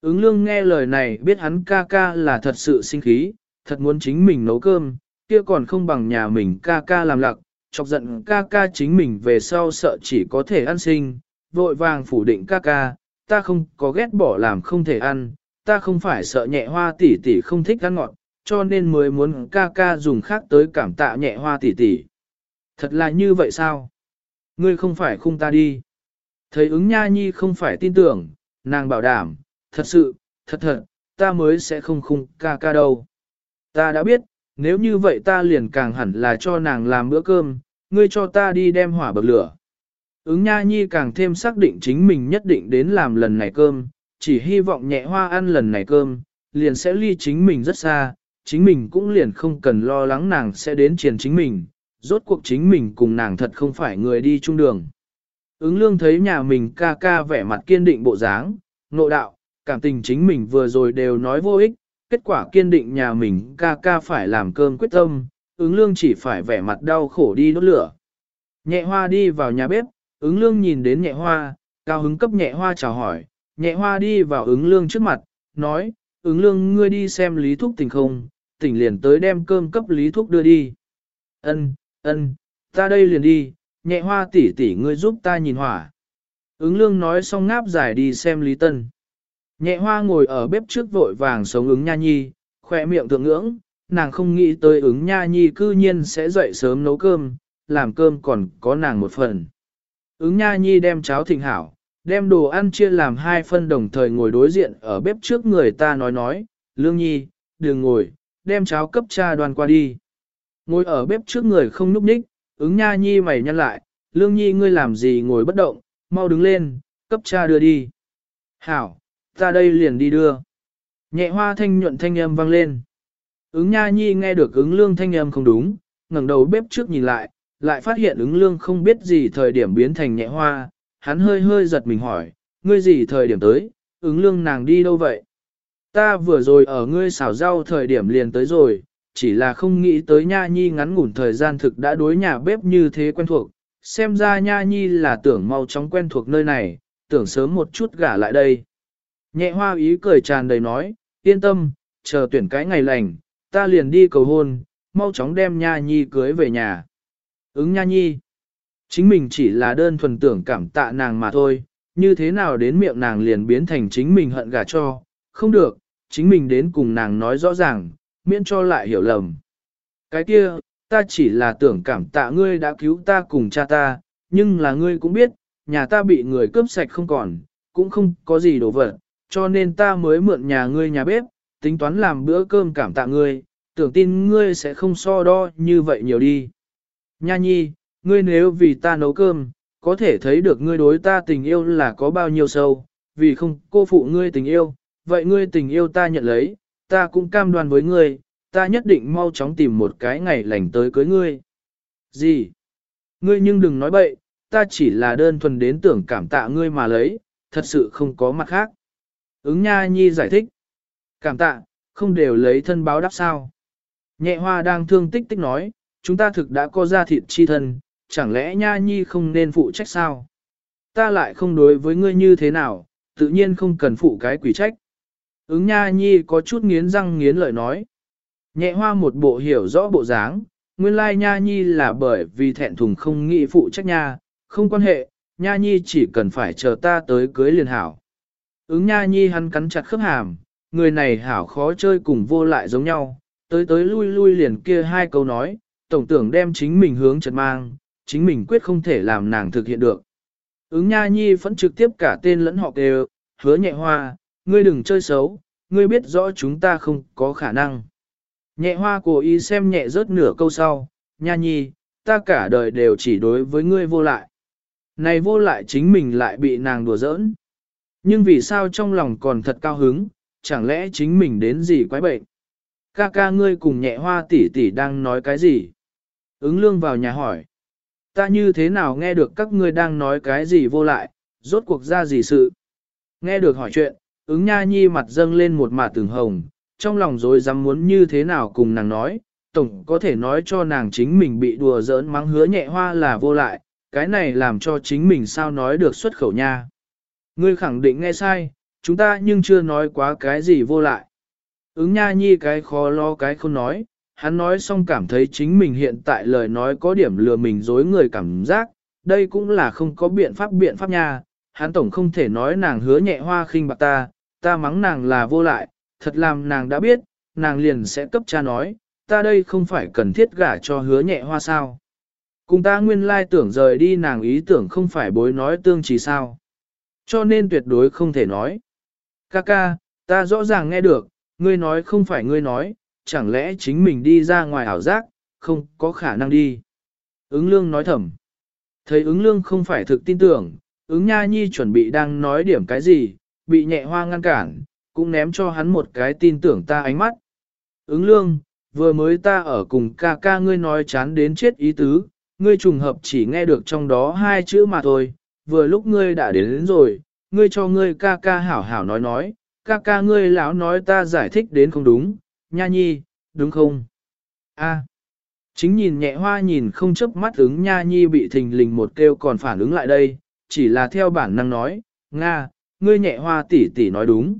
Ứng lương nghe lời này biết hắn ca ca là thật sự sinh khí, thật muốn chính mình nấu cơm, kia còn không bằng nhà mình ca ca làm lặc, chọc giận ca ca chính mình về sau sợ chỉ có thể ăn sinh, vội vàng phủ định ca ca, ta không có ghét bỏ làm không thể ăn, ta không phải sợ nhẹ hoa tỷ tỷ không thích ăn ngọt, cho nên mới muốn ca ca dùng khác tới cảm tạ nhẹ hoa tỷ tỷ. Thật là như vậy sao? Ngươi không phải khung ta đi. Thấy ứng nha nhi không phải tin tưởng, nàng bảo đảm, thật sự, thật thật, ta mới sẽ không khung ca ca đâu. Ta đã biết, nếu như vậy ta liền càng hẳn là cho nàng làm bữa cơm, ngươi cho ta đi đem hỏa bậc lửa. Ứng nha nhi càng thêm xác định chính mình nhất định đến làm lần này cơm, chỉ hy vọng nhẹ hoa ăn lần này cơm, liền sẽ ly chính mình rất xa, chính mình cũng liền không cần lo lắng nàng sẽ đến triền chính mình, rốt cuộc chính mình cùng nàng thật không phải người đi chung đường. Ứng lương thấy nhà mình ca ca vẻ mặt kiên định bộ dáng, nộ đạo, cảm tình chính mình vừa rồi đều nói vô ích, kết quả kiên định nhà mình ca ca phải làm cơm quyết tâm, ứng lương chỉ phải vẻ mặt đau khổ đi đốt lửa. Nhẹ hoa đi vào nhà bếp, ứng lương nhìn đến nhẹ hoa, cao hứng cấp nhẹ hoa chào hỏi, nhẹ hoa đi vào ứng lương trước mặt, nói, ứng lương ngươi đi xem lý thúc tình không, tỉnh liền tới đem cơm cấp lý thúc đưa đi. Ân, ân, ta đây liền đi, nhẹ hoa tỷ tỷ ngươi giúp ta nhìn hỏa. Ứng lương nói xong ngáp giải đi xem Lý Tân. Nhẹ hoa ngồi ở bếp trước vội vàng sống ứng nha nhi, khỏe miệng thượng ngưỡng, nàng không nghĩ tới ứng nha nhi cư nhiên sẽ dậy sớm nấu cơm, làm cơm còn có nàng một phần. Ứng nha nhi đem cháo thịnh hảo, đem đồ ăn chia làm hai phân đồng thời ngồi đối diện ở bếp trước người ta nói nói, lương nhi, đừng ngồi, đem cháo cấp cha đoàn qua đi. Ngồi ở bếp trước người không núp ních, ứng nha nhi mày nhăn lại, lương nhi ngươi làm gì ngồi bất động, mau đứng lên, cấp cha đưa đi. Hảo, ta đây liền đi đưa. Nhẹ hoa thanh nhuận thanh âm vang lên. Ứng nha nhi nghe được ứng lương thanh âm không đúng, ngẩng đầu bếp trước nhìn lại, lại phát hiện ứng lương không biết gì thời điểm biến thành nhẹ hoa, hắn hơi hơi giật mình hỏi, ngươi gì thời điểm tới, ứng lương nàng đi đâu vậy? Ta vừa rồi ở ngươi xào rau thời điểm liền tới rồi, chỉ là không nghĩ tới nha nhi ngắn ngủn thời gian thực đã đối nhà bếp như thế quen thuộc, xem ra nha nhi là tưởng mau chóng quen thuộc nơi này, tưởng sớm một chút gả lại đây. Nhẹ hoa ý cười tràn đầy nói, yên tâm, chờ tuyển cái ngày lành, ta liền đi cầu hôn, mau chóng đem nha nhi cưới về nhà. Ứng nha nhi, chính mình chỉ là đơn thuần tưởng cảm tạ nàng mà thôi, như thế nào đến miệng nàng liền biến thành chính mình hận gả cho, không được, chính mình đến cùng nàng nói rõ ràng, miễn cho lại hiểu lầm. Cái kia, ta chỉ là tưởng cảm tạ ngươi đã cứu ta cùng cha ta, nhưng là ngươi cũng biết, nhà ta bị người cướp sạch không còn, cũng không có gì đồ vật, cho nên ta mới mượn nhà ngươi nhà bếp, tính toán làm bữa cơm cảm tạ ngươi, tưởng tin ngươi sẽ không so đo như vậy nhiều đi. Nha nhi, ngươi nếu vì ta nấu cơm, có thể thấy được ngươi đối ta tình yêu là có bao nhiêu sâu, vì không cô phụ ngươi tình yêu, vậy ngươi tình yêu ta nhận lấy, ta cũng cam đoan với ngươi, ta nhất định mau chóng tìm một cái ngày lành tới cưới ngươi. Gì? Ngươi nhưng đừng nói bậy, ta chỉ là đơn thuần đến tưởng cảm tạ ngươi mà lấy, thật sự không có mặt khác. Ứng Nha Nhi giải thích. Cảm tạ, không đều lấy thân báo đáp sao. Nhẹ hoa đang thương tích tích nói, chúng ta thực đã có ra thịt chi thân, chẳng lẽ Nha Nhi không nên phụ trách sao? Ta lại không đối với ngươi như thế nào, tự nhiên không cần phụ cái quỷ trách. Ứng Nha Nhi có chút nghiến răng nghiến lợi nói. Nhẹ hoa một bộ hiểu rõ bộ dáng, nguyên lai Nha Nhi là bởi vì thẹn thùng không nghĩ phụ trách Nha, không quan hệ, Nha Nhi chỉ cần phải chờ ta tới cưới liền hảo. Ứng Nha Nhi hắn cắn chặt khớp hàm, người này hảo khó chơi cùng vô lại giống nhau, tới tới lui lui liền kia hai câu nói, tổng tưởng đem chính mình hướng chật mang, chính mình quyết không thể làm nàng thực hiện được. Ứng Nha Nhi vẫn trực tiếp cả tên lẫn họ đều, hứa nhẹ hoa, ngươi đừng chơi xấu, ngươi biết rõ chúng ta không có khả năng. Nhẹ hoa cố ý xem nhẹ rớt nửa câu sau, nha nhi, ta cả đời đều chỉ đối với ngươi vô lại. Này vô lại chính mình lại bị nàng đùa giỡn. Nhưng vì sao trong lòng còn thật cao hứng, chẳng lẽ chính mình đến gì quái bệnh? Ca ca ngươi cùng nhẹ hoa tỷ tỷ đang nói cái gì? Ứng lương vào nhà hỏi. Ta như thế nào nghe được các ngươi đang nói cái gì vô lại, rốt cuộc ra gì sự? Nghe được hỏi chuyện, ứng nha nhi mặt dâng lên một mả tường hồng, trong lòng rồi dám muốn như thế nào cùng nàng nói, tổng có thể nói cho nàng chính mình bị đùa giỡn mắng hứa nhẹ hoa là vô lại, cái này làm cho chính mình sao nói được xuất khẩu nha. Ngươi khẳng định nghe sai, chúng ta nhưng chưa nói quá cái gì vô lại. Ứng nha nhi cái khó lo cái không nói, hắn nói xong cảm thấy chính mình hiện tại lời nói có điểm lừa mình dối người cảm giác, đây cũng là không có biện pháp biện pháp nha, hắn tổng không thể nói nàng hứa nhẹ hoa khinh bạc ta, ta mắng nàng là vô lại, thật làm nàng đã biết, nàng liền sẽ cấp cha nói, ta đây không phải cần thiết gả cho hứa nhẹ hoa sao. Cùng ta nguyên lai tưởng rời đi nàng ý tưởng không phải bối nói tương trí sao. Cho nên tuyệt đối không thể nói. Ca ca, ta rõ ràng nghe được, ngươi nói không phải ngươi nói, chẳng lẽ chính mình đi ra ngoài ảo giác, không có khả năng đi. Ứng lương nói thầm. Thấy ứng lương không phải thực tin tưởng, ứng nha nhi chuẩn bị đang nói điểm cái gì, bị nhẹ hoa ngăn cản, cũng ném cho hắn một cái tin tưởng ta ánh mắt. Ứng lương, vừa mới ta ở cùng ca ca ngươi nói chán đến chết ý tứ, ngươi trùng hợp chỉ nghe được trong đó hai chữ mà thôi, vừa lúc ngươi đã đến, đến rồi, ngươi cho ngươi ca ca hảo hảo nói nói, ca ca ngươi lão nói ta giải thích đến không đúng, nha nhi, đúng không? A. Chính nhìn nhẹ hoa nhìn không chớp mắt ứng nha nhi bị thình lình một kêu còn phản ứng lại đây, chỉ là theo bản năng nói, Nga, ngươi nhẹ hoa tỷ tỷ nói đúng.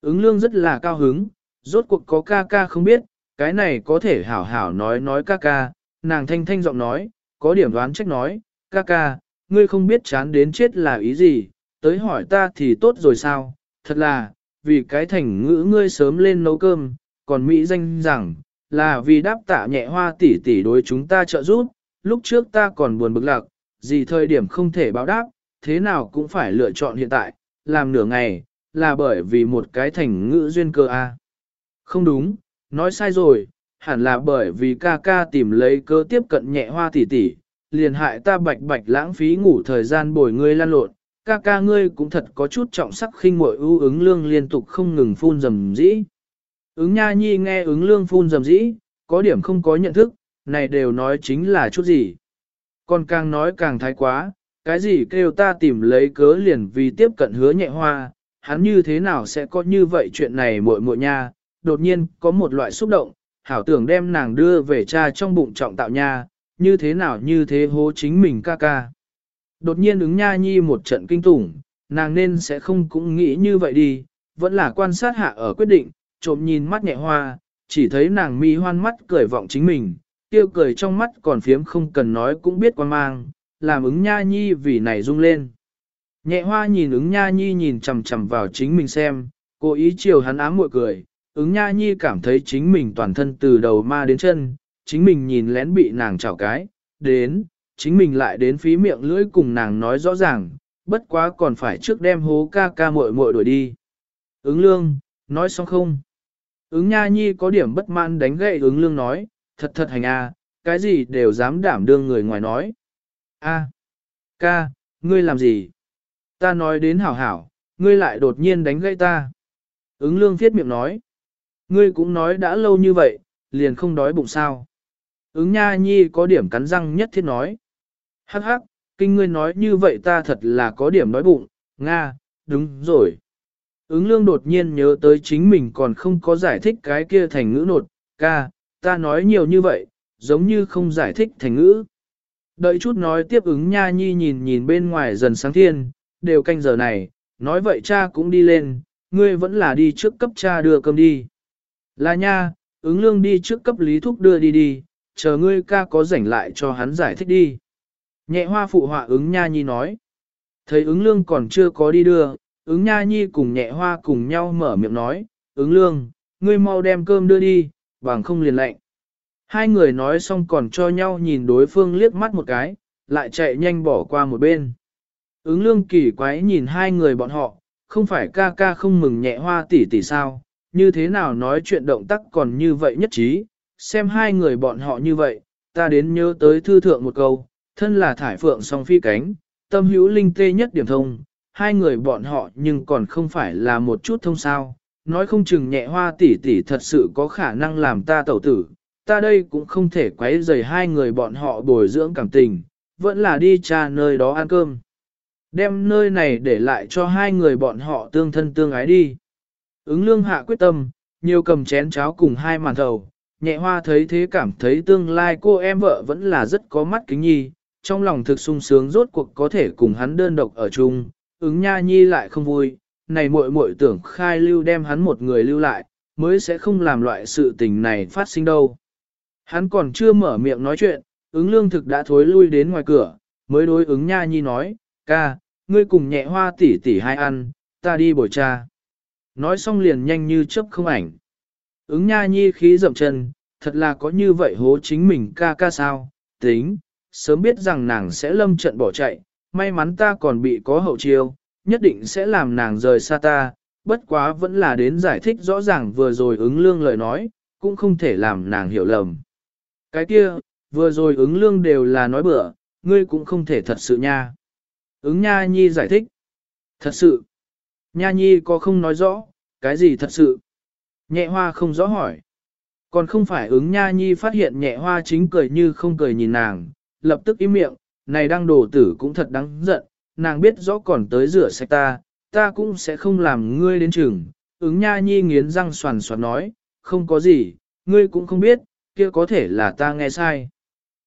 Ứng lương rất là cao hứng, rốt cuộc có ca ca không biết, cái này có thể hảo hảo nói nói ca ca, nàng thanh thanh giọng nói, có điểm đoán trách nói, ca ca, ngươi không biết chán đến chết là ý gì, tới hỏi ta thì tốt rồi sao, thật là, vì cái thành ngữ ngươi sớm lên nấu cơm, còn Mỹ danh rằng, là vì đáp tạ nhẹ hoa tỷ tỷ đối chúng ta trợ giúp, lúc trước ta còn buồn bực lạc, gì thời điểm không thể báo đáp, thế nào cũng phải lựa chọn hiện tại, làm nửa ngày, là bởi vì một cái thành ngữ duyên cơ a. Không đúng, nói sai rồi, hẳn là bởi vì ca ca tìm lấy cơ tiếp cận nhẹ hoa tỷ tỷ, liền hại ta bạch bạch lãng phí ngủ thời gian bồi ngươi lan lộn, ca ca ngươi cũng thật có chút trọng sắc khinh muội ưu ứng lương liên tục không ngừng phun rầm rĩ. Ứng nha nhi nghe ứng lương phun rầm rĩ, có điểm không có nhận thức, này đều nói chính là chút gì. Còn càng nói càng thái quá, cái gì kêu ta tìm lấy cớ liền vì tiếp cận hứa nhẹ hoa, hắn như thế nào sẽ có như vậy chuyện này muội muội nha, đột nhiên có một loại xúc động, hảo tưởng đem nàng đưa về cha trong bụng trọng tạo nha, như thế nào như thế hố chính mình ca ca. Đột nhiên ứng nha nhi một trận kinh tủng, nàng nên sẽ không cũng nghĩ như vậy đi, vẫn là quan sát hạ ở quyết định, trộm nhìn mắt nhẹ hoa, chỉ thấy nàng mi hoan mắt cười vọng chính mình, tiêu cười trong mắt còn phiếm không cần nói cũng biết quan mang, làm ứng nha nhi vì này rung lên. Nhẹ hoa nhìn ứng nha nhi nhìn chầm chầm vào chính mình xem, cố ý chiều hắn ám muội cười, ứng nha nhi cảm thấy chính mình toàn thân từ đầu ma đến chân, chính mình nhìn lén bị nàng chảo cái, đến, chính mình lại đến phí miệng lưỡi cùng nàng nói rõ ràng, bất quá còn phải trước đem hố ca ca muội muội đuổi đi. Ứng lương, nói xong không? Ứng nha nhi có điểm bất mãn đánh gậy ứng lương nói, thật thật hành a, cái gì đều dám đảm đương người ngoài nói. A, ca, ngươi làm gì? Ta nói đến hảo hảo, ngươi lại đột nhiên đánh gãy ta. Ứng lương thiết miệng nói. Ngươi cũng nói đã lâu như vậy, liền không đói bụng sao. Ứng nha nhi có điểm cắn răng nhất thiết nói. Hắc hắc, kinh ngươi nói như vậy ta thật là có điểm đói bụng, Nga, đúng rồi. Ứng lương đột nhiên nhớ tới chính mình còn không có giải thích cái kia thành ngữ nột, ca, ta nói nhiều như vậy, giống như không giải thích thành ngữ. Đợi chút nói tiếp ứng nha nhi nhìn nhìn bên ngoài dần sáng thiên, đều canh giờ này, nói vậy cha cũng đi lên, ngươi vẫn là đi trước cấp cha đưa cơm đi. Là nha, ứng lương đi trước cấp lý thúc đưa đi đi, chờ ngươi ca có rảnh lại cho hắn giải thích đi. Nhẹ hoa phụ họa ứng nha nhi nói. Thấy ứng lương còn chưa có đi đưa, ứng nha nhi cùng nhẹ hoa cùng nhau mở miệng nói, ứng lương, ngươi mau đem cơm đưa đi, bằng không liền lạnh. Hai người nói xong còn cho nhau nhìn đối phương liếc mắt một cái, lại chạy nhanh bỏ qua một bên. Ứng lương kỳ quái nhìn hai người bọn họ, không phải ca ca không mừng nhẹ hoa tỷ tỷ sao, như thế nào nói chuyện động tác còn như vậy nhất trí, xem hai người bọn họ như vậy, ta đến nhớ tới thư thượng một câu, thân là thải phượng song phi cánh, tâm hữu linh tê nhất điểm thông, hai người bọn họ nhưng còn không phải là một chút thông sao, nói không chừng nhẹ hoa tỷ tỷ thật sự có khả năng làm ta tẩu tử, ta đây cũng không thể quấy rầy hai người bọn họ bồi dưỡng cảm tình, vẫn là đi cha nơi đó ăn cơm. Đem nơi này để lại cho hai người bọn họ tương thân tương ái đi. Ứng lương hạ quyết tâm, nhiều cầm chén cháo cùng hai màn thầu, nhẹ hoa thấy thế cảm thấy tương lai cô em vợ vẫn là rất có mắt kính nhi, trong lòng thực sung sướng rốt cuộc có thể cùng hắn đơn độc ở chung, ứng nha nhi lại không vui, này muội muội tưởng khai lưu đem hắn một người lưu lại, mới sẽ không làm loại sự tình này phát sinh đâu. Hắn còn chưa mở miệng nói chuyện, ứng lương thực đã thối lui đến ngoài cửa, mới đối ứng nha nhi nói, ca, ngươi cùng nhẹ hoa tỷ tỷ hai ăn, ta đi bồi cha. nói xong liền nhanh như chớp không ảnh. Ứng nha nhi khí dậm chân, thật là có như vậy hố chính mình ca ca sao, tính, sớm biết rằng nàng sẽ lâm trận bỏ chạy, may mắn ta còn bị có hậu chiêu, nhất định sẽ làm nàng rời xa ta, bất quá vẫn là đến giải thích rõ ràng vừa rồi ứng lương lời nói, cũng không thể làm nàng hiểu lầm. Cái kia, vừa rồi ứng lương đều là nói bừa, ngươi cũng không thể thật sự nha. Ứng nha nhi giải thích. Thật sự. Nha nhi có không nói rõ, cái gì thật sự. Nhẹ hoa không rõ hỏi. Còn không phải ứng nha nhi phát hiện nhẹ hoa chính cười như không cười nhìn nàng, lập tức im miệng, này đang đổ tử cũng thật đáng giận, nàng biết rõ còn tới rửa sạch ta, ta cũng sẽ không làm ngươi đến chừng. Ứng nha nhi nghiến răng soàn soạt nói, không có gì, ngươi cũng không biết, kia có thể là ta nghe sai.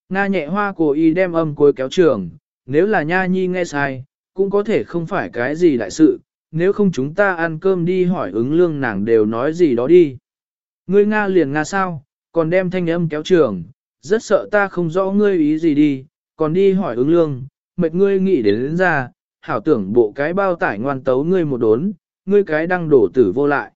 Nga nhẹ hoa cố ý đem âm cuối kéo trường, nếu là nha nhi nghe sai, cũng có thể không phải cái gì đại sự, nếu không chúng ta ăn cơm đi hỏi ứng lương nàng đều nói gì đó đi. Ngươi Nga liền Nga sao, còn đem thanh âm kéo trường, rất sợ ta không rõ ngươi ý gì đi, còn đi hỏi ứng lương, mệt ngươi nghĩ đến, đến ra, hảo tưởng bộ cái bao tải ngoan tấu ngươi một đốn, ngươi cái đang đổ tử vô lại.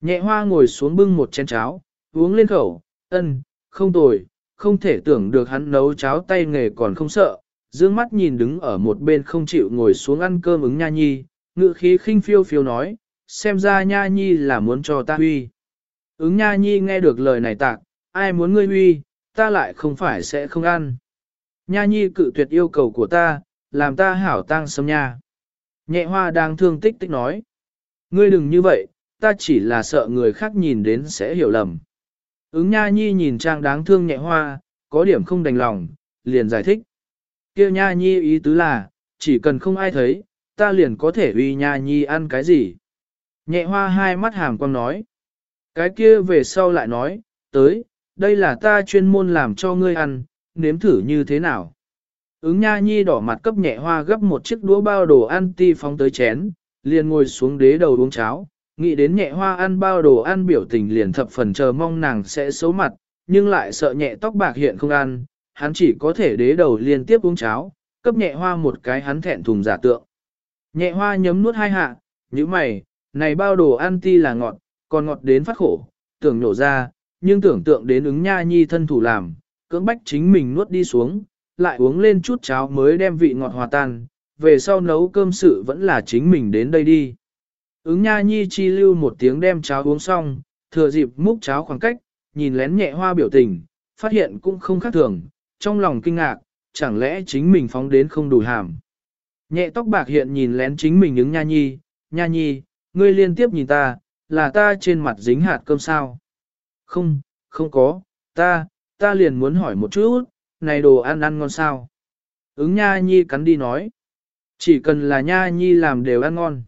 Nhẹ hoa ngồi xuống bưng một chén cháo, uống lên khẩu, ân, không tồi, không thể tưởng được hắn nấu cháo tay nghề còn không sợ, dương mắt nhìn đứng ở một bên không chịu ngồi xuống ăn cơm ứng nha nhi, ngự khí khinh phiêu phiêu nói, xem ra nha nhi là muốn cho ta huy. Ứng nha nhi nghe được lời này tạc, ai muốn ngươi huy, ta lại không phải sẽ không ăn. Nha nhi cự tuyệt yêu cầu của ta, làm ta hảo tang sâm nha. Nhẹ hoa đang thương tích tích nói. Ngươi đừng như vậy, ta chỉ là sợ người khác nhìn đến sẽ hiểu lầm. Ứng nha nhi nhìn trang đáng thương nhẹ hoa, có điểm không đành lòng, liền giải thích. Kêu nha nhi ý tứ là, chỉ cần không ai thấy, ta liền có thể uy nha nhi ăn cái gì. Nhẹ hoa hai mắt hàm quang nói. Cái kia về sau lại nói, tới, đây là ta chuyên môn làm cho ngươi ăn, nếm thử như thế nào. Ứng nha nhi đỏ mặt cấp nhẹ hoa gấp một chiếc đũa bao đồ ăn ti phóng tới chén, liền ngồi xuống đế đầu uống cháo, nghĩ đến nhẹ hoa ăn bao đồ ăn biểu tình liền thập phần chờ mong nàng sẽ xấu mặt, nhưng lại sợ nhẹ tóc bạc hiện không ăn, hắn chỉ có thể đế đầu liên tiếp uống cháo, cấp nhẹ hoa một cái hắn thẹn thùng giả tượng. Nhẹ hoa nhấm nuốt hai hạ, như mày, này bao đồ ăn ti là ngọt, còn ngọt đến phát khổ, tưởng nổ ra, nhưng tưởng tượng đến ứng nha nhi thân thủ làm, cưỡng bách chính mình nuốt đi xuống, lại uống lên chút cháo mới đem vị ngọt hòa tan, về sau nấu cơm sự vẫn là chính mình đến đây đi. Ứng nha nhi chi lưu một tiếng đem cháo uống xong, thừa dịp múc cháo khoảng cách, nhìn lén nhẹ hoa biểu tình, phát hiện cũng không khác thường, trong lòng kinh ngạc, chẳng lẽ chính mình phóng đến không đủ hàm. Nhẹ tóc bạc hiện nhìn lén chính mình ứng nha nhi, nha nhi, ngươi liên tiếp nhìn ta, là ta trên mặt dính hạt cơm sao. Không, không có, ta, ta liền muốn hỏi một chút, này đồ ăn ăn ngon sao? Ứng nha nhi cắn đi nói. Chỉ cần là nha nhi làm đều ăn ngon.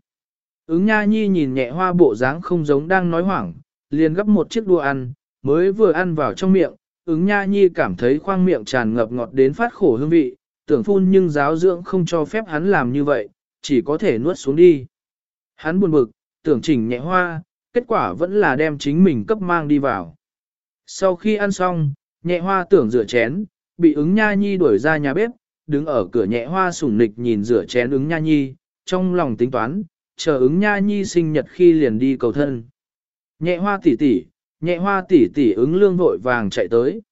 Ứng nha nhi nhìn nhẹ hoa bộ dáng không giống đang nói hoảng, liền gấp một chiếc đũa ăn, mới vừa ăn vào trong miệng, ứng nha nhi cảm thấy khoang miệng tràn ngập ngọt đến phát khổ hương vị, tưởng phun nhưng giáo dưỡng không cho phép hắn làm như vậy, chỉ có thể nuốt xuống đi. Hắn buồn bực, tưởng chỉnh nhẹ hoa, kết quả vẫn là đem chính mình cấp mang đi vào. Sau khi ăn xong, nhẹ hoa tưởng rửa chén, bị ứng nha nhi đuổi ra nhà bếp, đứng ở cửa nhẹ hoa sủng nịch nhìn rửa chén ứng nha nhi, trong lòng tính toán, chờ ứng nha nhi sinh nhật khi liền đi cầu thân. Nhẹ hoa tỷ tỷ, nhẹ hoa tỷ tỷ ứng lương vội vàng chạy tới.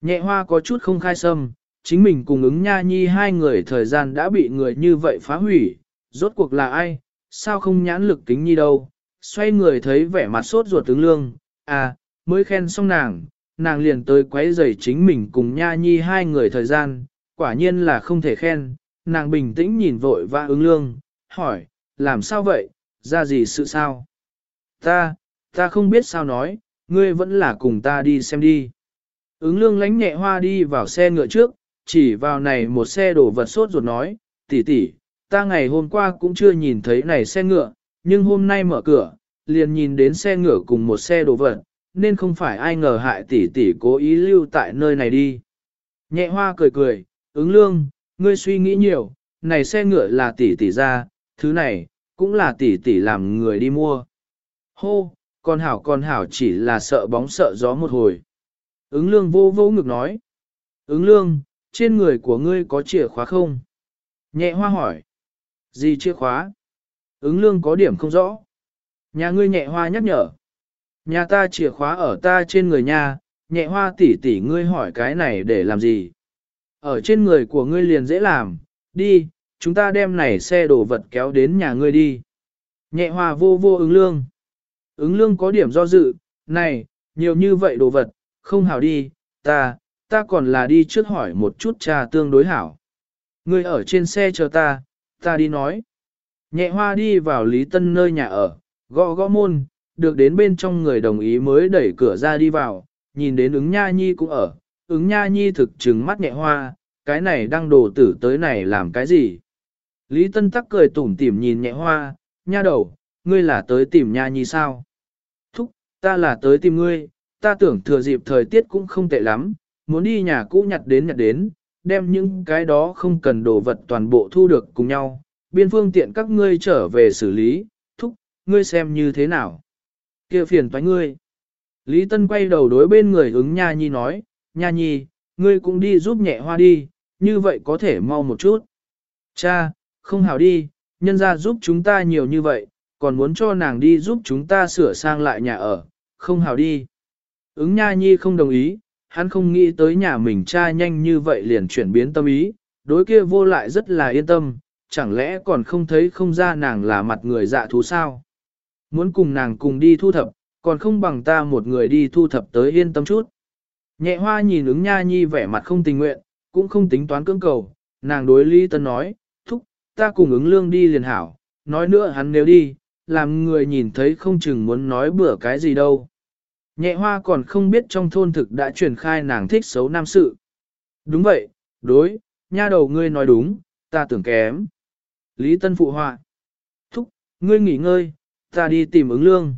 Nhẹ hoa có chút không khai sâm chính mình cùng ứng nha nhi hai người thời gian đã bị người như vậy phá hủy, rốt cuộc là ai, sao không nhãn lực kính nhi đâu, xoay người thấy vẻ mặt sốt ruột ứng lương, à, mới khen xong nàng, nàng liền tới quấy rầy chính mình cùng nha nhi hai người thời gian, quả nhiên là không thể khen, nàng bình tĩnh nhìn vội và ứng lương, hỏi, làm sao vậy, ra gì sự sao? Ta, ta không biết sao nói, ngươi vẫn là cùng ta đi xem đi. Ứng lương lánh nhẹ hoa đi vào xe ngựa trước, chỉ vào này một xe đổ vật sốt ruột nói, tỷ tỷ, ta ngày hôm qua cũng chưa nhìn thấy này xe ngựa, nhưng hôm nay mở cửa, liền nhìn đến xe ngựa cùng một xe đồ vật, nên không phải ai ngờ hại tỷ tỷ cố ý lưu tại nơi này đi. Nhẹ hoa cười cười, ứng lương, ngươi suy nghĩ nhiều, này xe ngựa là tỷ tỷ ra, thứ này, cũng là tỷ tỷ làm người đi mua. Hô, con hảo con hảo chỉ là sợ bóng sợ gió một hồi. Ứng lương vô vô ngực nói. Ứng lương, trên người của ngươi có chìa khóa không? Nhẹ hoa hỏi. Gì chìa khóa? Ứng lương có điểm không rõ. Nhà ngươi nhẹ hoa nhắc nhở. Nhà ta chìa khóa ở ta trên người nhà, nhẹ hoa tỷ tỷ ngươi hỏi cái này để làm gì? Ở trên người của ngươi liền dễ làm, đi, chúng ta đem này xe đổ vật kéo đến nhà ngươi đi. Nhẹ hoa vô vô ứng lương. Ứng lương có điểm do dự, này, nhiều như vậy đồ vật, không hảo đi, ta, ta còn là đi trước hỏi một chút trà tương đối hảo. Ngươi ở trên xe chờ ta, ta đi nói. Nhẹ hoa đi vào Lý Tân nơi nhà ở, gõ gõ môn, được đến bên trong người đồng ý mới đẩy cửa ra đi vào, nhìn đến ứng nha nhi cũng ở, ứng nha nhi thực trừng mắt nhẹ hoa, cái này đang đồ tử tới này làm cái gì? Lý Tân tắc cười tủm tỉm nhìn nhẹ hoa, nha đầu, ngươi là tới tìm nha nhi sao? Thúc, ta là tới tìm ngươi, ta tưởng thừa dịp thời tiết cũng không tệ lắm, muốn đi nhà cũ nhặt đến nhặt đến, đem những cái đó không cần đồ vật toàn bộ thu được cùng nhau, biên phương tiện các ngươi trở về xử lý, thúc, ngươi xem như thế nào. kia phiền toái ngươi. Lý Tân quay đầu đối bên người ứng Nha Nhi nói, Nha Nhi, ngươi cũng đi giúp nhẹ hoa đi, như vậy có thể mau một chút. Cha, không hảo đi, nhân ra giúp chúng ta nhiều như vậy, còn muốn cho nàng đi giúp chúng ta sửa sang lại nhà ở, không hảo đi. Ứng Nha Nhi không đồng ý, hắn không nghĩ tới nhà mình cha nhanh như vậy liền chuyển biến tâm ý, đối kia vô lại rất là yên tâm, chẳng lẽ còn không thấy không ra nàng là mặt người dạ thú sao? Muốn cùng nàng cùng đi thu thập, còn không bằng ta một người đi thu thập tới yên tâm chút. Nhẹ hoa nhìn ứng nha nhi vẻ mặt không tình nguyện, cũng không tính toán cưỡng cầu, nàng đối Lý Tân nói, ta cùng ứng lương đi liền hảo, nói nữa hắn nếu đi, làm người nhìn thấy không chừng muốn nói bữa cái gì đâu. Nhẹ hoa còn không biết trong thôn thực đã truyền khai nàng thích xấu nam sự. Đúng vậy, đối, nha đầu ngươi nói đúng, ta tưởng kém. Lý Tân phụ họa. Thúc, ngươi nghỉ ngơi, ta đi tìm ứng lương.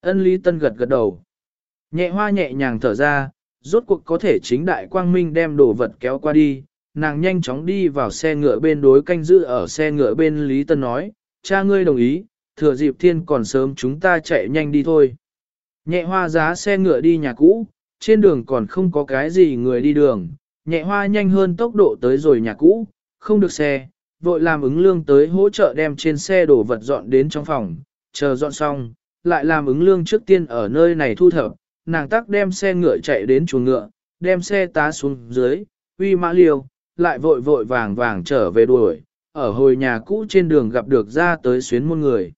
Ân Lý Tân gật gật đầu. Nhẹ hoa nhẹ nhàng thở ra, rốt cuộc có thể chính đại quang minh đem đồ vật kéo qua đi. Nàng nhanh chóng đi vào xe ngựa bên đối canh giữ ở xe ngựa bên Lý Tân nói, cha ngươi đồng ý, thừa dịp thiên còn sớm chúng ta chạy nhanh đi thôi. Nhẹ hoa giá xe ngựa đi nhà cũ, trên đường còn không có cái gì người đi đường, nhẹ hoa nhanh hơn tốc độ tới rồi nhà cũ, không được xe, vội làm ứng lương tới hỗ trợ đem trên xe đổ vật dọn đến trong phòng, chờ dọn xong, lại làm ứng lương trước tiên ở nơi này thu thập, nàng tắc đem xe ngựa chạy đến chuồng ngựa, đem xe tá xuống dưới, uy mã liêu, lại vội vội vàng vàng trở về đuổi, ở hồi nhà cũ trên đường gặp được ra tới xuyến môn người.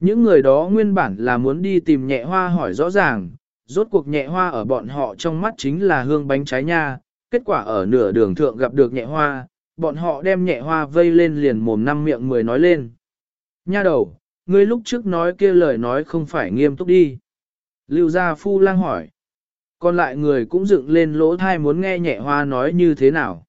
Những người đó nguyên bản là muốn đi tìm nhẹ hoa hỏi rõ ràng, rốt cuộc nhẹ hoa ở bọn họ trong mắt chính là hương bánh trái nha, kết quả ở nửa đường thượng gặp được nhẹ hoa, bọn họ đem nhẹ hoa vây lên liền mồm năm miệng mười nói lên. Nha đầu, ngươi lúc trước nói kia lời nói không phải nghiêm túc đi. Lưu gia phu lang hỏi. Còn lại người cũng dựng lên lỗ thai muốn nghe nhẹ hoa nói như thế nào.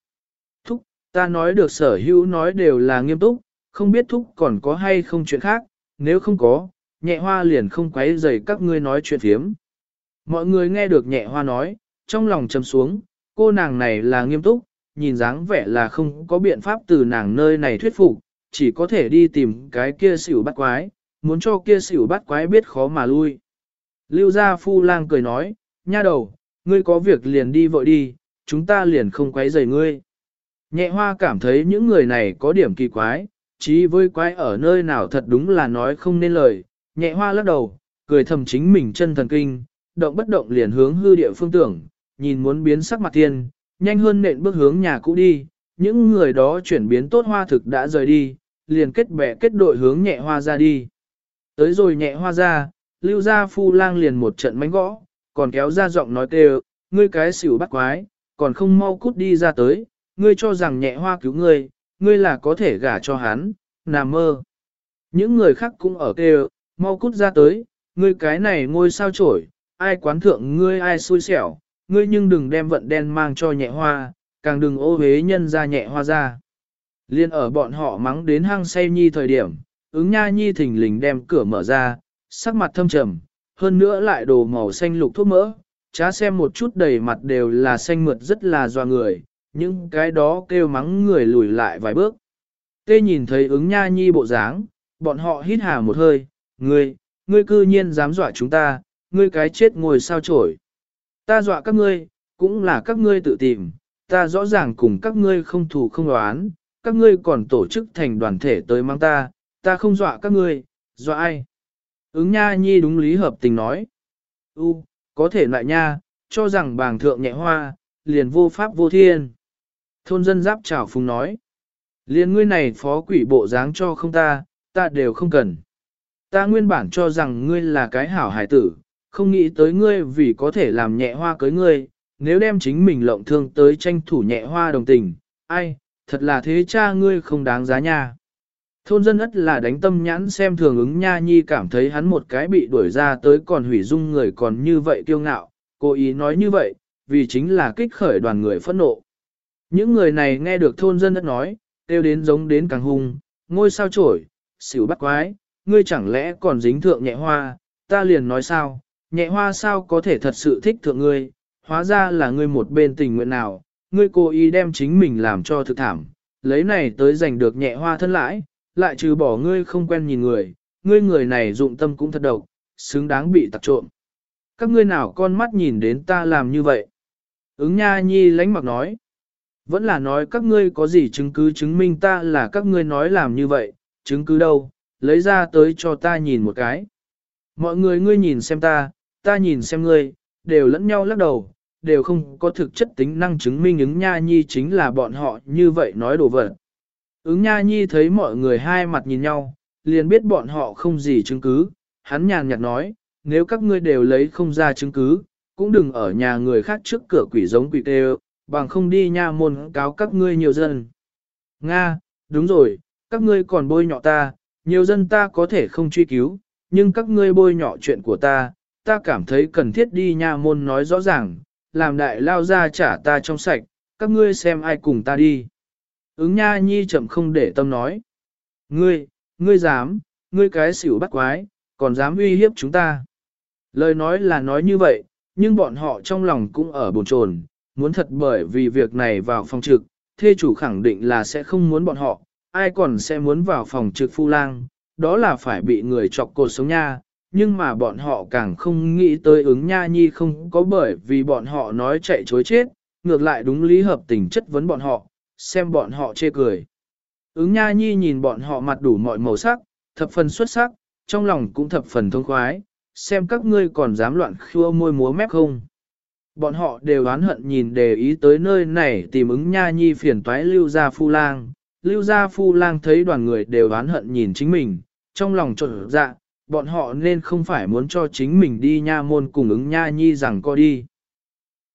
Ta nói được sở hữu nói đều là nghiêm túc, không biết thúc còn có hay không chuyện khác, nếu không có, nhẹ hoa liền không quấy rầy các ngươi nói chuyện phiếm. Mọi người nghe được nhẹ hoa nói, trong lòng trầm xuống, cô nàng này là nghiêm túc, nhìn dáng vẻ là không có biện pháp từ nàng nơi này thuyết phục, chỉ có thể đi tìm cái kia xỉu bắt quái, muốn cho kia xỉu bắt quái biết khó mà lui. Lưu gia phu lang cười nói, nha đầu, ngươi có việc liền đi vội đi, chúng ta liền không quấy rầy ngươi. Nhẹ hoa cảm thấy những người này có điểm kỳ quái, chí với quái ở nơi nào thật đúng là nói không nên lời, nhẹ hoa lắc đầu, cười thầm chính mình chân thần kinh, động bất động liền hướng hư địa phương tưởng, nhìn muốn biến sắc mặt tiên, nhanh hơn nện bước hướng nhà cũ đi, những người đó chuyển biến tốt hoa thực đã rời đi, liền kết bè kết đội hướng nhẹ hoa ra đi. Tới rồi nhẹ hoa ra, lưu gia phu lang liền một trận mánh gõ, còn kéo ra giọng nói kêu, ngươi cái xỉu bắt quái, còn không mau cút đi ra tới, ngươi cho rằng nhẹ hoa cứu ngươi, ngươi là có thể gả cho hắn, nằm mơ. Những người khác cũng ở kêu, mau cút ra tới, ngươi cái này ngôi sao trổi, ai quán thượng ngươi ai xui xẻo, ngươi nhưng đừng đem vận đen mang cho nhẹ hoa, càng đừng ô hế nhân ra nhẹ hoa ra. Liên ở bọn họ mắng đến hang say nhi thời điểm, ứng nha nhi thình lình đem cửa mở ra, sắc mặt thâm trầm, hơn nữa lại đồ màu xanh lục thuốc mỡ, trá xem một chút đầy mặt đều là xanh mượt rất là doa người, những cái đó kêu mắng người lùi lại vài bước. Tê nhìn thấy ứng nha nhi bộ dáng, bọn họ hít hà một hơi, ngươi, ngươi cư nhiên dám dọa chúng ta, ngươi cái chết ngồi sao trổi. Ta dọa các ngươi, cũng là các ngươi tự tìm, ta rõ ràng cùng các ngươi không thù không đoán, các ngươi còn tổ chức thành đoàn thể tới mang ta, ta không dọa các ngươi, dọa ai. Ứng nha nhi đúng lý hợp tình nói. U, có thể lại nha, cho rằng bàng thượng nhẹ hoa, liền vô pháp vô thiên. Thôn dân giáp chào phùng nói. liên ngươi này phó quỷ bộ dáng cho không ta, ta đều không cần. Ta nguyên bản cho rằng ngươi là cái hảo hải tử, không nghĩ tới ngươi vì có thể làm nhẹ hoa cưới ngươi, nếu đem chính mình lộng thương tới tranh thủ nhẹ hoa đồng tình, ai, thật là thế cha ngươi không đáng giá nha. Thôn dân ất là đánh tâm nhãn xem thường ứng nha nhi cảm thấy hắn một cái bị đuổi ra tới còn hủy dung người còn như vậy kiêu ngạo, cố ý nói như vậy, vì chính là kích khởi đoàn người phẫn nộ. Những người này nghe được thôn dân đất nói, kêu đến giống đến càng hung, ngôi sao trổi, xỉu bắt quái, ngươi chẳng lẽ còn dính thượng nhẹ hoa, ta liền nói sao, nhẹ hoa sao có thể thật sự thích thượng ngươi, hóa ra là ngươi một bên tình nguyện nào, ngươi cố ý đem chính mình làm cho thực thảm, lấy này tới giành được nhẹ hoa thân lãi, lại trừ bỏ ngươi không quen nhìn người, ngươi người này dụng tâm cũng thật độc, xứng đáng bị tặc trộm. Các ngươi nào con mắt nhìn đến ta làm như vậy? Ứng nha nhi lánh mặc nói. Vẫn là nói các ngươi có gì chứng cứ chứng minh ta là các ngươi nói làm như vậy, chứng cứ đâu, lấy ra tới cho ta nhìn một cái. Mọi người ngươi nhìn xem ta, ta nhìn xem ngươi, đều lẫn nhau lắc đầu, đều không có thực chất tính năng chứng minh ứng nha nhi chính là bọn họ như vậy nói đồ vật. Ứng nha nhi thấy mọi người hai mặt nhìn nhau, liền biết bọn họ không gì chứng cứ, hắn nhàn nhạt nói, nếu các ngươi đều lấy không ra chứng cứ, cũng đừng ở nhà người khác trước cửa quỷ giống quỷ tê bằng không đi nha môn cáo các ngươi nhiều dân. Nga, đúng rồi, các ngươi còn bôi nhọ ta, nhiều dân ta có thể không truy cứu, nhưng các ngươi bôi nhọ chuyện của ta, ta cảm thấy cần thiết đi nha môn nói rõ ràng, làm đại lao ra trả ta trong sạch, các ngươi xem ai cùng ta đi. Ứng nha nhi chậm không để tâm nói. Ngươi, ngươi dám, ngươi cái xỉu bắt quái, còn dám uy hiếp chúng ta. Lời nói là nói như vậy, nhưng bọn họ trong lòng cũng ở bồn chồn, muốn thật bởi vì việc này vào phòng trực, thê chủ khẳng định là sẽ không muốn bọn họ, ai còn sẽ muốn vào phòng trực phu lang, đó là phải bị người chọc cột sống nha, nhưng mà bọn họ càng không nghĩ tới ứng nha nhi không có bởi vì bọn họ nói chạy chối chết, ngược lại đúng lý hợp tình chất vấn bọn họ, xem bọn họ chê cười. Ứng nha nhi nhìn bọn họ mặt đủ mọi màu sắc, thập phần xuất sắc, trong lòng cũng thập phần thông khoái, xem các ngươi còn dám loạn khua môi múa mép không. Bọn họ đều oán hận nhìn để ý tới nơi này tìm ứng nha nhi phiền toái lưu gia phu lang. Lưu gia phu lang thấy đoàn người đều oán hận nhìn chính mình, trong lòng trộn dạ, bọn họ nên không phải muốn cho chính mình đi nha môn cùng ứng nha nhi rằng co đi.